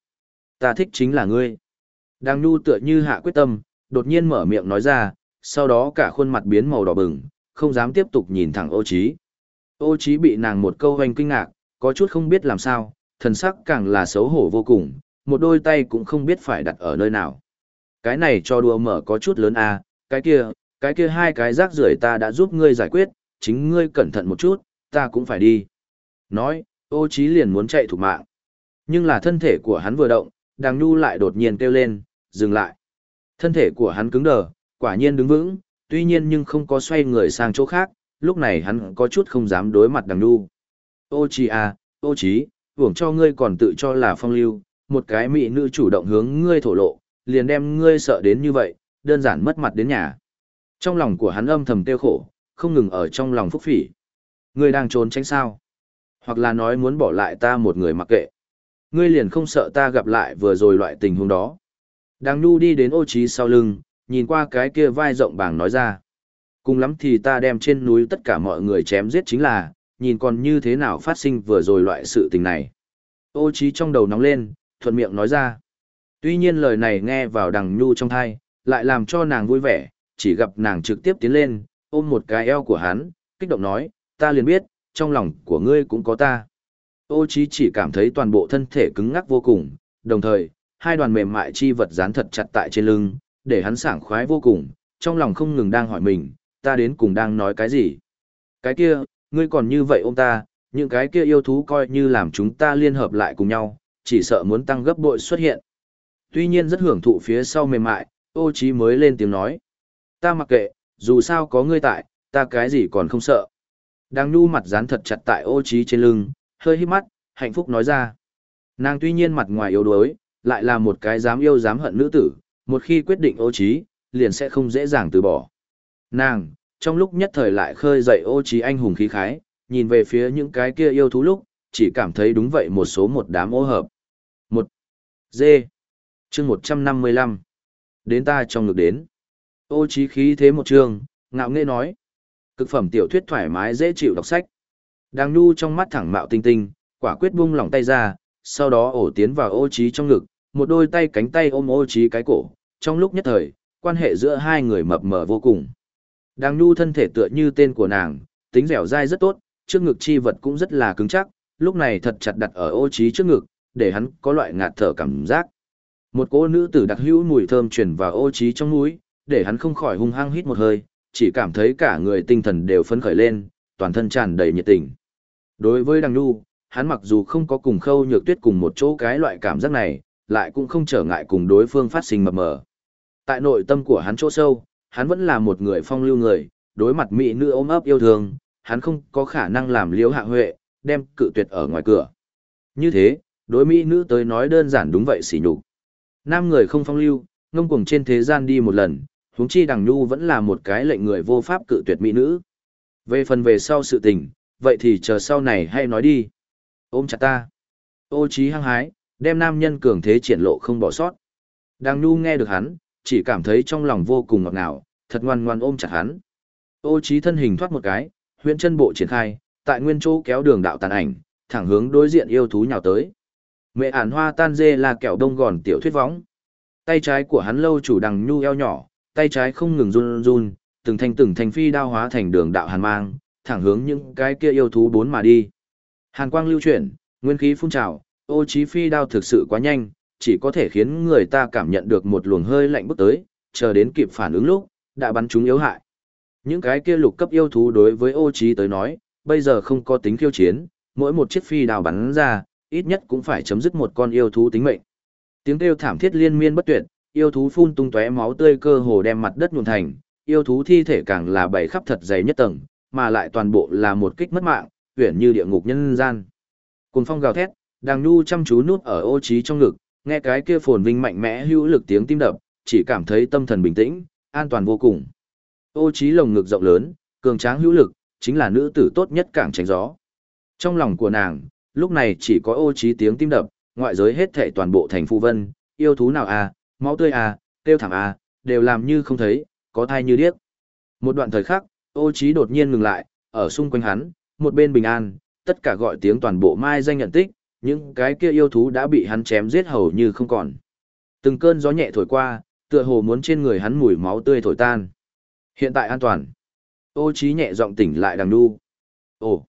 Ta thích chính là ngươi. Đang nu tựa như hạ quyết tâm, đột nhiên mở miệng nói ra, sau đó cả khuôn mặt biến màu đỏ bừng, không dám tiếp tục nhìn thẳng ô Chí. Ô Chí bị nàng một câu hoành kinh ngạc, có chút không biết làm sao, thần sắc càng là xấu hổ vô cùng, một đôi tay cũng không biết phải đặt ở nơi nào. Cái này cho đùa mở có chút lớn à, cái kia, cái kia hai cái rác rưởi ta đã giúp ngươi giải quyết, chính ngươi cẩn thận một chút, ta cũng phải đi. Nói, ô trí liền muốn chạy thủ mạng. Nhưng là thân thể của hắn vừa động, đàng nhu lại đột nhiên kêu lên, dừng lại. Thân thể của hắn cứng đờ, quả nhiên đứng vững, tuy nhiên nhưng không có xoay người sang chỗ khác, lúc này hắn có chút không dám đối mặt đằng nhu. Ô trí à, ô trí, hưởng cho ngươi còn tự cho là phong lưu, một cái mỹ nữ chủ động hướng ngươi thổ lộ, liền đem ngươi sợ đến như vậy, đơn giản mất mặt đến nhà. Trong lòng của hắn âm thầm tiêu khổ, không ngừng ở trong lòng phúc phỉ. Ngươi đang trốn tránh sao? Hoặc là nói muốn bỏ lại ta một người mặc kệ. Ngươi liền không sợ ta gặp lại vừa rồi loại tình huống đó. Đang nu đi đến ô trí sau lưng, nhìn qua cái kia vai rộng bảng nói ra. Cùng lắm thì ta đem trên núi tất cả mọi người chém giết chính là, nhìn còn như thế nào phát sinh vừa rồi loại sự tình này. Ô trí trong đầu nóng lên, thuận miệng nói ra. Tuy nhiên lời này nghe vào đằng nhu trong thai, lại làm cho nàng vui vẻ, chỉ gặp nàng trực tiếp tiến lên, ôm một cái eo của hắn, kích động nói, ta liền biết, trong lòng của ngươi cũng có ta. Ô chí chỉ cảm thấy toàn bộ thân thể cứng ngắc vô cùng, đồng thời, hai đoàn mềm mại chi vật dán thật chặt tại trên lưng, để hắn sảng khoái vô cùng, trong lòng không ngừng đang hỏi mình, ta đến cùng đang nói cái gì. Cái kia, ngươi còn như vậy ôm ta, những cái kia yêu thú coi như làm chúng ta liên hợp lại cùng nhau, chỉ sợ muốn tăng gấp bội xuất hiện. Tuy nhiên rất hưởng thụ phía sau mềm mại, ô chí mới lên tiếng nói. Ta mặc kệ, dù sao có ngươi tại, ta cái gì còn không sợ. Đang nu mặt dán thật chặt tại ô trí trên lưng, hơi hít mắt, hạnh phúc nói ra. Nàng tuy nhiên mặt ngoài yếu đuối, lại là một cái dám yêu dám hận nữ tử, một khi quyết định ô trí, liền sẽ không dễ dàng từ bỏ. Nàng, trong lúc nhất thời lại khơi dậy ô trí anh hùng khí khái, nhìn về phía những cái kia yêu thú lúc, chỉ cảm thấy đúng vậy một số một đám ô hợp. Một. D. Chương 155. Đến ta trong ngực đến. Ô trí khí thế một trường, ngạo nghễ nói. Cực phẩm tiểu thuyết thoải mái dễ chịu đọc sách. Đang nu trong mắt thẳng mạo tinh tinh, quả quyết buông lỏng tay ra, sau đó ổ tiến vào ô trí trong ngực, một đôi tay cánh tay ôm ô trí cái cổ. Trong lúc nhất thời, quan hệ giữa hai người mập mờ vô cùng. Đang nu thân thể tựa như tên của nàng, tính dẻo dai rất tốt, trước ngực chi vật cũng rất là cứng chắc, lúc này thật chặt đặt ở ô trí trước ngực, để hắn có loại ngạt thở cảm giác. Một cô nữ tử đặc hữu mùi thơm truyền vào ô trí trong mũi, để hắn không khỏi hung hăng hít một hơi, chỉ cảm thấy cả người tinh thần đều phấn khởi lên, toàn thân tràn đầy nhiệt tình. Đối với Đằng Nhu, hắn mặc dù không có cùng khâu nhược tuyết cùng một chỗ cái loại cảm giác này, lại cũng không trở ngại cùng đối phương phát sinh mập mờ. Tại nội tâm của hắn chỗ sâu, hắn vẫn là một người phong lưu người, đối mặt mỹ nữ ôm ấp yêu thương, hắn không có khả năng làm liếu hạ huệ, đem cự tuyệt ở ngoài cửa. Như thế, đối mỹ nữ tới nói đơn giản đúng vậy xỉ nhục. Nam người không phong lưu, ngông cuồng trên thế gian đi một lần, huống chi đằng nhu vẫn là một cái lệnh người vô pháp cự tuyệt mỹ nữ. Về phần về sau sự tình, vậy thì chờ sau này hay nói đi. Ôm chặt ta. Ô trí hăng hái, đem nam nhân cường thế triển lộ không bỏ sót. Đằng nhu nghe được hắn, chỉ cảm thấy trong lòng vô cùng ngọt ngào, thật ngoan ngoan ôm chặt hắn. Ô trí thân hình thoát một cái, huyện chân bộ triển khai, tại nguyên chỗ kéo đường đạo tàn ảnh, thẳng hướng đối diện yêu thú nhào tới. Mẹ ản hoa tan dê là kẹo đông gòn tiểu thuyết võng. Tay trái của hắn lâu chủ đằng nhu eo nhỏ, tay trái không ngừng run run, từng thanh từng thanh phi đao hóa thành đường đạo hàn mang, thẳng hướng những cái kia yêu thú bốn mà đi. Hàn quang lưu chuyển, nguyên khí phun trào, ô chí phi đao thực sự quá nhanh, chỉ có thể khiến người ta cảm nhận được một luồng hơi lạnh bước tới, chờ đến kịp phản ứng lúc, đã bắn chúng yếu hại. Những cái kia lục cấp yêu thú đối với ô chí tới nói, bây giờ không có tính khiêu chiến, mỗi một chiếc phi đao bắn ra, ít nhất cũng phải chấm dứt một con yêu thú tính mệnh. Tiếng kêu thảm thiết liên miên bất tuyệt, yêu thú phun tung tóe máu tươi cơ hồ đem mặt đất nhuộm thành, yêu thú thi thể càng là bảy khắp thật dày nhất tầng, mà lại toàn bộ là một kích mất mạng, huyền như địa ngục nhân gian. Cùng phong gào thét, đang nu chăm chú nút ở ô trí trong ngực, nghe cái kia phồn vinh mạnh mẽ hữu lực tiếng tim đập, chỉ cảm thấy tâm thần bình tĩnh, an toàn vô cùng. Ô trí lồng ngực rộng lớn, cường tráng hữu lực, chính là nữ tử tốt nhất cảng tránh gió. Trong lòng của nàng, lúc này chỉ có ô trí tiếng tim đập, ngoại giới hết thảy toàn bộ thành phu vân, yêu thú nào à, máu tươi à, tiêu thảm à, đều làm như không thấy, có thai như điếc. Một đoạn thời khắc, ô trí đột nhiên ngừng lại, ở xung quanh hắn, một bên bình an, tất cả gọi tiếng toàn bộ mai danh nhận tích, những cái kia yêu thú đã bị hắn chém giết hầu như không còn. Từng cơn gió nhẹ thổi qua, tựa hồ muốn trên người hắn mùi máu tươi thổi tan. Hiện tại an toàn. Ô trí nhẹ giọng tỉnh lại đằng nu. Ồ.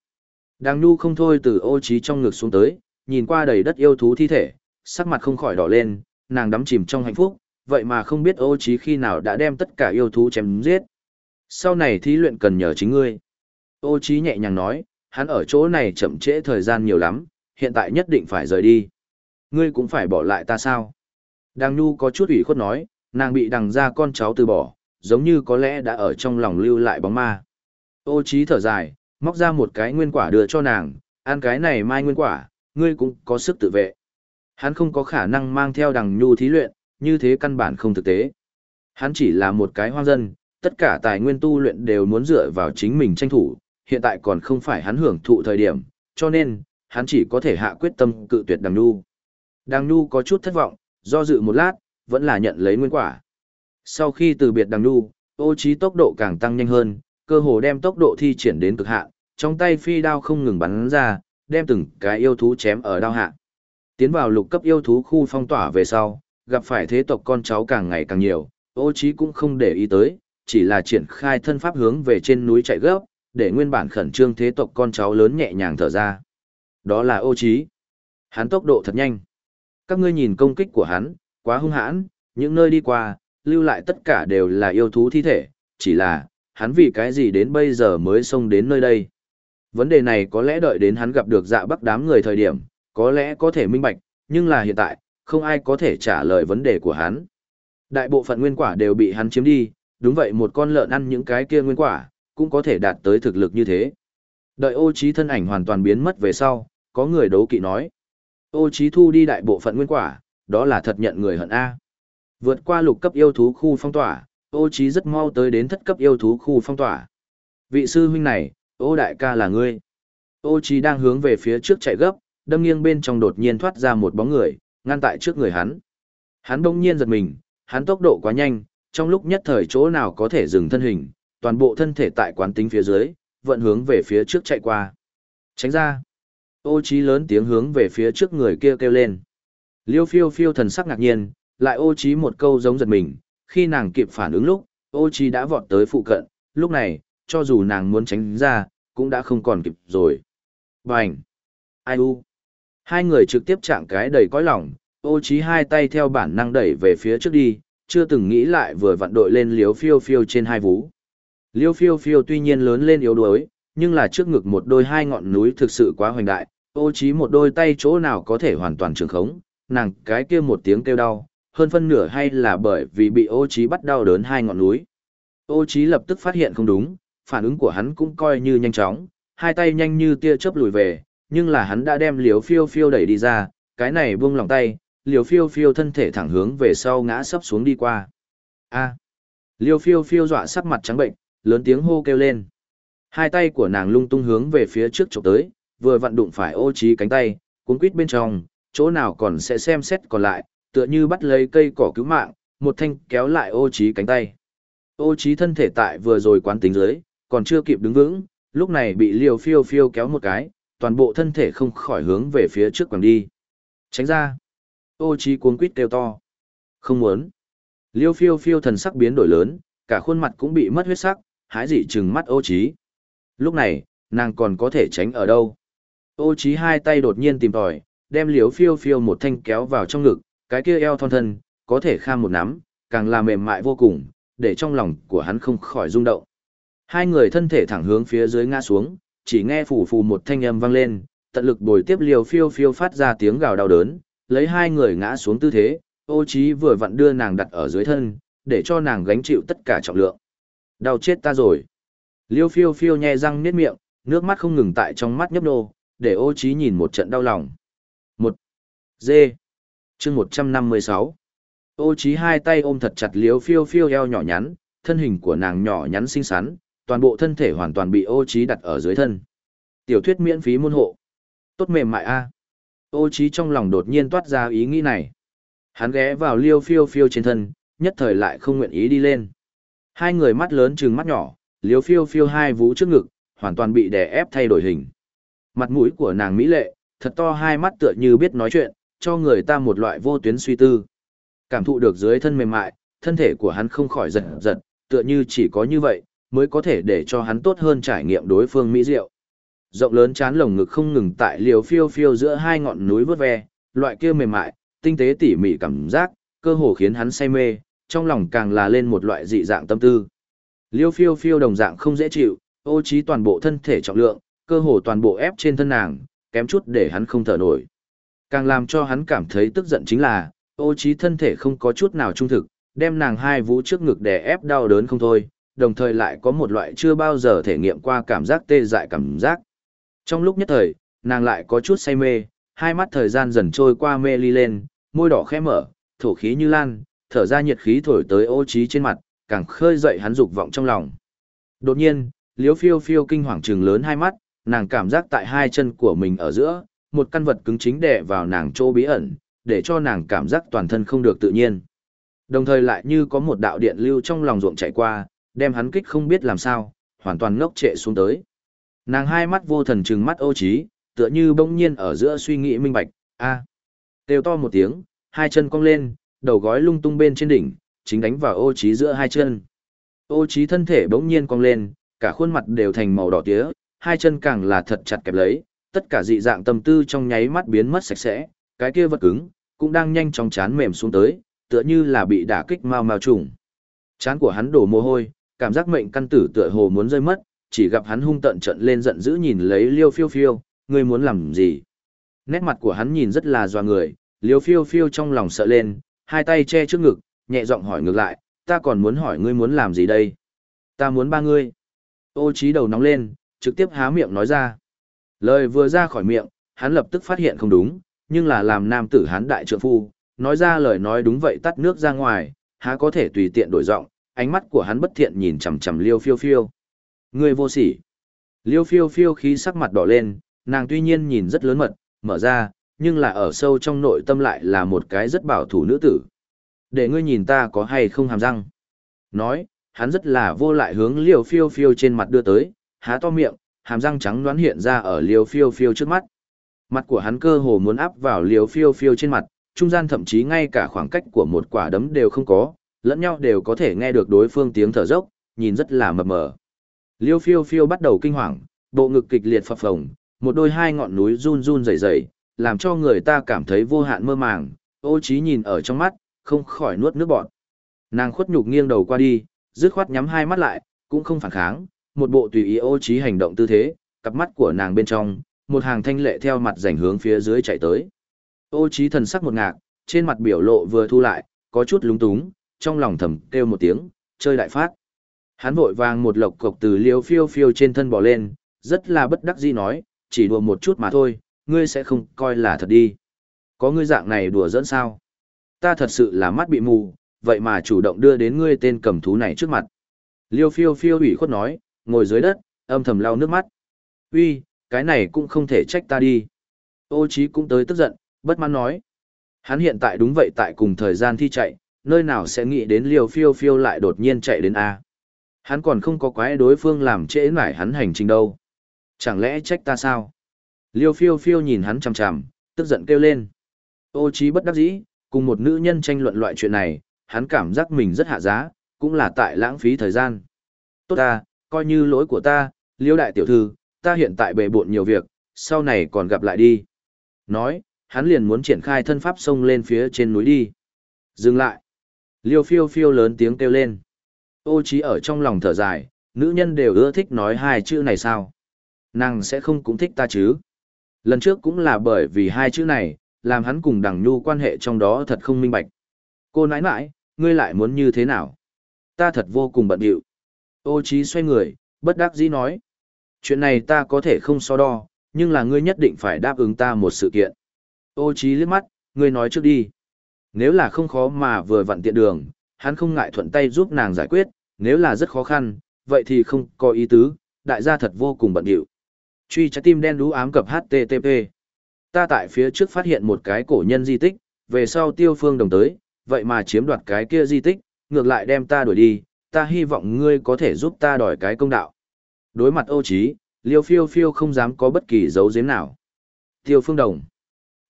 Đằng nu không thôi từ ô trí trong ngực xuống tới, nhìn qua đầy đất yêu thú thi thể, sắc mặt không khỏi đỏ lên, nàng đắm chìm trong hạnh phúc, vậy mà không biết ô trí khi nào đã đem tất cả yêu thú chém giết. Sau này thí luyện cần nhờ chính ngươi. Ô trí nhẹ nhàng nói, hắn ở chỗ này chậm trễ thời gian nhiều lắm, hiện tại nhất định phải rời đi. Ngươi cũng phải bỏ lại ta sao? Đàng Nu có chút ủy khuất nói, nàng bị đằng ra con cháu từ bỏ, giống như có lẽ đã ở trong lòng lưu lại bóng ma. Ô trí thở dài, móc ra một cái nguyên quả đưa cho nàng, ăn cái này mai nguyên quả, ngươi cũng có sức tự vệ. Hắn không có khả năng mang theo đằng nhu thí luyện, như thế căn bản không thực tế. Hắn chỉ là một cái hoang dân, tất cả tài nguyên tu luyện đều muốn dựa vào chính mình tranh thủ, hiện tại còn không phải hắn hưởng thụ thời điểm, cho nên, hắn chỉ có thể hạ quyết tâm cự tuyệt đằng nhu. Đằng nhu có chút thất vọng, do dự một lát, vẫn là nhận lấy nguyên quả. Sau khi từ biệt đằng nhu, ô trí tốc độ càng tăng nhanh hơn, cơ hồ đem tốc độ thi triển đến cực hạn, trong tay phi đao không ngừng bắn ra, đem từng cái yêu thú chém ở đao hạ. Tiến vào lục cấp yêu thú khu phong tỏa về sau, gặp phải thế tộc con cháu càng ngày càng nhiều, ô trí cũng không để ý tới, chỉ là triển khai thân pháp hướng về trên núi chạy gấp, để nguyên bản khẩn trương thế tộc con cháu lớn nhẹ nhàng thở ra. Đó là ô trí. Hắn tốc độ thật nhanh. Các ngươi nhìn công kích của hắn, quá hung hãn, những nơi đi qua, lưu lại tất cả đều là yêu thú thi thể, chỉ là, hắn vì cái gì đến bây giờ mới xông đến nơi đây. Vấn đề này có lẽ đợi đến hắn gặp được dạ bắc đám người thời điểm, có lẽ có thể minh bạch, nhưng là hiện tại, không ai có thể trả lời vấn đề của hắn. Đại bộ phận nguyên quả đều bị hắn chiếm đi, đúng vậy một con lợn ăn những cái kia nguyên quả, cũng có thể đạt tới thực lực như thế. Đợi ô trí thân ảnh hoàn toàn biến mất về sau, có người đấu kỵ nói. Ô trí thu đi đại bộ phận nguyên quả, đó là thật nhận người hận A. Vượt qua lục cấp yêu thú khu phong tỏa, ô trí rất mau tới đến thất cấp yêu thú khu phong tỏa. Vị sư huynh này, ô đại ca là ngươi. Ô trí đang hướng về phía trước chạy gấp, đâm nghiêng bên trong đột nhiên thoát ra một bóng người, ngăn tại trước người hắn. Hắn bỗng nhiên giật mình, hắn tốc độ quá nhanh, trong lúc nhất thời chỗ nào có thể dừng thân hình, toàn bộ thân thể tại quán tính phía dưới, vận hướng về phía trước chạy qua. Tránh ra. Ô trí lớn tiếng hướng về phía trước người kia kêu lên. Liêu phiêu phiêu thần sắc ngạc nhiên, lại ô trí một câu giống giật mình, khi nàng kịp phản ứng lúc, ô trí đã vọt tới phụ cận, lúc này, cho dù nàng muốn tránh ra, cũng đã không còn kịp rồi. Bành! Ai u! Hai người trực tiếp chạm cái đầy cõi lòng, ô trí hai tay theo bản năng đẩy về phía trước đi, chưa từng nghĩ lại vừa vặn đội lên liếu phiêu phiêu trên hai vú. Liêu phiêu phiêu tuy nhiên lớn lên yếu đuối, nhưng là trước ngực một đôi hai ngọn núi thực sự quá hoành đại, ô trí một đôi tay chỗ nào có thể hoàn toàn trường khống, nàng cái kia một tiếng kêu đau, hơn phân nửa hay là bởi vì bị ô trí bắt đau đớn hai ngọn núi. Ô trí lập tức phát hiện không đúng, phản ứng của hắn cũng coi như nhanh chóng, hai tay nhanh như tia chớp lùi về, nhưng là hắn đã đem liều phiêu phiêu đẩy đi ra, cái này buông lòng tay, liều phiêu phiêu thân thể thẳng hướng về sau ngã sấp xuống đi qua. A. À. Liều phiêu phiêu dọa sắc mặt trắng bệnh, lớn tiếng hô kêu lên. Hai tay của nàng lung tung hướng về phía trước chụp tới, vừa vặn đụng phải ô trí cánh tay, cuốn quít bên trong, chỗ nào còn sẽ xem xét còn lại, tựa như bắt lấy cây cỏ cứu mạng, một thanh kéo lại ô trí cánh tay. Ô trí thân thể tại vừa rồi quán tính dưới, còn chưa kịp đứng vững, lúc này bị liều phiêu phiêu kéo một cái, toàn bộ thân thể không khỏi hướng về phía trước quẳng đi. Tránh ra. Ô trí cuống quýt kêu to. Không muốn. Liêu phiêu phiêu thần sắc biến đổi lớn, cả khuôn mặt cũng bị mất huyết sắc, hái dị trừng mắt ô trí. Lúc này, nàng còn có thể tránh ở đâu? Ô trí hai tay đột nhiên tìm tòi, đem liêu phiêu phiêu một thanh kéo vào trong ngực, cái kia eo thon thân, có thể kham một nắm, càng là mềm mại vô cùng, để trong lòng của hắn không khỏi rung động. Hai người thân thể thẳng hướng phía dưới ngã xuống, chỉ nghe phủ phù một thanh âm vang lên, tận lực bồi tiếp liều phiêu phiêu phát ra tiếng gào đau đớn, lấy hai người ngã xuống tư thế, ô trí vừa vặn đưa nàng đặt ở dưới thân, để cho nàng gánh chịu tất cả trọng lượng. Đau chết ta rồi. Liêu phiêu phiêu nhe răng niết miệng, nước mắt không ngừng tại trong mắt nhấp nô, để ô trí nhìn một trận đau lòng. Một. Dê. Chương 156. Ô trí hai tay ôm thật chặt liêu phiêu phiêu eo nhỏ nhắn, thân hình của nàng nhỏ nhắn xinh xắn, toàn bộ thân thể hoàn toàn bị ô trí đặt ở dưới thân. Tiểu thuyết miễn phí môn hộ. Tốt mềm mại a. Ô trí trong lòng đột nhiên toát ra ý nghĩ này. Hắn ghé vào liêu phiêu phiêu trên thân, nhất thời lại không nguyện ý đi lên. Hai người mắt lớn trừng mắt nhỏ, liêu phiêu phiêu hai vú trước ngực, hoàn toàn bị đè ép thay đổi hình. Mặt mũi của nàng mỹ lệ, thật to hai mắt tựa như biết nói chuyện, cho người ta một loại vô tuyến suy tư. Cảm thụ được dưới thân mềm mại, thân thể của hắn không khỏi giật giật, tựa như chỉ có như vậy, mới có thể để cho hắn tốt hơn trải nghiệm đối phương mỹ diệu. Rộng lớn chán lồng ngực không ngừng tại liều phiêu phiêu giữa hai ngọn núi vớt ve, loại kia mềm mại, tinh tế tỉ mỉ cảm giác, cơ hồ khiến hắn say mê, trong lòng càng là lên một loại dị dạng tâm tư. Liêu phiêu phiêu đồng dạng không dễ chịu, ô trí toàn bộ thân thể trọng lượng, cơ hồ toàn bộ ép trên thân nàng, kém chút để hắn không thở nổi. Càng làm cho hắn cảm thấy tức giận chính là, ô trí thân thể không có chút nào trung thực, đem nàng hai vũ trước ngực đè ép đau đớn không thôi, đồng thời lại có một loại chưa bao giờ thể nghiệm qua cảm giác tê dại cảm giác. Trong lúc nhất thời, nàng lại có chút say mê, hai mắt thời gian dần trôi qua mê ly lên, môi đỏ khẽ mở, thổ khí như lan, thở ra nhiệt khí thổi tới ô trí trên mặt, càng khơi dậy hắn dục vọng trong lòng. Đột nhiên, liếu phiêu phiêu kinh hoàng trừng lớn hai mắt, nàng cảm giác tại hai chân của mình ở giữa, một căn vật cứng chính đè vào nàng chỗ bí ẩn, để cho nàng cảm giác toàn thân không được tự nhiên. Đồng thời lại như có một đạo điện lưu trong lòng ruộng chạy qua, đem hắn kích không biết làm sao, hoàn toàn ngốc trệ xuống tới. Nàng hai mắt vô thần trừng mắt ô trí, tựa như bỗng nhiên ở giữa suy nghĩ minh bạch, a, à. to một tiếng, hai chân cong lên, đầu gói lung tung bên trên đỉnh, chính đánh vào ô trí giữa hai chân. Ô trí thân thể bỗng nhiên cong lên, cả khuôn mặt đều thành màu đỏ tía, hai chân càng là thật chặt kẹp lấy, tất cả dị dạng tâm tư trong nháy mắt biến mất sạch sẽ, cái kia vật cứng, cũng đang nhanh chóng chán mềm xuống tới, tựa như là bị đả kích mau mau trùng. Chán của hắn đổ mồ hôi, cảm giác mệnh căn tử tựa hồ muốn rơi mất, chỉ gặp hắn hung tận trận lên giận dữ nhìn lấy liêu phiêu phiêu, ngươi muốn làm gì? Nét mặt của hắn nhìn rất là doa người, liêu phiêu phiêu trong lòng sợ lên, hai tay che trước ngực, nhẹ giọng hỏi ngược lại, ta còn muốn hỏi ngươi muốn làm gì đây? Ta muốn ba ngươi. Ô trí đầu nóng lên, trực tiếp há miệng nói ra. Lời vừa ra khỏi miệng, hắn lập tức phát hiện không đúng, nhưng là làm nam tử hắn đại trượng phu, nói ra lời nói đúng vậy tắt nước ra ngoài, há có thể tùy tiện đổi giọng, ánh mắt của hắn bất thiện nhìn chằm chằm liêu phiêu phiêu. Ngươi vô sỉ. Liêu phiêu phiêu khí sắc mặt đỏ lên, nàng tuy nhiên nhìn rất lớn mật, mở ra, nhưng là ở sâu trong nội tâm lại là một cái rất bảo thủ nữ tử. Để ngươi nhìn ta có hay không hàm răng. Nói, hắn rất là vô lại hướng liêu phiêu phiêu trên mặt đưa tới, há to miệng, hàm răng trắng đoán hiện ra ở liêu phiêu phiêu trước mắt. Mặt của hắn cơ hồ muốn áp vào liêu phiêu phiêu trên mặt, trung gian thậm chí ngay cả khoảng cách của một quả đấm đều không có, lẫn nhau đều có thể nghe được đối phương tiếng thở dốc, nhìn rất là mập mờ. Liêu phiêu phiêu bắt đầu kinh hoàng, bộ ngực kịch liệt phập phồng, một đôi hai ngọn núi run run rẩy rẩy, làm cho người ta cảm thấy vô hạn mơ màng, ô trí nhìn ở trong mắt, không khỏi nuốt nước bọt. Nàng khuất nhục nghiêng đầu qua đi, dứt khoát nhắm hai mắt lại, cũng không phản kháng, một bộ tùy ý ô trí hành động tư thế, cặp mắt của nàng bên trong, một hàng thanh lệ theo mặt rảnh hướng phía dưới chạy tới. Ô trí thần sắc một ngạc, trên mặt biểu lộ vừa thu lại, có chút lúng túng, trong lòng thầm kêu một tiếng, chơi đại phát. Hắn vội vàng một lộc cộc từ liêu phiêu phiêu trên thân bò lên, rất là bất đắc dĩ nói, chỉ đùa một chút mà thôi, ngươi sẽ không coi là thật đi. Có ngươi dạng này đùa dẫn sao? Ta thật sự là mắt bị mù, vậy mà chủ động đưa đến ngươi tên cầm thú này trước mặt. Liêu phiêu phiêu ủy khuất nói, ngồi dưới đất, âm thầm lau nước mắt. Uy, cái này cũng không thể trách ta đi. Ô Chí cũng tới tức giận, bất mãn nói. Hắn hiện tại đúng vậy tại cùng thời gian thi chạy, nơi nào sẽ nghĩ đến liều phiêu phiêu lại đột nhiên chạy đến A. Hắn còn không có quái đối phương làm trễ nải hắn hành trình đâu. Chẳng lẽ trách ta sao? Liêu phiêu phiêu nhìn hắn chằm chằm, tức giận kêu lên. Ô trí bất đắc dĩ, cùng một nữ nhân tranh luận loại chuyện này, hắn cảm giác mình rất hạ giá, cũng là tại lãng phí thời gian. Tốt ta, coi như lỗi của ta, liêu đại tiểu thư, ta hiện tại bề bộn nhiều việc, sau này còn gặp lại đi. Nói, hắn liền muốn triển khai thân pháp sông lên phía trên núi đi. Dừng lại. Liêu phiêu phiêu lớn tiếng kêu lên. Ô trí ở trong lòng thở dài, nữ nhân đều ưa thích nói hai chữ này sao? Nàng sẽ không cũng thích ta chứ? Lần trước cũng là bởi vì hai chữ này, làm hắn cùng đằng nhu quan hệ trong đó thật không minh bạch. Cô nãi nãi, ngươi lại muốn như thế nào? Ta thật vô cùng bận điệu. Ô trí xoay người, bất đắc dĩ nói. Chuyện này ta có thể không so đo, nhưng là ngươi nhất định phải đáp ứng ta một sự kiện. Ô trí liếc mắt, ngươi nói trước đi. Nếu là không khó mà vừa vặn tiện đường, hắn không ngại thuận tay giúp nàng giải quyết, nếu là rất khó khăn, vậy thì không có ý tứ, đại gia thật vô cùng bận điệu. Truy trái tim đen đú ám cập HTTP. Ta tại phía trước phát hiện một cái cổ nhân di tích, về sau tiêu phương đồng tới, vậy mà chiếm đoạt cái kia di tích, ngược lại đem ta đuổi đi, ta hy vọng ngươi có thể giúp ta đòi cái công đạo. Đối mặt ô trí, liêu phiêu phiêu không dám có bất kỳ dấu giếm nào. Tiêu phương đồng.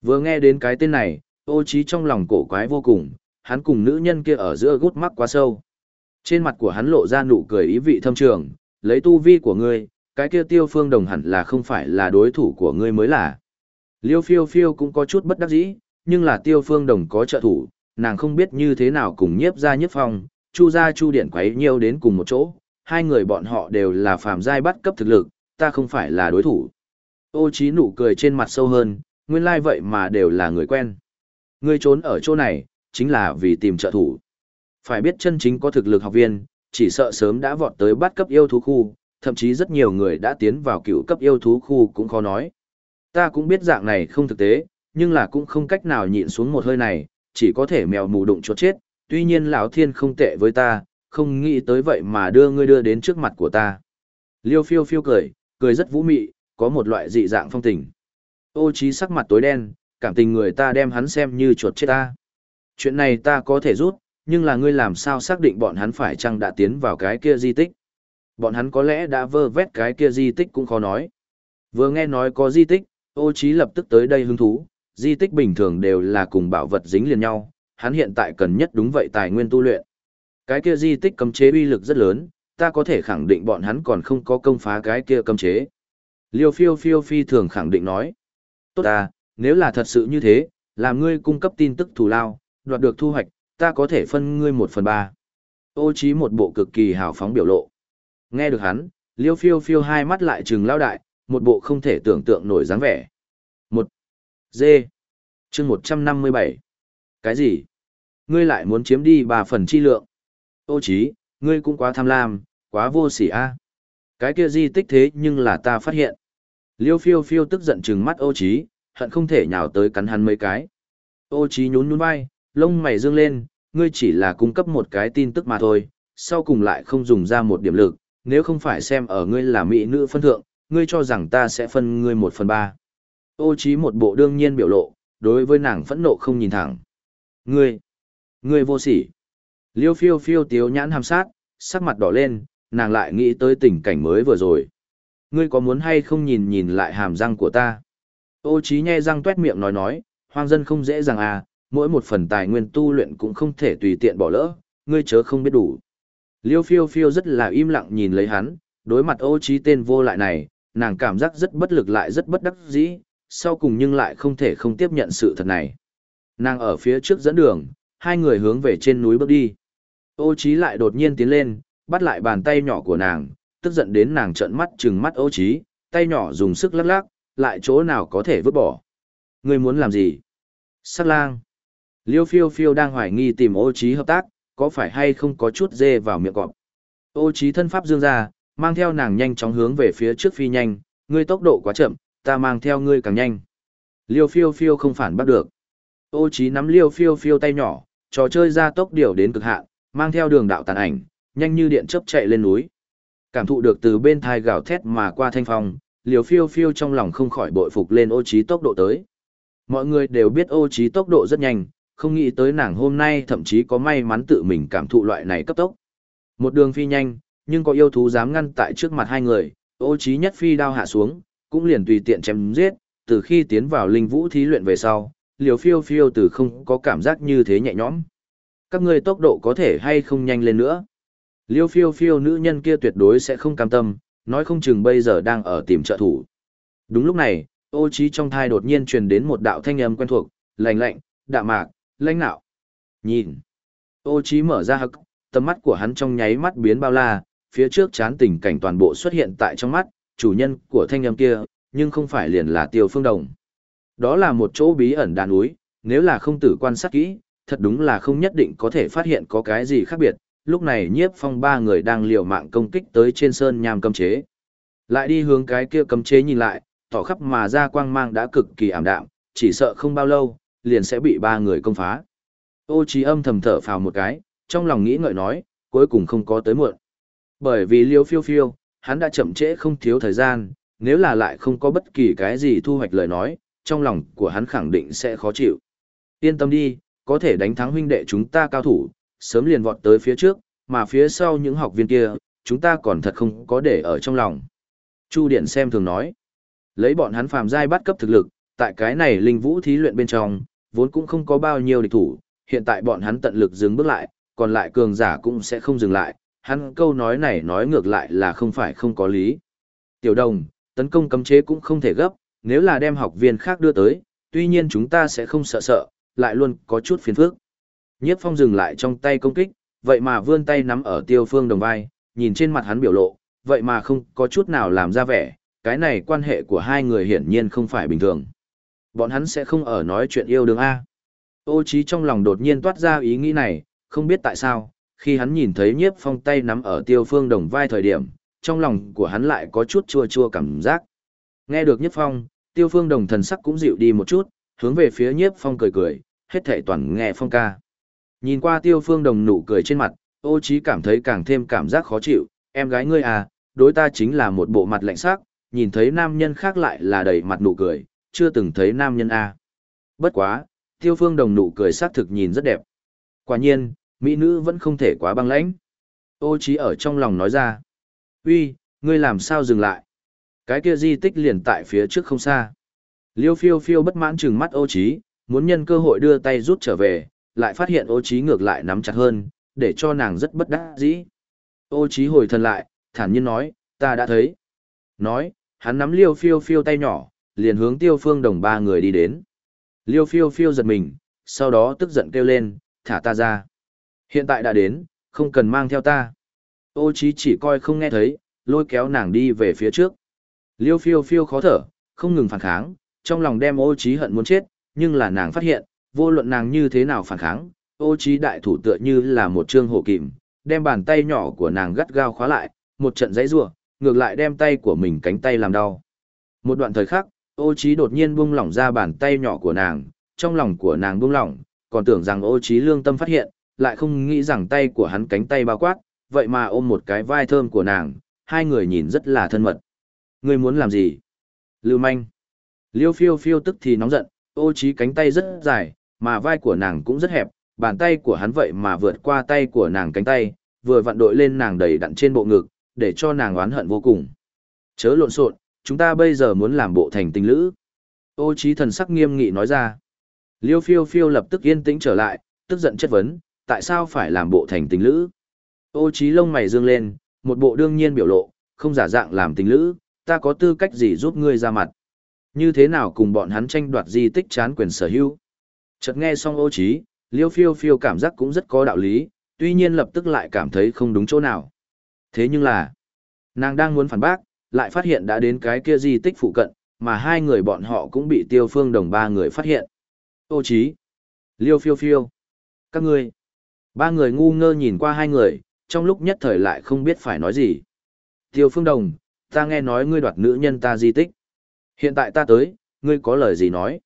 Vừa nghe đến cái tên này, ô trí trong lòng cổ quái vô cùng, hắn cùng nữ nhân kia ở giữa gút mắc quá sâu. Trên mặt của hắn lộ ra nụ cười ý vị thâm trường, lấy tu vi của ngươi, cái kia tiêu phương đồng hẳn là không phải là đối thủ của ngươi mới là. Liêu phiêu phiêu cũng có chút bất đắc dĩ, nhưng là tiêu phương đồng có trợ thủ, nàng không biết như thế nào cùng nhiếp ra nhiếp phong, chu ra chu điện quấy nhiêu đến cùng một chỗ, hai người bọn họ đều là phàm giai bắt cấp thực lực, ta không phải là đối thủ. Ô trí nụ cười trên mặt sâu hơn, nguyên lai like vậy mà đều là người quen. Ngươi trốn ở chỗ này, chính là vì tìm trợ thủ. Phải biết chân chính có thực lực học viên, chỉ sợ sớm đã vọt tới bắt cấp yêu thú khu, thậm chí rất nhiều người đã tiến vào cựu cấp yêu thú khu cũng khó nói. Ta cũng biết dạng này không thực tế, nhưng là cũng không cách nào nhịn xuống một hơi này, chỉ có thể mèo mù đụng chốt chết, tuy nhiên lão thiên không tệ với ta, không nghĩ tới vậy mà đưa ngươi đưa đến trước mặt của ta. Liêu phiêu phiêu cười, cười rất vũ mị, có một loại dị dạng phong tình. Ô trí sắc mặt tối đen, cảm tình người ta đem hắn xem như chuột chết ta. Chuyện này ta có thể rút, nhưng là ngươi làm sao xác định bọn hắn phải chăng đã tiến vào cái kia di tích. Bọn hắn có lẽ đã vơ vét cái kia di tích cũng khó nói. Vừa nghe nói có di tích, ô trí lập tức tới đây hứng thú, di tích bình thường đều là cùng bảo vật dính liền nhau, hắn hiện tại cần nhất đúng vậy tài nguyên tu luyện. Cái kia di tích cấm chế uy lực rất lớn, ta có thể khẳng định bọn hắn còn không có công phá cái kia cấm chế. Liêu phiêu phiêu phi thường khẳng định nói. Tốt à, nếu là thật sự như thế, làm ngươi cung cấp tin tức thù lao, đoạt được thu hoạch, ta có thể phân ngươi một phần ba. Ô trí một bộ cực kỳ hào phóng biểu lộ. Nghe được hắn, liêu phiêu phiêu hai mắt lại trừng lao đại, một bộ không thể tưởng tượng nổi dáng vẻ. Một. Dê. Chương 157. Cái gì? Ngươi lại muốn chiếm đi ba phần chi lượng. Ô chí, ngươi cũng quá tham lam, quá vô sỉ a. Cái kia di tích thế nhưng là ta phát hiện. Liêu phiêu phiêu tức giận trừng mắt ô chí, hận không thể nhào tới cắn hắn mấy cái. Ô trí nhún nhún vai, lông mày dương lên, ngươi chỉ là cung cấp một cái tin tức mà thôi, sau cùng lại không dùng ra một điểm lực, nếu không phải xem ở ngươi là mỹ nữ phân thượng, ngươi cho rằng ta sẽ phân ngươi một phần ba. Ô trí một bộ đương nhiên biểu lộ, đối với nàng phẫn nộ không nhìn thẳng. Ngươi, ngươi vô sỉ. Liêu phiêu phiêu tiếu nhãn hàm sát, sắc mặt đỏ lên, nàng lại nghĩ tới tình cảnh mới vừa rồi. Ngươi có muốn hay không nhìn nhìn lại hàm răng của ta? Ô Chí nhe răng tuét miệng nói nói, hoang dân không dễ dàng à, mỗi một phần tài nguyên tu luyện cũng không thể tùy tiện bỏ lỡ, ngươi chớ không biết đủ. Liêu phiêu phiêu rất là im lặng nhìn lấy hắn, đối mặt ô Chí tên vô lại này, nàng cảm giác rất bất lực lại rất bất đắc dĩ, sau cùng nhưng lại không thể không tiếp nhận sự thật này. Nàng ở phía trước dẫn đường, hai người hướng về trên núi bước đi. Ô Chí lại đột nhiên tiến lên, bắt lại bàn tay nhỏ của nàng, tức giận đến nàng trợn mắt trừng mắt ô Chí, tay nhỏ dùng sức lắc lắc, lại chỗ nào có thể vứt bỏ. Ngươi muốn làm gì? Sát lang. Liêu phiêu phiêu đang hoài nghi tìm ô trí hợp tác, có phải hay không có chút dê vào miệng cọp. Ô trí thân pháp dương ra, mang theo nàng nhanh chóng hướng về phía trước phi nhanh, ngươi tốc độ quá chậm, ta mang theo ngươi càng nhanh. Liêu phiêu phiêu không phản bắt được. Ô trí nắm liêu phiêu phiêu tay nhỏ, trò chơi ra tốc điều đến cực hạn, mang theo đường đạo tàn ảnh, nhanh như điện chớp chạy lên núi. Cảm thụ được từ bên thai gào thét mà qua thanh phong, Liều phiêu phiêu trong lòng không khỏi bội phục lên ô trí tốc độ tới. Mọi người đều biết ô trí tốc độ rất nhanh, không nghĩ tới nàng hôm nay thậm chí có may mắn tự mình cảm thụ loại này cấp tốc. Một đường phi nhanh, nhưng có yêu thú dám ngăn tại trước mặt hai người, ô trí nhất phi đao hạ xuống, cũng liền tùy tiện chém giết, từ khi tiến vào linh vũ thí luyện về sau, liều phiêu phiêu từ không có cảm giác như thế nhẹ nhõm. Các ngươi tốc độ có thể hay không nhanh lên nữa. Liêu phiêu phiêu nữ nhân kia tuyệt đối sẽ không cam tâm, nói không chừng bây giờ đang ở tìm trợ thủ. Đúng lúc này, ô trí trong thai đột nhiên truyền đến một đạo thanh âm quen thuộc, lạnh lạnh, đạm mạc, lãnh nạo. Nhìn. Ô trí mở ra hực, tầm mắt của hắn trong nháy mắt biến bao la, phía trước chán tình cảnh toàn bộ xuất hiện tại trong mắt, chủ nhân của thanh âm kia, nhưng không phải liền là tiêu phương đồng. Đó là một chỗ bí ẩn đàn núi, nếu là không tử quan sát kỹ, thật đúng là không nhất định có thể phát hiện có cái gì khác biệt. Lúc này nhiếp phong ba người đang liều mạng công kích tới trên sơn nham cấm chế. Lại đi hướng cái kia cấm chế nhìn lại, tỏ khắp mà ra quang mang đã cực kỳ ảm đạm, chỉ sợ không bao lâu, liền sẽ bị ba người công phá. Ô trí âm thầm thở phào một cái, trong lòng nghĩ ngợi nói, cuối cùng không có tới muộn. Bởi vì liêu phiêu phiêu, hắn đã chậm trễ không thiếu thời gian, nếu là lại không có bất kỳ cái gì thu hoạch lời nói, trong lòng của hắn khẳng định sẽ khó chịu. Yên tâm đi, có thể đánh thắng huynh đệ chúng ta cao thủ, sớm liền vọt tới phía trước, mà phía sau những học viên kia, chúng ta còn thật không có để ở trong lòng. Chu Điện xem thường nói. Lấy bọn hắn phàm giai bắt cấp thực lực, tại cái này linh vũ thí luyện bên trong, vốn cũng không có bao nhiêu địch thủ, hiện tại bọn hắn tận lực dừng bước lại, còn lại cường giả cũng sẽ không dừng lại, hắn câu nói này nói ngược lại là không phải không có lý. Tiểu đồng, tấn công cấm chế cũng không thể gấp, nếu là đem học viên khác đưa tới, tuy nhiên chúng ta sẽ không sợ sợ, lại luôn có chút phiền phức. Nhiếp phong dừng lại trong tay công kích, vậy mà vươn tay nắm ở tiêu phương đồng vai, nhìn trên mặt hắn biểu lộ, vậy mà không có chút nào làm ra vẻ, cái này quan hệ của hai người hiển nhiên không phải bình thường. Bọn hắn sẽ không ở nói chuyện yêu đương A. Ô trí trong lòng đột nhiên toát ra ý nghĩ này, không biết tại sao, khi hắn nhìn thấy nhiếp phong tay nắm ở tiêu phương đồng vai thời điểm, trong lòng của hắn lại có chút chua chua cảm giác. Nghe được nhiếp phong, tiêu phương đồng thần sắc cũng dịu đi một chút, hướng về phía nhiếp phong cười cười, hết thảy toàn nghe phong ca. Nhìn qua tiêu phương đồng nụ cười trên mặt, ô trí cảm thấy càng thêm cảm giác khó chịu, em gái ngươi à, đối ta chính là một bộ mặt lạnh sắc, nhìn thấy nam nhân khác lại là đầy mặt nụ cười, chưa từng thấy nam nhân à. Bất quá, tiêu phương đồng nụ cười sát thực nhìn rất đẹp. Quả nhiên, mỹ nữ vẫn không thể quá băng lãnh. Ô trí ở trong lòng nói ra. uy, ngươi làm sao dừng lại? Cái kia di tích liền tại phía trước không xa. Liêu phiêu phiêu bất mãn trừng mắt ô trí, muốn nhân cơ hội đưa tay rút trở về, lại phát hiện ô trí ngược lại nắm chặt hơn, để cho nàng rất bất đắc dĩ. Ô trí hồi thần lại, thản nhiên nói, ta đã thấy. Nói, hắn nắm liêu phiêu phiêu tay nhỏ, liền hướng tiêu phương đồng ba người đi đến. Liêu phiêu phiêu giật mình, sau đó tức giận kêu lên, thả ta ra. Hiện tại đã đến, không cần mang theo ta. Ô trí chỉ coi không nghe thấy, lôi kéo nàng đi về phía trước. Liêu phiêu phiêu khó thở, không ngừng phản kháng, trong lòng đem ô trí hận muốn chết, nhưng là nàng phát hiện, vô luận nàng như thế nào phản kháng, ô chí đại thủ tựa như là một trương hổ kìm, đem bàn tay nhỏ của nàng gắt gao khóa lại, một trận giấy rủa, ngược lại đem tay của mình cánh tay làm đau. Một đoạn thời khắc, ô trí đột nhiên buông lỏng ra bàn tay nhỏ của nàng, trong lòng của nàng buông lỏng, còn tưởng rằng ô trí lương tâm phát hiện, lại không nghĩ rằng tay của hắn cánh tay bao quát, vậy mà ôm một cái vai thơm của nàng, hai người nhìn rất là thân mật. Ngươi muốn làm gì? Lưu manh. Liêu phiêu phiêu tức thì nóng giận, ô trí cánh tay rất dài, mà vai của nàng cũng rất hẹp, bàn tay của hắn vậy mà vượt qua tay của nàng cánh tay, vừa vặn đội lên nàng đầy đặn trên bộ ngực, để cho nàng oán hận vô cùng. Chớ lộn xộn, chúng ta bây giờ muốn làm bộ thành tình lữ. Ô trí thần sắc nghiêm nghị nói ra. Liêu phiêu phiêu lập tức yên tĩnh trở lại, tức giận chất vấn, tại sao phải làm bộ thành tình lữ? Ô trí lông mày dương lên, một bộ đương nhiên biểu lộ, không giả dạng làm tình lữ, ta có tư cách gì giúp ngươi ra mặt? Như thế nào cùng bọn hắn tranh đoạt di tích chán quyền sở hữu? Chợt nghe xong ô trí, liêu phiêu phiêu cảm giác cũng rất có đạo lý, tuy nhiên lập tức lại cảm thấy không đúng chỗ nào. Thế nhưng là, nàng đang muốn phản bác, lại phát hiện đã đến cái kia di tích phụ cận, mà hai người bọn họ cũng bị tiêu phương đồng ba người phát hiện. Ô trí, liêu phiêu phiêu, các ngươi. Ba người ngu ngơ nhìn qua hai người, trong lúc nhất thời lại không biết phải nói gì. Tiêu phương đồng, ta nghe nói ngươi đoạt nữ nhân ta di tích. Hiện tại ta tới, ngươi có lời gì nói?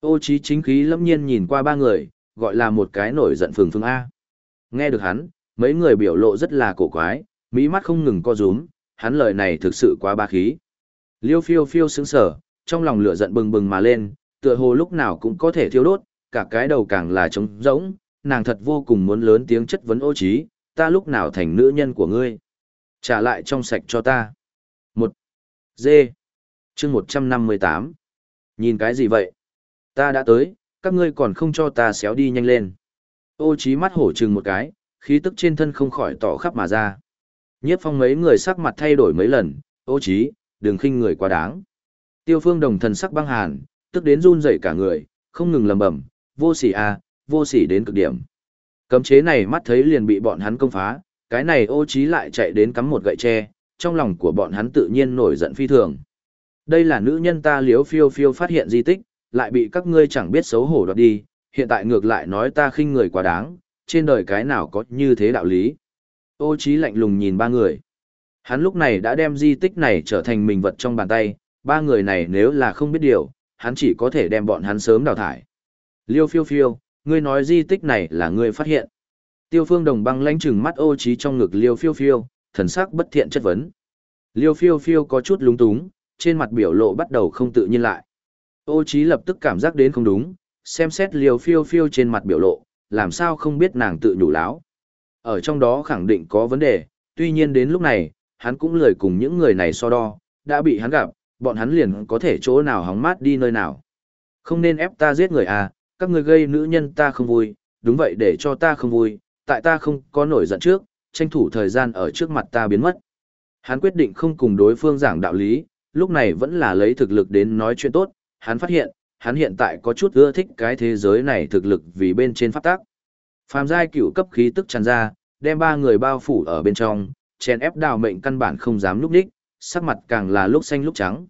Ô trí chính khí lâm nhiên nhìn qua ba người, gọi là một cái nổi giận phừng phừng A. Nghe được hắn, mấy người biểu lộ rất là cổ quái, mỹ mắt không ngừng co rúm, hắn lời này thực sự quá ba khí. Liêu phiêu phiêu sững sở, trong lòng lửa giận bừng bừng mà lên, tựa hồ lúc nào cũng có thể thiêu đốt, cả cái đầu càng là trống rỗng, nàng thật vô cùng muốn lớn tiếng chất vấn ô trí, ta lúc nào thành nữ nhân của ngươi. Trả lại trong sạch cho ta. Một. Dê. Chương 158. Nhìn cái gì vậy? Ta đã tới, các ngươi còn không cho ta xéo đi nhanh lên. Ô trí mắt hổ trừng một cái, khí tức trên thân không khỏi tỏ khắp mà ra. Nhiếp phong mấy người sắc mặt thay đổi mấy lần, ô trí, đừng khinh người quá đáng. Tiêu phương đồng thần sắc băng hàn, tức đến run rẩy cả người, không ngừng lầm bầm, vô sỉ à, vô sỉ đến cực điểm. Cấm chế này mắt thấy liền bị bọn hắn công phá, cái này ô trí lại chạy đến cắm một gậy tre, trong lòng của bọn hắn tự nhiên nổi giận phi thường. Đây là nữ nhân ta liếu phiêu phiêu phát hiện di tích, lại bị các ngươi chẳng biết xấu hổ đoạt đi, hiện tại ngược lại nói ta khinh người quá đáng, trên đời cái nào có như thế đạo lý. Ô trí lạnh lùng nhìn ba người. Hắn lúc này đã đem di tích này trở thành mình vật trong bàn tay, ba người này nếu là không biết điều, hắn chỉ có thể đem bọn hắn sớm đào thải. Liêu phiêu phiêu, ngươi nói di tích này là ngươi phát hiện. Tiêu phương đồng băng lãnh chừng mắt ô trí trong ngực liêu phiêu phiêu, thần sắc bất thiện chất vấn. Liêu phiêu phiêu có chút lúng túng, trên mặt biểu lộ bắt đầu không tự nhiên lại. Ô chí lập tức cảm giác đến không đúng, xem xét liều phiêu phiêu trên mặt biểu lộ, làm sao không biết nàng tự nhủ láo. Ở trong đó khẳng định có vấn đề, tuy nhiên đến lúc này, hắn cũng lười cùng những người này so đo, đã bị hắn gặp, bọn hắn liền có thể chỗ nào hóng mát đi nơi nào. Không nên ép ta giết người à, các ngươi gây nữ nhân ta không vui, đúng vậy để cho ta không vui, tại ta không có nổi giận trước, tranh thủ thời gian ở trước mặt ta biến mất. Hắn quyết định không cùng đối phương giảng đạo lý, lúc này vẫn là lấy thực lực đến nói chuyện tốt, hắn phát hiện, hắn hiện tại có chút ưa thích cái thế giới này thực lực vì bên trên pháp tác. Phàm giai cửu cấp khí tức tràn ra, đem ba người bao phủ ở bên trong, chèn ép đào mệnh căn bản không dám lúc đích, sắc mặt càng là lúc xanh lúc trắng.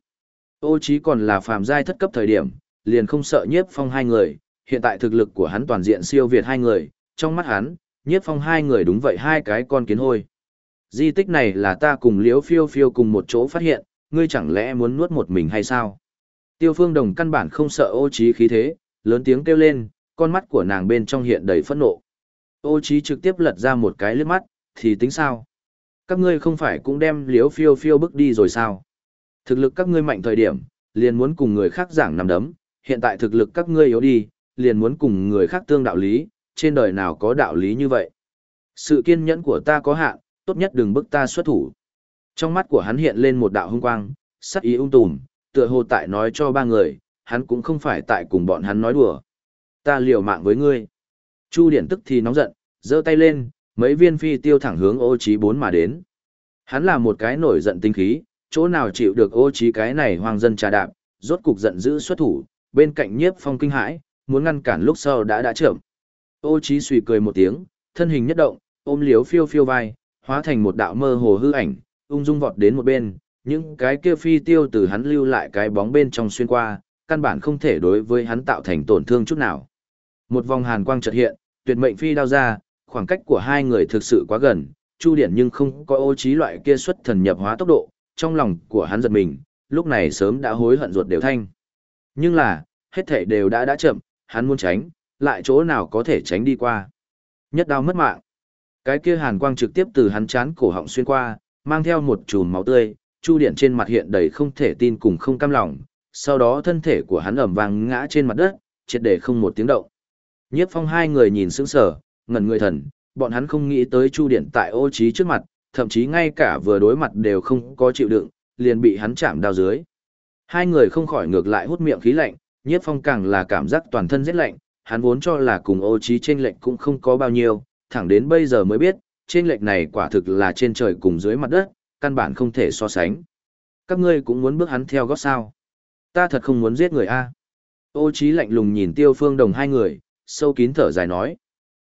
Ô chí còn là phàm giai thất cấp thời điểm, liền không sợ nhiếp phong hai người, hiện tại thực lực của hắn toàn diện siêu việt hai người, trong mắt hắn, nhiếp phong hai người đúng vậy hai cái con kiến hôi. Di tích này là ta cùng liễu phiêu phiêu cùng một chỗ phát hiện, ngươi chẳng lẽ muốn nuốt một mình hay sao? Tiêu phương đồng căn bản không sợ ô trí khí thế, lớn tiếng kêu lên, con mắt của nàng bên trong hiện đầy phẫn nộ. Ô trí trực tiếp lật ra một cái lướt mắt, thì tính sao? Các ngươi không phải cũng đem liễu phiêu phiêu bước đi rồi sao? Thực lực các ngươi mạnh thời điểm, liền muốn cùng người khác giảng nằm đấm, hiện tại thực lực các ngươi yếu đi, liền muốn cùng người khác tương đạo lý, trên đời nào có đạo lý như vậy. Sự kiên nhẫn của ta có hạn, tốt nhất đừng bức ta xuất thủ. Trong mắt của hắn hiện lên một đạo hung quang, sắc ý ung tùm, tựa hồ tại nói cho ba người, hắn cũng không phải tại cùng bọn hắn nói đùa. Ta liều mạng với ngươi. Chu Điển tức thì nóng giận, giơ tay lên, mấy viên phi tiêu thẳng hướng ô trí bốn mà đến. Hắn là một cái nổi giận tinh khí, chỗ nào chịu được ô trí cái này hoàng dân trà đạp, rốt cục giận dữ xuất thủ, bên cạnh nhiếp phong kinh hãi, muốn ngăn cản lúc sau đã đã chậm. Ô trí suy cười một tiếng, thân hình nhất động, ôm liếu phiêu phiêu vai, hóa thành một đạo mơ hồ hư ảnh, ung dung vọt đến một bên, những cái kia phi tiêu từ hắn lưu lại cái bóng bên trong xuyên qua, căn bản không thể đối với hắn tạo thành tổn thương chút nào. Một vòng hàn quang chợt hiện, tuyệt mệnh phi đao ra, khoảng cách của hai người thực sự quá gần, Chu Điển nhưng không có ô trí loại kia xuất thần nhập hóa tốc độ, trong lòng của hắn giật mình, lúc này sớm đã hối hận ruột đều thanh. Nhưng là, hết thể đều đã đã chậm, hắn muốn tránh, lại chỗ nào có thể tránh đi qua. Nhất đao mất mạng. Cái kia hàn quang trực tiếp từ hắn chán cổ họng xuyên qua, mang theo một chùm máu tươi, Chu Điện trên mặt hiện đầy không thể tin cùng không cam lòng, sau đó thân thể của hắn ẩm vàng ngã trên mặt đất, triệt để không một tiếng động. Nhiếp phong hai người nhìn sững sờ, ngẩn người thần, bọn hắn không nghĩ tới Chu Điện tại ô trí trước mặt, thậm chí ngay cả vừa đối mặt đều không có chịu đựng, liền bị hắn chạm đao dưới. Hai người không khỏi ngược lại hút miệng khí lạnh, nhiếp phong càng là cảm giác toàn thân rất lạnh, hắn vốn cho là cùng ô trí trên lệnh cũng không có bao nhiêu, thẳng đến bây giờ mới biết, trên lệnh này quả thực là trên trời cùng dưới mặt đất, căn bản không thể so sánh. Các ngươi cũng muốn bước hắn theo gót sao. Ta thật không muốn giết người a. Ô trí lạnh lùng nhìn tiêu phương đồng hai người, sâu kín thở dài nói.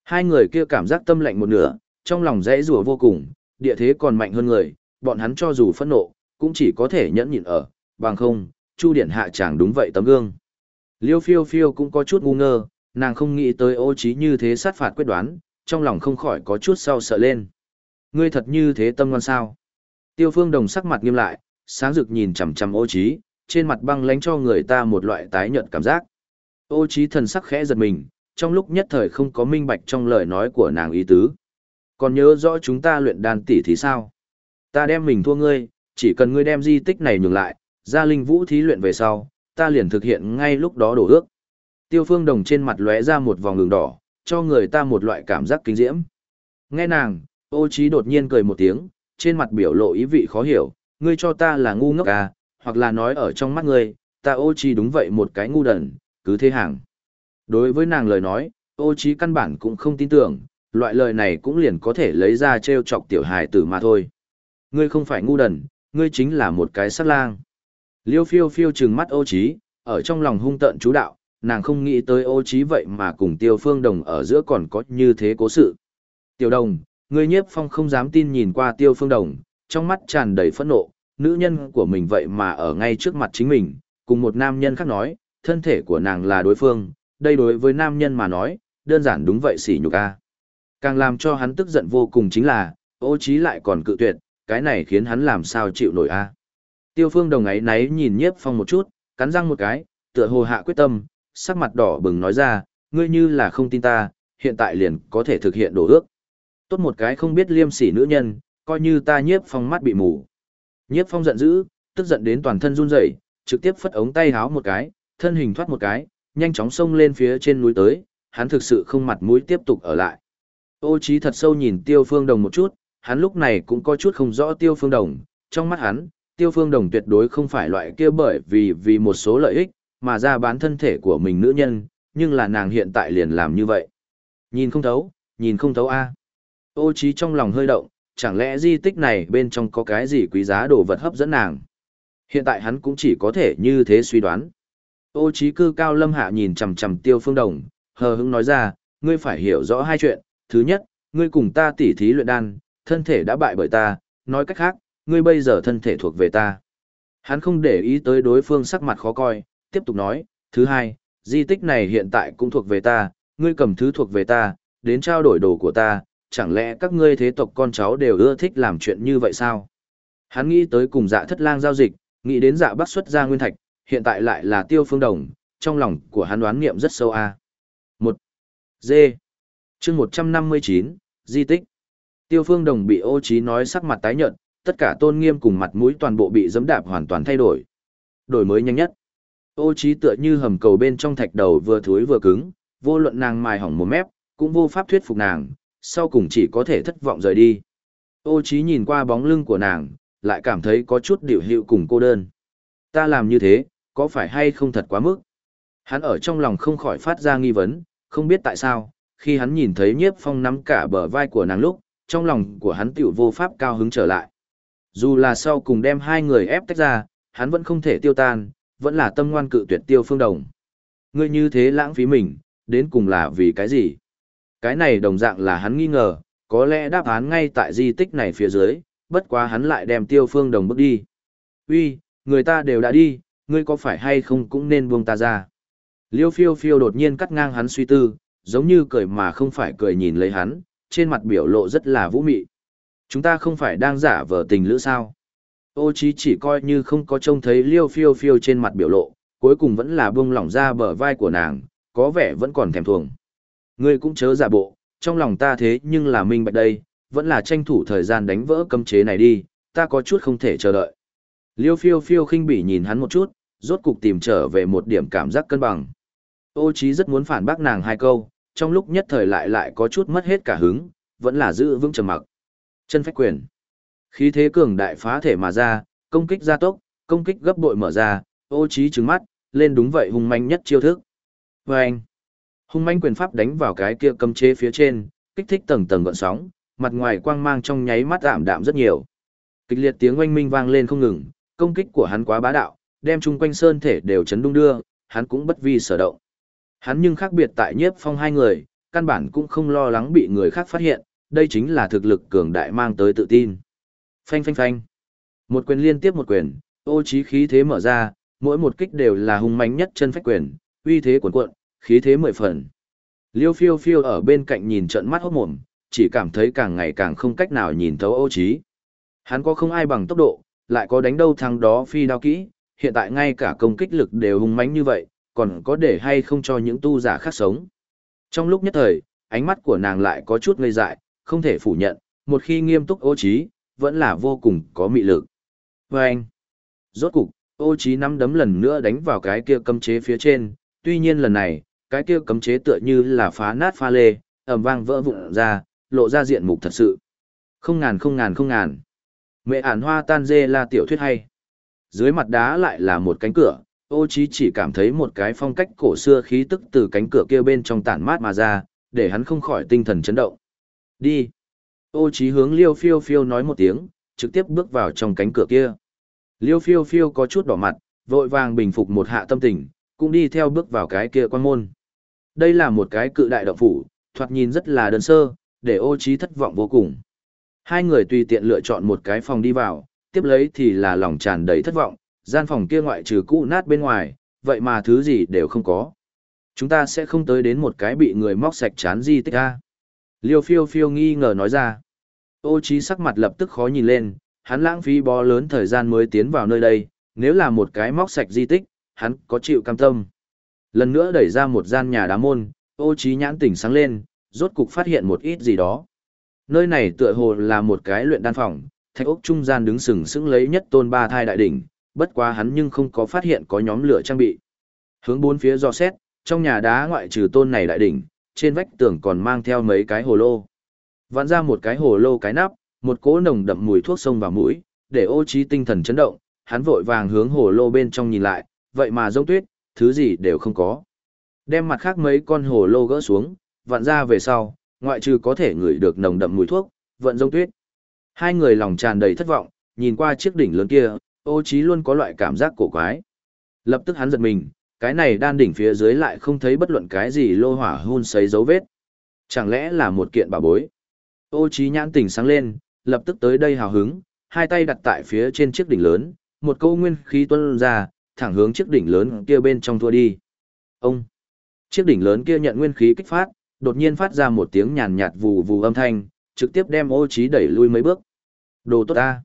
Hai người kia cảm giác tâm lạnh một nửa, trong lòng dễ rủa vô cùng, địa thế còn mạnh hơn người, bọn hắn cho dù phẫn nộ, cũng chỉ có thể nhẫn nhịn ở, bằng không, Chu Điện Hạ chẳng đúng vậy tấm gương. Liêu phiêu phiêu cũng có chút ngu ngơ, nàng không nghĩ tới ô trí như thế sát phạt quyết đoán, trong lòng không khỏi có chút sau sợ lên. Ngươi thật như thế tâm ngoan sao? Tiêu phương đồng sắc mặt nghiêm lại, sáng rực nhìn chằm chằm ô trí, trên mặt băng lánh cho người ta một loại tái nhợt cảm giác. Ô trí thần sắc khẽ giật mình, trong lúc nhất thời không có minh bạch trong lời nói của nàng ý tứ. Còn nhớ rõ chúng ta luyện đan tỷ thì sao? Ta đem mình thua ngươi, chỉ cần ngươi đem di tích này nhường lại, ra linh vũ thí luyện về sau, ta liền thực hiện ngay lúc đó đổ ước. Tiêu phương đồng trên mặt lóe ra một vòng đường đỏ, cho người ta một loại cảm giác kinh diễm. Nghe nàng, ô trí đột nhiên cười một tiếng, trên mặt biểu lộ ý vị khó hiểu, ngươi cho ta là ngu ngốc à, hoặc là nói ở trong mắt ngươi, ta ô Chi đúng vậy một cái ngu đần, cứ thế hàng. Đối với nàng lời nói, ô Chi căn bản cũng không tin tưởng, loại lời này cũng liền có thể lấy ra treo chọc tiểu hài tử mà thôi. Ngươi không phải ngu đần, ngươi chính là một cái sát lang. Liêu phiêu phiêu trừng mắt ô trí, ở trong lòng hung tận chú đạo, nàng không nghĩ tới ô trí vậy mà cùng tiêu phương đồng ở giữa còn có như thế cố sự. Tiểu đồng, người nhiếp phong không dám tin nhìn qua tiêu phương đồng, trong mắt tràn đầy phẫn nộ, nữ nhân của mình vậy mà ở ngay trước mặt chính mình, cùng một nam nhân khác nói, thân thể của nàng là đối phương, đây đối với nam nhân mà nói, đơn giản đúng vậy xỉ nhục a. Càng làm cho hắn tức giận vô cùng chính là, ô trí lại còn cự tuyệt, cái này khiến hắn làm sao chịu nổi a. Tiêu phương đồng ấy náy nhìn nhiếp phong một chút, cắn răng một cái, tựa hồ hạ quyết tâm, sắc mặt đỏ bừng nói ra, ngươi như là không tin ta, hiện tại liền có thể thực hiện đổ ước. Tốt một cái không biết liêm sỉ nữ nhân, coi như ta nhiếp phong mắt bị mù. Nhiếp phong giận dữ, tức giận đến toàn thân run rẩy, trực tiếp phất ống tay háo một cái, thân hình thoát một cái, nhanh chóng xông lên phía trên núi tới, hắn thực sự không mặt mũi tiếp tục ở lại. Ô trí thật sâu nhìn tiêu phương đồng một chút, hắn lúc này cũng có chút không rõ tiêu phương đồng, trong mắt hắn, Tiêu Phương Đồng tuyệt đối không phải loại kia bởi vì vì một số lợi ích, mà ra bán thân thể của mình nữ nhân, nhưng là nàng hiện tại liền làm như vậy. Nhìn không thấu, nhìn không thấu a. Ô trí trong lòng hơi động, chẳng lẽ di tích này bên trong có cái gì quý giá đồ vật hấp dẫn nàng. Hiện tại hắn cũng chỉ có thể như thế suy đoán. Ô trí cư cao lâm hạ nhìn chằm chằm tiêu phương đồng, hờ hững nói ra, ngươi phải hiểu rõ hai chuyện. Thứ nhất, ngươi cùng ta tỉ thí luyện đan, thân thể đã bại bởi ta, nói cách khác, ngươi bây giờ thân thể thuộc về ta. Hắn không để ý tới đối phương sắc mặt khó coi, tiếp tục nói, thứ hai, di tích này hiện tại cũng thuộc về ta, ngươi cầm thứ thuộc về ta, đến trao đổi đồ của ta, chẳng lẽ các ngươi thế tộc con cháu đều ưa thích làm chuyện như vậy sao? Hắn nghĩ tới cùng dạ thất lang giao dịch, nghĩ đến dạ bắt xuất ra nguyên thạch, hiện tại lại là tiêu phương đồng, trong lòng của hắn đoán nghiệm rất sâu a. Một D. chương một trăm năm mươi chín Di tích. Tiêu phương đồng bị ô trí nói sắc mặt tái nhợt, tất cả tôn nghiêm cùng mặt mũi toàn bộ bị dẫm đạp hoàn toàn thay đổi. Đổi mới nhanh nhất. Ô trí tựa như hầm cầu bên trong thạch đầu vừa thối vừa cứng, vô luận nàng mài hỏng một mép, cũng vô pháp thuyết phục nàng, sau cùng chỉ có thể thất vọng rời đi. Ô Chí nhìn qua bóng lưng của nàng, lại cảm thấy có chút điệu hiệu cùng cô đơn. Ta làm như thế, có phải hay không thật quá mức? Hắn ở trong lòng không khỏi phát ra nghi vấn, không biết tại sao, khi hắn nhìn thấy nhiếp phong nắm cả bờ vai của nàng lúc, trong lòng của hắn tiểu vô pháp cao hứng trở lại. Dù là sau cùng đem hai người ép tách ra, hắn vẫn không thể tiêu tan, vẫn là tâm ngoan cự tuyệt tiêu phương đồng. Ngươi như thế lãng phí mình, đến cùng là vì cái gì? Cái này đồng dạng là hắn nghi ngờ, có lẽ đáp án ngay tại di tích này phía dưới, bất quá hắn lại đem tiêu phương đồng bước đi. Uy, người ta đều đã đi, ngươi có phải hay không cũng nên buông ta ra. Liêu phiêu phiêu đột nhiên cắt ngang hắn suy tư, giống như cười mà không phải cười nhìn lấy hắn, trên mặt biểu lộ rất là vũ mị. Chúng ta không phải đang giả vờ tình lữ sao? Ô chí chỉ coi như không có trông thấy liêu phiêu phiêu trên mặt biểu lộ, cuối cùng vẫn là buông lỏng ra bờ vai của nàng, có vẻ vẫn còn thèm thuồng. Ngươi cũng chớ giả bộ, trong lòng ta thế nhưng là minh bạch đây, vẫn là tranh thủ thời gian đánh vỡ cấm chế này đi, ta có chút không thể chờ đợi. Liêu phiêu phiêu khinh bỉ nhìn hắn một chút, rốt cục tìm trở về một điểm cảm giác cân bằng. Ô chí rất muốn phản bác nàng hai câu, trong lúc nhất thời lại lại có chút mất hết cả hứng, vẫn là giữ vững trầm mặc. Chân phách quyền. Khí thế cường đại phá thể mà ra, công kích gia tốc, công kích gấp bội mở ra, ô Chí trừng mắt, lên đúng vậy hung manh nhất chiêu thức. Vâng! Hung manh quyền pháp đánh vào cái kia cấm chế phía trên, kích thích tầng tầng gợn sóng, mặt ngoài quang mang trong nháy mắt giảm đạm rất nhiều. Kịch liệt tiếng oanh minh vang lên không ngừng, công kích của hắn quá bá đạo, đem chung quanh sơn thể đều chấn đung đưa, hắn cũng bất vi sở động. Hắn nhưng khác biệt tại nhiếp phong hai người, căn bản cũng không lo lắng bị người khác phát hiện, đây chính là thực lực cường đại mang tới tự tin. Phanh phanh phanh. Một quyền liên tiếp một quyền, ô trí khí thế mở ra, mỗi một kích đều là hung mãnh nhất chân phách quyền, uy thế cuồn cuộn, khí thế mười phần. Liêu phiêu phiêu ở bên cạnh nhìn trận mắt hốt mồm, chỉ cảm thấy càng ngày càng không cách nào nhìn thấu ô trí. Hắn có không ai bằng tốc độ, lại có đánh đâu thằng đó phi đao kỹ, hiện tại ngay cả công kích lực đều hung mãnh như vậy, còn có để hay không cho những tu giả khác sống. Trong lúc nhất thời, ánh mắt của nàng lại có chút ngây dại, không thể phủ nhận, một khi nghiêm túc ô trí, vẫn là vô cùng có mị lực. Và anh, rốt cục, ô trí nắm đấm lần nữa đánh vào cái kia cấm chế phía trên, tuy nhiên lần này, cái kia cấm chế tựa như là phá nát pha lê, ầm vang vỡ vụn ra, lộ ra diện mục thật sự. Không ngàn không ngàn không ngàn. Mẹ ản hoa tan dê là tiểu thuyết hay. Dưới mặt đá lại là một cánh cửa, ô trí chỉ cảm thấy một cái phong cách cổ xưa khí tức từ cánh cửa kia bên trong tản mát mà ra, để hắn không khỏi tinh thần chấn động. Đi. Ô trí hướng liêu phiêu phiêu nói một tiếng, trực tiếp bước vào trong cánh cửa kia. Liêu phiêu phiêu có chút đỏ mặt, vội vàng bình phục một hạ tâm tình, cũng đi theo bước vào cái kia quan môn. Đây là một cái cự đại động phủ, thoạt nhìn rất là đơn sơ, để ô trí thất vọng vô cùng. Hai người tùy tiện lựa chọn một cái phòng đi vào, tiếp lấy thì là lòng tràn đầy thất vọng, gian phòng kia ngoại trừ cũ nát bên ngoài, vậy mà thứ gì đều không có. Chúng ta sẽ không tới đến một cái bị người móc sạch chán di tích a. Liêu phiêu phiêu nghi ngờ nói ra. Ô trí sắc mặt lập tức khó nhìn lên, hắn lãng phí bó lớn thời gian mới tiến vào nơi đây, nếu là một cái móc sạch di tích, hắn có chịu cam tâm. Lần nữa đẩy ra một gian nhà đá môn, ô trí nhãn tỉnh sáng lên, rốt cục phát hiện một ít gì đó. Nơi này tựa hồ là một cái luyện đan phòng, thạch ốc trung gian đứng sừng sững lấy nhất tôn ba thai đại đỉnh, bất quá hắn nhưng không có phát hiện có nhóm lửa trang bị. Hướng bốn phía do xét, trong nhà đá ngoại trừ tôn này đại đỉnh, trên vách tường còn mang theo mấy cái hồ lô. Vặn ra một cái hồ lô cái nắp, một cỗ nồng đậm mùi thuốc sông vào mũi, để ô trí tinh thần chấn động, hắn vội vàng hướng hồ lô bên trong nhìn lại, vậy mà giống tuyết, thứ gì đều không có. Đem mặt khác mấy con hồ lô gỡ xuống, vặn ra về sau, ngoại trừ có thể ngửi được nồng đậm mùi thuốc, vận giống tuyết. Hai người lòng tràn đầy thất vọng, nhìn qua chiếc đỉnh lớn kia, ô trí luôn có loại cảm giác cổ quái. Lập tức hắn giật mình, cái này đan đỉnh phía dưới lại không thấy bất luận cái gì lô hỏa hun sấy dấu vết. Chẳng lẽ là một kiện bảo bối? Ô trí nhãn tỉnh sáng lên, lập tức tới đây hào hứng, hai tay đặt tại phía trên chiếc đỉnh lớn, một câu nguyên khí tuôn ra, thẳng hướng chiếc đỉnh lớn kia bên trong thua đi. Ông! Chiếc đỉnh lớn kia nhận nguyên khí kích phát, đột nhiên phát ra một tiếng nhàn nhạt vù vù âm thanh, trực tiếp đem ô trí đẩy lui mấy bước. Đồ tốt ta!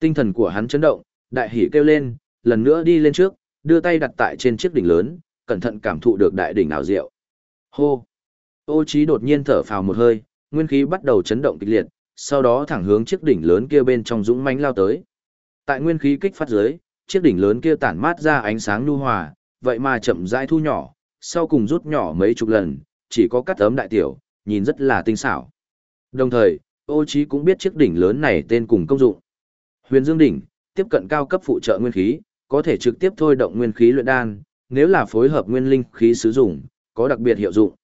Tinh thần của hắn chấn động, đại hỉ kêu lên, lần nữa đi lên trước, đưa tay đặt tại trên chiếc đỉnh lớn, cẩn thận cảm thụ được đại đỉnh ảo diệu. Hô! Ô trí đột nhiên thở phào một hơi, nguyên khí bắt đầu chấn động kịch liệt, sau đó thẳng hướng chiếc đỉnh lớn kia bên trong dũng mãnh lao tới. Tại nguyên khí kích phát dưới, chiếc đỉnh lớn kia tản mát ra ánh sáng nhu hòa, vậy mà chậm rãi thu nhỏ, sau cùng rút nhỏ mấy chục lần, chỉ có cắt ấm đại tiểu, nhìn rất là tinh xảo. Đồng thời, ô Chí cũng biết chiếc đỉnh lớn này tên cùng công dụng. Huyền Dương đỉnh, tiếp cận cao cấp phụ trợ nguyên khí, có thể trực tiếp thôi động nguyên khí luyện đan, nếu là phối hợp nguyên linh khí sử dụng, có đặc biệt hiệu dụng.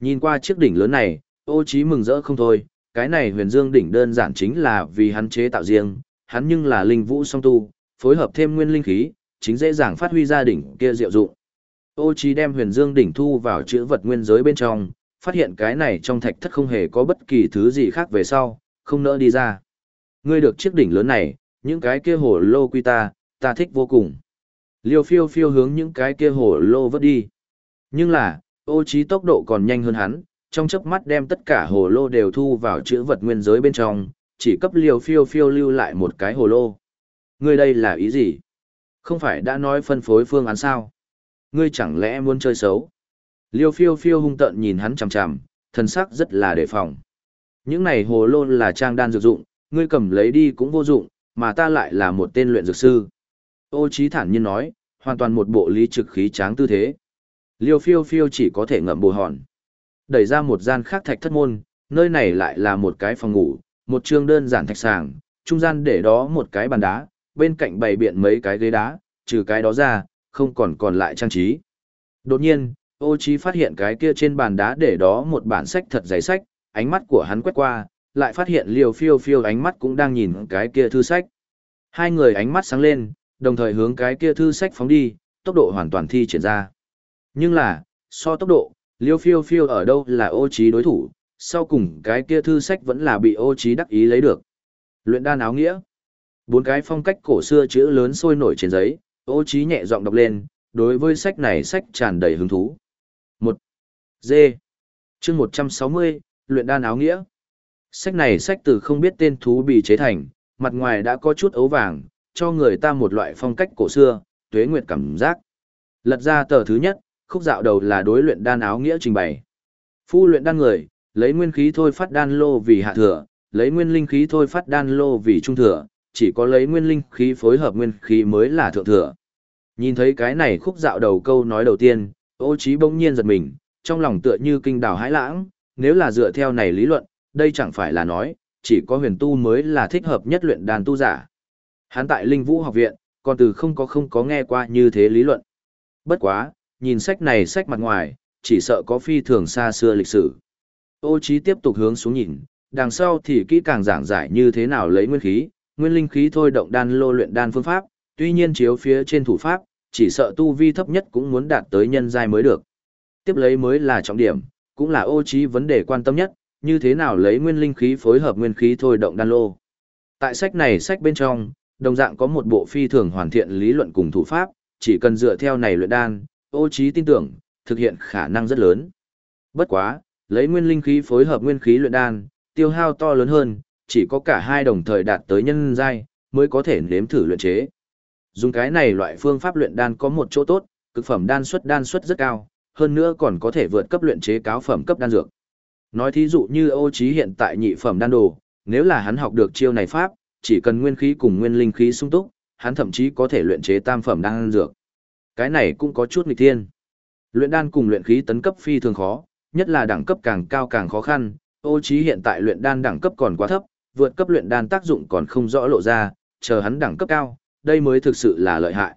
Nhìn qua chiếc đỉnh lớn này, ô Chí mừng rỡ không thôi, cái này huyền dương đỉnh đơn giản chính là vì hắn chế tạo riêng, hắn nhưng là linh vũ song tu, phối hợp thêm nguyên linh khí, chính dễ dàng phát huy ra đỉnh kia diệu dụng. Ô Chí đem huyền dương đỉnh thu vào chữ vật nguyên giới bên trong, phát hiện cái này trong thạch thất không hề có bất kỳ thứ gì khác về sau, không nỡ đi ra. Ngươi được chiếc đỉnh lớn này, những cái kia hồ lô quy ta, ta thích vô cùng. Liêu phiêu phiêu hướng những cái kia hồ lô vớt đi. Nhưng là, ô trí tốc độ còn nhanh hơn hắn, trong chớp mắt đem tất cả hồ lô đều thu vào chữ vật nguyên giới bên trong, chỉ cấp Liêu phiêu phiêu lưu lại một cái hồ lô. Ngươi đây là ý gì? Không phải đã nói phân phối phương án sao? Ngươi chẳng lẽ muốn chơi xấu? Liêu phiêu phiêu hung tợn nhìn hắn chằm chằm, thân sắc rất là đề phòng. Những này hồ lô là trang đan dược dụng, ngươi cầm lấy đi cũng vô dụng, mà ta lại là một tên luyện dược sư. Ô trí thản nhiên nói, hoàn toàn một bộ lý trực khí tráng tư thế. Liêu phiêu phiêu chỉ có thể ngậm bồ hòn. Đẩy ra một gian khác thạch thất môn, nơi này lại là một cái phòng ngủ, một chương đơn giản thạch sàng, trung gian để đó một cái bàn đá, bên cạnh bày biện mấy cái ghế đá, trừ cái đó ra, không còn còn lại trang trí. Đột nhiên, ô trí phát hiện cái kia trên bàn đá để đó một bản sách thật dày sách, ánh mắt của hắn quét qua, lại phát hiện liều phiêu phiêu ánh mắt cũng đang nhìn cái kia thư sách. Hai người ánh mắt sáng lên, đồng thời hướng cái kia thư sách phóng đi, tốc độ hoàn toàn thi triển ra. Nhưng là, so tốc độ, liêu phiêu phiêu ở đâu là ô trí đối thủ, sau cùng cái kia thư sách vẫn là bị ô trí đắc ý lấy được. Luyện đan áo nghĩa. Bốn cái phong cách cổ xưa chữ lớn sôi nổi trên giấy, ô trí nhẹ giọng đọc lên, đối với sách này sách tràn đầy hứng thú. Một D. Chương 160, luyện đan áo nghĩa. Sách này sách từ không biết tên thú bị chế thành, mặt ngoài đã có chút ấu vàng, cho người ta một loại phong cách cổ xưa, tuế nguyệt cảm giác. Lật ra tờ thứ nhất, khúc dạo đầu là đối luyện đan áo nghĩa trình bày. Phu luyện đan người, lấy nguyên khí thôi phát đan lô vì hạ thừa, lấy nguyên linh khí thôi phát đan lô vì trung thừa, chỉ có lấy nguyên linh khí phối hợp nguyên khí mới là thượng thừa. Nhìn thấy cái này khúc dạo đầu câu nói đầu tiên, ô trí bỗng nhiên giật mình, trong lòng tựa như kinh đào hãi lãng, nếu là dựa theo này lý luận, đây chẳng phải là nói, chỉ có huyền tu mới là thích hợp nhất luyện đàn tu giả. Hắn tại Linh Vũ học viện, còn từ không có không có nghe qua như thế lý luận. Bất quá, nhìn sách này sách mặt ngoài, chỉ sợ có phi thường xa xưa lịch sử. Ô Chí tiếp tục hướng xuống nhìn, đằng sau thì kỹ càng giảng giải như thế nào lấy nguyên khí, nguyên linh khí thôi động đan lô luyện đan phương pháp, tuy nhiên chiếu phía trên thủ pháp, chỉ sợ tu vi thấp nhất cũng muốn đạt tới nhân giai mới được. Tiếp lấy mới là trọng điểm, cũng là ô trí vấn đề quan tâm nhất, như thế nào lấy nguyên linh khí phối hợp nguyên khí thôi động đan lô. Tại sách này sách bên trong, đồng dạng có một bộ phi thường hoàn thiện lý luận cùng thủ pháp, chỉ cần dựa theo này luyện đan, ô trí tin tưởng, thực hiện khả năng rất lớn. Bất quá, lấy nguyên linh khí phối hợp nguyên khí luyện đan, tiêu hao to lớn hơn, chỉ có cả hai đồng thời đạt tới nhân giai, mới có thể nếm thử luyện chế. Dùng cái này loại phương pháp luyện đan có một chỗ tốt, cực phẩm đan suất đan suất rất cao, hơn nữa còn có thể vượt cấp luyện chế cáo phẩm cấp đan dược. Nói thí dụ như ô Chí hiện tại nhị phẩm đan đồ, nếu là hắn học được chiêu này pháp, chỉ cần nguyên khí cùng nguyên linh khí sung túc, hắn thậm chí có thể luyện chế tam phẩm đan dược. Cái này cũng có chút nghịch thiên. Luyện đan cùng luyện khí tấn cấp phi thường khó, nhất là đẳng cấp càng cao càng khó khăn, Ô Chí hiện tại luyện đan đẳng cấp còn quá thấp, vượt cấp luyện đan tác dụng còn không rõ lộ ra, chờ hắn đẳng cấp cao, đây mới thực sự là lợi hại.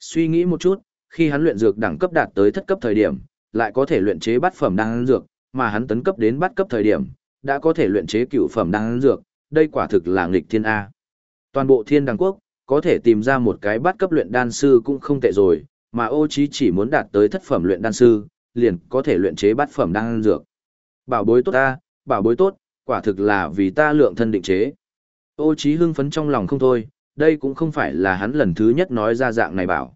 Suy nghĩ một chút, khi hắn luyện dược đẳng cấp đạt tới thất cấp thời điểm, lại có thể luyện chế bát phẩm đan dược, mà hắn tấn cấp đến bát cấp thời điểm, đã có thể luyện chế cửu phẩm đan dược, đây quả thực là nghịch thiên a. Toàn bộ thiên đăng quốc, có thể tìm ra một cái bát cấp luyện đan sư cũng không tệ rồi, mà ô chí chỉ muốn đạt tới thất phẩm luyện đan sư, liền có thể luyện chế bát phẩm đan dược. Bảo bối tốt ta, bảo bối tốt, quả thực là vì ta lượng thân định chế. Ô chí hưng phấn trong lòng không thôi, đây cũng không phải là hắn lần thứ nhất nói ra dạng này bảo.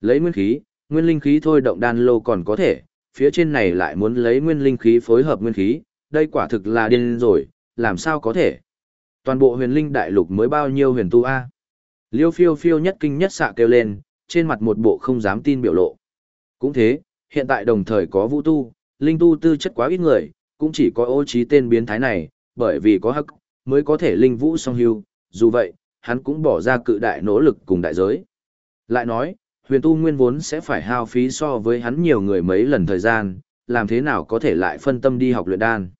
Lấy nguyên khí, nguyên linh khí thôi động đan lô còn có thể, phía trên này lại muốn lấy nguyên linh khí phối hợp nguyên khí, đây quả thực là điên rồi, làm sao có thể. Toàn bộ huyền linh đại lục mới bao nhiêu huyền tu A. Liêu phiêu phiêu nhất kinh nhất xạ kêu lên, trên mặt một bộ không dám tin biểu lộ. Cũng thế, hiện tại đồng thời có vũ tu, linh tu tư chất quá ít người, cũng chỉ có ô trí tên biến thái này, bởi vì có hắc, mới có thể linh vũ song hưu, dù vậy, hắn cũng bỏ ra cự đại nỗ lực cùng đại giới. Lại nói, huyền tu nguyên vốn sẽ phải hao phí so với hắn nhiều người mấy lần thời gian, làm thế nào có thể lại phân tâm đi học luyện đan.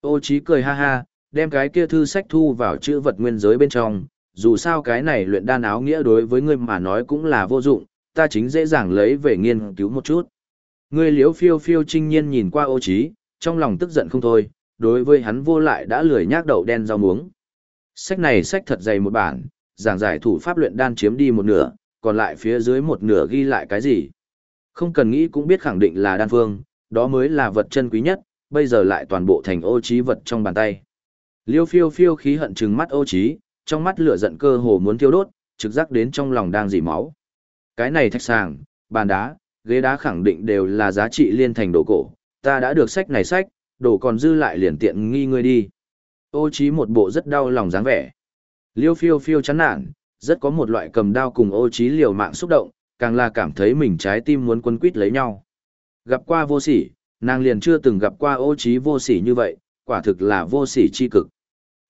Ô trí cười ha ha, đem cái kia thư sách thu vào chữ vật nguyên giới bên trong, dù sao cái này luyện đan áo nghĩa đối với ngươi mà nói cũng là vô dụng, ta chính dễ dàng lấy về nghiên cứu một chút. Ngươi liếu phiêu phiêu trinh nhiên nhìn qua ô trí, trong lòng tức giận không thôi, đối với hắn vô lại đã lười nhác đậu đen rau muống. Sách này sách thật dày một bản, giảng giải thủ pháp luyện đan chiếm đi một nửa, còn lại phía dưới một nửa ghi lại cái gì. Không cần nghĩ cũng biết khẳng định là đan phương, đó mới là vật chân quý nhất, bây giờ lại toàn bộ thành ô trí vật trong bàn tay. Liêu phiêu phiêu khí hận trừng mắt ô trí, trong mắt lửa giận cơ hồ muốn thiêu đốt, trực giác đến trong lòng đang dỉ máu. Cái này thạch sàng, bàn đá, ghế đá khẳng định đều là giá trị liên thành đồ cổ, ta đã được sách này sách, đồ còn dư lại liền tiện nghi ngươi đi. Ô Chí một bộ rất đau lòng dáng vẻ. Liêu phiêu phiêu chán nản, rất có một loại cầm đao cùng ô Chí liều mạng xúc động, càng là cảm thấy mình trái tim muốn quấn quýt lấy nhau. Gặp qua vô sỉ, nàng liền chưa từng gặp qua ô Chí vô sỉ như vậy, quả thực là vô sỉ chi cực.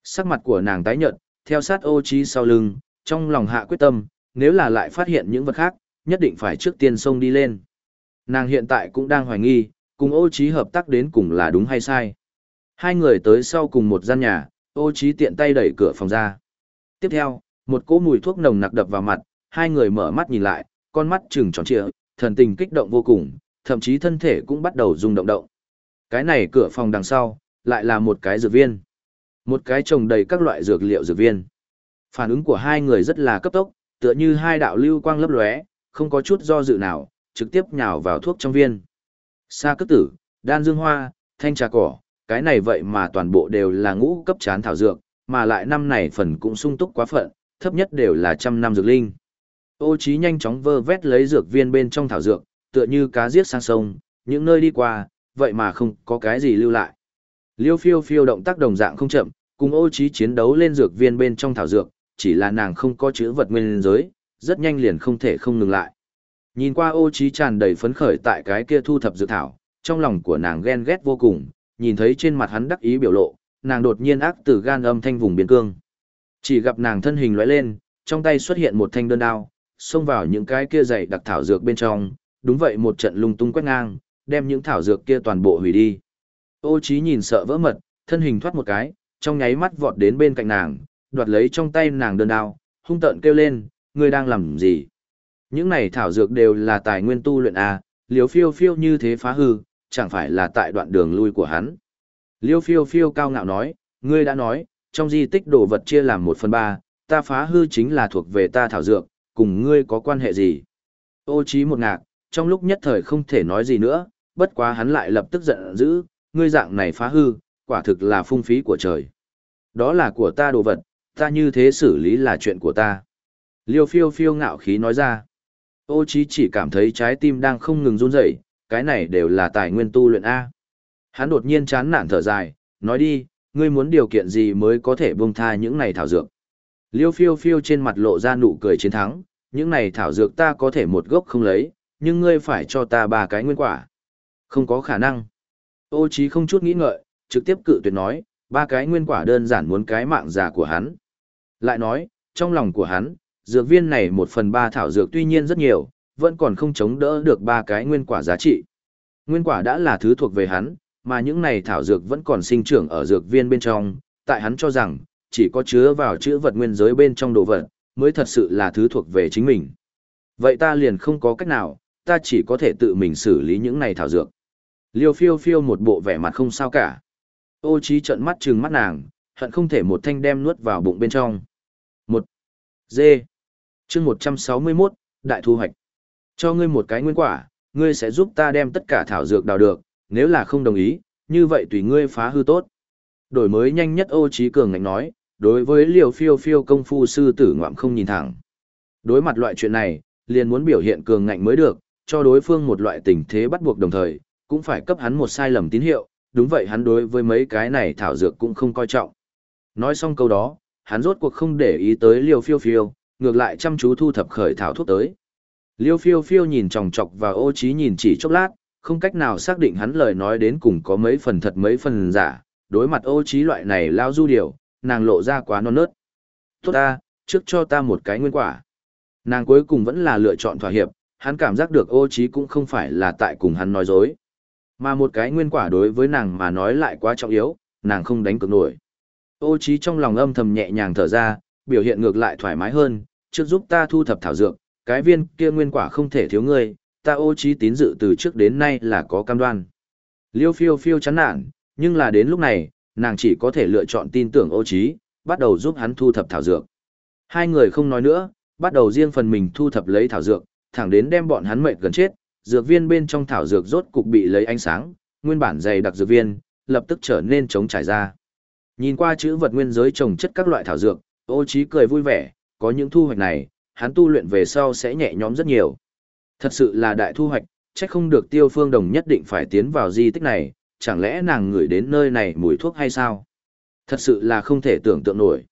Sắc mặt của nàng tái nhợt, theo sát ô Chí sau lưng, trong lòng hạ quyết tâm, nếu là lại phát hiện những vật khác, nhất định phải trước tiên xông đi lên. Nàng hiện tại cũng đang hoài nghi, cùng ô trí hợp tác đến cùng là đúng hay sai. Hai người tới sau cùng một gian nhà, ô trí tiện tay đẩy cửa phòng ra. Tiếp theo, một cỗ mùi thuốc nồng nặc đập vào mặt, hai người mở mắt nhìn lại, con mắt trừng tròn trịa, thần tình kích động vô cùng, thậm chí thân thể cũng bắt đầu rung động động. Cái này cửa phòng đằng sau, lại là một cái dược viên. Một cái trồng đầy các loại dược liệu dược viên. Phản ứng của hai người rất là cấp tốc, tựa như hai đạo lưu quang lấp lóe, không có chút do dự nào, trực tiếp nhào vào thuốc trong viên. Sa cất tử, đan dương hoa, thanh trà cỏ, cái này vậy mà toàn bộ đều là ngũ cấp chán thảo dược, mà lại năm này phần cũng sung túc quá phận, thấp nhất đều là trăm năm dược linh. Ô trí nhanh chóng vơ vét lấy dược viên bên trong thảo dược, tựa như cá giết sang sông, những nơi đi qua, vậy mà không có cái gì lưu lại. Liêu phiêu phiêu động tác đồng dạng không chậm, cùng ô trí chiến đấu lên dược viên bên trong thảo dược, chỉ là nàng không có chữ vật nguyên giới, rất nhanh liền không thể không ngừng lại. Nhìn qua ô trí tràn đầy phấn khởi tại cái kia thu thập dược thảo, trong lòng của nàng ghen ghét vô cùng, nhìn thấy trên mặt hắn đắc ý biểu lộ, nàng đột nhiên ác từ gan âm thanh vùng biên cương. Chỉ gặp nàng thân hình lóe lên, trong tay xuất hiện một thanh đơn đao, xông vào những cái kia dày đặc thảo dược bên trong, đúng vậy một trận lung tung quét ngang, đem những thảo dược kia toàn bộ hủy đi. Ô Chí nhìn sợ vỡ mật, thân hình thoát một cái, trong nháy mắt vọt đến bên cạnh nàng, đoạt lấy trong tay nàng đơn đao, hung tợn kêu lên, ngươi đang làm gì? Những này thảo dược đều là tài nguyên tu luyện à, A, liều phiêu phiêu như thế phá hư, chẳng phải là tại đoạn đường lui của hắn. Liêu phiêu phiêu cao ngạo nói, ngươi đã nói, trong di tích đồ vật chia làm một phần ba, ta phá hư chính là thuộc về ta thảo dược, cùng ngươi có quan hệ gì? Ô trí một ngạc, trong lúc nhất thời không thể nói gì nữa, bất quá hắn lại lập tức giận dữ, ngươi dạng này phá hư, quả thực là phung phí của trời. Đó là của ta đồ vật, ta như thế xử lý là chuyện của ta. Liêu phiêu phiêu ngạo khí nói ra. Ô chí chỉ cảm thấy trái tim đang không ngừng run rẩy, cái này đều là tài nguyên tu luyện A. Hắn đột nhiên chán nản thở dài, nói đi, ngươi muốn điều kiện gì mới có thể buông tha những này thảo dược. Liêu phiêu phiêu trên mặt lộ ra nụ cười chiến thắng, những này thảo dược ta có thể một gốc không lấy, nhưng ngươi phải cho ta ba cái nguyên quả. Không có khả năng. Ô chí không chút nghĩ ngợi, trực tiếp cự tuyệt nói, ba cái nguyên quả đơn giản muốn cái mạng già của hắn. Lại nói, trong lòng của hắn, dược viên này một phần ba thảo dược tuy nhiên rất nhiều, vẫn còn không chống đỡ được ba cái nguyên quả giá trị. Nguyên quả đã là thứ thuộc về hắn, mà những này thảo dược vẫn còn sinh trưởng ở dược viên bên trong, tại hắn cho rằng, chỉ có chứa vào chữ vật nguyên giới bên trong đồ vật, mới thật sự là thứ thuộc về chính mình. Vậy ta liền không có cách nào, ta chỉ có thể tự mình xử lý những này thảo dược. Liêu phiêu phiêu một bộ vẻ mặt không sao cả. Ô trí trợn mắt trừng mắt nàng, hận không thể một thanh đem nuốt vào bụng bên trong. Một. Dê. Chương 161, Đại thu hoạch. Cho ngươi một cái nguyên quả, ngươi sẽ giúp ta đem tất cả thảo dược đào được, nếu là không đồng ý, như vậy tùy ngươi phá hư tốt. Đổi mới nhanh nhất ô trí cường ngạnh nói, đối với liều phiêu phiêu công phu sư tử ngoạm không nhìn thẳng. Đối mặt loại chuyện này, liền muốn biểu hiện cường ngạnh mới được, cho đối phương một loại tình thế bắt buộc đồng thời, cũng phải cấp hắn một sai lầm tín hiệu, đúng vậy hắn đối với mấy cái này thảo dược cũng không coi trọng. Nói xong câu đó, hắn rốt cuộc không để ý tới liều phiêu phiêu, ngược lại chăm chú thu thập khởi thảo thuốc tới. Liêu phiêu phiêu nhìn chòng chọc và ô trí nhìn chỉ chốc lát, không cách nào xác định hắn lời nói đến cùng có mấy phần thật mấy phần giả, đối mặt ô trí loại này lao du điều, nàng lộ ra quá non nớt. Tốt ta, trước cho ta một cái nguyên quả. Nàng cuối cùng vẫn là lựa chọn thỏa hiệp, hắn cảm giác được ô trí cũng không phải là tại cùng hắn nói dối. Mà một cái nguyên quả đối với nàng mà nói lại quá trọng yếu, nàng không đánh cược nổi. Ô trí trong lòng âm thầm nhẹ nhàng thở ra, biểu hiện ngược lại thoải mái hơn, trước giúp ta thu thập thảo dược, cái viên kia nguyên quả không thể thiếu ngươi, ta ô trí tín dự từ trước đến nay là có cam đoan. Liêu phiêu phiêu chán nản, nhưng là đến lúc này, nàng chỉ có thể lựa chọn tin tưởng ô trí, bắt đầu giúp hắn thu thập thảo dược. Hai người không nói nữa, bắt đầu riêng phần mình thu thập lấy thảo dược, thẳng đến đem bọn hắn mệt gần chết, dược viên bên trong thảo dược rốt cục bị lấy ánh sáng, nguyên bản dày đặc dược viên, lập tức trở nên trống trải ra. Nhìn qua chữ vật nguyên giới trồng chất các loại thảo dược, ô trí cười vui vẻ, có những thu hoạch này, hắn tu luyện về sau sẽ nhẹ nhõm rất nhiều. Thật sự là đại thu hoạch, chắc không được tiêu phương đồng nhất định phải tiến vào di tích này, chẳng lẽ nàng ngửi đến nơi này mùi thuốc hay sao? Thật sự là không thể tưởng tượng nổi.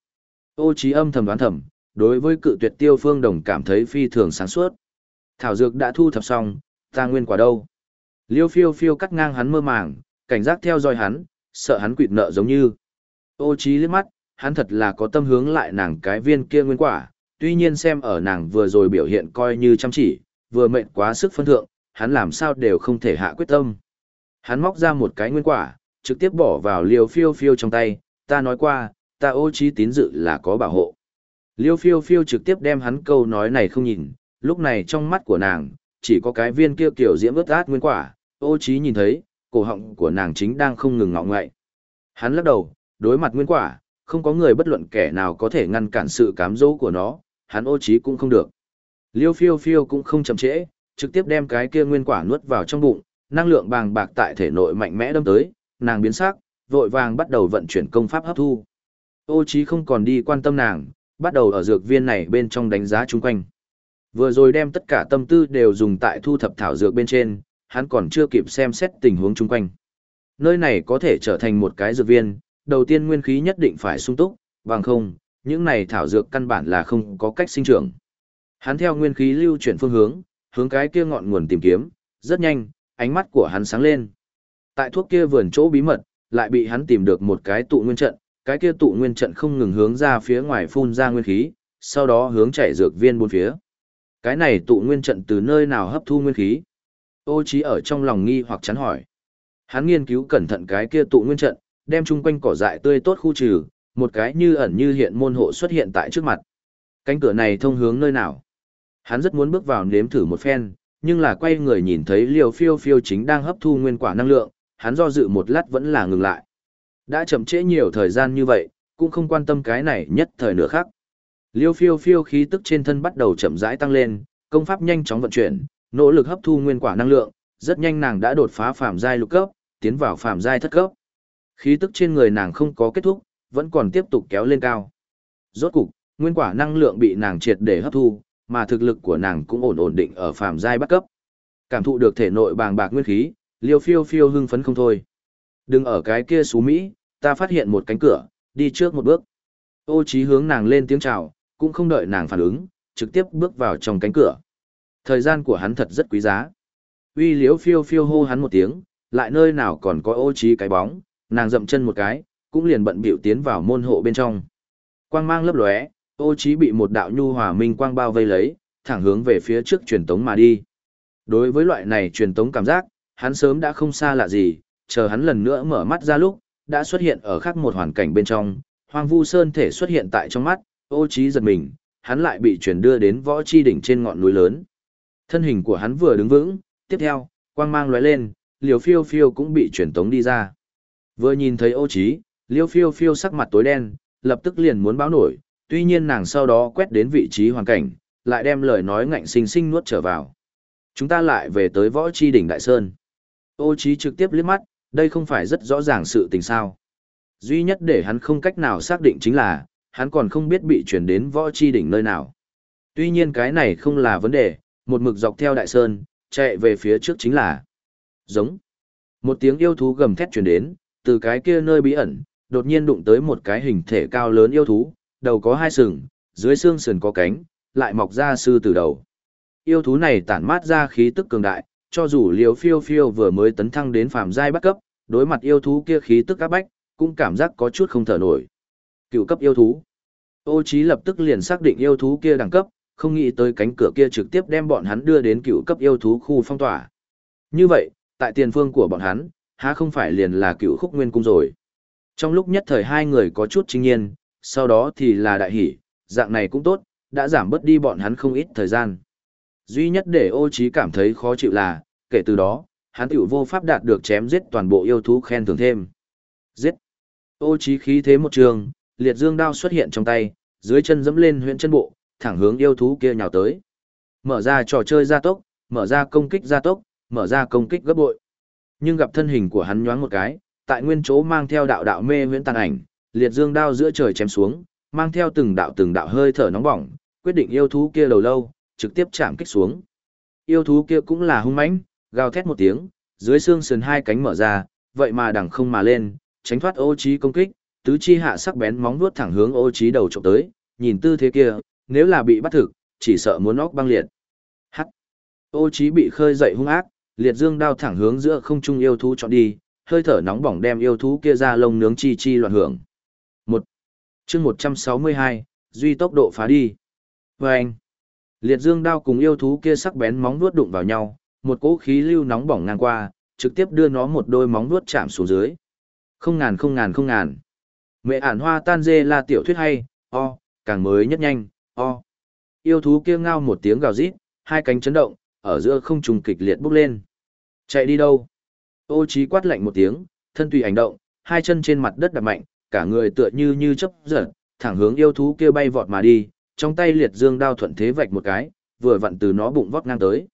Ô trí âm thầm đoán thầm, đối với cự tuyệt tiêu phương đồng cảm thấy phi thường sáng suốt. Thảo dược đã thu thập xong, ta nguyên quả đâu? Liêu phiêu phiêu cắt ngang hắn mơ màng, cảnh giác theo dõi hắn, sợ hắn quỵt nợ giống như. Ô trí liếc mắt, hắn thật là có tâm hướng lại nàng cái viên kia nguyên quả, tuy nhiên xem ở nàng vừa rồi biểu hiện coi như chăm chỉ, vừa mệnh quá sức phân thượng, hắn làm sao đều không thể hạ quyết tâm. Hắn móc ra một cái nguyên quả, trực tiếp bỏ vào liều phiêu phiêu trong tay, ta nói qua, ta ô trí tín dự là có bảo hộ. Liêu phiêu phiêu trực tiếp đem hắn câu nói này không nhìn, lúc này trong mắt của nàng, chỉ có cái viên kia kiểu diễm ướt át nguyên quả, ô trí nhìn thấy, cổ họng của nàng chính đang không ngừng ngọng ngậy. Hắn lắc đầu, đối mặt nguyên quả, không có người bất luận kẻ nào có thể ngăn cản sự cám dỗ của nó, hắn ô trí cũng không được. Liêu phiêu phiêu cũng không chậm trễ, trực tiếp đem cái kia nguyên quả nuốt vào trong bụng, năng lượng bàng bạc tại thể nội mạnh mẽ đâm tới, nàng biến sắc, vội vàng bắt đầu vận chuyển công pháp hấp thu. Ô trí không còn đi quan tâm nàng, bắt đầu ở dược viên này bên trong đánh giá chung quanh. Vừa rồi đem tất cả tâm tư đều dùng tại thu thập thảo dược bên trên, hắn còn chưa kịp xem xét tình huống chung quanh. Nơi này có thể trở thành một cái dược viên, đầu tiên nguyên khí nhất định phải sung túc, bằng không, những này thảo dược căn bản là không có cách sinh trưởng. Hắn theo nguyên khí lưu chuyển phương hướng, hướng cái kia ngọn nguồn tìm kiếm, rất nhanh, ánh mắt của hắn sáng lên. Tại thuốc kia vườn chỗ bí mật, lại bị hắn tìm được một cái tụ nguyên trận, cái kia tụ nguyên trận không ngừng hướng ra phía ngoài phun ra nguyên khí, sau đó hướng chảy dược viên bốn phía. Cái này tụ nguyên trận từ nơi nào hấp thu nguyên khí? Ô trí ở trong lòng nghi hoặc chán hỏi. Hắn nghiên cứu cẩn thận cái kia tụ nguyên trận, đem chung quanh cỏ dại tươi tốt khu trừ, một cái như ẩn như hiện môn hộ xuất hiện tại trước mặt. Cánh cửa này thông hướng nơi nào? Hắn rất muốn bước vào nếm thử một phen, nhưng là quay người nhìn thấy liều phiêu phiêu chính đang hấp thu nguyên quả năng lượng, hắn do dự một lát vẫn là ngừng lại. Đã chậm trễ nhiều thời gian như vậy, cũng không quan tâm cái này nhất thời nửa khác. Liêu phiêu phiêu khí tức trên thân bắt đầu chậm rãi tăng lên, công pháp nhanh chóng vận chuyển, nỗ lực hấp thu nguyên quả năng lượng, rất nhanh nàng đã đột phá phàm giai lục cấp, tiến vào phàm giai thất cấp. Khí tức trên người nàng không có kết thúc, vẫn còn tiếp tục kéo lên cao. Rốt cục, nguyên quả năng lượng bị nàng triệt để hấp thu, mà thực lực của nàng cũng ổn ổn định ở phàm giai bắt cấp. Cảm thụ được thể nội bàng bạc nguyên khí, Liêu Phiêu Phiêu hưng phấn không thôi. Đừng ở cái kia xú Mỹ, ta phát hiện một cánh cửa, đi trước một bước. Ô Chí hướng nàng lên tiếng chào, cũng không đợi nàng phản ứng, trực tiếp bước vào trong cánh cửa. Thời gian của hắn thật rất quý giá. Uy Liễu Phiêu Phiêu hô hắn một tiếng, lại nơi nào còn có Ô Chí cái bóng, nàng dậm chân một cái, cũng liền bận bịu tiến vào môn hộ bên trong. Quang mang lấp lóe, Ô Chí bị một đạo nhu hòa minh quang bao vây lấy, thẳng hướng về phía trước truyền tống mà đi. Đối với loại này truyền tống cảm giác, hắn sớm đã không xa lạ gì, chờ hắn lần nữa mở mắt ra lúc, đã xuất hiện ở khác một hoàn cảnh bên trong, hoang vu sơn thể xuất hiện tại trong mắt, ô Chí giật mình, hắn lại bị truyền đưa đến võ chi đỉnh trên ngọn núi lớn. Thân hình của hắn vừa đứng vững, tiếp theo, quang mang lóe lên, liều phiêu phiêu cũng bị truyền tống đi ra. Vừa nhìn thấy ô Chí liêu phiêu phiêu sắc mặt tối đen, lập tức liền muốn báo nổi, tuy nhiên nàng sau đó quét đến vị trí hoàn cảnh, lại đem lời nói ngạnh sinh sinh nuốt trở vào. Chúng ta lại về tới võ chi đỉnh Đại Sơn. Ô Chí trực tiếp liếc mắt, đây không phải rất rõ ràng sự tình sao. Duy nhất để hắn không cách nào xác định chính là, hắn còn không biết bị chuyển đến võ chi đỉnh nơi nào. Tuy nhiên cái này không là vấn đề, một mực dọc theo Đại Sơn, chạy về phía trước chính là giống. Một tiếng yêu thú gầm thét truyền đến, từ cái kia nơi bí ẩn, đột nhiên đụng tới một cái hình thể cao lớn yêu thú, đầu có hai sừng, dưới xương sườn có cánh, lại mọc ra sư từ đầu. Yêu thú này tản mát ra khí tức cường đại, cho dù liều phiêu phiêu vừa mới tấn thăng đến phàm giai bắt cấp, đối mặt yêu thú kia khí tức áp bách, cũng cảm giác có chút không thở nổi. Cựu cấp yêu thú. Ô Chí lập tức liền xác định yêu thú kia đẳng cấp, không nghĩ tới cánh cửa kia trực tiếp đem bọn hắn đưa đến cựu cấp yêu thú khu phong tỏa. Như vậy, tại tiền phương của bọn hắn, há không phải liền là cựu khúc nguyên cung rồi. Trong lúc nhất thời hai người có chút chính nhiên, sau đó thì là đại hỷ, dạng này cũng tốt, đã giảm bớt đi bọn hắn không ít thời gian. Duy nhất để ô trí cảm thấy khó chịu là, kể từ đó, hắn tiểu vô pháp đạt được chém giết toàn bộ yêu thú khen thưởng thêm. Giết! Ô trí khí thế một trường, liệt dương đao xuất hiện trong tay, dưới chân dẫm lên huyện chân bộ, thẳng hướng yêu thú kia nhào tới. Mở ra trò chơi gia tốc, mở ra công kích gia tốc, mở ra công kích gấp bội. Nhưng gặp thân hình của hắn nhoáng một cái, tại nguyên chỗ mang theo đạo đạo mê huyễn tàn ảnh, liệt dương đao giữa trời chém xuống, mang theo từng đạo từng đạo hơi thở nóng bỏng, quyết định yêu thú kia lâu lâu, trực tiếp chạm kích xuống. Yêu thú kia cũng là hung mãnh, gào thét một tiếng, dưới xương sườn hai cánh mở ra, vậy mà đằng không mà lên, tránh thoát ô trí công kích, tứ chi hạ sắc bén móng vuốt thẳng hướng ô trí đầu chụp tới, nhìn tư thế kia, nếu là bị bắt thực, chỉ sợ muốn óc băng liệt. Hắc. Ô trí bị khơi dậy hung ác, liệt dương đao thẳng hướng giữa không trung yêu thú chọn đi, hơi thở nóng bỏng đem yêu thú kia ra lông nướng chi chi loạn hưởng. Một. Chương 162, duy tốc độ phá đi. Vâng. Liệt dương đao cùng yêu thú kia sắc bén móng vuốt đụng vào nhau, một cỗ khí lưu nóng bỏng ngang qua, trực tiếp đưa nó một đôi móng vuốt chạm xuống dưới. Không ngàn không ngàn không ngàn. Mẹ ản hoa tan dê là tiểu thuyết hay, o, càng mới nhất nhanh, o. Yêu thú kia ngao một tiếng gào rít, hai cánh chấn động, ở giữa không trùng kịch liệt bốc lên. Chạy đi đâu? Ô Chí quát lạnh một tiếng, thân tùy hành động, hai chân trên mặt đất đạp mạnh, cả người tựa như như chớp giật, thẳng hướng yêu thú kia bay vọt mà đi, trong tay liệt dương đao thuận thế vạch một cái, vừa vặn từ nó bụng vót ngang tới.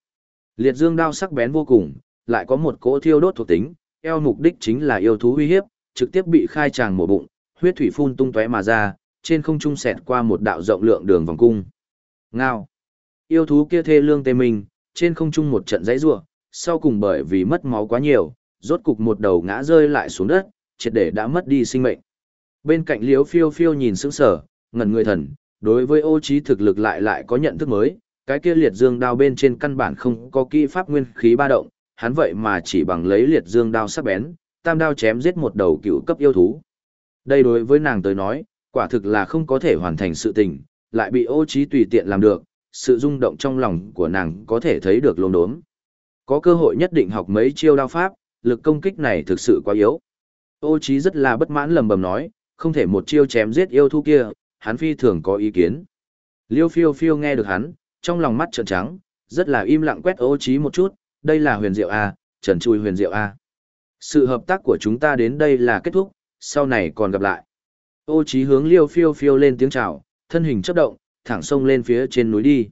Liệt dương đao sắc bén vô cùng, lại có một cỗ thiêu đốt thuộc tính, eo mục đích chính là yêu thú uy hiếp, trực tiếp bị khai tràng mổ bụng, huyết thủy phun tung tóe mà ra, trên không trung xẹt qua một đạo rộng lượng đường vòng cung. Ngao. Yêu thú kia thê lương tê mình, trên không trung một trận dãy rủa, sau cùng bởi vì mất máu quá nhiều, rốt cục một đầu ngã rơi lại xuống đất, triệt để đã mất đi sinh mệnh. Bên cạnh Liễu Phiêu Phiêu nhìn sững sờ, ngẩn người thần, đối với ô Chí thực lực lại lại có nhận thức mới, cái kia liệt dương đao bên trên căn bản không có kỹ pháp nguyên khí ba động, hắn vậy mà chỉ bằng lấy liệt dương đao sắc bén, tam đao chém giết một đầu cựu cấp yêu thú. Đây đối với nàng tới nói, quả thực là không có thể hoàn thành sự tình, lại bị ô Chí tùy tiện làm được, sự rung động trong lòng của nàng có thể thấy được lồn đốm. Có cơ hội nhất định học mấy chiêu đao pháp, lực công kích này thực sự quá yếu. Ô Chí rất là bất mãn lầm bầm nói, không thể một chiêu chém giết yêu thú kia, hắn phi thường có ý kiến. Liêu phiêu phiêu nghe được hắn, trong lòng mắt trợn trắng, rất là im lặng quét ô Chí một chút, đây là huyền diệu A, trần chui huyền diệu A. Sự hợp tác của chúng ta đến đây là kết thúc, sau này còn gặp lại. Ô Chí hướng liêu phiêu phiêu lên tiếng chào, thân hình chớp động, thẳng sông lên phía trên núi đi.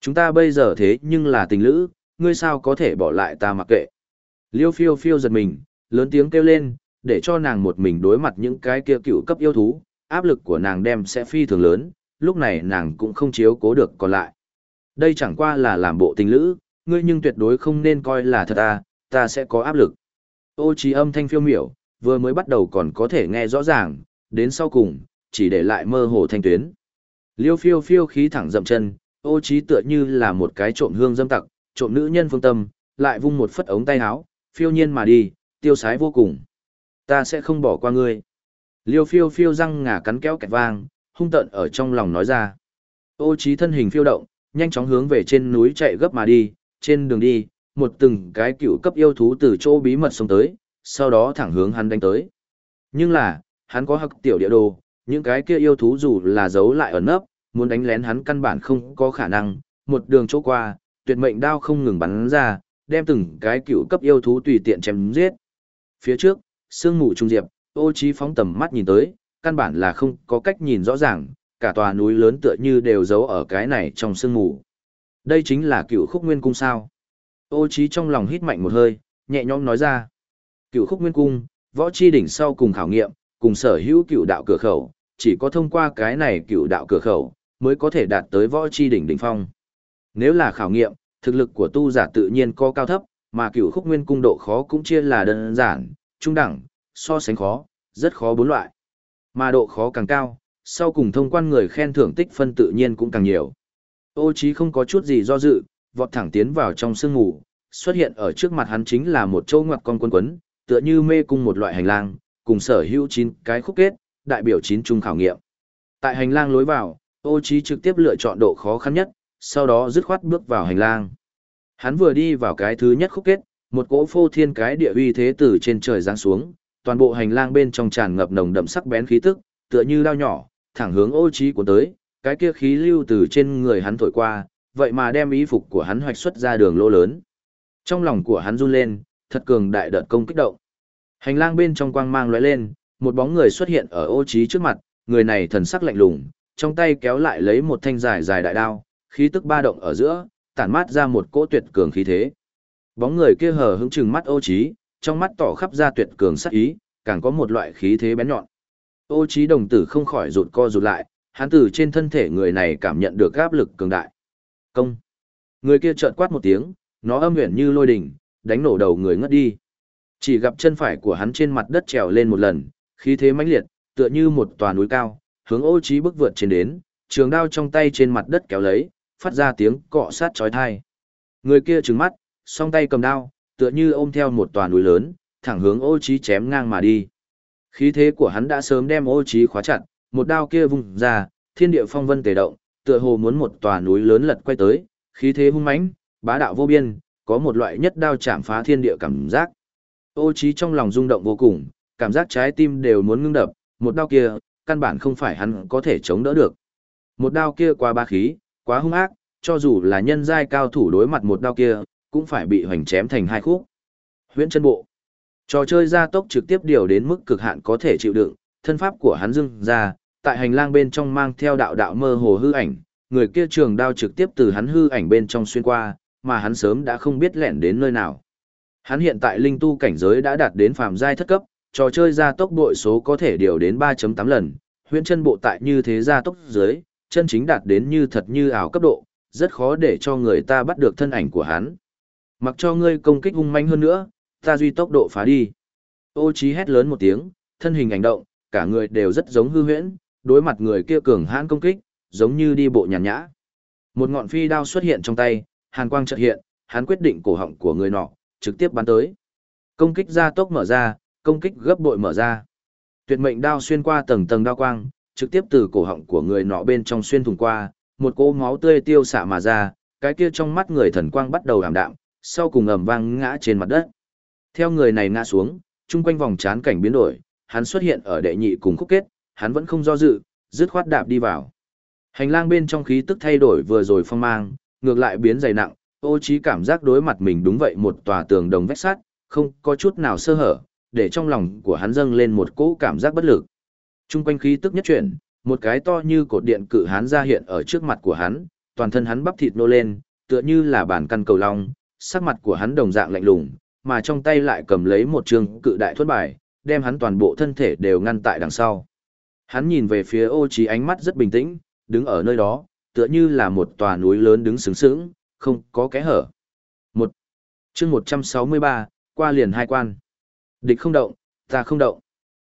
Chúng ta bây giờ thế nhưng là tình lữ, ngươi sao có thể bỏ lại ta mặc kệ. Liêu phiêu phiêu giật mình, lớn tiếng kêu lên, để cho nàng một mình đối mặt những cái kia cựu cấp yêu thú, áp lực của nàng đem sẽ phi thường lớn, lúc này nàng cũng không chiếu cố được còn lại. Đây chẳng qua là làm bộ tình lữ, ngươi nhưng tuyệt đối không nên coi là thật à, ta sẽ có áp lực. Ô trí âm thanh phiêu miểu, vừa mới bắt đầu còn có thể nghe rõ ràng, đến sau cùng, chỉ để lại mơ hồ thanh tuyến. Liêu phiêu phiêu khí thẳng dậm chân, ô trí tựa như là một cái trộm hương dâm tặc, trộm nữ nhân phương tâm, lại vung một phất ống tay áo, phiêu nhiên mà đi, tiêu sái vô cùng. Ta sẽ không bỏ qua ngươi. Liêu phiêu phiêu răng ngà cắn kéo kẹt vang, hung tợn ở trong lòng nói ra. Ô trí thân hình phiêu động, nhanh chóng hướng về trên núi chạy gấp mà đi, trên đường đi, một từng cái cựu cấp yêu thú từ chỗ bí mật xông tới, sau đó thẳng hướng hắn đánh tới. Nhưng là, hắn có hắc tiểu địa đồ, những cái kia yêu thú dù là giấu lại ở nấp, muốn đánh lén hắn căn bản không có khả năng, một đường chỗ qua, tuyệt mệnh đao không ngừng bắn ra, đem từng cái cựu cấp yêu thú tùy tiện chém giết. Phía trước, sương mù trung diệp, ô trí phóng tầm mắt nhìn tới, căn bản là không có cách nhìn rõ ràng, cả tòa núi lớn tựa như đều giấu ở cái này trong sương mù. Đây chính là cựu khúc nguyên cung sao. Ô trí trong lòng hít mạnh một hơi, nhẹ nhõm nói ra. Cựu khúc nguyên cung, võ chi đỉnh sau cùng khảo nghiệm, cùng sở hữu cựu đạo cửa khẩu, chỉ có thông qua cái này cựu đạo cửa khẩu, mới có thể đạt tới võ chi đỉnh đỉnh phong. Nếu là khảo nghiệm, thực lực của tu giả tự nhiên có cao thấp, mà cựu khúc nguyên cung độ khó cũng chia là đơn giản, trung đẳng, so sánh khó, rất khó bốn loại. Mà độ khó càng cao, sau cùng thông quan người khen thưởng tích phân tự nhiên cũng càng nhiều. Ô chí không có chút gì do dự, vọt thẳng tiến vào trong sương ngủ, xuất hiện ở trước mặt hắn chính là một châu ngoặc con quân quấn, tựa như mê cung một loại hành lang, cùng sở hữu chín cái khúc kết, đại biểu chín trung khảo nghiệm. Tại hành lang lối vào, ô chí trực tiếp lựa chọn độ khó khăn nhất, sau đó dứt khoát bước vào hành lang. Hắn vừa đi vào cái thứ nhất khúc kết, một cỗ phô thiên cái địa uy thế từ trên trời giáng xuống, toàn bộ hành lang bên trong tràn ngập nồng đậm sắc bén khí tức, tựa như dao nhỏ, thẳng hướng ô Chí của tới, cái kia khí lưu từ trên người hắn thổi qua, vậy mà đem ý phục của hắn hoạch xuất ra đường lỗ lớn. Trong lòng của hắn run lên, thật cường đại đợt công kích động. Hành lang bên trong quang mang lóe lên, một bóng người xuất hiện ở ô trí trước mặt, người này thần sắc lạnh lùng, trong tay kéo lại lấy một thanh dài dài đại đao, khí tức ba động ở giữa, tản mát ra một cỗ tuyệt cường khí thế. Bóng người kia hờ hững chừng mắt ô trí, trong mắt tỏ khắp ra tuyệt cường sát ý, càng có một loại khí thế bén nhọn. Ô trí đồng tử không khỏi rụt co rụt lại, hắn từ trên thân thể người này cảm nhận được áp lực cường đại. Công. Người kia chợt quát một tiếng, nó âm huyền như lôi đình, đánh nổ đầu người ngất đi. Chỉ gặp chân phải của hắn trên mặt đất trèo lên một lần, khí thế mãnh liệt, tựa như một tòa núi cao, hướng ô Chí bước vượt trên đến, trường đao trong tay trên mặt đất kéo lấy, phát ra tiếng cọ sát chói tai. Người kia trừng mắt, song tay cầm đao, tựa như ôm theo một tòa núi lớn, thẳng hướng ô Chí chém ngang mà đi. Khí thế của hắn đã sớm đem ô Chí khóa chặt, một đao kia vung ra, thiên địa phong vân tề động, tựa hồ muốn một tòa núi lớn lật quay tới, khí thế hung mãnh, bá đạo vô biên, có một loại nhất đao chạm phá thiên địa cảm giác. Ô Chí trong lòng rung động vô cùng, cảm giác trái tim đều muốn ngưng đập, một đao kia, căn bản không phải hắn có thể chống đỡ được. Một đao kia quá ba khí, quá hung ác, cho dù là nhân giai cao thủ đối mặt một đao kia, cũng phải bị hoành chém thành hai khúc. Huyễn chân bộ. Trò chơi gia tốc trực tiếp điều đến mức cực hạn có thể chịu đựng, thân pháp của hắn dưng ra, tại hành lang bên trong mang theo đạo đạo mơ hồ hư ảnh, người kia trường đao trực tiếp từ hắn hư ảnh bên trong xuyên qua, mà hắn sớm đã không biết lẻn đến nơi nào. Hắn hiện tại linh tu cảnh giới đã đạt đến phàm giai thất cấp, trò chơi gia tốc bội số có thể điều đến 3.8 lần, huyễn chân bộ tại như thế gia tốc dưới, chân chính đạt đến như thật như ảo cấp độ, rất khó để cho người ta bắt được thân ảnh của hắn. Mặc cho ngươi công kích hung manh hơn nữa, ta duy tốc độ phá đi. Ô Chí hét lớn một tiếng, thân hình hành động, cả người đều rất giống hư huyễn, đối mặt người kia cường hãn công kích, giống như đi bộ nhàn nhã. Một ngọn phi đao xuất hiện trong tay, hàn quang chợt hiện, hắn quyết định cổ họng của người nọ, trực tiếp bắn tới. Công kích ra tốc mở ra, công kích gấp bội mở ra. Tuyệt mệnh đao xuyên qua tầng tầng đao quang, trực tiếp từ cổ họng của người nọ bên trong xuyên thủng qua, một cỗ máu tươi tiêu xạ mà ra, cái kia trong mắt người thần quang bắt đầu ảm đạm, sau cùng ầm vang ngã trên mặt đất. Theo người này ngã xuống, chung quanh vòng chán cảnh biến đổi, hắn xuất hiện ở đệ nhị cùng khúc kết, hắn vẫn không do dự, dứt khoát đạp đi vào. Hành lang bên trong khí tức thay đổi vừa rồi phong mang, ngược lại biến dày nặng, ô trí cảm giác đối mặt mình đúng vậy một tòa tường đồng vách sắt, không có chút nào sơ hở, để trong lòng của hắn dâng lên một cỗ cảm giác bất lực. Trung quanh khí tức nhất chuyển, một cái to như cột điện cự hán ra hiện ở trước mặt của hắn, toàn thân hắn bắp thịt nô lên, tựa như là bản căn cầu long, sắc mặt của hắn đồng dạng lạnh lùng, mà trong tay lại cầm lấy một trường cự đại thuật bài, đem hắn toàn bộ thân thể đều ngăn tại đằng sau. Hắn nhìn về phía ô trí ánh mắt rất bình tĩnh, đứng ở nơi đó, tựa như là một tòa núi lớn đứng sướng sướng, không có kẽ hở. Một chương 163, qua liền hai quan. Địch không động, ta không động.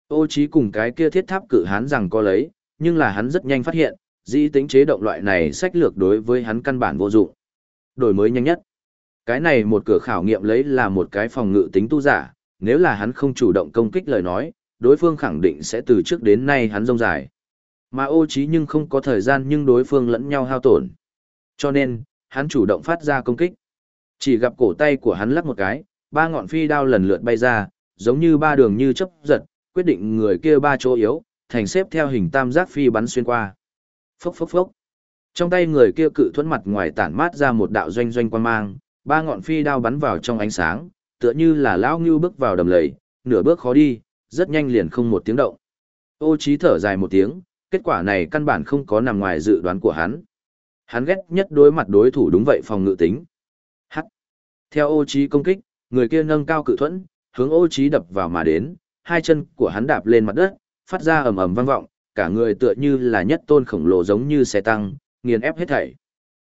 Ô trí cùng cái kia thiết tháp cự hán rằng có lấy, nhưng là hắn rất nhanh phát hiện, dĩ tính chế động loại này sách lược đối với hắn căn bản vô dụng. Đổi mới nhanh nhất. Cái này một cửa khảo nghiệm lấy là một cái phòng ngự tính tu giả, nếu là hắn không chủ động công kích lời nói, đối phương khẳng định sẽ từ trước đến nay hắn rông dài. Mà ô trí nhưng không có thời gian nhưng đối phương lẫn nhau hao tổn. Cho nên, hắn chủ động phát ra công kích. Chỉ gặp cổ tay của hắn lắc một cái, ba ngọn phi đao lần lượt bay ra, giống như ba đường như chấp giật, quyết định người kia ba chỗ yếu, thành xếp theo hình tam giác phi bắn xuyên qua. Phốc phốc phốc. Trong tay người kia cự thuẫn mặt ngoài tản mát ra một đạo doanh doanh quan mang, ba ngọn phi đao bắn vào trong ánh sáng, tựa như là lão ngưu bước vào đầm lầy, nửa bước khó đi, rất nhanh liền không một tiếng động. Ô Chí thở dài một tiếng, kết quả này căn bản không có nằm ngoài dự đoán của hắn. Hắn ghét nhất đối mặt đối thủ đúng vậy phòng ngự tính. Hắc. Theo Ô Chí công kích, người kia nâng cao cự thuẫn, hướng Ô Chí đập vào mà đến, hai chân của hắn đạp lên mặt đất, phát ra ầm ầm vang vọng, cả người tựa như là nhất tôn khổng lồ giống như xe tăng, nghiền ép hết thảy.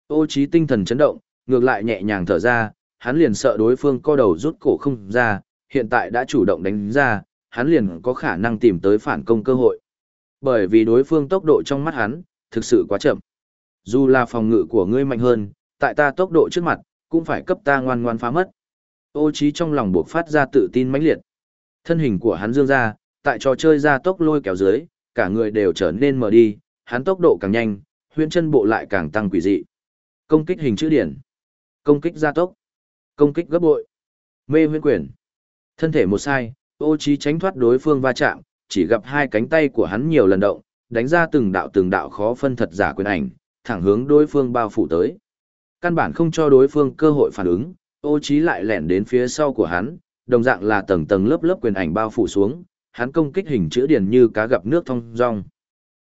Ô Chí tinh thần chấn động, ngược lại nhẹ nhàng thở ra, hắn liền sợ đối phương co đầu rút cổ không ra, hiện tại đã chủ động đánh ra, hắn liền có khả năng tìm tới phản công cơ hội. Bởi vì đối phương tốc độ trong mắt hắn, thực sự quá chậm. Dù là phòng ngự của ngươi mạnh hơn, tại ta tốc độ trước mặt, cũng phải cấp ta ngoan ngoan phá mất. Ô trí trong lòng buộc phát ra tự tin mãnh liệt. Thân hình của hắn dương ra, tại trò chơi ra tốc lôi kéo dưới, cả người đều trở nên mờ đi, hắn tốc độ càng nhanh, huyễn chân bộ lại càng tăng quỷ dị. Công kích hình chữ điển. Công kích gia tốc. Công kích gấp bội. Mê huyễn quyền. Thân thể một sai, ô trí tránh thoát đối phương va chạm, chỉ gặp hai cánh tay của hắn nhiều lần động, đánh ra từng đạo từng đạo khó phân thật giả quyền ảnh, thẳng hướng đối phương bao phủ tới. Căn bản không cho đối phương cơ hội phản ứng, ô trí lại lẻn đến phía sau của hắn, đồng dạng là tầng tầng lớp lớp quyền ảnh bao phủ xuống, hắn công kích hình chữ điển như cá gặp nước thông rong.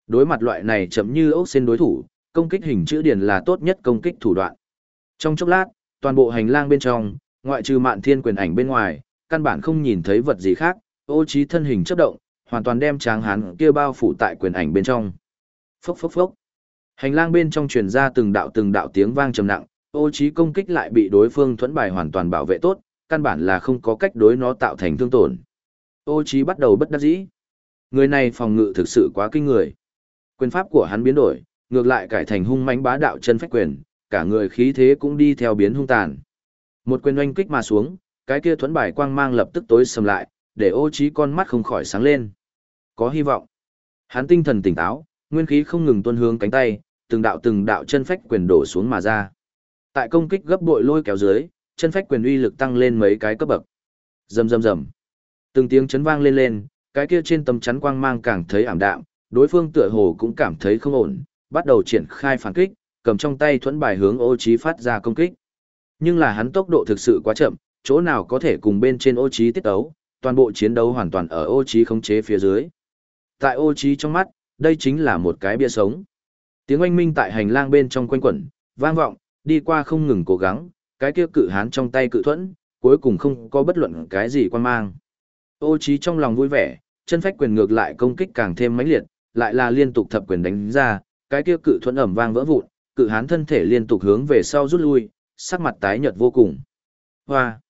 Đối mặt loại này chậm như ốc sen đối thủ, công kích hình chữ điển là tốt nhất công kích thủ đoạn. Trong chốc lát, toàn bộ hành lang bên trong, ngoại trừ mạn thiên quyền ảnh bên ngoài, căn bản không nhìn thấy vật gì khác, ô trí thân hình chớp động, hoàn toàn đem tráng hán kia bao phủ tại quyền ảnh bên trong. Phốc phốc phốc. Hành lang bên trong truyền ra từng đạo từng đạo tiếng vang trầm nặng, ô trí công kích lại bị đối phương thuẫn bài hoàn toàn bảo vệ tốt, căn bản là không có cách đối nó tạo thành thương tổn. Ô trí bắt đầu bất đắc dĩ. Người này phòng ngự thực sự quá kinh người. Quyền pháp của hắn biến đổi, ngược lại cải thành hung mãnh bá đạo chân phách quyền, cả người khí thế cũng đi theo biến hung tàn. Một quyền oanh kích mà xuống, cái kia thuẫn bài quang mang lập tức tối sầm lại, để ô trí con mắt không khỏi sáng lên. Có hy vọng. Hắn tinh thần tỉnh táo, nguyên khí không ngừng tuôn hướng cánh tay, từng đạo từng đạo chân phách quyền đổ xuống mà ra. Tại công kích gấp bội lôi kéo dưới, chân phách quyền uy lực tăng lên mấy cái cấp bậc. Rầm rầm rầm. Từng tiếng chấn vang lên lên, cái kia trên tấm chắn quang mang càng thấy ảm đạm, đối phương tựa hồ cũng cảm thấy không ổn, bắt đầu triển khai phản kích, cầm trong tay thuẫn bài hướng ô trí phát ra công kích. Nhưng là hắn tốc độ thực sự quá chậm, chỗ nào có thể cùng bên trên ô trí tiết đấu? toàn bộ chiến đấu hoàn toàn ở ô trí khống chế phía dưới. Tại ô trí trong mắt, đây chính là một cái bia sống. Tiếng oanh minh tại hành lang bên trong quanh quẩn, vang vọng, đi qua không ngừng cố gắng, cái kia cự hán trong tay cự thuẫn, cuối cùng không có bất luận cái gì quan mang. Ô trí trong lòng vui vẻ, chân phách quyền ngược lại công kích càng thêm mãnh liệt, lại là liên tục thập quyền đánh ra, cái kia cự thuẫn ẩm vang vỡ vụn, cự hán thân thể liên tục hướng về sau rút lui, sắc mặt tái nhợt vô cùng. Hoa!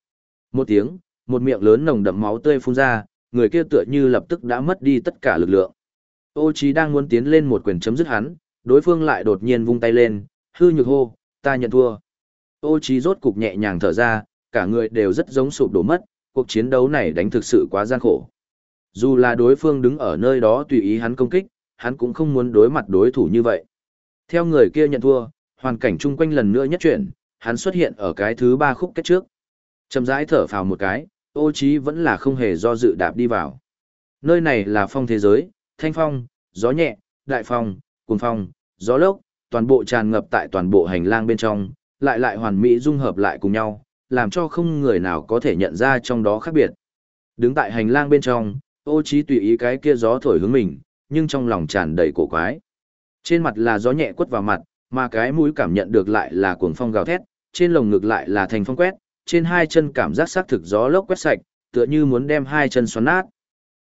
Một tiếng, một miệng lớn nồng đậm máu tươi phun ra, người kia tựa như lập tức đã mất đi tất cả lực lượng. Ô Chí đang muốn tiến lên một quyền chấm dứt hắn, đối phương lại đột nhiên vung tay lên, hư nhược hô, ta nhận thua. Ô trí rốt cục nhẹ nhàng thở ra, cả người đều rất giống sụp đổ mất, cuộc chiến đấu này đánh thực sự quá gian khổ. Dù là đối phương đứng ở nơi đó tùy ý hắn công kích, hắn cũng không muốn đối mặt đối thủ như vậy. Theo người kia nhận thua, hoàn cảnh chung quanh lần nữa nhất chuyển, hắn xuất hiện ở cái thứ ba khúc kết trước. Chầm rãi thở phào một cái, ô trí vẫn là không hề do dự đạp đi vào. Nơi này là phong thế giới, thanh phong, gió nhẹ, đại phong, cuồng phong, gió lốc, toàn bộ tràn ngập tại toàn bộ hành lang bên trong, lại lại hoàn mỹ dung hợp lại cùng nhau, làm cho không người nào có thể nhận ra trong đó khác biệt. Đứng tại hành lang bên trong, ô trí tùy ý cái kia gió thổi hướng mình, nhưng trong lòng tràn đầy cổ quái. Trên mặt là gió nhẹ quất vào mặt, mà cái mũi cảm nhận được lại là cuồng phong gào thét, trên lồng ngực lại là thành phong quét, trên hai chân cảm giác xác thực gió lốc quét sạch, tựa như muốn đem hai chân xoắn nát.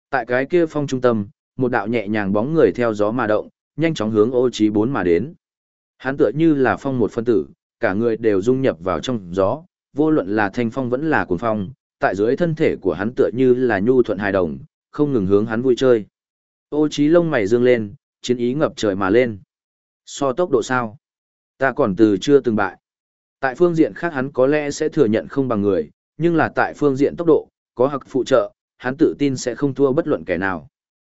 Tại cái kia phong trung tâm, một đạo nhẹ nhàng bóng người theo gió mà động, nhanh chóng hướng ô trí bốn mà đến. Hắn tựa như là phong một phân tử, cả người đều dung nhập vào trong gió, vô luận là thanh phong vẫn là cuồng phong, tại dưới thân thể của hắn tựa như là nhu thuận hài đồng, không ngừng hướng hắn vui chơi. Ô trí lông mày dương lên, chiến ý ngập trời mà lên. So tốc độ sao? Ta còn từ chưa từng bại. Tại phương diện khác hắn có lẽ sẽ thừa nhận không bằng người, nhưng là tại phương diện tốc độ, có hặc phụ trợ, hắn tự tin sẽ không thua bất luận kẻ nào.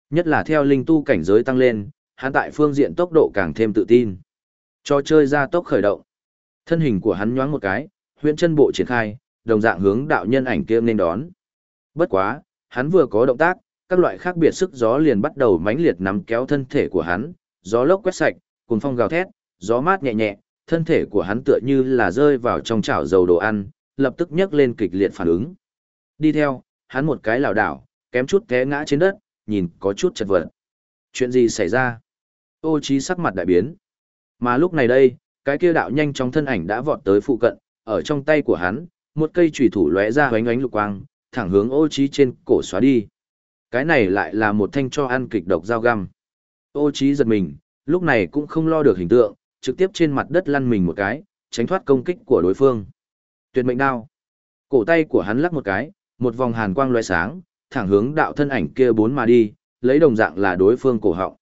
Nhất là theo linh tu cảnh giới tăng lên, hắn tại phương diện tốc độ càng thêm tự tin. Cho chơi ra tốc khởi động. Thân hình của hắn nhoáng một cái, huyện chân bộ triển khai, đồng dạng hướng đạo nhân ảnh kia nên đón. Bất quá, hắn vừa có động tác, các loại khác biệt sức gió liền bắt đầu mãnh liệt nắm kéo thân thể của hắn, gió lốc quét sạch, cuồng phong gào thét, gió mát nhẹ nhẹ, thân thể của hắn tựa như là rơi vào trong chảo dầu đồ ăn, lập tức nhấc lên kịch liệt phản ứng. Đi theo, hắn một cái lảo đảo, kém chút té ngã trên đất, nhìn có chút chật vật. Chuyện gì xảy ra? Ô Chí sắc mặt đại biến. Mà lúc này đây, cái kia đạo nhanh trong thân ảnh đã vọt tới phụ cận, ở trong tay của hắn, một cây chủy thủ lóe ra hoánh ánh lục quang, thẳng hướng ô trí trên cổ xóa đi. Cái này lại là một thanh cho ăn kịch độc dao găm. Ô trí giật mình, lúc này cũng không lo được hình tượng, trực tiếp trên mặt đất lăn mình một cái, tránh thoát công kích của đối phương. Tuyệt mệnh đao. Cổ tay của hắn lắc một cái, một vòng hàn quang lóe sáng, thẳng hướng đạo thân ảnh kia bốn mà đi, lấy đồng dạng là đối phương cổ họng.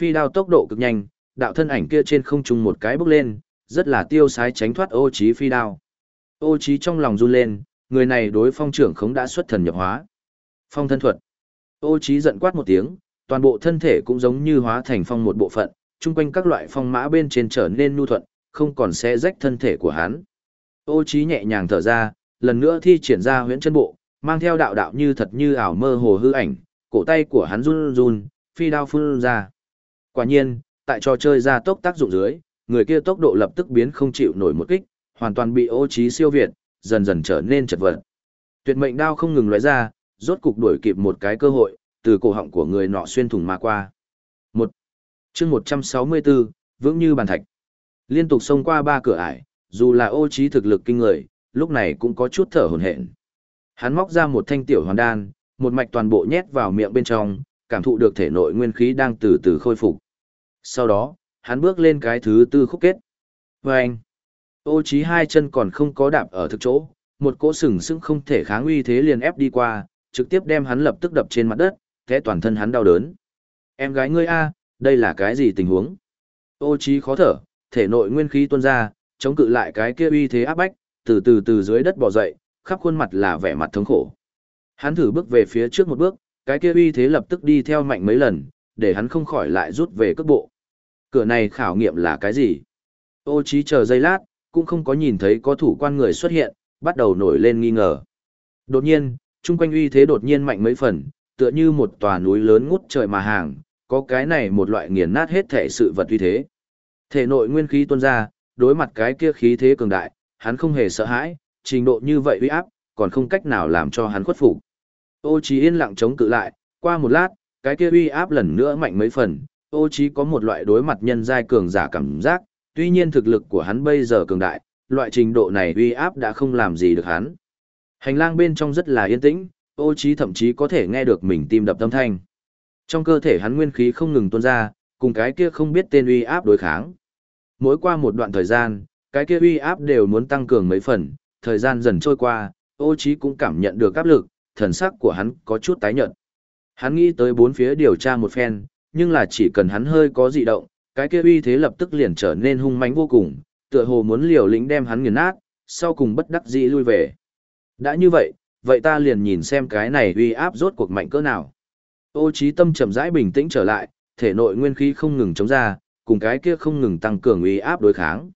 Phi đao tốc độ cực nhanh, đạo thân ảnh kia trên không trung một cái bước lên, rất là tiêu sái tránh thoát ô trí phi đao. Ô trí trong lòng run lên, người này đối phong trưởng khống đã xuất thần nhập hóa. Phong thân thuật. Ô trí giận quát một tiếng, toàn bộ thân thể cũng giống như hóa thành phong một bộ phận, chung quanh các loại phong mã bên trên trở nên nhu thuận, không còn xé rách thân thể của hắn. Ô trí nhẹ nhàng thở ra, lần nữa thi triển ra huyễn chân bộ, mang theo đạo đạo như thật như ảo mơ hồ hư ảnh, cổ tay của hắn run run, phi đao phun ra. Quả nhiên, tại trò chơi ra tốc tác dụng dưới, người kia tốc độ lập tức biến không chịu nổi một kích, hoàn toàn bị ô trí siêu việt, dần dần trở nên chật vật. Tuyệt mệnh đao không ngừng lóe ra, rốt cục đuổi kịp một cái cơ hội, từ cổ họng của người nọ xuyên thủng mà qua. Một chương 164, vững như bàn thạch. Liên tục xông qua ba cửa ải, dù là ô trí thực lực kinh người, lúc này cũng có chút thở hổn hển. Hắn móc ra một thanh tiểu hoàn đan, một mạch toàn bộ nhét vào miệng bên trong, cảm thụ được thể nội nguyên khí đang từ từ khôi phục. Sau đó, hắn bước lên cái thứ tư khúc kết. Và anh, ô trí hai chân còn không có đạp ở thực chỗ, một cỗ sừng sững không thể kháng uy thế liền ép đi qua, trực tiếp đem hắn lập tức đập trên mặt đất, thế toàn thân hắn đau đớn. Em gái ngươi a, đây là cái gì tình huống? Ô trí khó thở, thể nội nguyên khí tuôn ra, chống cự lại cái kia uy thế áp bách, từ từ từ dưới đất bò dậy, khắp khuôn mặt là vẻ mặt thống khổ. Hắn thử bước về phía trước một bước, cái kia uy thế lập tức đi theo mạnh mấy lần, để hắn không khỏi lại rút về cước bộ. Cửa này khảo nghiệm là cái gì? Ô trí chờ giây lát, cũng không có nhìn thấy có thủ quan người xuất hiện, bắt đầu nổi lên nghi ngờ. Đột nhiên, chung quanh uy thế đột nhiên mạnh mấy phần, tựa như một tòa núi lớn ngút trời mà hàng, có cái này một loại nghiền nát hết thể sự vật uy thế. Thể nội nguyên khí tuôn ra, đối mặt cái kia khí thế cường đại, hắn không hề sợ hãi, trình độ như vậy uy áp, còn không cách nào làm cho hắn khuất phục. Ô Chí yên lặng chống cự lại, qua một lát, cái kia uy áp lần nữa mạnh mấy phần, Ô Chí có một loại đối mặt nhân giai cường giả cảm giác, tuy nhiên thực lực của hắn bây giờ cường đại, loại trình độ này uy áp đã không làm gì được hắn. Hành lang bên trong rất là yên tĩnh, Ô Chí thậm chí có thể nghe được mình tim đập tâm thanh. Trong cơ thể hắn nguyên khí không ngừng tuôn ra, cùng cái kia không biết tên uy áp đối kháng. Mỗi qua một đoạn thời gian, cái kia uy áp đều muốn tăng cường mấy phần, thời gian dần trôi qua, ô trí cũng cảm nhận được áp lực, thần sắc của hắn có chút tái nhợt. Hắn nghĩ tới bốn phía điều tra một phen, nhưng là chỉ cần hắn hơi có dị động, cái kia uy thế lập tức liền trở nên hung mãnh vô cùng, tựa hồ muốn liều lĩnh đem hắn nghiền nát, sau cùng bất đắc dĩ lui về. Đã như vậy, vậy ta liền nhìn xem cái này uy áp rốt cuộc mạnh cỡ nào. Ô trí tâm chậm rãi bình tĩnh trở lại, thể nội nguyên khí không ngừng chống ra, cùng cái kia không ngừng tăng cường uy áp đối kháng.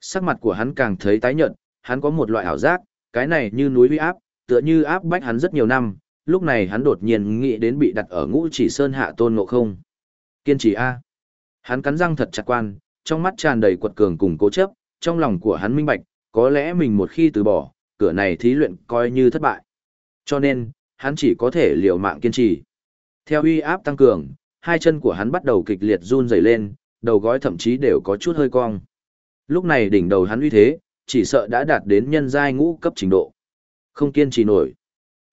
Sắc mặt của hắn càng thấy tái nhợt, hắn có một loại ảo giác, cái này như núi uy áp, tựa như áp bách hắn rất nhiều năm, lúc này hắn đột nhiên nghĩ đến bị đặt ở ngũ chỉ sơn hạ tôn ngộ không. Kiên trì A. Hắn cắn răng thật chặt quan, trong mắt tràn đầy quật cường cùng cố chấp, trong lòng của hắn minh bạch, có lẽ mình một khi từ bỏ, cửa này thí luyện coi như thất bại. Cho nên, hắn chỉ có thể liều mạng kiên trì. Theo uy áp tăng cường, hai chân của hắn bắt đầu kịch liệt run rẩy lên, đầu gói thậm chí đều có chút hơi cong. Lúc này đỉnh đầu hắn uy thế, chỉ sợ đã đạt đến nhân giai ngũ cấp trình độ. Không kiên trì nổi.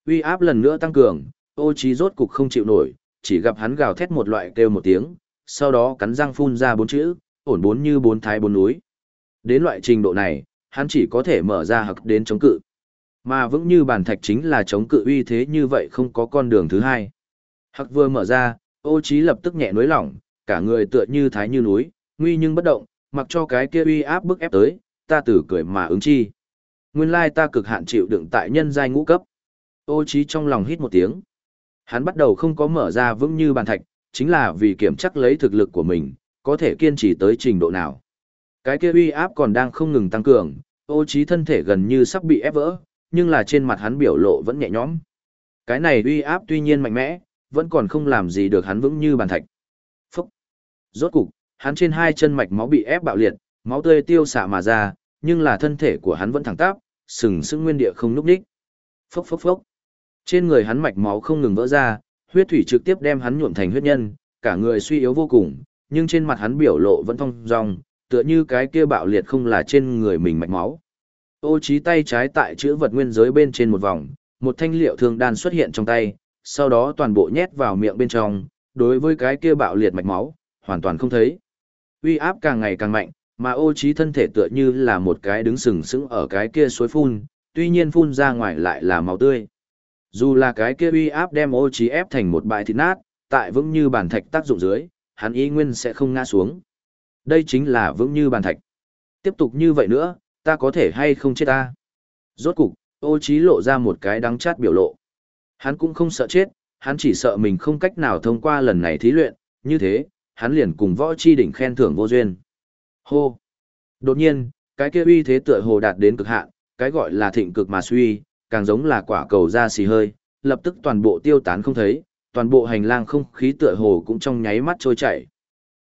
Uy áp lần nữa tăng cường, ô trí rốt cục không chịu nổi, chỉ gặp hắn gào thét một loại kêu một tiếng, sau đó cắn răng phun ra bốn chữ, ổn bốn như bốn thái bốn núi. Đến loại trình độ này, hắn chỉ có thể mở ra hực đến chống cự. Mà vững như bàn thạch chính là chống cự uy thế như vậy không có con đường thứ hai. Hực vừa mở ra, ô trí lập tức nhẹ nối lỏng, cả người tựa như thái như núi, nguy nhưng bất động, mặc cho cái kia uy áp bức ép tới, ta tử cười mà ứng chi. Nguyên lai ta cực hạn chịu đựng tại nhân giai ngũ cấp. Ô trí trong lòng hít một tiếng. Hắn bắt đầu không có mở ra vững như bàn thạch, chính là vì kiểm chắc lấy thực lực của mình, có thể kiên trì tới trình độ nào. Cái kia uy áp còn đang không ngừng tăng cường, ô trí thân thể gần như sắp bị ép vỡ, nhưng là trên mặt hắn biểu lộ vẫn nhẹ nhõm. Cái này uy áp tuy nhiên mạnh mẽ, vẫn còn không làm gì được hắn vững như bàn thạch. Phúc! Rốt cục, hắn trên hai chân mạch máu bị ép bạo liệt, máu tươi tiêu xạ mà ra, nhưng là thân thể của hắn vẫn thẳng tắp, sừng sững nguyên địa không núc đích. Phốc phốc phốc. Trên người hắn mạch máu không ngừng vỡ ra, huyết thủy trực tiếp đem hắn nhuộm thành huyết nhân, cả người suy yếu vô cùng, nhưng trên mặt hắn biểu lộ vẫn thong dong, tựa như cái kia bạo liệt không là trên người mình mạch máu. Ô trí tay trái tại chữ vật nguyên giới bên trên một vòng, một thanh liệu thương đan xuất hiện trong tay, sau đó toàn bộ nhét vào miệng bên trong, đối với cái kia bạo liệt mạch máu, hoàn toàn không thấy. Uy áp càng ngày càng mạnh, mà ô trí thân thể tựa như là một cái đứng sừng sững ở cái kia suối phun, tuy nhiên phun ra ngoài lại là máu tươi. Dù là cái kia uy áp đem ô trí ép thành một bãi thịt nát, tại vững như bàn thạch tác dụng dưới, hắn y nguyên sẽ không ngã xuống. Đây chính là vững như bàn thạch. Tiếp tục như vậy nữa, ta có thể hay không chết ta. Rốt cục, ô trí lộ ra một cái đắng chát biểu lộ. Hắn cũng không sợ chết, hắn chỉ sợ mình không cách nào thông qua lần này thí luyện, như thế, hắn liền cùng võ chi đỉnh khen thưởng vô duyên. Hô! Đột nhiên, cái kia uy thế tựa hồ đạt đến cực hạn, cái gọi là thịnh cực mà suy, càng giống là quả cầu ra xì hơi, lập tức toàn bộ tiêu tán không thấy, toàn bộ hành lang không khí tựa hồ cũng trong nháy mắt trôi chảy.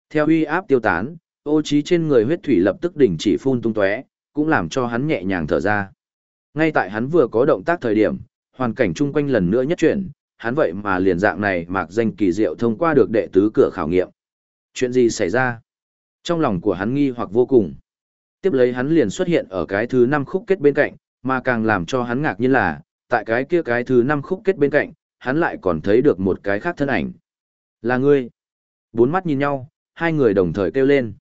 Theo uy áp tiêu tán, ô trí trên người huyết thủy lập tức đình chỉ phun tung tóe, cũng làm cho hắn nhẹ nhàng thở ra. Ngay tại hắn vừa có động tác thời điểm, hoàn cảnh chung quanh lần nữa nhất chuyển, hắn vậy mà liền dạng này mạc danh kỳ diệu thông qua được đệ tứ cửa khảo nghiệm. Chuyện gì xảy ra? Trong lòng của hắn nghi hoặc vô cùng. Tiếp lấy hắn liền xuất hiện ở cái thứ năm khúc kết bên cạnh, mà càng làm cho hắn ngạc nhiên là, tại cái kia cái thứ năm khúc kết bên cạnh, hắn lại còn thấy được một cái khác thân ảnh. Là ngươi. Bốn mắt nhìn nhau, hai người đồng thời kêu lên.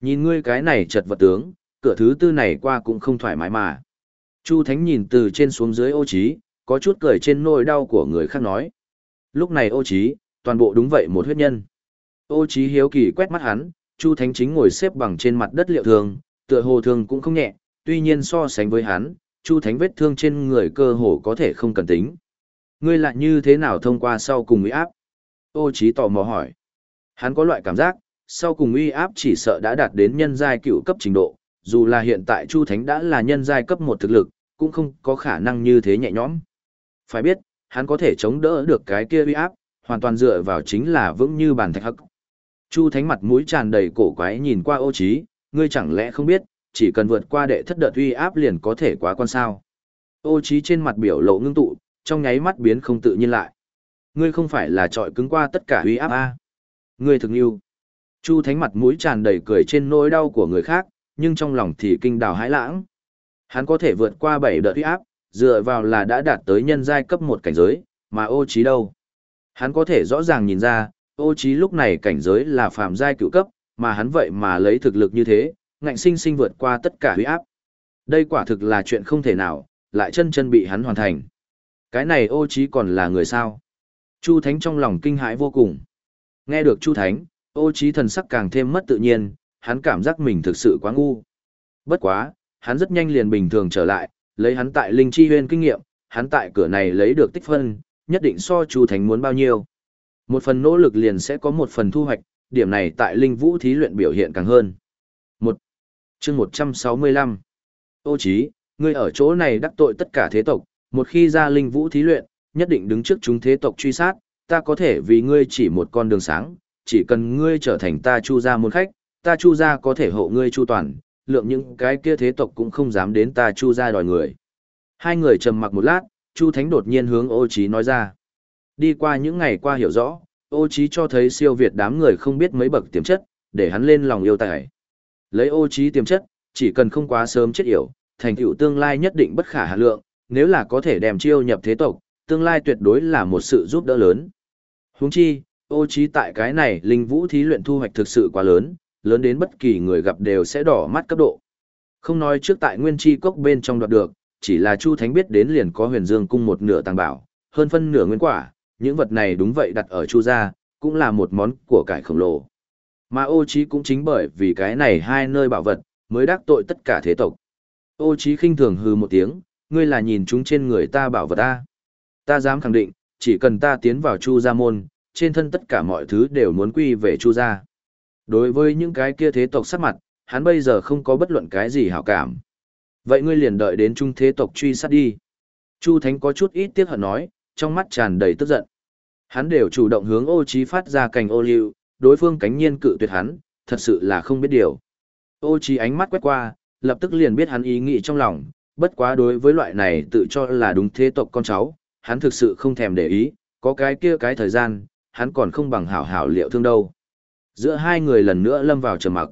Nhìn ngươi cái này chật vật tướng, cửa thứ tư này qua cũng không thoải mái mà. Chu Thánh nhìn từ trên xuống dưới ô trí, có chút cười trên nỗi đau của người khác nói. Lúc này ô trí, toàn bộ đúng vậy một huyết nhân. Ô trí hiếu kỳ quét mắt hắn, Chu Thánh chính ngồi xếp bằng trên mặt đất liệu thường, tựa hồ thường cũng không nhẹ, tuy nhiên so sánh với hắn, Chu Thánh vết thương trên người cơ hồ có thể không cần tính. Ngươi lại như thế nào thông qua sau cùng uy áp? Ô trí tò mò hỏi. Hắn có loại cảm giác, sau cùng uy áp chỉ sợ đã đạt đến nhân giai cựu cấp trình độ, dù là hiện tại Chu Thánh đã là nhân giai cấp một thực lực, cũng không có khả năng như thế nhẹ nhõm. Phải biết, hắn có thể chống đỡ được cái kia uy áp, hoàn toàn dựa vào chính là vững như bàn thạch hắc. Chu Thánh mặt mũi tràn đầy cổ quái nhìn qua ô trí, ngươi chẳng lẽ không biết, chỉ cần vượt qua đệ thất đợt uy áp liền có thể quá quan sao. Ô trí trên mặt biểu lộ ngưng tụ, trong nháy mắt biến không tự nhiên lại. Ngươi không phải là trọi cứng qua tất cả uy áp a? Ngươi thực yêu. Chu Thánh mặt mũi tràn đầy cười trên nỗi đau của người khác, nhưng trong lòng thì kinh đào hãi lãng. Hắn có thể vượt qua bảy đợt uy áp, dựa vào là đã đạt tới nhân giai cấp một cảnh giới, mà ô trí đâu. Hắn có thể rõ ràng nhìn ra, ô trí lúc này cảnh giới là phàm giai cựu cấp, mà hắn vậy mà lấy thực lực như thế, ngạnh sinh sinh vượt qua tất cả huy áp. Đây quả thực là chuyện không thể nào, lại chân chân bị hắn hoàn thành. Cái này ô trí còn là người sao? Chu Thánh trong lòng kinh hãi vô cùng. Nghe được Chu Thánh, ô trí thần sắc càng thêm mất tự nhiên, hắn cảm giác mình thực sự quá ngu. Bất quá, hắn rất nhanh liền bình thường trở lại, lấy hắn tại Linh Chi Huyên kinh nghiệm, hắn tại cửa này lấy được tích phân, nhất định so Chu Thánh muốn bao nhiêu. Một phần nỗ lực liền sẽ có một phần thu hoạch, điểm này tại Linh Vũ thí luyện biểu hiện càng hơn. Một chương 165 Ô chí, ngươi ở chỗ này đắc tội tất cả thế tộc, một khi ra Linh Vũ thí luyện, nhất định đứng trước chúng thế tộc truy sát, ta có thể vì ngươi chỉ một con đường sáng, chỉ cần ngươi trở thành ta chu gia môn khách, ta chu gia có thể hộ ngươi chu toàn, lượng những cái kia thế tộc cũng không dám đến ta chu gia đòi người. Hai người trầm mặc một lát, chu thánh đột nhiên hướng ô trí nói ra. Đi qua những ngày qua hiểu rõ, ô trí cho thấy siêu việt đám người không biết mấy bậc tiềm chất, để hắn lên lòng yêu tài. Lấy ô trí tiềm chất, chỉ cần không quá sớm chết yểu, thành tựu tương lai nhất định bất khả hạ lượng, nếu là có thể đem chiêu nhập thế tộc, tương lai tuyệt đối là một sự giúp đỡ lớn. Huống chi, ô trí tại cái này linh vũ thí luyện thu hoạch thực sự quá lớn, lớn đến bất kỳ người gặp đều sẽ đỏ mắt cấp độ. Không nói trước tại nguyên chi cốc bên trong đoạt được, chỉ là Chu Thánh biết đến liền có huyền dương cung một nửa tàng bảo, hơn phân nửa nguyên quả, những vật này đúng vậy đặt ở Chu gia, cũng là một món của cải khổng lồ. Mà ô Chí cũng chính bởi vì cái này hai nơi bảo vật, mới đắc tội tất cả thế tộc. Ô Chí khinh thường hừ một tiếng, ngươi là nhìn chúng trên người ta bảo vật ta. Ta dám khẳng định, chỉ cần ta tiến vào Chu gia môn, trên thân tất cả mọi thứ đều muốn quy về Chu gia. Đối với những cái kia thế tộc sắc mặt, hắn bây giờ không có bất luận cái gì hảo cảm. Vậy ngươi liền đợi đến trung thế tộc truy sát đi. Chu Thánh có chút ít tiếc hận nói, trong mắt tràn đầy tức giận. Hắn đều chủ động hướng ô Chí phát ra cành ô liu, đối phương cánh nhiên cự tuyệt hắn, thật sự là không biết điều. Ô trí ánh mắt quét qua, lập tức liền biết hắn ý nghĩ trong lòng, bất quá đối với loại này tự cho là đúng thế tộc con cháu, hắn thực sự không thèm để ý, có cái kia cái thời gian, hắn còn không bằng hảo hảo liệu thương đâu. Giữa hai người lần nữa lâm vào trầm mặc.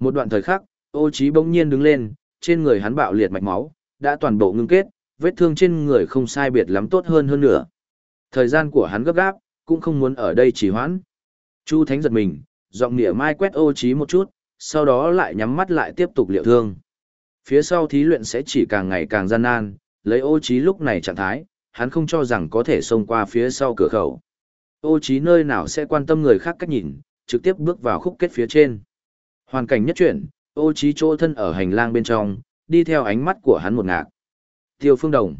Một đoạn thời khắc, ô trí bỗng nhiên đứng lên, trên người hắn bạo liệt mạch máu, đã toàn bộ ngưng kết, vết thương trên người không sai biệt lắm tốt hơn hơn nữa. Thời gian của hắn gấp gáp, cũng không muốn ở đây trì hoãn. Chu Thánh giật mình, giọng nịa mai quét ô trí một chút, sau đó lại nhắm mắt lại tiếp tục liệu thương. Phía sau thí luyện sẽ chỉ càng ngày càng gian nan, lấy ô trí lúc này trạng thái, hắn không cho rằng có thể xông qua phía sau cửa khẩu. Ô trí nơi nào sẽ quan tâm người khác cách nhìn, trực tiếp bước vào khúc kết phía trên. Hoàn cảnh nhất chuyển, ô trí chỗ thân ở hành lang bên trong, đi theo ánh mắt của hắn một ngạc. Tiêu phương đồng.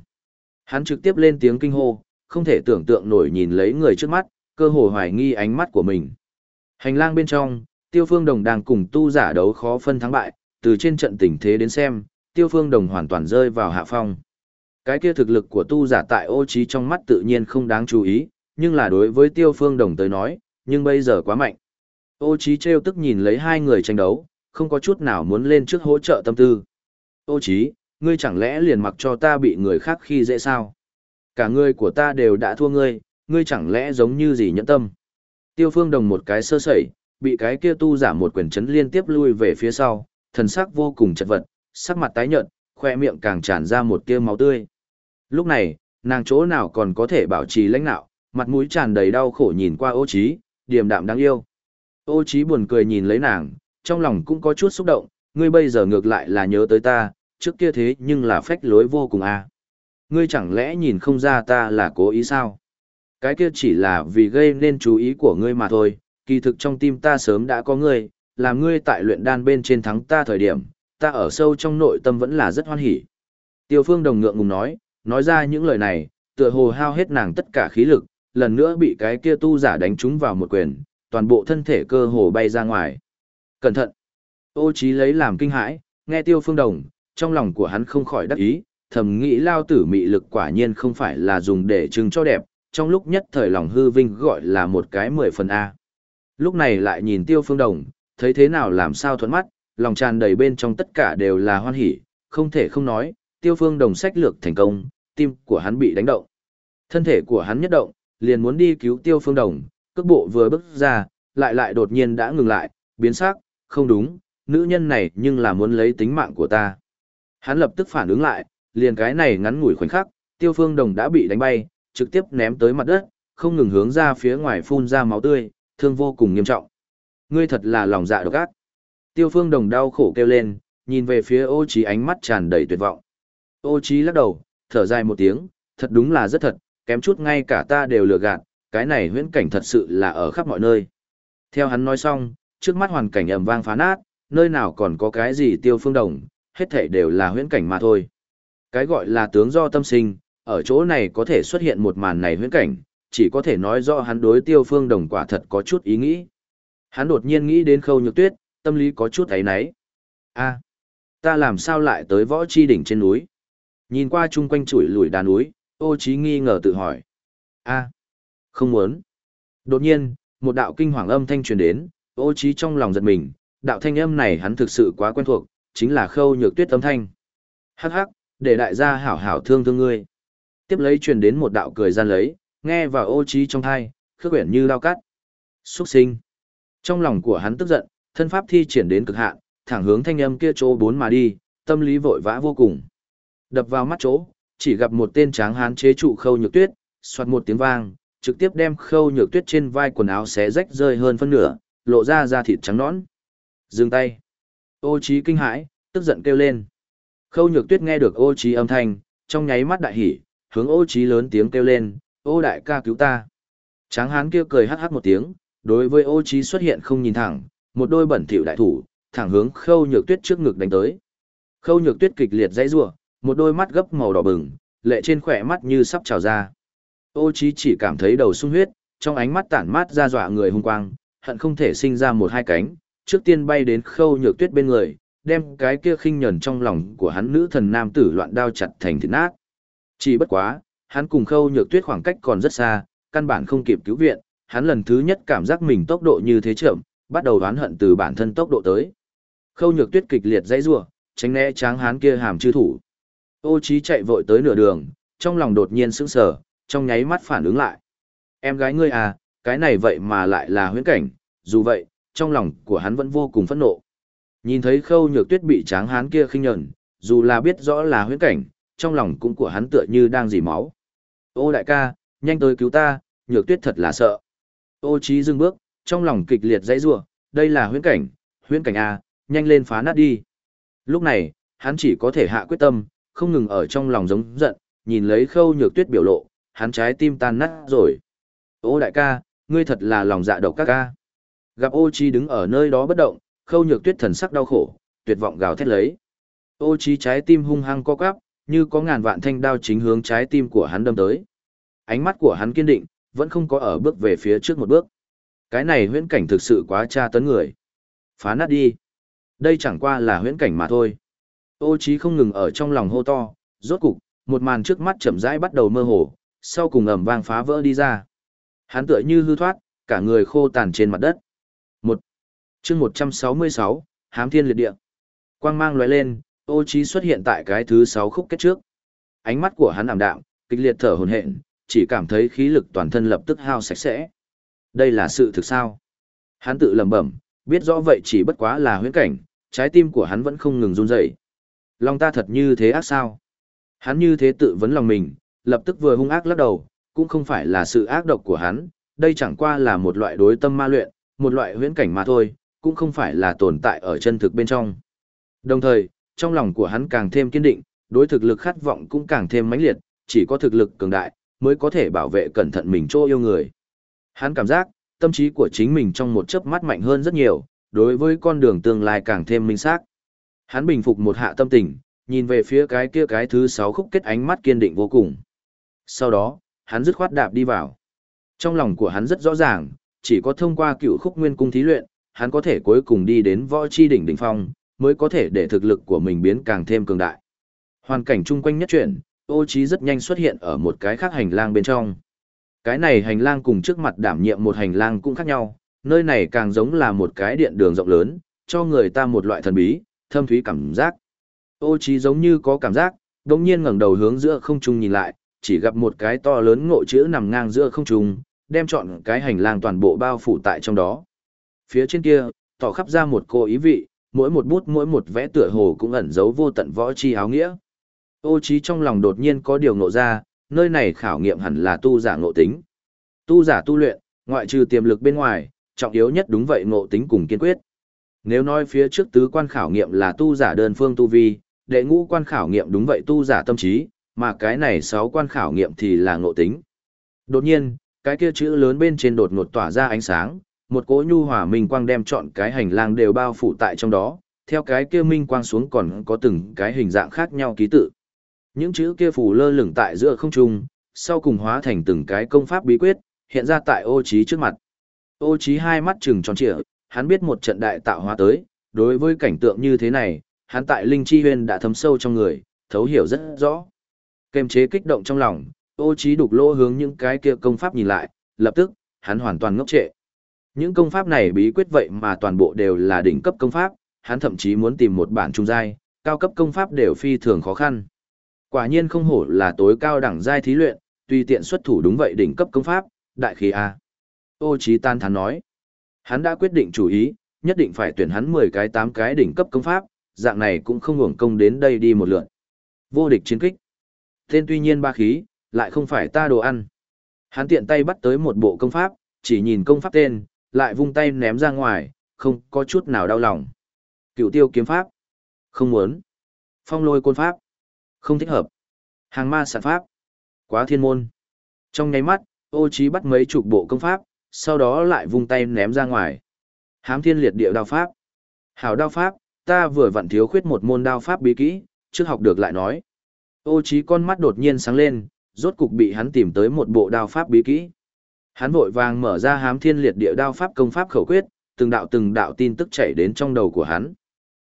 Hắn trực tiếp lên tiếng kinh hô, không thể tưởng tượng nổi nhìn lấy người trước mắt, cơ hồ hoài nghi ánh mắt của mình. Hành lang bên trong, Tiêu Phương Đồng đang cùng tu giả đấu khó phân thắng bại, từ trên trận tình thế đến xem, Tiêu Phương Đồng hoàn toàn rơi vào hạ phong. Cái kia thực lực của tu giả tại ô trí trong mắt tự nhiên không đáng chú ý, nhưng là đối với Tiêu Phương Đồng tới nói, nhưng bây giờ quá mạnh. Ô trí treo tức nhìn lấy hai người tranh đấu, không có chút nào muốn lên trước hỗ trợ tâm tư. Ô trí, ngươi chẳng lẽ liền mặc cho ta bị người khác khi dễ sao? Cả người của ta đều đã thua ngươi, ngươi chẳng lẽ giống như gì nhẫn tâm? Tiêu phương đồng một cái sơ sẩy, bị cái kia tu giả một quyền chấn liên tiếp lui về phía sau, thần sắc vô cùng chật vật, sắc mặt tái nhợt, khoe miệng càng tràn ra một tia máu tươi. Lúc này, nàng chỗ nào còn có thể bảo trì lãnh nạo, mặt mũi tràn đầy đau khổ nhìn qua ô trí, điềm đạm đáng yêu. Ô trí buồn cười nhìn lấy nàng, trong lòng cũng có chút xúc động, ngươi bây giờ ngược lại là nhớ tới ta, trước kia thế nhưng là phách lối vô cùng à. Ngươi chẳng lẽ nhìn không ra ta là cố ý sao? Cái kia chỉ là vì gây nên chú ý của ngươi mà thôi, kỳ thực trong tim ta sớm đã có ngươi, làm ngươi tại luyện đan bên trên thắng ta thời điểm, ta ở sâu trong nội tâm vẫn là rất hoan hỉ. Tiêu phương đồng ngượng ngùng nói, nói ra những lời này, tựa hồ hao hết nàng tất cả khí lực, lần nữa bị cái kia tu giả đánh trúng vào một quyền, toàn bộ thân thể cơ hồ bay ra ngoài. Cẩn thận! Ô trí lấy làm kinh hãi, nghe tiêu phương đồng, trong lòng của hắn không khỏi đắc ý, thầm nghĩ lao tử mị lực quả nhiên không phải là dùng để trưng cho đẹp, trong lúc nhất thời lòng hư vinh gọi là một cái mười phần A. Lúc này lại nhìn tiêu phương đồng, thấy thế nào làm sao thuận mắt, lòng tràn đầy bên trong tất cả đều là hoan hỉ, không thể không nói, tiêu phương đồng sách lược thành công, tim của hắn bị đánh động. Thân thể của hắn nhất động, liền muốn đi cứu tiêu phương đồng, cước bộ vừa bước ra, lại lại đột nhiên đã ngừng lại, biến sắc, không đúng, nữ nhân này nhưng là muốn lấy tính mạng của ta. Hắn lập tức phản ứng lại, liền cái này ngắn ngủi khoảnh khắc, tiêu phương đồng đã bị đánh bay, trực tiếp ném tới mặt đất, không ngừng hướng ra phía ngoài phun ra máu tươi, thương vô cùng nghiêm trọng. Ngươi thật là lòng dạ độc ác. Tiêu phương đồng đau khổ kêu lên, nhìn về phía ô Chí ánh mắt tràn đầy tuyệt vọng. Ô Chí lắc đầu, thở dài một tiếng, thật đúng là rất thật, kém chút ngay cả ta đều lừa gạt, cái này huyễn cảnh thật sự là ở khắp mọi nơi. Theo hắn nói xong, trước mắt hoàn cảnh ầm vang phá nát, nơi nào còn có cái gì tiêu phương đồng, hết thảy đều là huyễn cảnh mà thôi. Cái gọi là tướng do tâm sinh, ở chỗ này có thể xuất hiện một màn này huyễn cảnh, chỉ có thể nói rõ hắn đối tiêu phương đồng quả thật có chút ý nghĩ. Hắn đột nhiên nghĩ đến khâu nhược tuyết, tâm lý có chút ấy náy. a ta làm sao lại tới võ chi đỉnh trên núi? Nhìn qua chung quanh chuỗi lùi đá núi, ô trí nghi ngờ tự hỏi. a không muốn. Đột nhiên, một đạo kinh hoàng âm thanh truyền đến, ô trí trong lòng giật mình, đạo thanh âm này hắn thực sự quá quen thuộc, chính là khâu nhược tuyết âm thanh. Hắc hắc, để đại gia hảo hảo thương thương ngươi. Tiếp lấy truyền đến một đạo cười gian lấy, nghe vào ô trí trong thai, khước quyển như lao cắt. Xuất sinh. Trong lòng của hắn tức giận, thân pháp thi triển đến cực hạn, thẳng hướng thanh âm kia chỗ bốn mà đi, tâm lý vội vã vô cùng. Đập vào mắt chỗ, chỉ gặp một tên tráng hán chế trụ khâu nhược tuyết, soạt một tiếng vang, trực tiếp đem khâu nhược tuyết trên vai quần áo xé rách rơi hơn phân nửa, lộ ra da thịt trắng nõn. Dừng tay. Ô trí kinh hãi, tức giận kêu lên. Khâu nhược tuyết nghe được ô trí âm thanh, trong nháy mắt đại hỉ, hướng ô trí lớn tiếng kêu lên, ô đại ca cứu ta. Tráng hán kia cười hắc hắc một tiếng, đối với ô trí xuất hiện không nhìn thẳng, một đôi bẩn thỉu đại thủ, thẳng hướng khâu nhược tuyết trước ngực đánh tới. Khâu nhược tuyết kịch liệt dãy rủa, một đôi mắt gấp màu đỏ bừng, lệ trên khỏe mắt như sắp trào ra. Ô trí chỉ cảm thấy đầu sung huyết, trong ánh mắt tản mát ra dọa người hung quang, hận không thể sinh ra một hai cánh, trước tiên bay đến khâu nhược tuyết bên người, đem cái kia khinh nhẫn trong lòng của hắn nữ thần nam tử loạn đao chặt thành thịt nát. Chỉ bất quá, hắn cùng khâu nhược tuyết khoảng cách còn rất xa, căn bản không kịp cứu viện, hắn lần thứ nhất cảm giác mình tốc độ như thế chậm, bắt đầu đoán hận từ bản thân tốc độ tới. Khâu nhược tuyết kịch liệt dãy rủa, tránh né tráng hán kia hàm chư thủ. Ô Chí chạy vội tới nửa đường, trong lòng đột nhiên sững sờ, trong nháy mắt phản ứng lại. Em gái ngươi à, cái này vậy mà lại là huyễn cảnh, dù vậy, trong lòng của hắn vẫn vô cùng phẫn nộ. Nhìn thấy khâu nhược tuyết bị tráng hán kia khinh nhẫn, dù là biết rõ là huyễn cảnh, trong lòng cũng của hắn tựa như đang dì máu. Ô đại ca, nhanh tới cứu ta, nhược tuyết thật là sợ. Ô trí dừng bước, trong lòng kịch liệt dãy rủa, đây là huyễn cảnh, huyễn cảnh a, nhanh lên phá nát đi. Lúc này, hắn chỉ có thể hạ quyết tâm, không ngừng ở trong lòng giống giận, nhìn lấy khâu nhược tuyết biểu lộ, hắn trái tim tan nát rồi. Ô đại ca, ngươi thật là lòng dạ độc các ca. Gặp ô chi đứng ở nơi đó bất động, khâu nhược tuyết thần sắc đau khổ, tuyệt vọng gào thét lấy. Ô chi trái tim hung hăng co quắp, như có ngàn vạn thanh đao chính hướng trái tim của hắn đâm tới. Ánh mắt của hắn kiên định, vẫn không có ở bước về phía trước một bước. Cái này huyễn cảnh thực sự quá tra tấn người. Phá nát đi. Đây chẳng qua là huyễn cảnh mà thôi. Ô Chí không ngừng ở trong lòng hô to, rốt cục, một màn trước mắt chậm rãi bắt đầu mơ hồ, sau cùng ầm vang phá vỡ đi ra. Hắn tựa như hư thoát, cả người khô tàn trên mặt đất. Một chương 166, hám thiên liệt địa. Quang mang lóe lên, ô Trí xuất hiện tại cái thứ 6 khúc kết trước. Ánh mắt của hắn ảm đạm, kịch liệt thở hổn hển, chỉ cảm thấy khí lực toàn thân lập tức hao sạch sẽ. Đây là sự thực sao? Hắn tự lẩm bẩm, biết rõ vậy chỉ bất quá là huyễn cảnh, trái tim của hắn vẫn không ngừng run rẩy. Lòng ta thật như thế ác sao? Hắn như thế tự vấn lòng mình, lập tức vừa hung ác lắc đầu, cũng không phải là sự ác độc của hắn, đây chẳng qua là một loại đối tâm ma luyện, một loại huyễn cảnh mà thôi, cũng không phải là tồn tại ở chân thực bên trong. Đồng thời, trong lòng của hắn càng thêm kiên định, đối thực lực khát vọng cũng càng thêm mãnh liệt, chỉ có thực lực cường đại, mới có thể bảo vệ cẩn thận mình chỗ yêu người. Hắn cảm giác, tâm trí của chính mình trong một chớp mắt mạnh hơn rất nhiều, đối với con đường tương lai càng thêm minh xác. Hắn bình phục một hạ tâm tình, nhìn về phía cái kia cái thứ sáu khúc kết ánh mắt kiên định vô cùng. Sau đó, hắn dứt khoát đạp đi vào. Trong lòng của hắn rất rõ ràng, chỉ có thông qua cựu khúc nguyên cung thí luyện, hắn có thể cuối cùng đi đến võ chi đỉnh đỉnh phong, mới có thể để thực lực của mình biến càng thêm cường đại. Hoàn cảnh chung quanh nhất chuyển, ô trí rất nhanh xuất hiện ở một cái khác hành lang bên trong. Cái này hành lang cùng trước mặt đảm nhiệm một hành lang cũng khác nhau, nơi này càng giống là một cái điện đường rộng lớn, cho người ta một loại thần bí, thâm thúy cảm giác. Ô trí giống như có cảm giác, đồng nhiên ngẩng đầu hướng giữa không trung nhìn lại, chỉ gặp một cái to lớn ngộ chữ nằm ngang giữa không trung, đem trọn cái hành lang toàn bộ bao phủ tại trong đó. Phía trên kia, tỏ khắp ra một cô ý vị, mỗi một bút mỗi một vẽ tựa hồ cũng ẩn giấu vô tận võ chi áo nghĩa. Ô trí trong lòng đột nhiên có điều ngộ ra, nơi này khảo nghiệm hẳn là tu giả ngộ tính. Tu giả tu luyện, ngoại trừ tiềm lực bên ngoài, trọng yếu nhất đúng vậy ngộ tính cùng kiên quyết. Nếu nói phía trước tứ quan khảo nghiệm là tu giả đơn phương tu vi, đệ ngũ quan khảo nghiệm đúng vậy tu giả tâm trí, mà cái này sáu quan khảo nghiệm thì là ngộ tính. Đột nhiên, cái kia chữ lớn bên trên đột ngột tỏa ra ánh sáng, một cỗ nhu hòa minh quang đem chọn cái hành lang đều bao phủ tại trong đó, theo cái kia minh quang xuống còn có từng cái hình dạng khác nhau ký tự. Những chữ kia phủ lơ lửng tại giữa không trung, sau cùng hóa thành từng cái công pháp bí quyết, hiện ra tại ô trí trước mặt. Ô trí hai mắt trừng tròn trịa, hắn biết một trận đại tạo hóa tới, đối với cảnh tượng như thế này, hắn tại Linh Chi Huyên đã thấm sâu trong người, thấu hiểu rất rõ. Kềm chế kích động trong lòng, ô trí đục lỗ hướng những cái kia công pháp nhìn lại, lập tức, hắn hoàn toàn ngốc trệ. Những công pháp này bí quyết vậy mà toàn bộ đều là đỉnh cấp công pháp, hắn thậm chí muốn tìm một bản trung giai, cao cấp công pháp đều phi thường khó khăn. Quả nhiên không hổ là tối cao đẳng giai thí luyện, tùy tiện xuất thủ đúng vậy đỉnh cấp công pháp, đại khí a. Ô Chí tan thán nói. Hắn đã quyết định chủ ý, nhất định phải tuyển hắn 10 cái 8 cái đỉnh cấp công pháp, dạng này cũng không hưởng công đến đây đi một lượt. Vô địch chiến kích. Tên tuy nhiên ba khí, lại không phải ta đồ ăn. Hắn tiện tay bắt tới một bộ công pháp, chỉ nhìn công pháp tên, lại vung tay ném ra ngoài, không có chút nào đau lòng. Cựu tiêu kiếm pháp. Không muốn. Phong lôi côn pháp. Không thích hợp. Hàng ma sản pháp. Quá thiên môn. Trong nháy mắt, ô trí bắt mấy chục bộ công pháp, sau đó lại vung tay ném ra ngoài. Hám thiên liệt địa đao pháp. Hảo đao pháp, ta vừa vặn thiếu khuyết một môn đao pháp bí kỹ, trước học được lại nói. Ô trí con mắt đột nhiên sáng lên, rốt cục bị hắn tìm tới một bộ đao pháp bí kỹ. Hắn vội vàng mở ra hám thiên liệt địa đao pháp công pháp khẩu quyết, từng đạo từng đạo tin tức chảy đến trong đầu của hắn.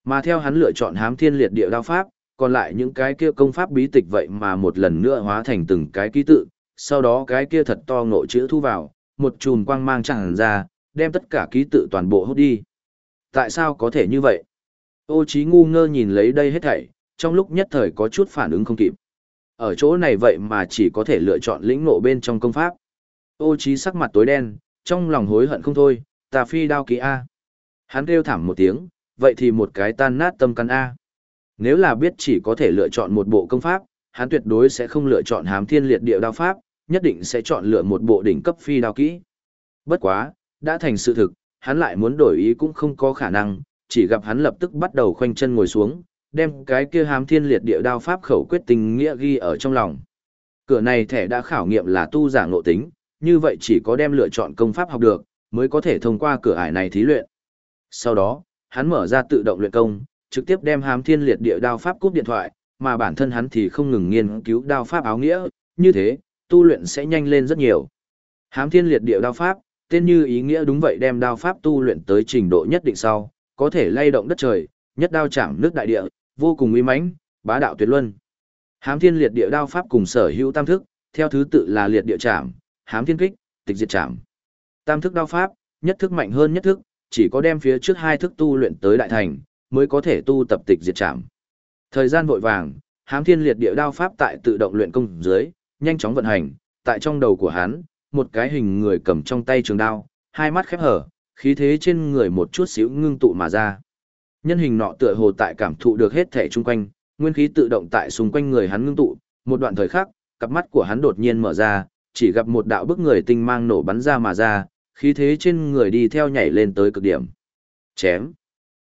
Mà theo hắn lựa chọn hám thiên liệt địa đao pháp, còn lại những cái kia công pháp bí tịch vậy mà một lần nữa hóa thành từng cái ký tự, sau đó cái kia thật to ngộ chữ thu vào, một chùm quang mang tràn ra, đem tất cả ký tự toàn bộ hút đi. Tại sao có thể như vậy? Ô Chí ngu ngơ nhìn lấy đây hết thảy, trong lúc nhất thời có chút phản ứng không kịp. Ở chỗ này vậy mà chỉ có thể lựa chọn lĩnh ngộ bên trong công pháp. Ô trí sắc mặt tối đen, trong lòng hối hận không thôi, ta phi đao ký A. Hắn kêu thảm một tiếng, vậy thì một cái tan nát tâm căn A. Nếu là biết chỉ có thể lựa chọn một bộ công pháp, hắn tuyệt đối sẽ không lựa chọn hám thiên liệt địa đao pháp, nhất định sẽ chọn lựa một bộ đỉnh cấp phi đao kỹ. Bất quá, đã thành sự thực, hắn lại muốn đổi ý cũng không có khả năng, chỉ gặp hắn lập tức bắt đầu khoanh chân ngồi xuống, đem cái kia hám thiên liệt địa đao pháp khẩu quyết tình nghĩa ghi ở trong lòng. Cửa này thẻ đã khảo nghiệm là tu giả ngộ tính, như vậy chỉ có đem lựa chọn công pháp học được, mới có thể thông qua cửa ải này thí luyện. Sau đó, hắn mở ra tự động luyện công, trực tiếp đem hám thiên liệt địa đao pháp cúp điện thoại, mà bản thân hắn thì không ngừng nghiên cứu đao pháp áo nghĩa, như thế, tu luyện sẽ nhanh lên rất nhiều. Hám thiên liệt địa đao pháp, tên như ý nghĩa đúng vậy đem đao pháp tu luyện tới trình độ nhất định sau, có thể lay động đất trời, nhất đao chạm nước đại địa, vô cùng uy mãnh, bá đạo tuyệt luân. Hám thiên liệt địa đao pháp cùng sở hữu tam thức, theo thứ tự là liệt địa chạm, hám thiên kích, tịch diệt chạm. Tam thức đao pháp, nhất thức mạnh hơn nhất thức, chỉ có đem phía trước hai thức tu luyện tới đại thành, mới có thể tu tập tịch diệt chạm. Thời gian vội vàng, hám thiên liệt địa đao pháp tại tự động luyện công dưới, nhanh chóng vận hành, tại trong đầu của hắn, một cái hình người cầm trong tay trường đao, hai mắt khép hở, khí thế trên người một chút xíu ngưng tụ mà ra. Nhân hình nọ tựa hồ tại cảm thụ được hết thể chung quanh, nguyên khí tự động tại xung quanh người hắn ngưng tụ, một đoạn thời khắc, cặp mắt của hắn đột nhiên mở ra, chỉ gặp một đạo bức người tinh mang nổ bắn ra mà ra, khí thế trên người đi theo nhảy lên tới cực điểm. Chém.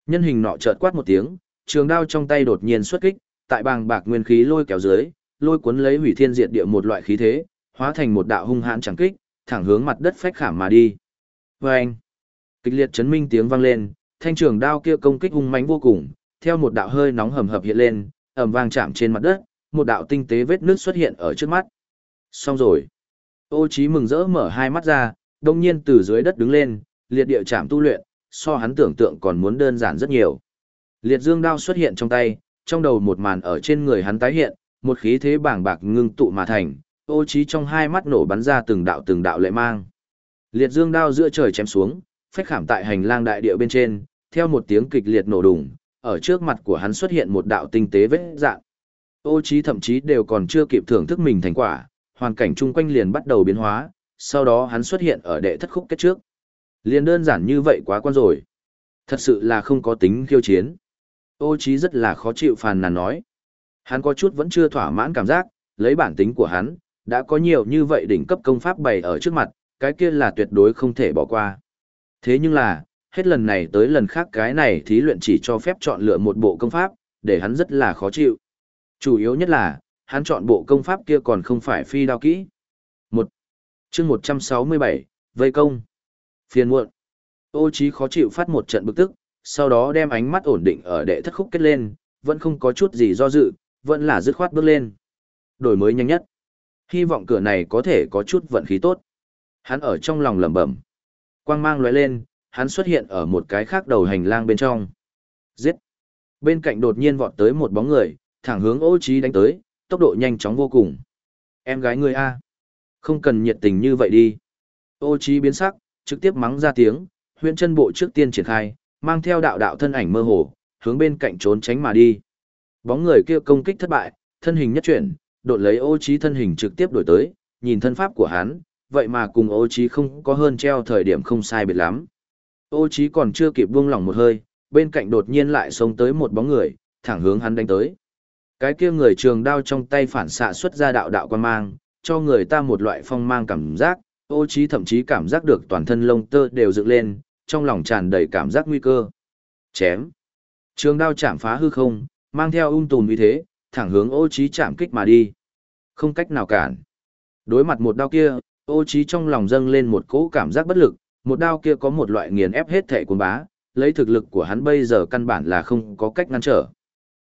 Nhân hình nọ chợt quát một tiếng, trường đao trong tay đột nhiên xuất kích, tại bàng bạc nguyên khí lôi kéo dưới, lôi cuốn lấy hủy thiên diệt địa một loại khí thế, hóa thành một đạo hung hãn chẳng kích, thẳng hướng mặt đất phách khảm mà đi. Vâng! kịch liệt chấn minh tiếng vang lên, thanh trường đao kia công kích hung mãnh vô cùng, theo một đạo hơi nóng hầm hập hiện lên, ầm vang chạm trên mặt đất, một đạo tinh tế vết nước xuất hiện ở trước mắt. Xong rồi. Ô Chí mừng rỡ mở hai mắt ra, đông nhiên từ dưới đất đứng lên, liệt địa chạm tu luyện, so hắn tưởng tượng còn muốn đơn giản rất nhiều. Liệt dương đao xuất hiện trong tay, trong đầu một màn ở trên người hắn tái hiện, một khí thế bàng bạc ngưng tụ mà thành, ô Chí trong hai mắt nổ bắn ra từng đạo từng đạo lệ mang. Liệt dương đao giữa trời chém xuống, phách khảm tại hành lang đại địa bên trên, theo một tiếng kịch liệt nổ đùng, ở trước mặt của hắn xuất hiện một đạo tinh tế vết dạng. Ô Chí thậm chí đều còn chưa kịp thưởng thức mình thành quả, hoàn cảnh chung quanh liền bắt đầu biến hóa, sau đó hắn xuất hiện ở đệ thất khúc kết trước. Liền đơn giản như vậy quá quan rồi. Thật sự là không có tính khiêu chiến. Ô Chí rất là khó chịu phàn nàn nói. Hắn có chút vẫn chưa thỏa mãn cảm giác, lấy bản tính của hắn, đã có nhiều như vậy đỉnh cấp công pháp bày ở trước mặt, cái kia là tuyệt đối không thể bỏ qua. Thế nhưng là, hết lần này tới lần khác cái này thí luyện chỉ cho phép chọn lựa một bộ công pháp, để hắn rất là khó chịu. Chủ yếu nhất là, hắn chọn bộ công pháp kia còn không phải phi đao kỹ. Một chương 167, vây công. Phiền muộn. Ô trí khó chịu phát một trận bực tức, sau đó đem ánh mắt ổn định ở đệ thất khúc kết lên, vẫn không có chút gì do dự, vẫn là dứt khoát bước lên. Đổi mới nhanh nhất. Hy vọng cửa này có thể có chút vận khí tốt. Hắn ở trong lòng lẩm bẩm. Quang mang lóe lên, hắn xuất hiện ở một cái khác đầu hành lang bên trong. Giết! Bên cạnh đột nhiên vọt tới một bóng người, thẳng hướng ô trí đánh tới, tốc độ nhanh chóng vô cùng. Em gái ngươi A. Không cần nhiệt tình như vậy đi. Ô Chí biến sắc, trực tiếp mắng ra tiếng, huyện chân bộ trước tiên triển khai, mang theo đạo đạo thân ảnh mơ hồ, hướng bên cạnh trốn tránh mà đi. Bóng người kia công kích thất bại, thân hình nhất chuyển, đột lấy ô Chí thân hình trực tiếp đổi tới, nhìn thân pháp của hắn, vậy mà cùng ô Chí không có hơn treo thời điểm không sai biệt lắm. Ô Chí còn chưa kịp buông lỏng một hơi, bên cạnh đột nhiên lại xông tới một bóng người, thẳng hướng hắn đánh tới. Cái kia người trường đao trong tay phản xạ xuất ra đạo đạo quan mang, cho người ta một loại phong mang cảm giác, ô trí thậm chí cảm giác được toàn thân lông tơ đều dựng lên, trong lòng tràn đầy cảm giác nguy cơ. Chém. Trường đao chạm phá hư không, mang theo ung tùm uy thế, thẳng hướng ô trí chạm kích mà đi. Không cách nào cản. Đối mặt một đao kia, ô trí trong lòng dâng lên một cỗ cảm giác bất lực, một đao kia có một loại nghiền ép hết thể cuốn bá, lấy thực lực của hắn bây giờ căn bản là không có cách ngăn trở.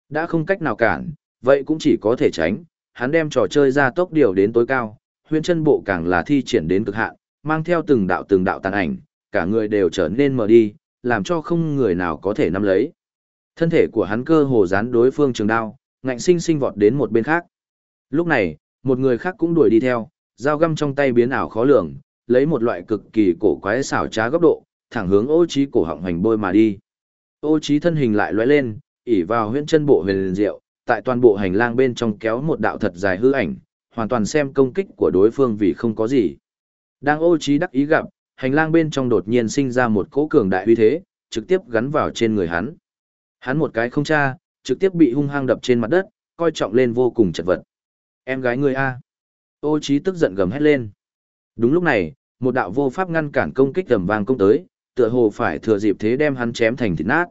Đã không cách nào cản, vậy cũng chỉ có thể tránh, hắn đem trò chơi ra tốc điều đến tối cao, huyễn chân bộ càng là thi triển đến cực hạn, mang theo từng đạo từng đạo tàn ảnh, cả người đều trở nên mờ đi, làm cho không người nào có thể nắm lấy. Thân thể của hắn cơ hồ dán đối phương trường đao, ngạnh sinh sinh vọt đến một bên khác. Lúc này, một người khác cũng đuổi đi theo, dao găm trong tay biến ảo khó lường, lấy một loại cực kỳ cổ quái xảo trá góc độ, thẳng hướng ô trí cổ họng hành bôi mà đi. Ô trí thân hình lại lóe lên, ỉ vào huyễn chân bộ huyền diệu, tại toàn bộ hành lang bên trong kéo một đạo thật dài hư ảnh, hoàn toàn xem công kích của đối phương vì không có gì. Đang ô trí đắc ý gặp, hành lang bên trong đột nhiên sinh ra một cỗ cường đại uy thế, trực tiếp gắn vào trên người hắn. Hắn một cái không tra, trực tiếp bị hung hăng đập trên mặt đất, coi trọng lên vô cùng chật vật. Em gái ngươi a. Ô trí tức giận gầm hét lên. Đúng lúc này, một đạo vô pháp ngăn cản công kích tầm vang công tới, tựa hồ phải thừa dịp thế đem hắn chém thành thịt nát.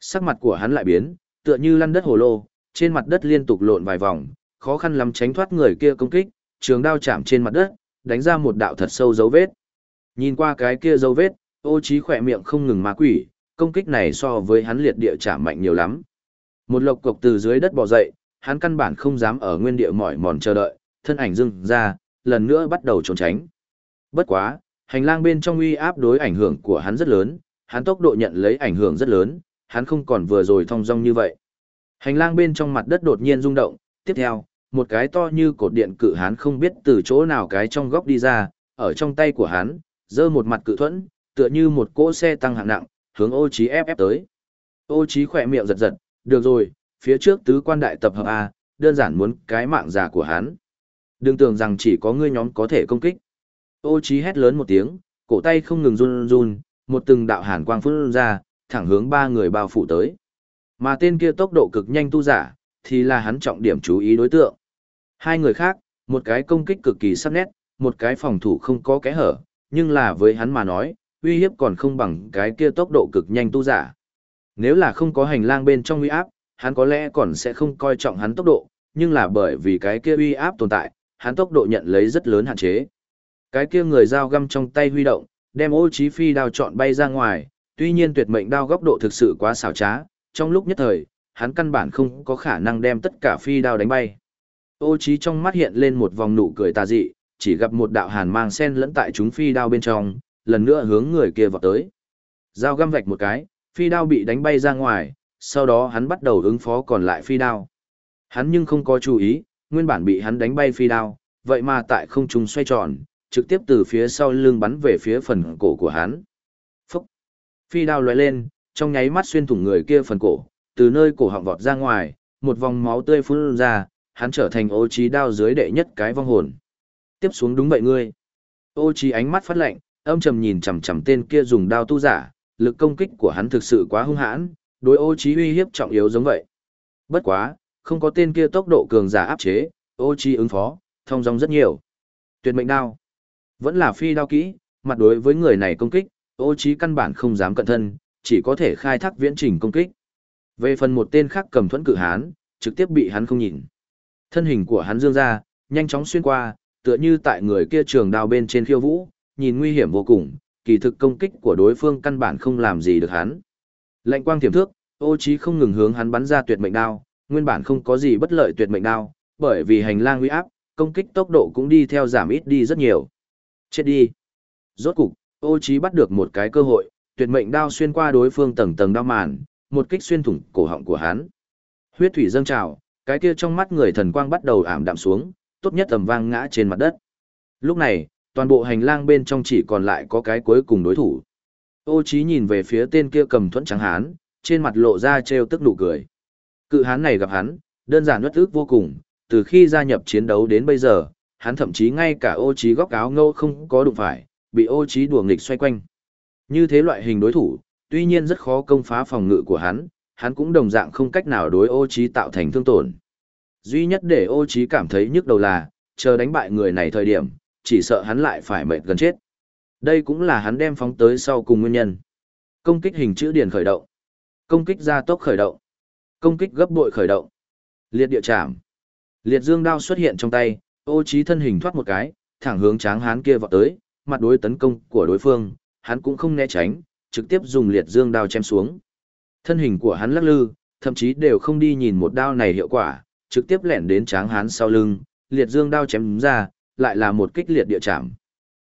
Sắc mặt của hắn lại biến, tựa như lăn đất hồ lô, trên mặt đất liên tục lộn vài vòng, khó khăn lắm tránh thoát người kia công kích, trường đao chạm trên mặt đất, đánh ra một đạo thật sâu dấu vết. Nhìn qua cái kia dấu vết, ô trí khỏe miệng không ngừng ma quỷ, công kích này so với hắn liệt địa chạm mạnh nhiều lắm. Một lộc cục từ dưới đất bò dậy, hắn căn bản không dám ở nguyên địa mỏi mòn chờ đợi, thân ảnh dưng ra, lần nữa bắt đầu trốn tránh. Bất quá, hành lang bên trong uy áp đối ảnh hưởng của hắn rất lớn, hắn tốc độ nhận lấy ảnh hưởng rất lớn, hắn không còn vừa rồi thong dong như vậy. Hành lang bên trong mặt đất đột nhiên rung động, tiếp theo, một cái to như cột điện cự hán không biết từ chỗ nào cái trong góc đi ra, ở trong tay của hắn, giơ một mặt cự thuẫn, tựa như một cỗ xe tăng hạng nặng, hướng ô trí ép ép tới. Ô trí khỏe miệng giật giật, được rồi, phía trước tứ quan đại tập hợp A, đơn giản muốn cái mạng già của hắn. Đừng tưởng rằng chỉ có ngươi nhóm có thể công kích. Ô trí hét lớn một tiếng, cổ tay không ngừng run run, một từng đạo hàn quang phun ra, thẳng hướng ba người bao phủ tới. Mà tên kia tốc độ cực nhanh tu giả, thì là hắn trọng điểm chú ý đối tượng. Hai người khác, một cái công kích cực kỳ sắc nét, một cái phòng thủ không có kẽ hở, nhưng là với hắn mà nói, uy hiếp còn không bằng cái kia tốc độ cực nhanh tu giả. Nếu là không có hành lang bên trong uy áp, hắn có lẽ còn sẽ không coi trọng hắn tốc độ, nhưng là bởi vì cái kia uy áp tồn tại, hắn tốc độ nhận lấy rất lớn hạn chế. Cái kia người dao găm trong tay huy động, đem ô chí phi đao chọn bay ra ngoài, tuy nhiên tuyệt mệnh đao góc độ thực sự quá xảo trá, trong lúc nhất thời, hắn căn bản không có khả năng đem tất cả phi đao đánh bay. Ô trí trong mắt hiện lên một vòng nụ cười tà dị, chỉ gặp một đạo hàn mang sen lẫn tại chúng phi đao bên trong, lần nữa hướng người kia vọt tới. Dao găm vạch một cái, phi đao bị đánh bay ra ngoài, sau đó hắn bắt đầu ứng phó còn lại phi đao. Hắn nhưng không có chú ý, nguyên bản bị hắn đánh bay phi đao, vậy mà tại không trung xoay tròn, trực tiếp từ phía sau lưng bắn về phía phần cổ của hắn. Phúc! Phi đao lóe lên, trong nháy mắt xuyên thủng người kia phần cổ, từ nơi cổ họng vọt ra ngoài, một vòng máu tươi phun ra, hắn trở thành ô trí đao dưới đệ nhất cái vong hồn. Tiếp xuống đúng vậy ngươi. Ô trí ánh mắt phát lạnh, âm trầm nhìn chằm chằm tên kia dùng đao tu giả, lực công kích của hắn thực sự quá hung hãn, đối ô trí uy hiếp trọng yếu giống vậy. Bất quá, không có tên kia tốc độ cường giả áp chế, ô trí ứng phó, thông dong rất nhiều. Tuyệt mệnh đao. Vẫn là phi đao kỹ, mặt đối với người này công kích, ô trí căn bản không dám cận thân, chỉ có thể khai thác viễn trình công kích. Về phần một tên khác cầm thuẫn cự hán, trực tiếp bị hắn không nhìn. Thân hình của hắn dương ra, nhanh chóng xuyên qua, tựa như tại người kia trường đao bên trên khiêu vũ, nhìn nguy hiểm vô cùng, kỳ thực công kích của đối phương căn bản không làm gì được hắn. lạnh quang tiềm thước, ô trí không ngừng hướng hắn bắn ra tuyệt mệnh đao, nguyên bản không có gì bất lợi tuyệt mệnh đao, bởi vì hành lang uy áp, công kích tốc độ cũng đi theo giảm ít đi rất nhiều. Chết đi. Rốt cục, ô trí bắt được một cái cơ hội, tuyệt mệnh đao xuyên qua đối phương tầng tầng đao màn, một kích xuyên thủng cổ họng của hắn. Huyết thủy dâng trào, cái kia trong mắt người thần quang bắt đầu ảm đạm xuống, tốt nhất tầm vang ngã trên mặt đất. Lúc này, toàn bộ hành lang bên trong chỉ còn lại có cái cuối cùng đối thủ. Ô Chí nhìn về phía tên kia cầm thuẫn trắng hán, trên mặt lộ ra trêu tức nụ cười. Cự hán này gặp hắn, đơn giản nuốt ức vô cùng, từ khi gia nhập chiến đấu đến bây giờ, hắn thậm chí ngay cả ô Chí góc áo ngâu không có đụng phải, bị ô Chí đùa nghịch xoay quanh. Như thế loại hình đối thủ, tuy nhiên rất khó công phá phòng ngự của hắn, hắn cũng đồng dạng không cách nào đối ô Chí tạo thành thương tổn. Duy nhất để ô Chí cảm thấy nhức đầu là, chờ đánh bại người này thời điểm, chỉ sợ hắn lại phải mệt gần chết. Đây cũng là hắn đem phóng tới sau cùng nguyên nhân. Công kích hình chữ điển khởi động. Công kích gia tốc khởi động. Công kích gấp bội khởi động. Liệt địa chạm. Liệt dương đao xuất hiện trong tay, ô trí thân hình thoát một cái, thẳng hướng tráng hán kia vọt tới, mặt đối tấn công của đối phương, hắn cũng không né tránh, trực tiếp dùng liệt dương đao chém xuống. Thân hình của hắn lắc lư, thậm chí đều không đi nhìn một đao này hiệu quả, trực tiếp lẻn đến tráng hán sau lưng, liệt dương đao chém ra, lại là một kích liệt địa chạm.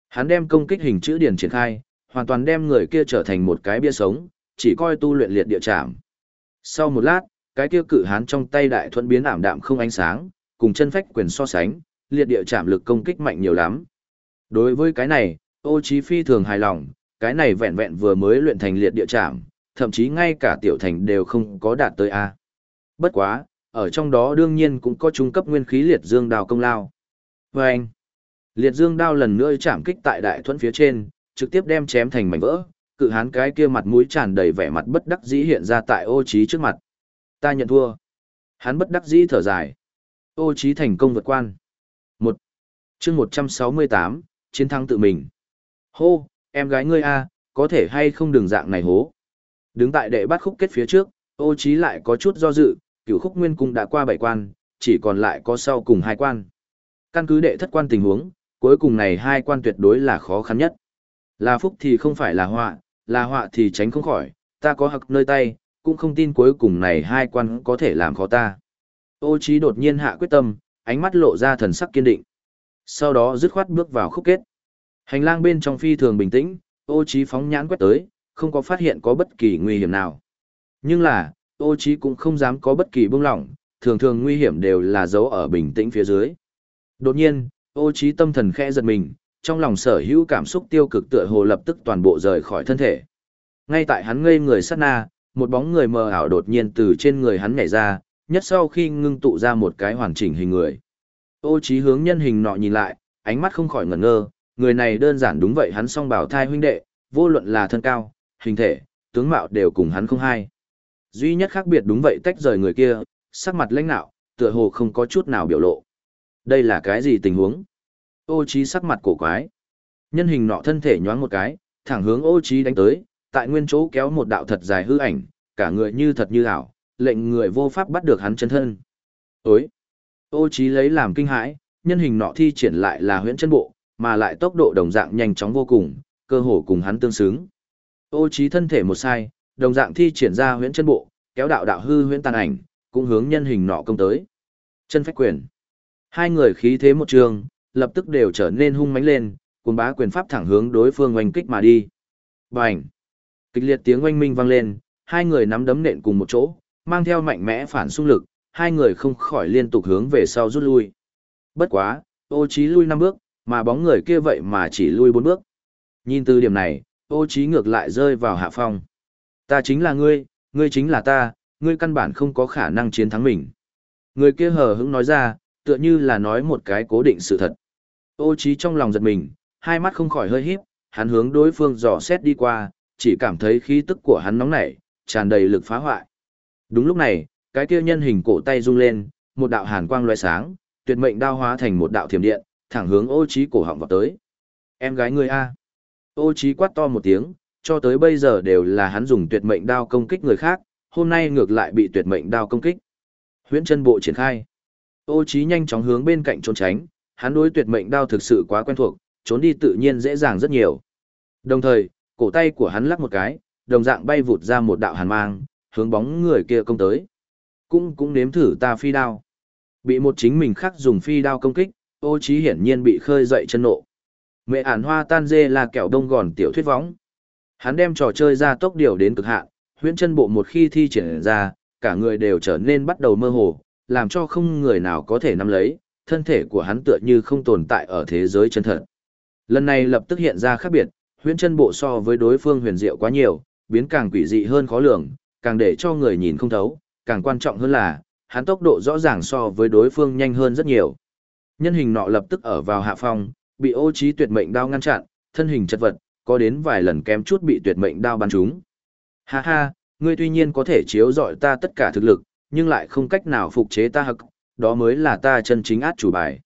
Hắn đem công kích hình chữ điển triển khai, hoàn toàn đem người kia trở thành một cái bia sống, chỉ coi tu luyện liệt địa chạm. Sau một lát, cái kia cự hán trong tay đại thuận biến ảm đạm không ánh sáng, cùng chân phách quyền so sánh, liệt địa chạm lực công kích mạnh nhiều lắm. Đối với cái này, ô chí phi thường hài lòng, cái này vẹn vẹn vừa mới luyện thành liệt địa trảm, thậm chí ngay cả tiểu thành đều không có đạt tới A. Bất quá, ở trong đó đương nhiên cũng có trung cấp nguyên khí liệt dương đào công lao. Và anh, liệt dương đao lần nữa chạm kích tại đại thuẫn phía trên, trực tiếp đem chém thành mảnh vỡ, cự hán cái kia mặt mũi tràn đầy vẻ mặt bất đắc dĩ hiện ra tại ô trí trước mặt. Ta nhận thua. Hắn bất đắc dĩ thở dài. Ô trí thành công vượt quan. Một. Chương 168, chiến thắng tự mình. Hô, em gái ngươi a, có thể hay không đường dạng này hố. Đứng tại đệ bắt khúc kết phía trước, ô trí lại có chút do dự, cửu khúc nguyên cung đã qua bảy quan, chỉ còn lại có sau cùng hai quan. Căn cứ đệ thất quan tình huống, cuối cùng này hai quan tuyệt đối là khó khăn nhất. Là phúc thì không phải là họa, là họa thì tránh không khỏi, ta có hặc nơi tay, cũng không tin cuối cùng này hai quan có thể làm khó ta. Ô trí đột nhiên hạ quyết tâm, ánh mắt lộ ra thần sắc kiên định. Sau đó dứt khoát bước vào khúc kết. Hành lang bên trong phi thường bình tĩnh, ô trí phóng nhãn quét tới, không có phát hiện có bất kỳ nguy hiểm nào. Nhưng là, ô trí cũng không dám có bất kỳ buông lỏng, thường thường nguy hiểm đều là giấu ở bình tĩnh phía dưới. Đột nhiên, ô trí tâm thần khẽ giật mình, trong lòng sở hữu cảm xúc tiêu cực tựa hồ lập tức toàn bộ rời khỏi thân thể. Ngay tại hắn ngây người sát na, một bóng người mờ ảo đột nhiên từ trên người hắn nhảy ra, nhất sau khi ngưng tụ ra một cái hoàn chỉnh hình người. Ô trí hướng nhân hình nọ nhìn lại, ánh mắt không khỏi ngẩn ngơ, người này đơn giản đúng vậy hắn song bảo thai huynh đệ, vô luận là thân cao, hình thể, tướng mạo đều cùng hắn không hai. Duy nhất khác biệt đúng vậy tách rời người kia, sắc mặt lãnh nạo, tựa hồ không có chút nào biểu lộ. Đây là cái gì tình huống? Ô trí sắc mặt cổ quái. Nhân hình nọ thân thể nhoáng một cái, thẳng hướng ô trí đánh tới, tại nguyên chỗ kéo một đạo thật dài hư ảnh, cả người như thật như ảo, lệnh người vô pháp bắt được hắn chân thân. Ối! Ô trí lấy làm kinh hãi, nhân hình nọ thi triển lại là huyễn chân bộ, mà lại tốc độ đồng dạng nhanh chóng vô cùng, cơ hồ cùng hắn tương xứng. Ô trí thân thể một sai, đồng dạng thi triển ra huyễn chân bộ, kéo đạo đạo hư huyễn tàn ảnh, cũng hướng nhân hình nọ công tới. Chân phách quyền. Hai người khí thế một trường, lập tức đều trở nên hung mãnh lên, cuốn bá quyền pháp thẳng hướng đối phương oanh kích mà đi. Bành! Kịch liệt tiếng oanh minh vang lên, hai người nắm đấm nện cùng một chỗ, mang theo mạnh mẽ phản xung lực, hai người không khỏi liên tục hướng về sau rút lui. Bất quá, ô trí lui năm bước, mà bóng người kia vậy mà chỉ lui bốn bước. Nhìn từ điểm này, ô trí ngược lại rơi vào hạ phong. Ta chính là ngươi, ngươi chính là ta, ngươi căn bản không có khả năng chiến thắng mình. Người kia hờ hững nói ra, tựa như là nói một cái cố định sự thật. Ô trí trong lòng giật mình, hai mắt không khỏi hơi híp, hắn hướng đối phương dò xét đi qua, chỉ cảm thấy khí tức của hắn nóng nảy, tràn đầy lực phá hoại. Đúng lúc này, cái kia nhân hình cổ tay rung lên, một đạo hàn quang lóe sáng, tuyệt mệnh đao hóa thành một đạo thiểm điện, thẳng hướng Ô Chí cổ họng vào tới. Em gái ngươi a. Ô Chí quát to một tiếng, cho tới bây giờ đều là hắn dùng tuyệt mệnh đao công kích người khác, hôm nay ngược lại bị tuyệt mệnh đao công kích. Huyễn chân bộ triển khai. Ô Chí nhanh chóng hướng bên cạnh trốn tránh, hắn đối tuyệt mệnh đao thực sự quá quen thuộc, trốn đi tự nhiên dễ dàng rất nhiều. Đồng thời, cổ tay của hắn lắc một cái, đồng dạng bay vụt ra một đạo hàn mang, hướng bóng người kia công tới. Cũng cũng nếm thử ta phi đao. Bị một chính mình khác dùng phi đao công kích, ô trí hiển nhiên bị khơi dậy chân nộ. Mẹ ản hoa tan dê là kẹo đông gòn tiểu thuyết võng. Hắn đem trò chơi ra tốc điều đến cực hạn, huyễn chân bộ một khi thi triển ra, cả người đều trở nên bắt đầu mơ hồ, làm cho không người nào có thể nắm lấy, thân thể của hắn tựa như không tồn tại ở thế giới chân thật. Lần này lập tức hiện ra khác biệt, huyễn chân bộ so với đối phương huyền diệu quá nhiều, biến càng quỷ dị hơn khó lường, càng để cho người nhìn không thấu, càng quan trọng hơn là, hắn tốc độ rõ ràng so với đối phương nhanh hơn rất nhiều. Nhân hình nọ lập tức ở vào hạ phong, bị ô trí tuyệt mệnh đao ngăn chặn, thân hình chật vật, có đến vài lần kém chút bị tuyệt mệnh đao bắn trúng. Ha ha, ngươi tuy nhiên có thể chiếu dọi ta tất cả thực lực, nhưng lại không cách nào phục chế ta hực, đó mới là ta chân chính át chủ bài.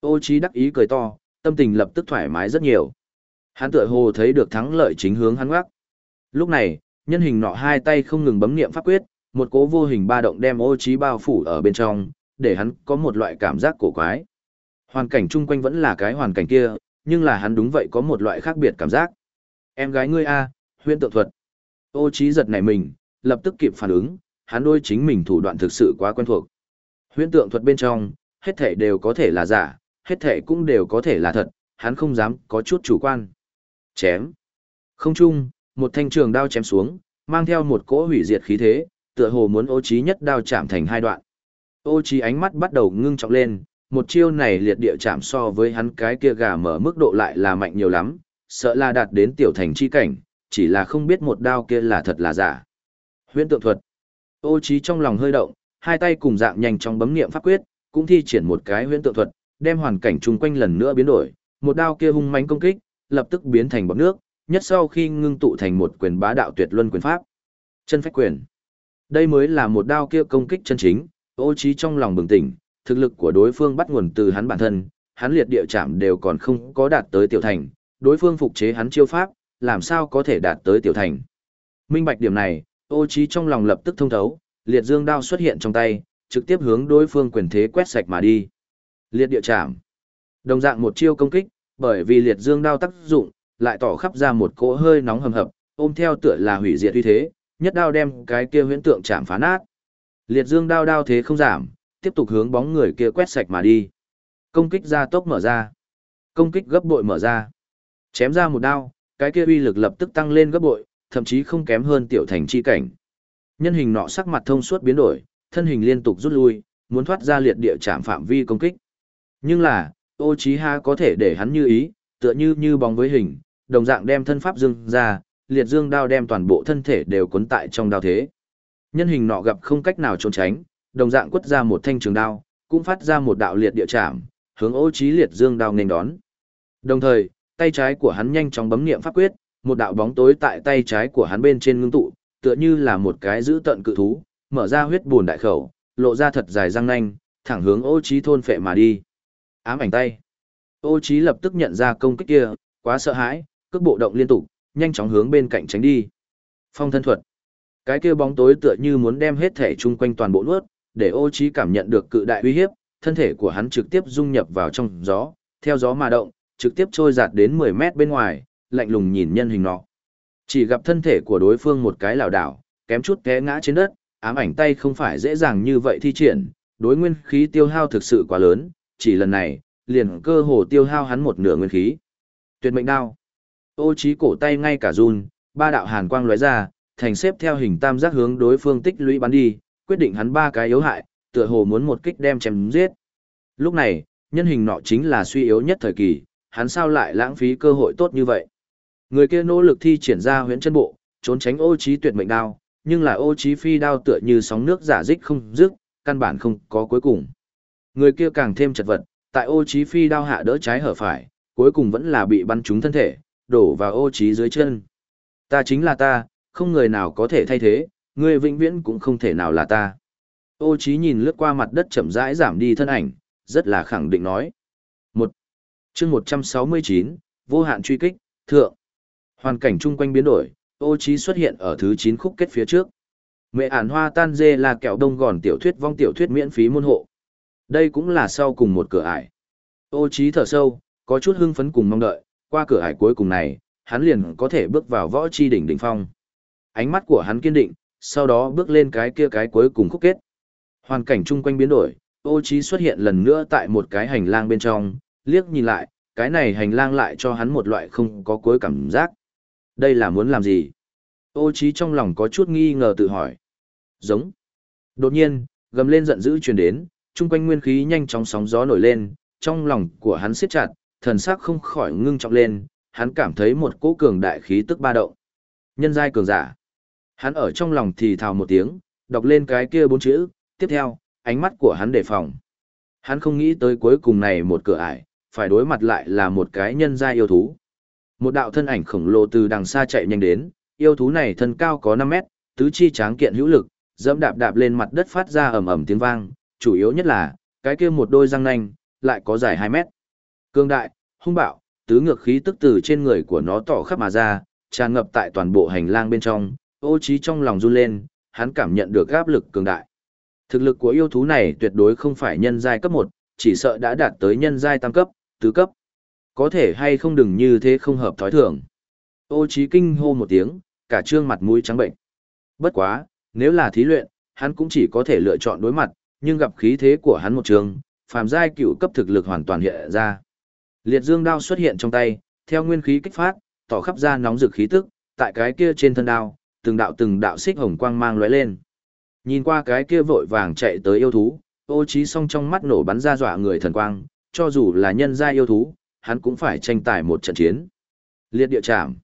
Ô trí đắc ý cười to, tâm tình lập tức thoải mái rất nhiều. Hắn tựa hồ thấy được thắng lợi chính hướng hắn ngoắc. Lúc này, nhân hình nọ hai tay không ngừng bấm niệm pháp quyết, một cố vô hình ba động đem ô trí bao phủ ở bên trong, để hắn có một loại cảm giác cổ quái. Hoàn cảnh chung quanh vẫn là cái hoàn cảnh kia, nhưng là hắn đúng vậy có một loại khác biệt cảm giác. Em gái ngươi a, huyễn tượng thuật. Ô trí giật nảy mình, lập tức kịp phản ứng, hắn đôi chính mình thủ đoạn thực sự quá quen thuộc. Huyễn tượng thuật bên trong, hết thể đều có thể là giả, hết thể cũng đều có thể là thật, hắn không dám có chút chủ quan. Chém. Không chung, một thanh trường đao chém xuống, mang theo một cỗ hủy diệt khí thế, tựa hồ muốn ô trí nhất đao chạm thành hai đoạn. Ô trí ánh mắt bắt đầu ngưng trọng lên, một chiêu này liệt địa chạm so với hắn cái kia gà mở mức độ lại là mạnh nhiều lắm, sợ là đạt đến tiểu thành chi cảnh, chỉ là không biết một đao kia là thật là giả. Huyễn tượng thuật. Ô trí trong lòng hơi động, hai tay cùng dạng nhanh trong bấm niệm pháp quyết, cũng thi triển một cái huyễn tượng thuật, đem hoàn cảnh chung quanh lần nữa biến đổi, một đao kia hung mãnh công kích, lập tức biến thành bọt nước, nhất sau khi ngưng tụ thành một quyền bá đạo tuyệt luân quyền pháp. Chân phách quyền. Đây mới là một đao kia công kích chân chính, ô trí trong lòng bừng tỉnh, thực lực của đối phương bắt nguồn từ hắn bản thân, hắn liệt địa chạm đều còn không có đạt tới tiểu thành, đối phương phục chế hắn chiêu pháp, làm sao có thể đạt tới tiểu thành. Minh bạch điểm này, ô trí trong lòng lập tức thông thấu, liệt dương đao xuất hiện trong tay, trực tiếp hướng đối phương quyền thế quét sạch mà đi. Liệt địa chạm. Đồng dạng một chiêu công kích, bởi vì liệt dương đao tác dụng, lại tỏ khắp ra một cỗ hơi nóng hầm hập, ôm theo tựa là hủy diệt uy thế, nhất đao đem cái kia huyễn tượng chạm phá nát. Liệt dương đao đao thế không giảm, tiếp tục hướng bóng người kia quét sạch mà đi. Công kích ra tốc mở ra. Công kích gấp bội mở ra. Chém ra một đao, cái kia uy lực lập tức tăng lên gấp bội, thậm chí không kém hơn tiểu thành chi cảnh. Nhân hình nọ sắc mặt thông suốt biến đổi, thân hình liên tục rút lui, muốn thoát ra liệt địa chạm phạm vi công kích. Nhưng là, ô chí ha có thể để hắn như ý, tựa như như bóng với hình, đồng dạng đem thân pháp dương ra, liệt dương đao đem toàn bộ thân thể đều cuốn tại trong đao thế. Nhân hình nọ gặp không cách nào trốn tránh, đồng dạng quất ra một thanh trường đao, cũng phát ra một đạo liệt địa chạm, hướng ô trí liệt dương đao nghênh đón. Đồng thời, tay trái của hắn nhanh chóng bấm niệm pháp quyết, một đạo bóng tối tại tay trái của hắn bên trên ngưng tụ, tựa như là một cái giữ tận cự thú, mở ra huyết buồn đại khẩu, lộ ra thật dài răng nanh, thẳng hướng ô trí thôn phệ mà đi. Ám ảnh tay. Ô trí lập tức nhận ra công kích kia, quá sợ hãi, cước bộ động liên tục, nhanh chóng hướng bên cạnh tránh đi. Phong thân thuật. Cái kia bóng tối tựa như muốn đem hết thể chung quanh toàn bộ nuốt, để ô trí cảm nhận được cự đại uy hiếp, thân thể của hắn trực tiếp dung nhập vào trong gió, theo gió mà động, trực tiếp trôi giạt đến 10 mét bên ngoài, lạnh lùng nhìn nhân hình nọ. Chỉ gặp thân thể của đối phương một cái lảo đảo, kém chút té ngã trên đất, ám ảnh tay không phải dễ dàng như vậy thi triển, đối nguyên khí tiêu hao thực sự quá lớn, chỉ lần này, liền cơ hồ tiêu hao hắn một nửa nguyên khí. Tuyệt mệnh đao. Ô trí cổ tay ngay cả run, ba đạo hàn quang lóe ra, thành xếp theo hình tam giác hướng đối phương tích lũy bắn đi, quyết định hắn ba cái yếu hại, tựa hồ muốn một kích đem chém giết. Lúc này, nhân hình nọ chính là suy yếu nhất thời kỳ, hắn sao lại lãng phí cơ hội tốt như vậy. Người kia nỗ lực thi triển ra huyễn chân bộ, trốn tránh ô trí tuyệt mệnh đao, nhưng là ô trí phi đao tựa như sóng nước giả dích không dứt, căn bản không có cuối cùng. Người kia càng thêm chật vật, tại ô trí phi đao hạ đỡ trái hở phải, cuối cùng vẫn là bị bắn trúng thân thể, đổ vào ô trí dưới chân. Ta chính là ta, không người nào có thể thay thế, ngươi vĩnh viễn cũng không thể nào là ta. Ô Chí nhìn lướt qua mặt đất chậm rãi giảm đi thân ảnh, rất là khẳng định nói. Một, chương 169, vô hạn truy kích, thượng. Hoàn cảnh chung quanh biến đổi, ô Chí xuất hiện ở thứ 9 khúc kết phía trước. Mẹ ản hoa tan dê là kẹo đông gòn tiểu thuyết vong tiểu thuyết miễn phí môn hộ. Đây cũng là sau cùng một cửa ải. Ô Chí thở sâu, có chút hưng phấn cùng mong đợi, qua cửa ải cuối cùng này, hắn liền có thể bước vào võ chi đỉnh đỉnh phong. Ánh mắt của hắn kiên định, sau đó bước lên cái kia cái cuối cùng khúc kết. Hoàn cảnh chung quanh biến đổi, ô trí xuất hiện lần nữa tại một cái hành lang bên trong, liếc nhìn lại, cái này hành lang lại cho hắn một loại không có cuối cảm giác. Đây là muốn làm gì? Ô trí trong lòng có chút nghi ngờ tự hỏi. Giống. Đột nhiên, gầm lên giận dữ truyền đến, chung quanh nguyên khí nhanh chóng sóng gió nổi lên, trong lòng của hắn siết chặt, thần sắc không khỏi ngưng trọng lên, hắn cảm thấy một cỗ cường đại khí tức ba động. Nhân giai cường giả. Hắn ở trong lòng thì thào một tiếng, đọc lên cái kia bốn chữ, tiếp theo, ánh mắt của hắn đề phòng. Hắn không nghĩ tới cuối cùng này một cửa ải, phải đối mặt lại là một cái nhân gia yêu thú. Một đạo thân ảnh khổng lồ từ đằng xa chạy nhanh đến, yêu thú này thân cao có 5 mét, tứ chi tráng kiện hữu lực, dẫm đạp đạp lên mặt đất phát ra ầm ầm tiếng vang, chủ yếu nhất là, cái kia một đôi răng nanh, lại có dài 2 mét. Cương đại, hung bạo, tứ ngược khí tức từ trên người của nó tỏ khắp mà ra, tràn ngập tại toàn bộ hành lang bên trong, ô trí trong lòng run lên, hắn cảm nhận được áp lực cường đại. Thực lực của yêu thú này tuyệt đối không phải nhân giai cấp 1, chỉ sợ đã đạt tới nhân giai tam cấp, tứ cấp. Có thể hay không đừng như thế không hợp thói thường. Ô trí kinh hô một tiếng, cả trương mặt mũi trắng bệnh. Bất quá, nếu là thí luyện, hắn cũng chỉ có thể lựa chọn đối mặt, nhưng gặp khí thế của hắn một trường, phàm giai cựu cấp thực lực hoàn toàn hiện ra. Liệt dương đao xuất hiện trong tay, theo nguyên khí kích phát, tỏ khắp ra nóng rực khí tức, tại cái kia trên thân đao, từng đạo từng đạo xích hồng quang mang lóe lên. Nhìn qua cái kia vội vàng chạy tới yêu thú, ô trí song trong mắt nổ bắn ra dọa người thần quang, cho dù là nhân gia yêu thú, hắn cũng phải tranh tài một trận chiến. Liệt địa chạm.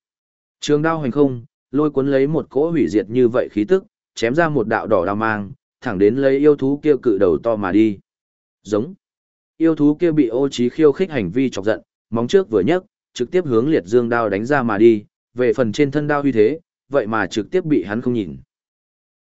Trường đao hành không, lôi cuốn lấy một cỗ hủy diệt như vậy khí tức, chém ra một đạo đỏ đao mang, thẳng đến lấy yêu thú kia cự đầu to mà đi. Giống. Yêu thú kia bị ô trí khiêu khích hành vi chọc giận, móng trước vừa nhấc, trực tiếp hướng liệt dương đao đánh ra mà đi, về phần trên thân đao huy thế, vậy mà trực tiếp bị hắn không nhìn.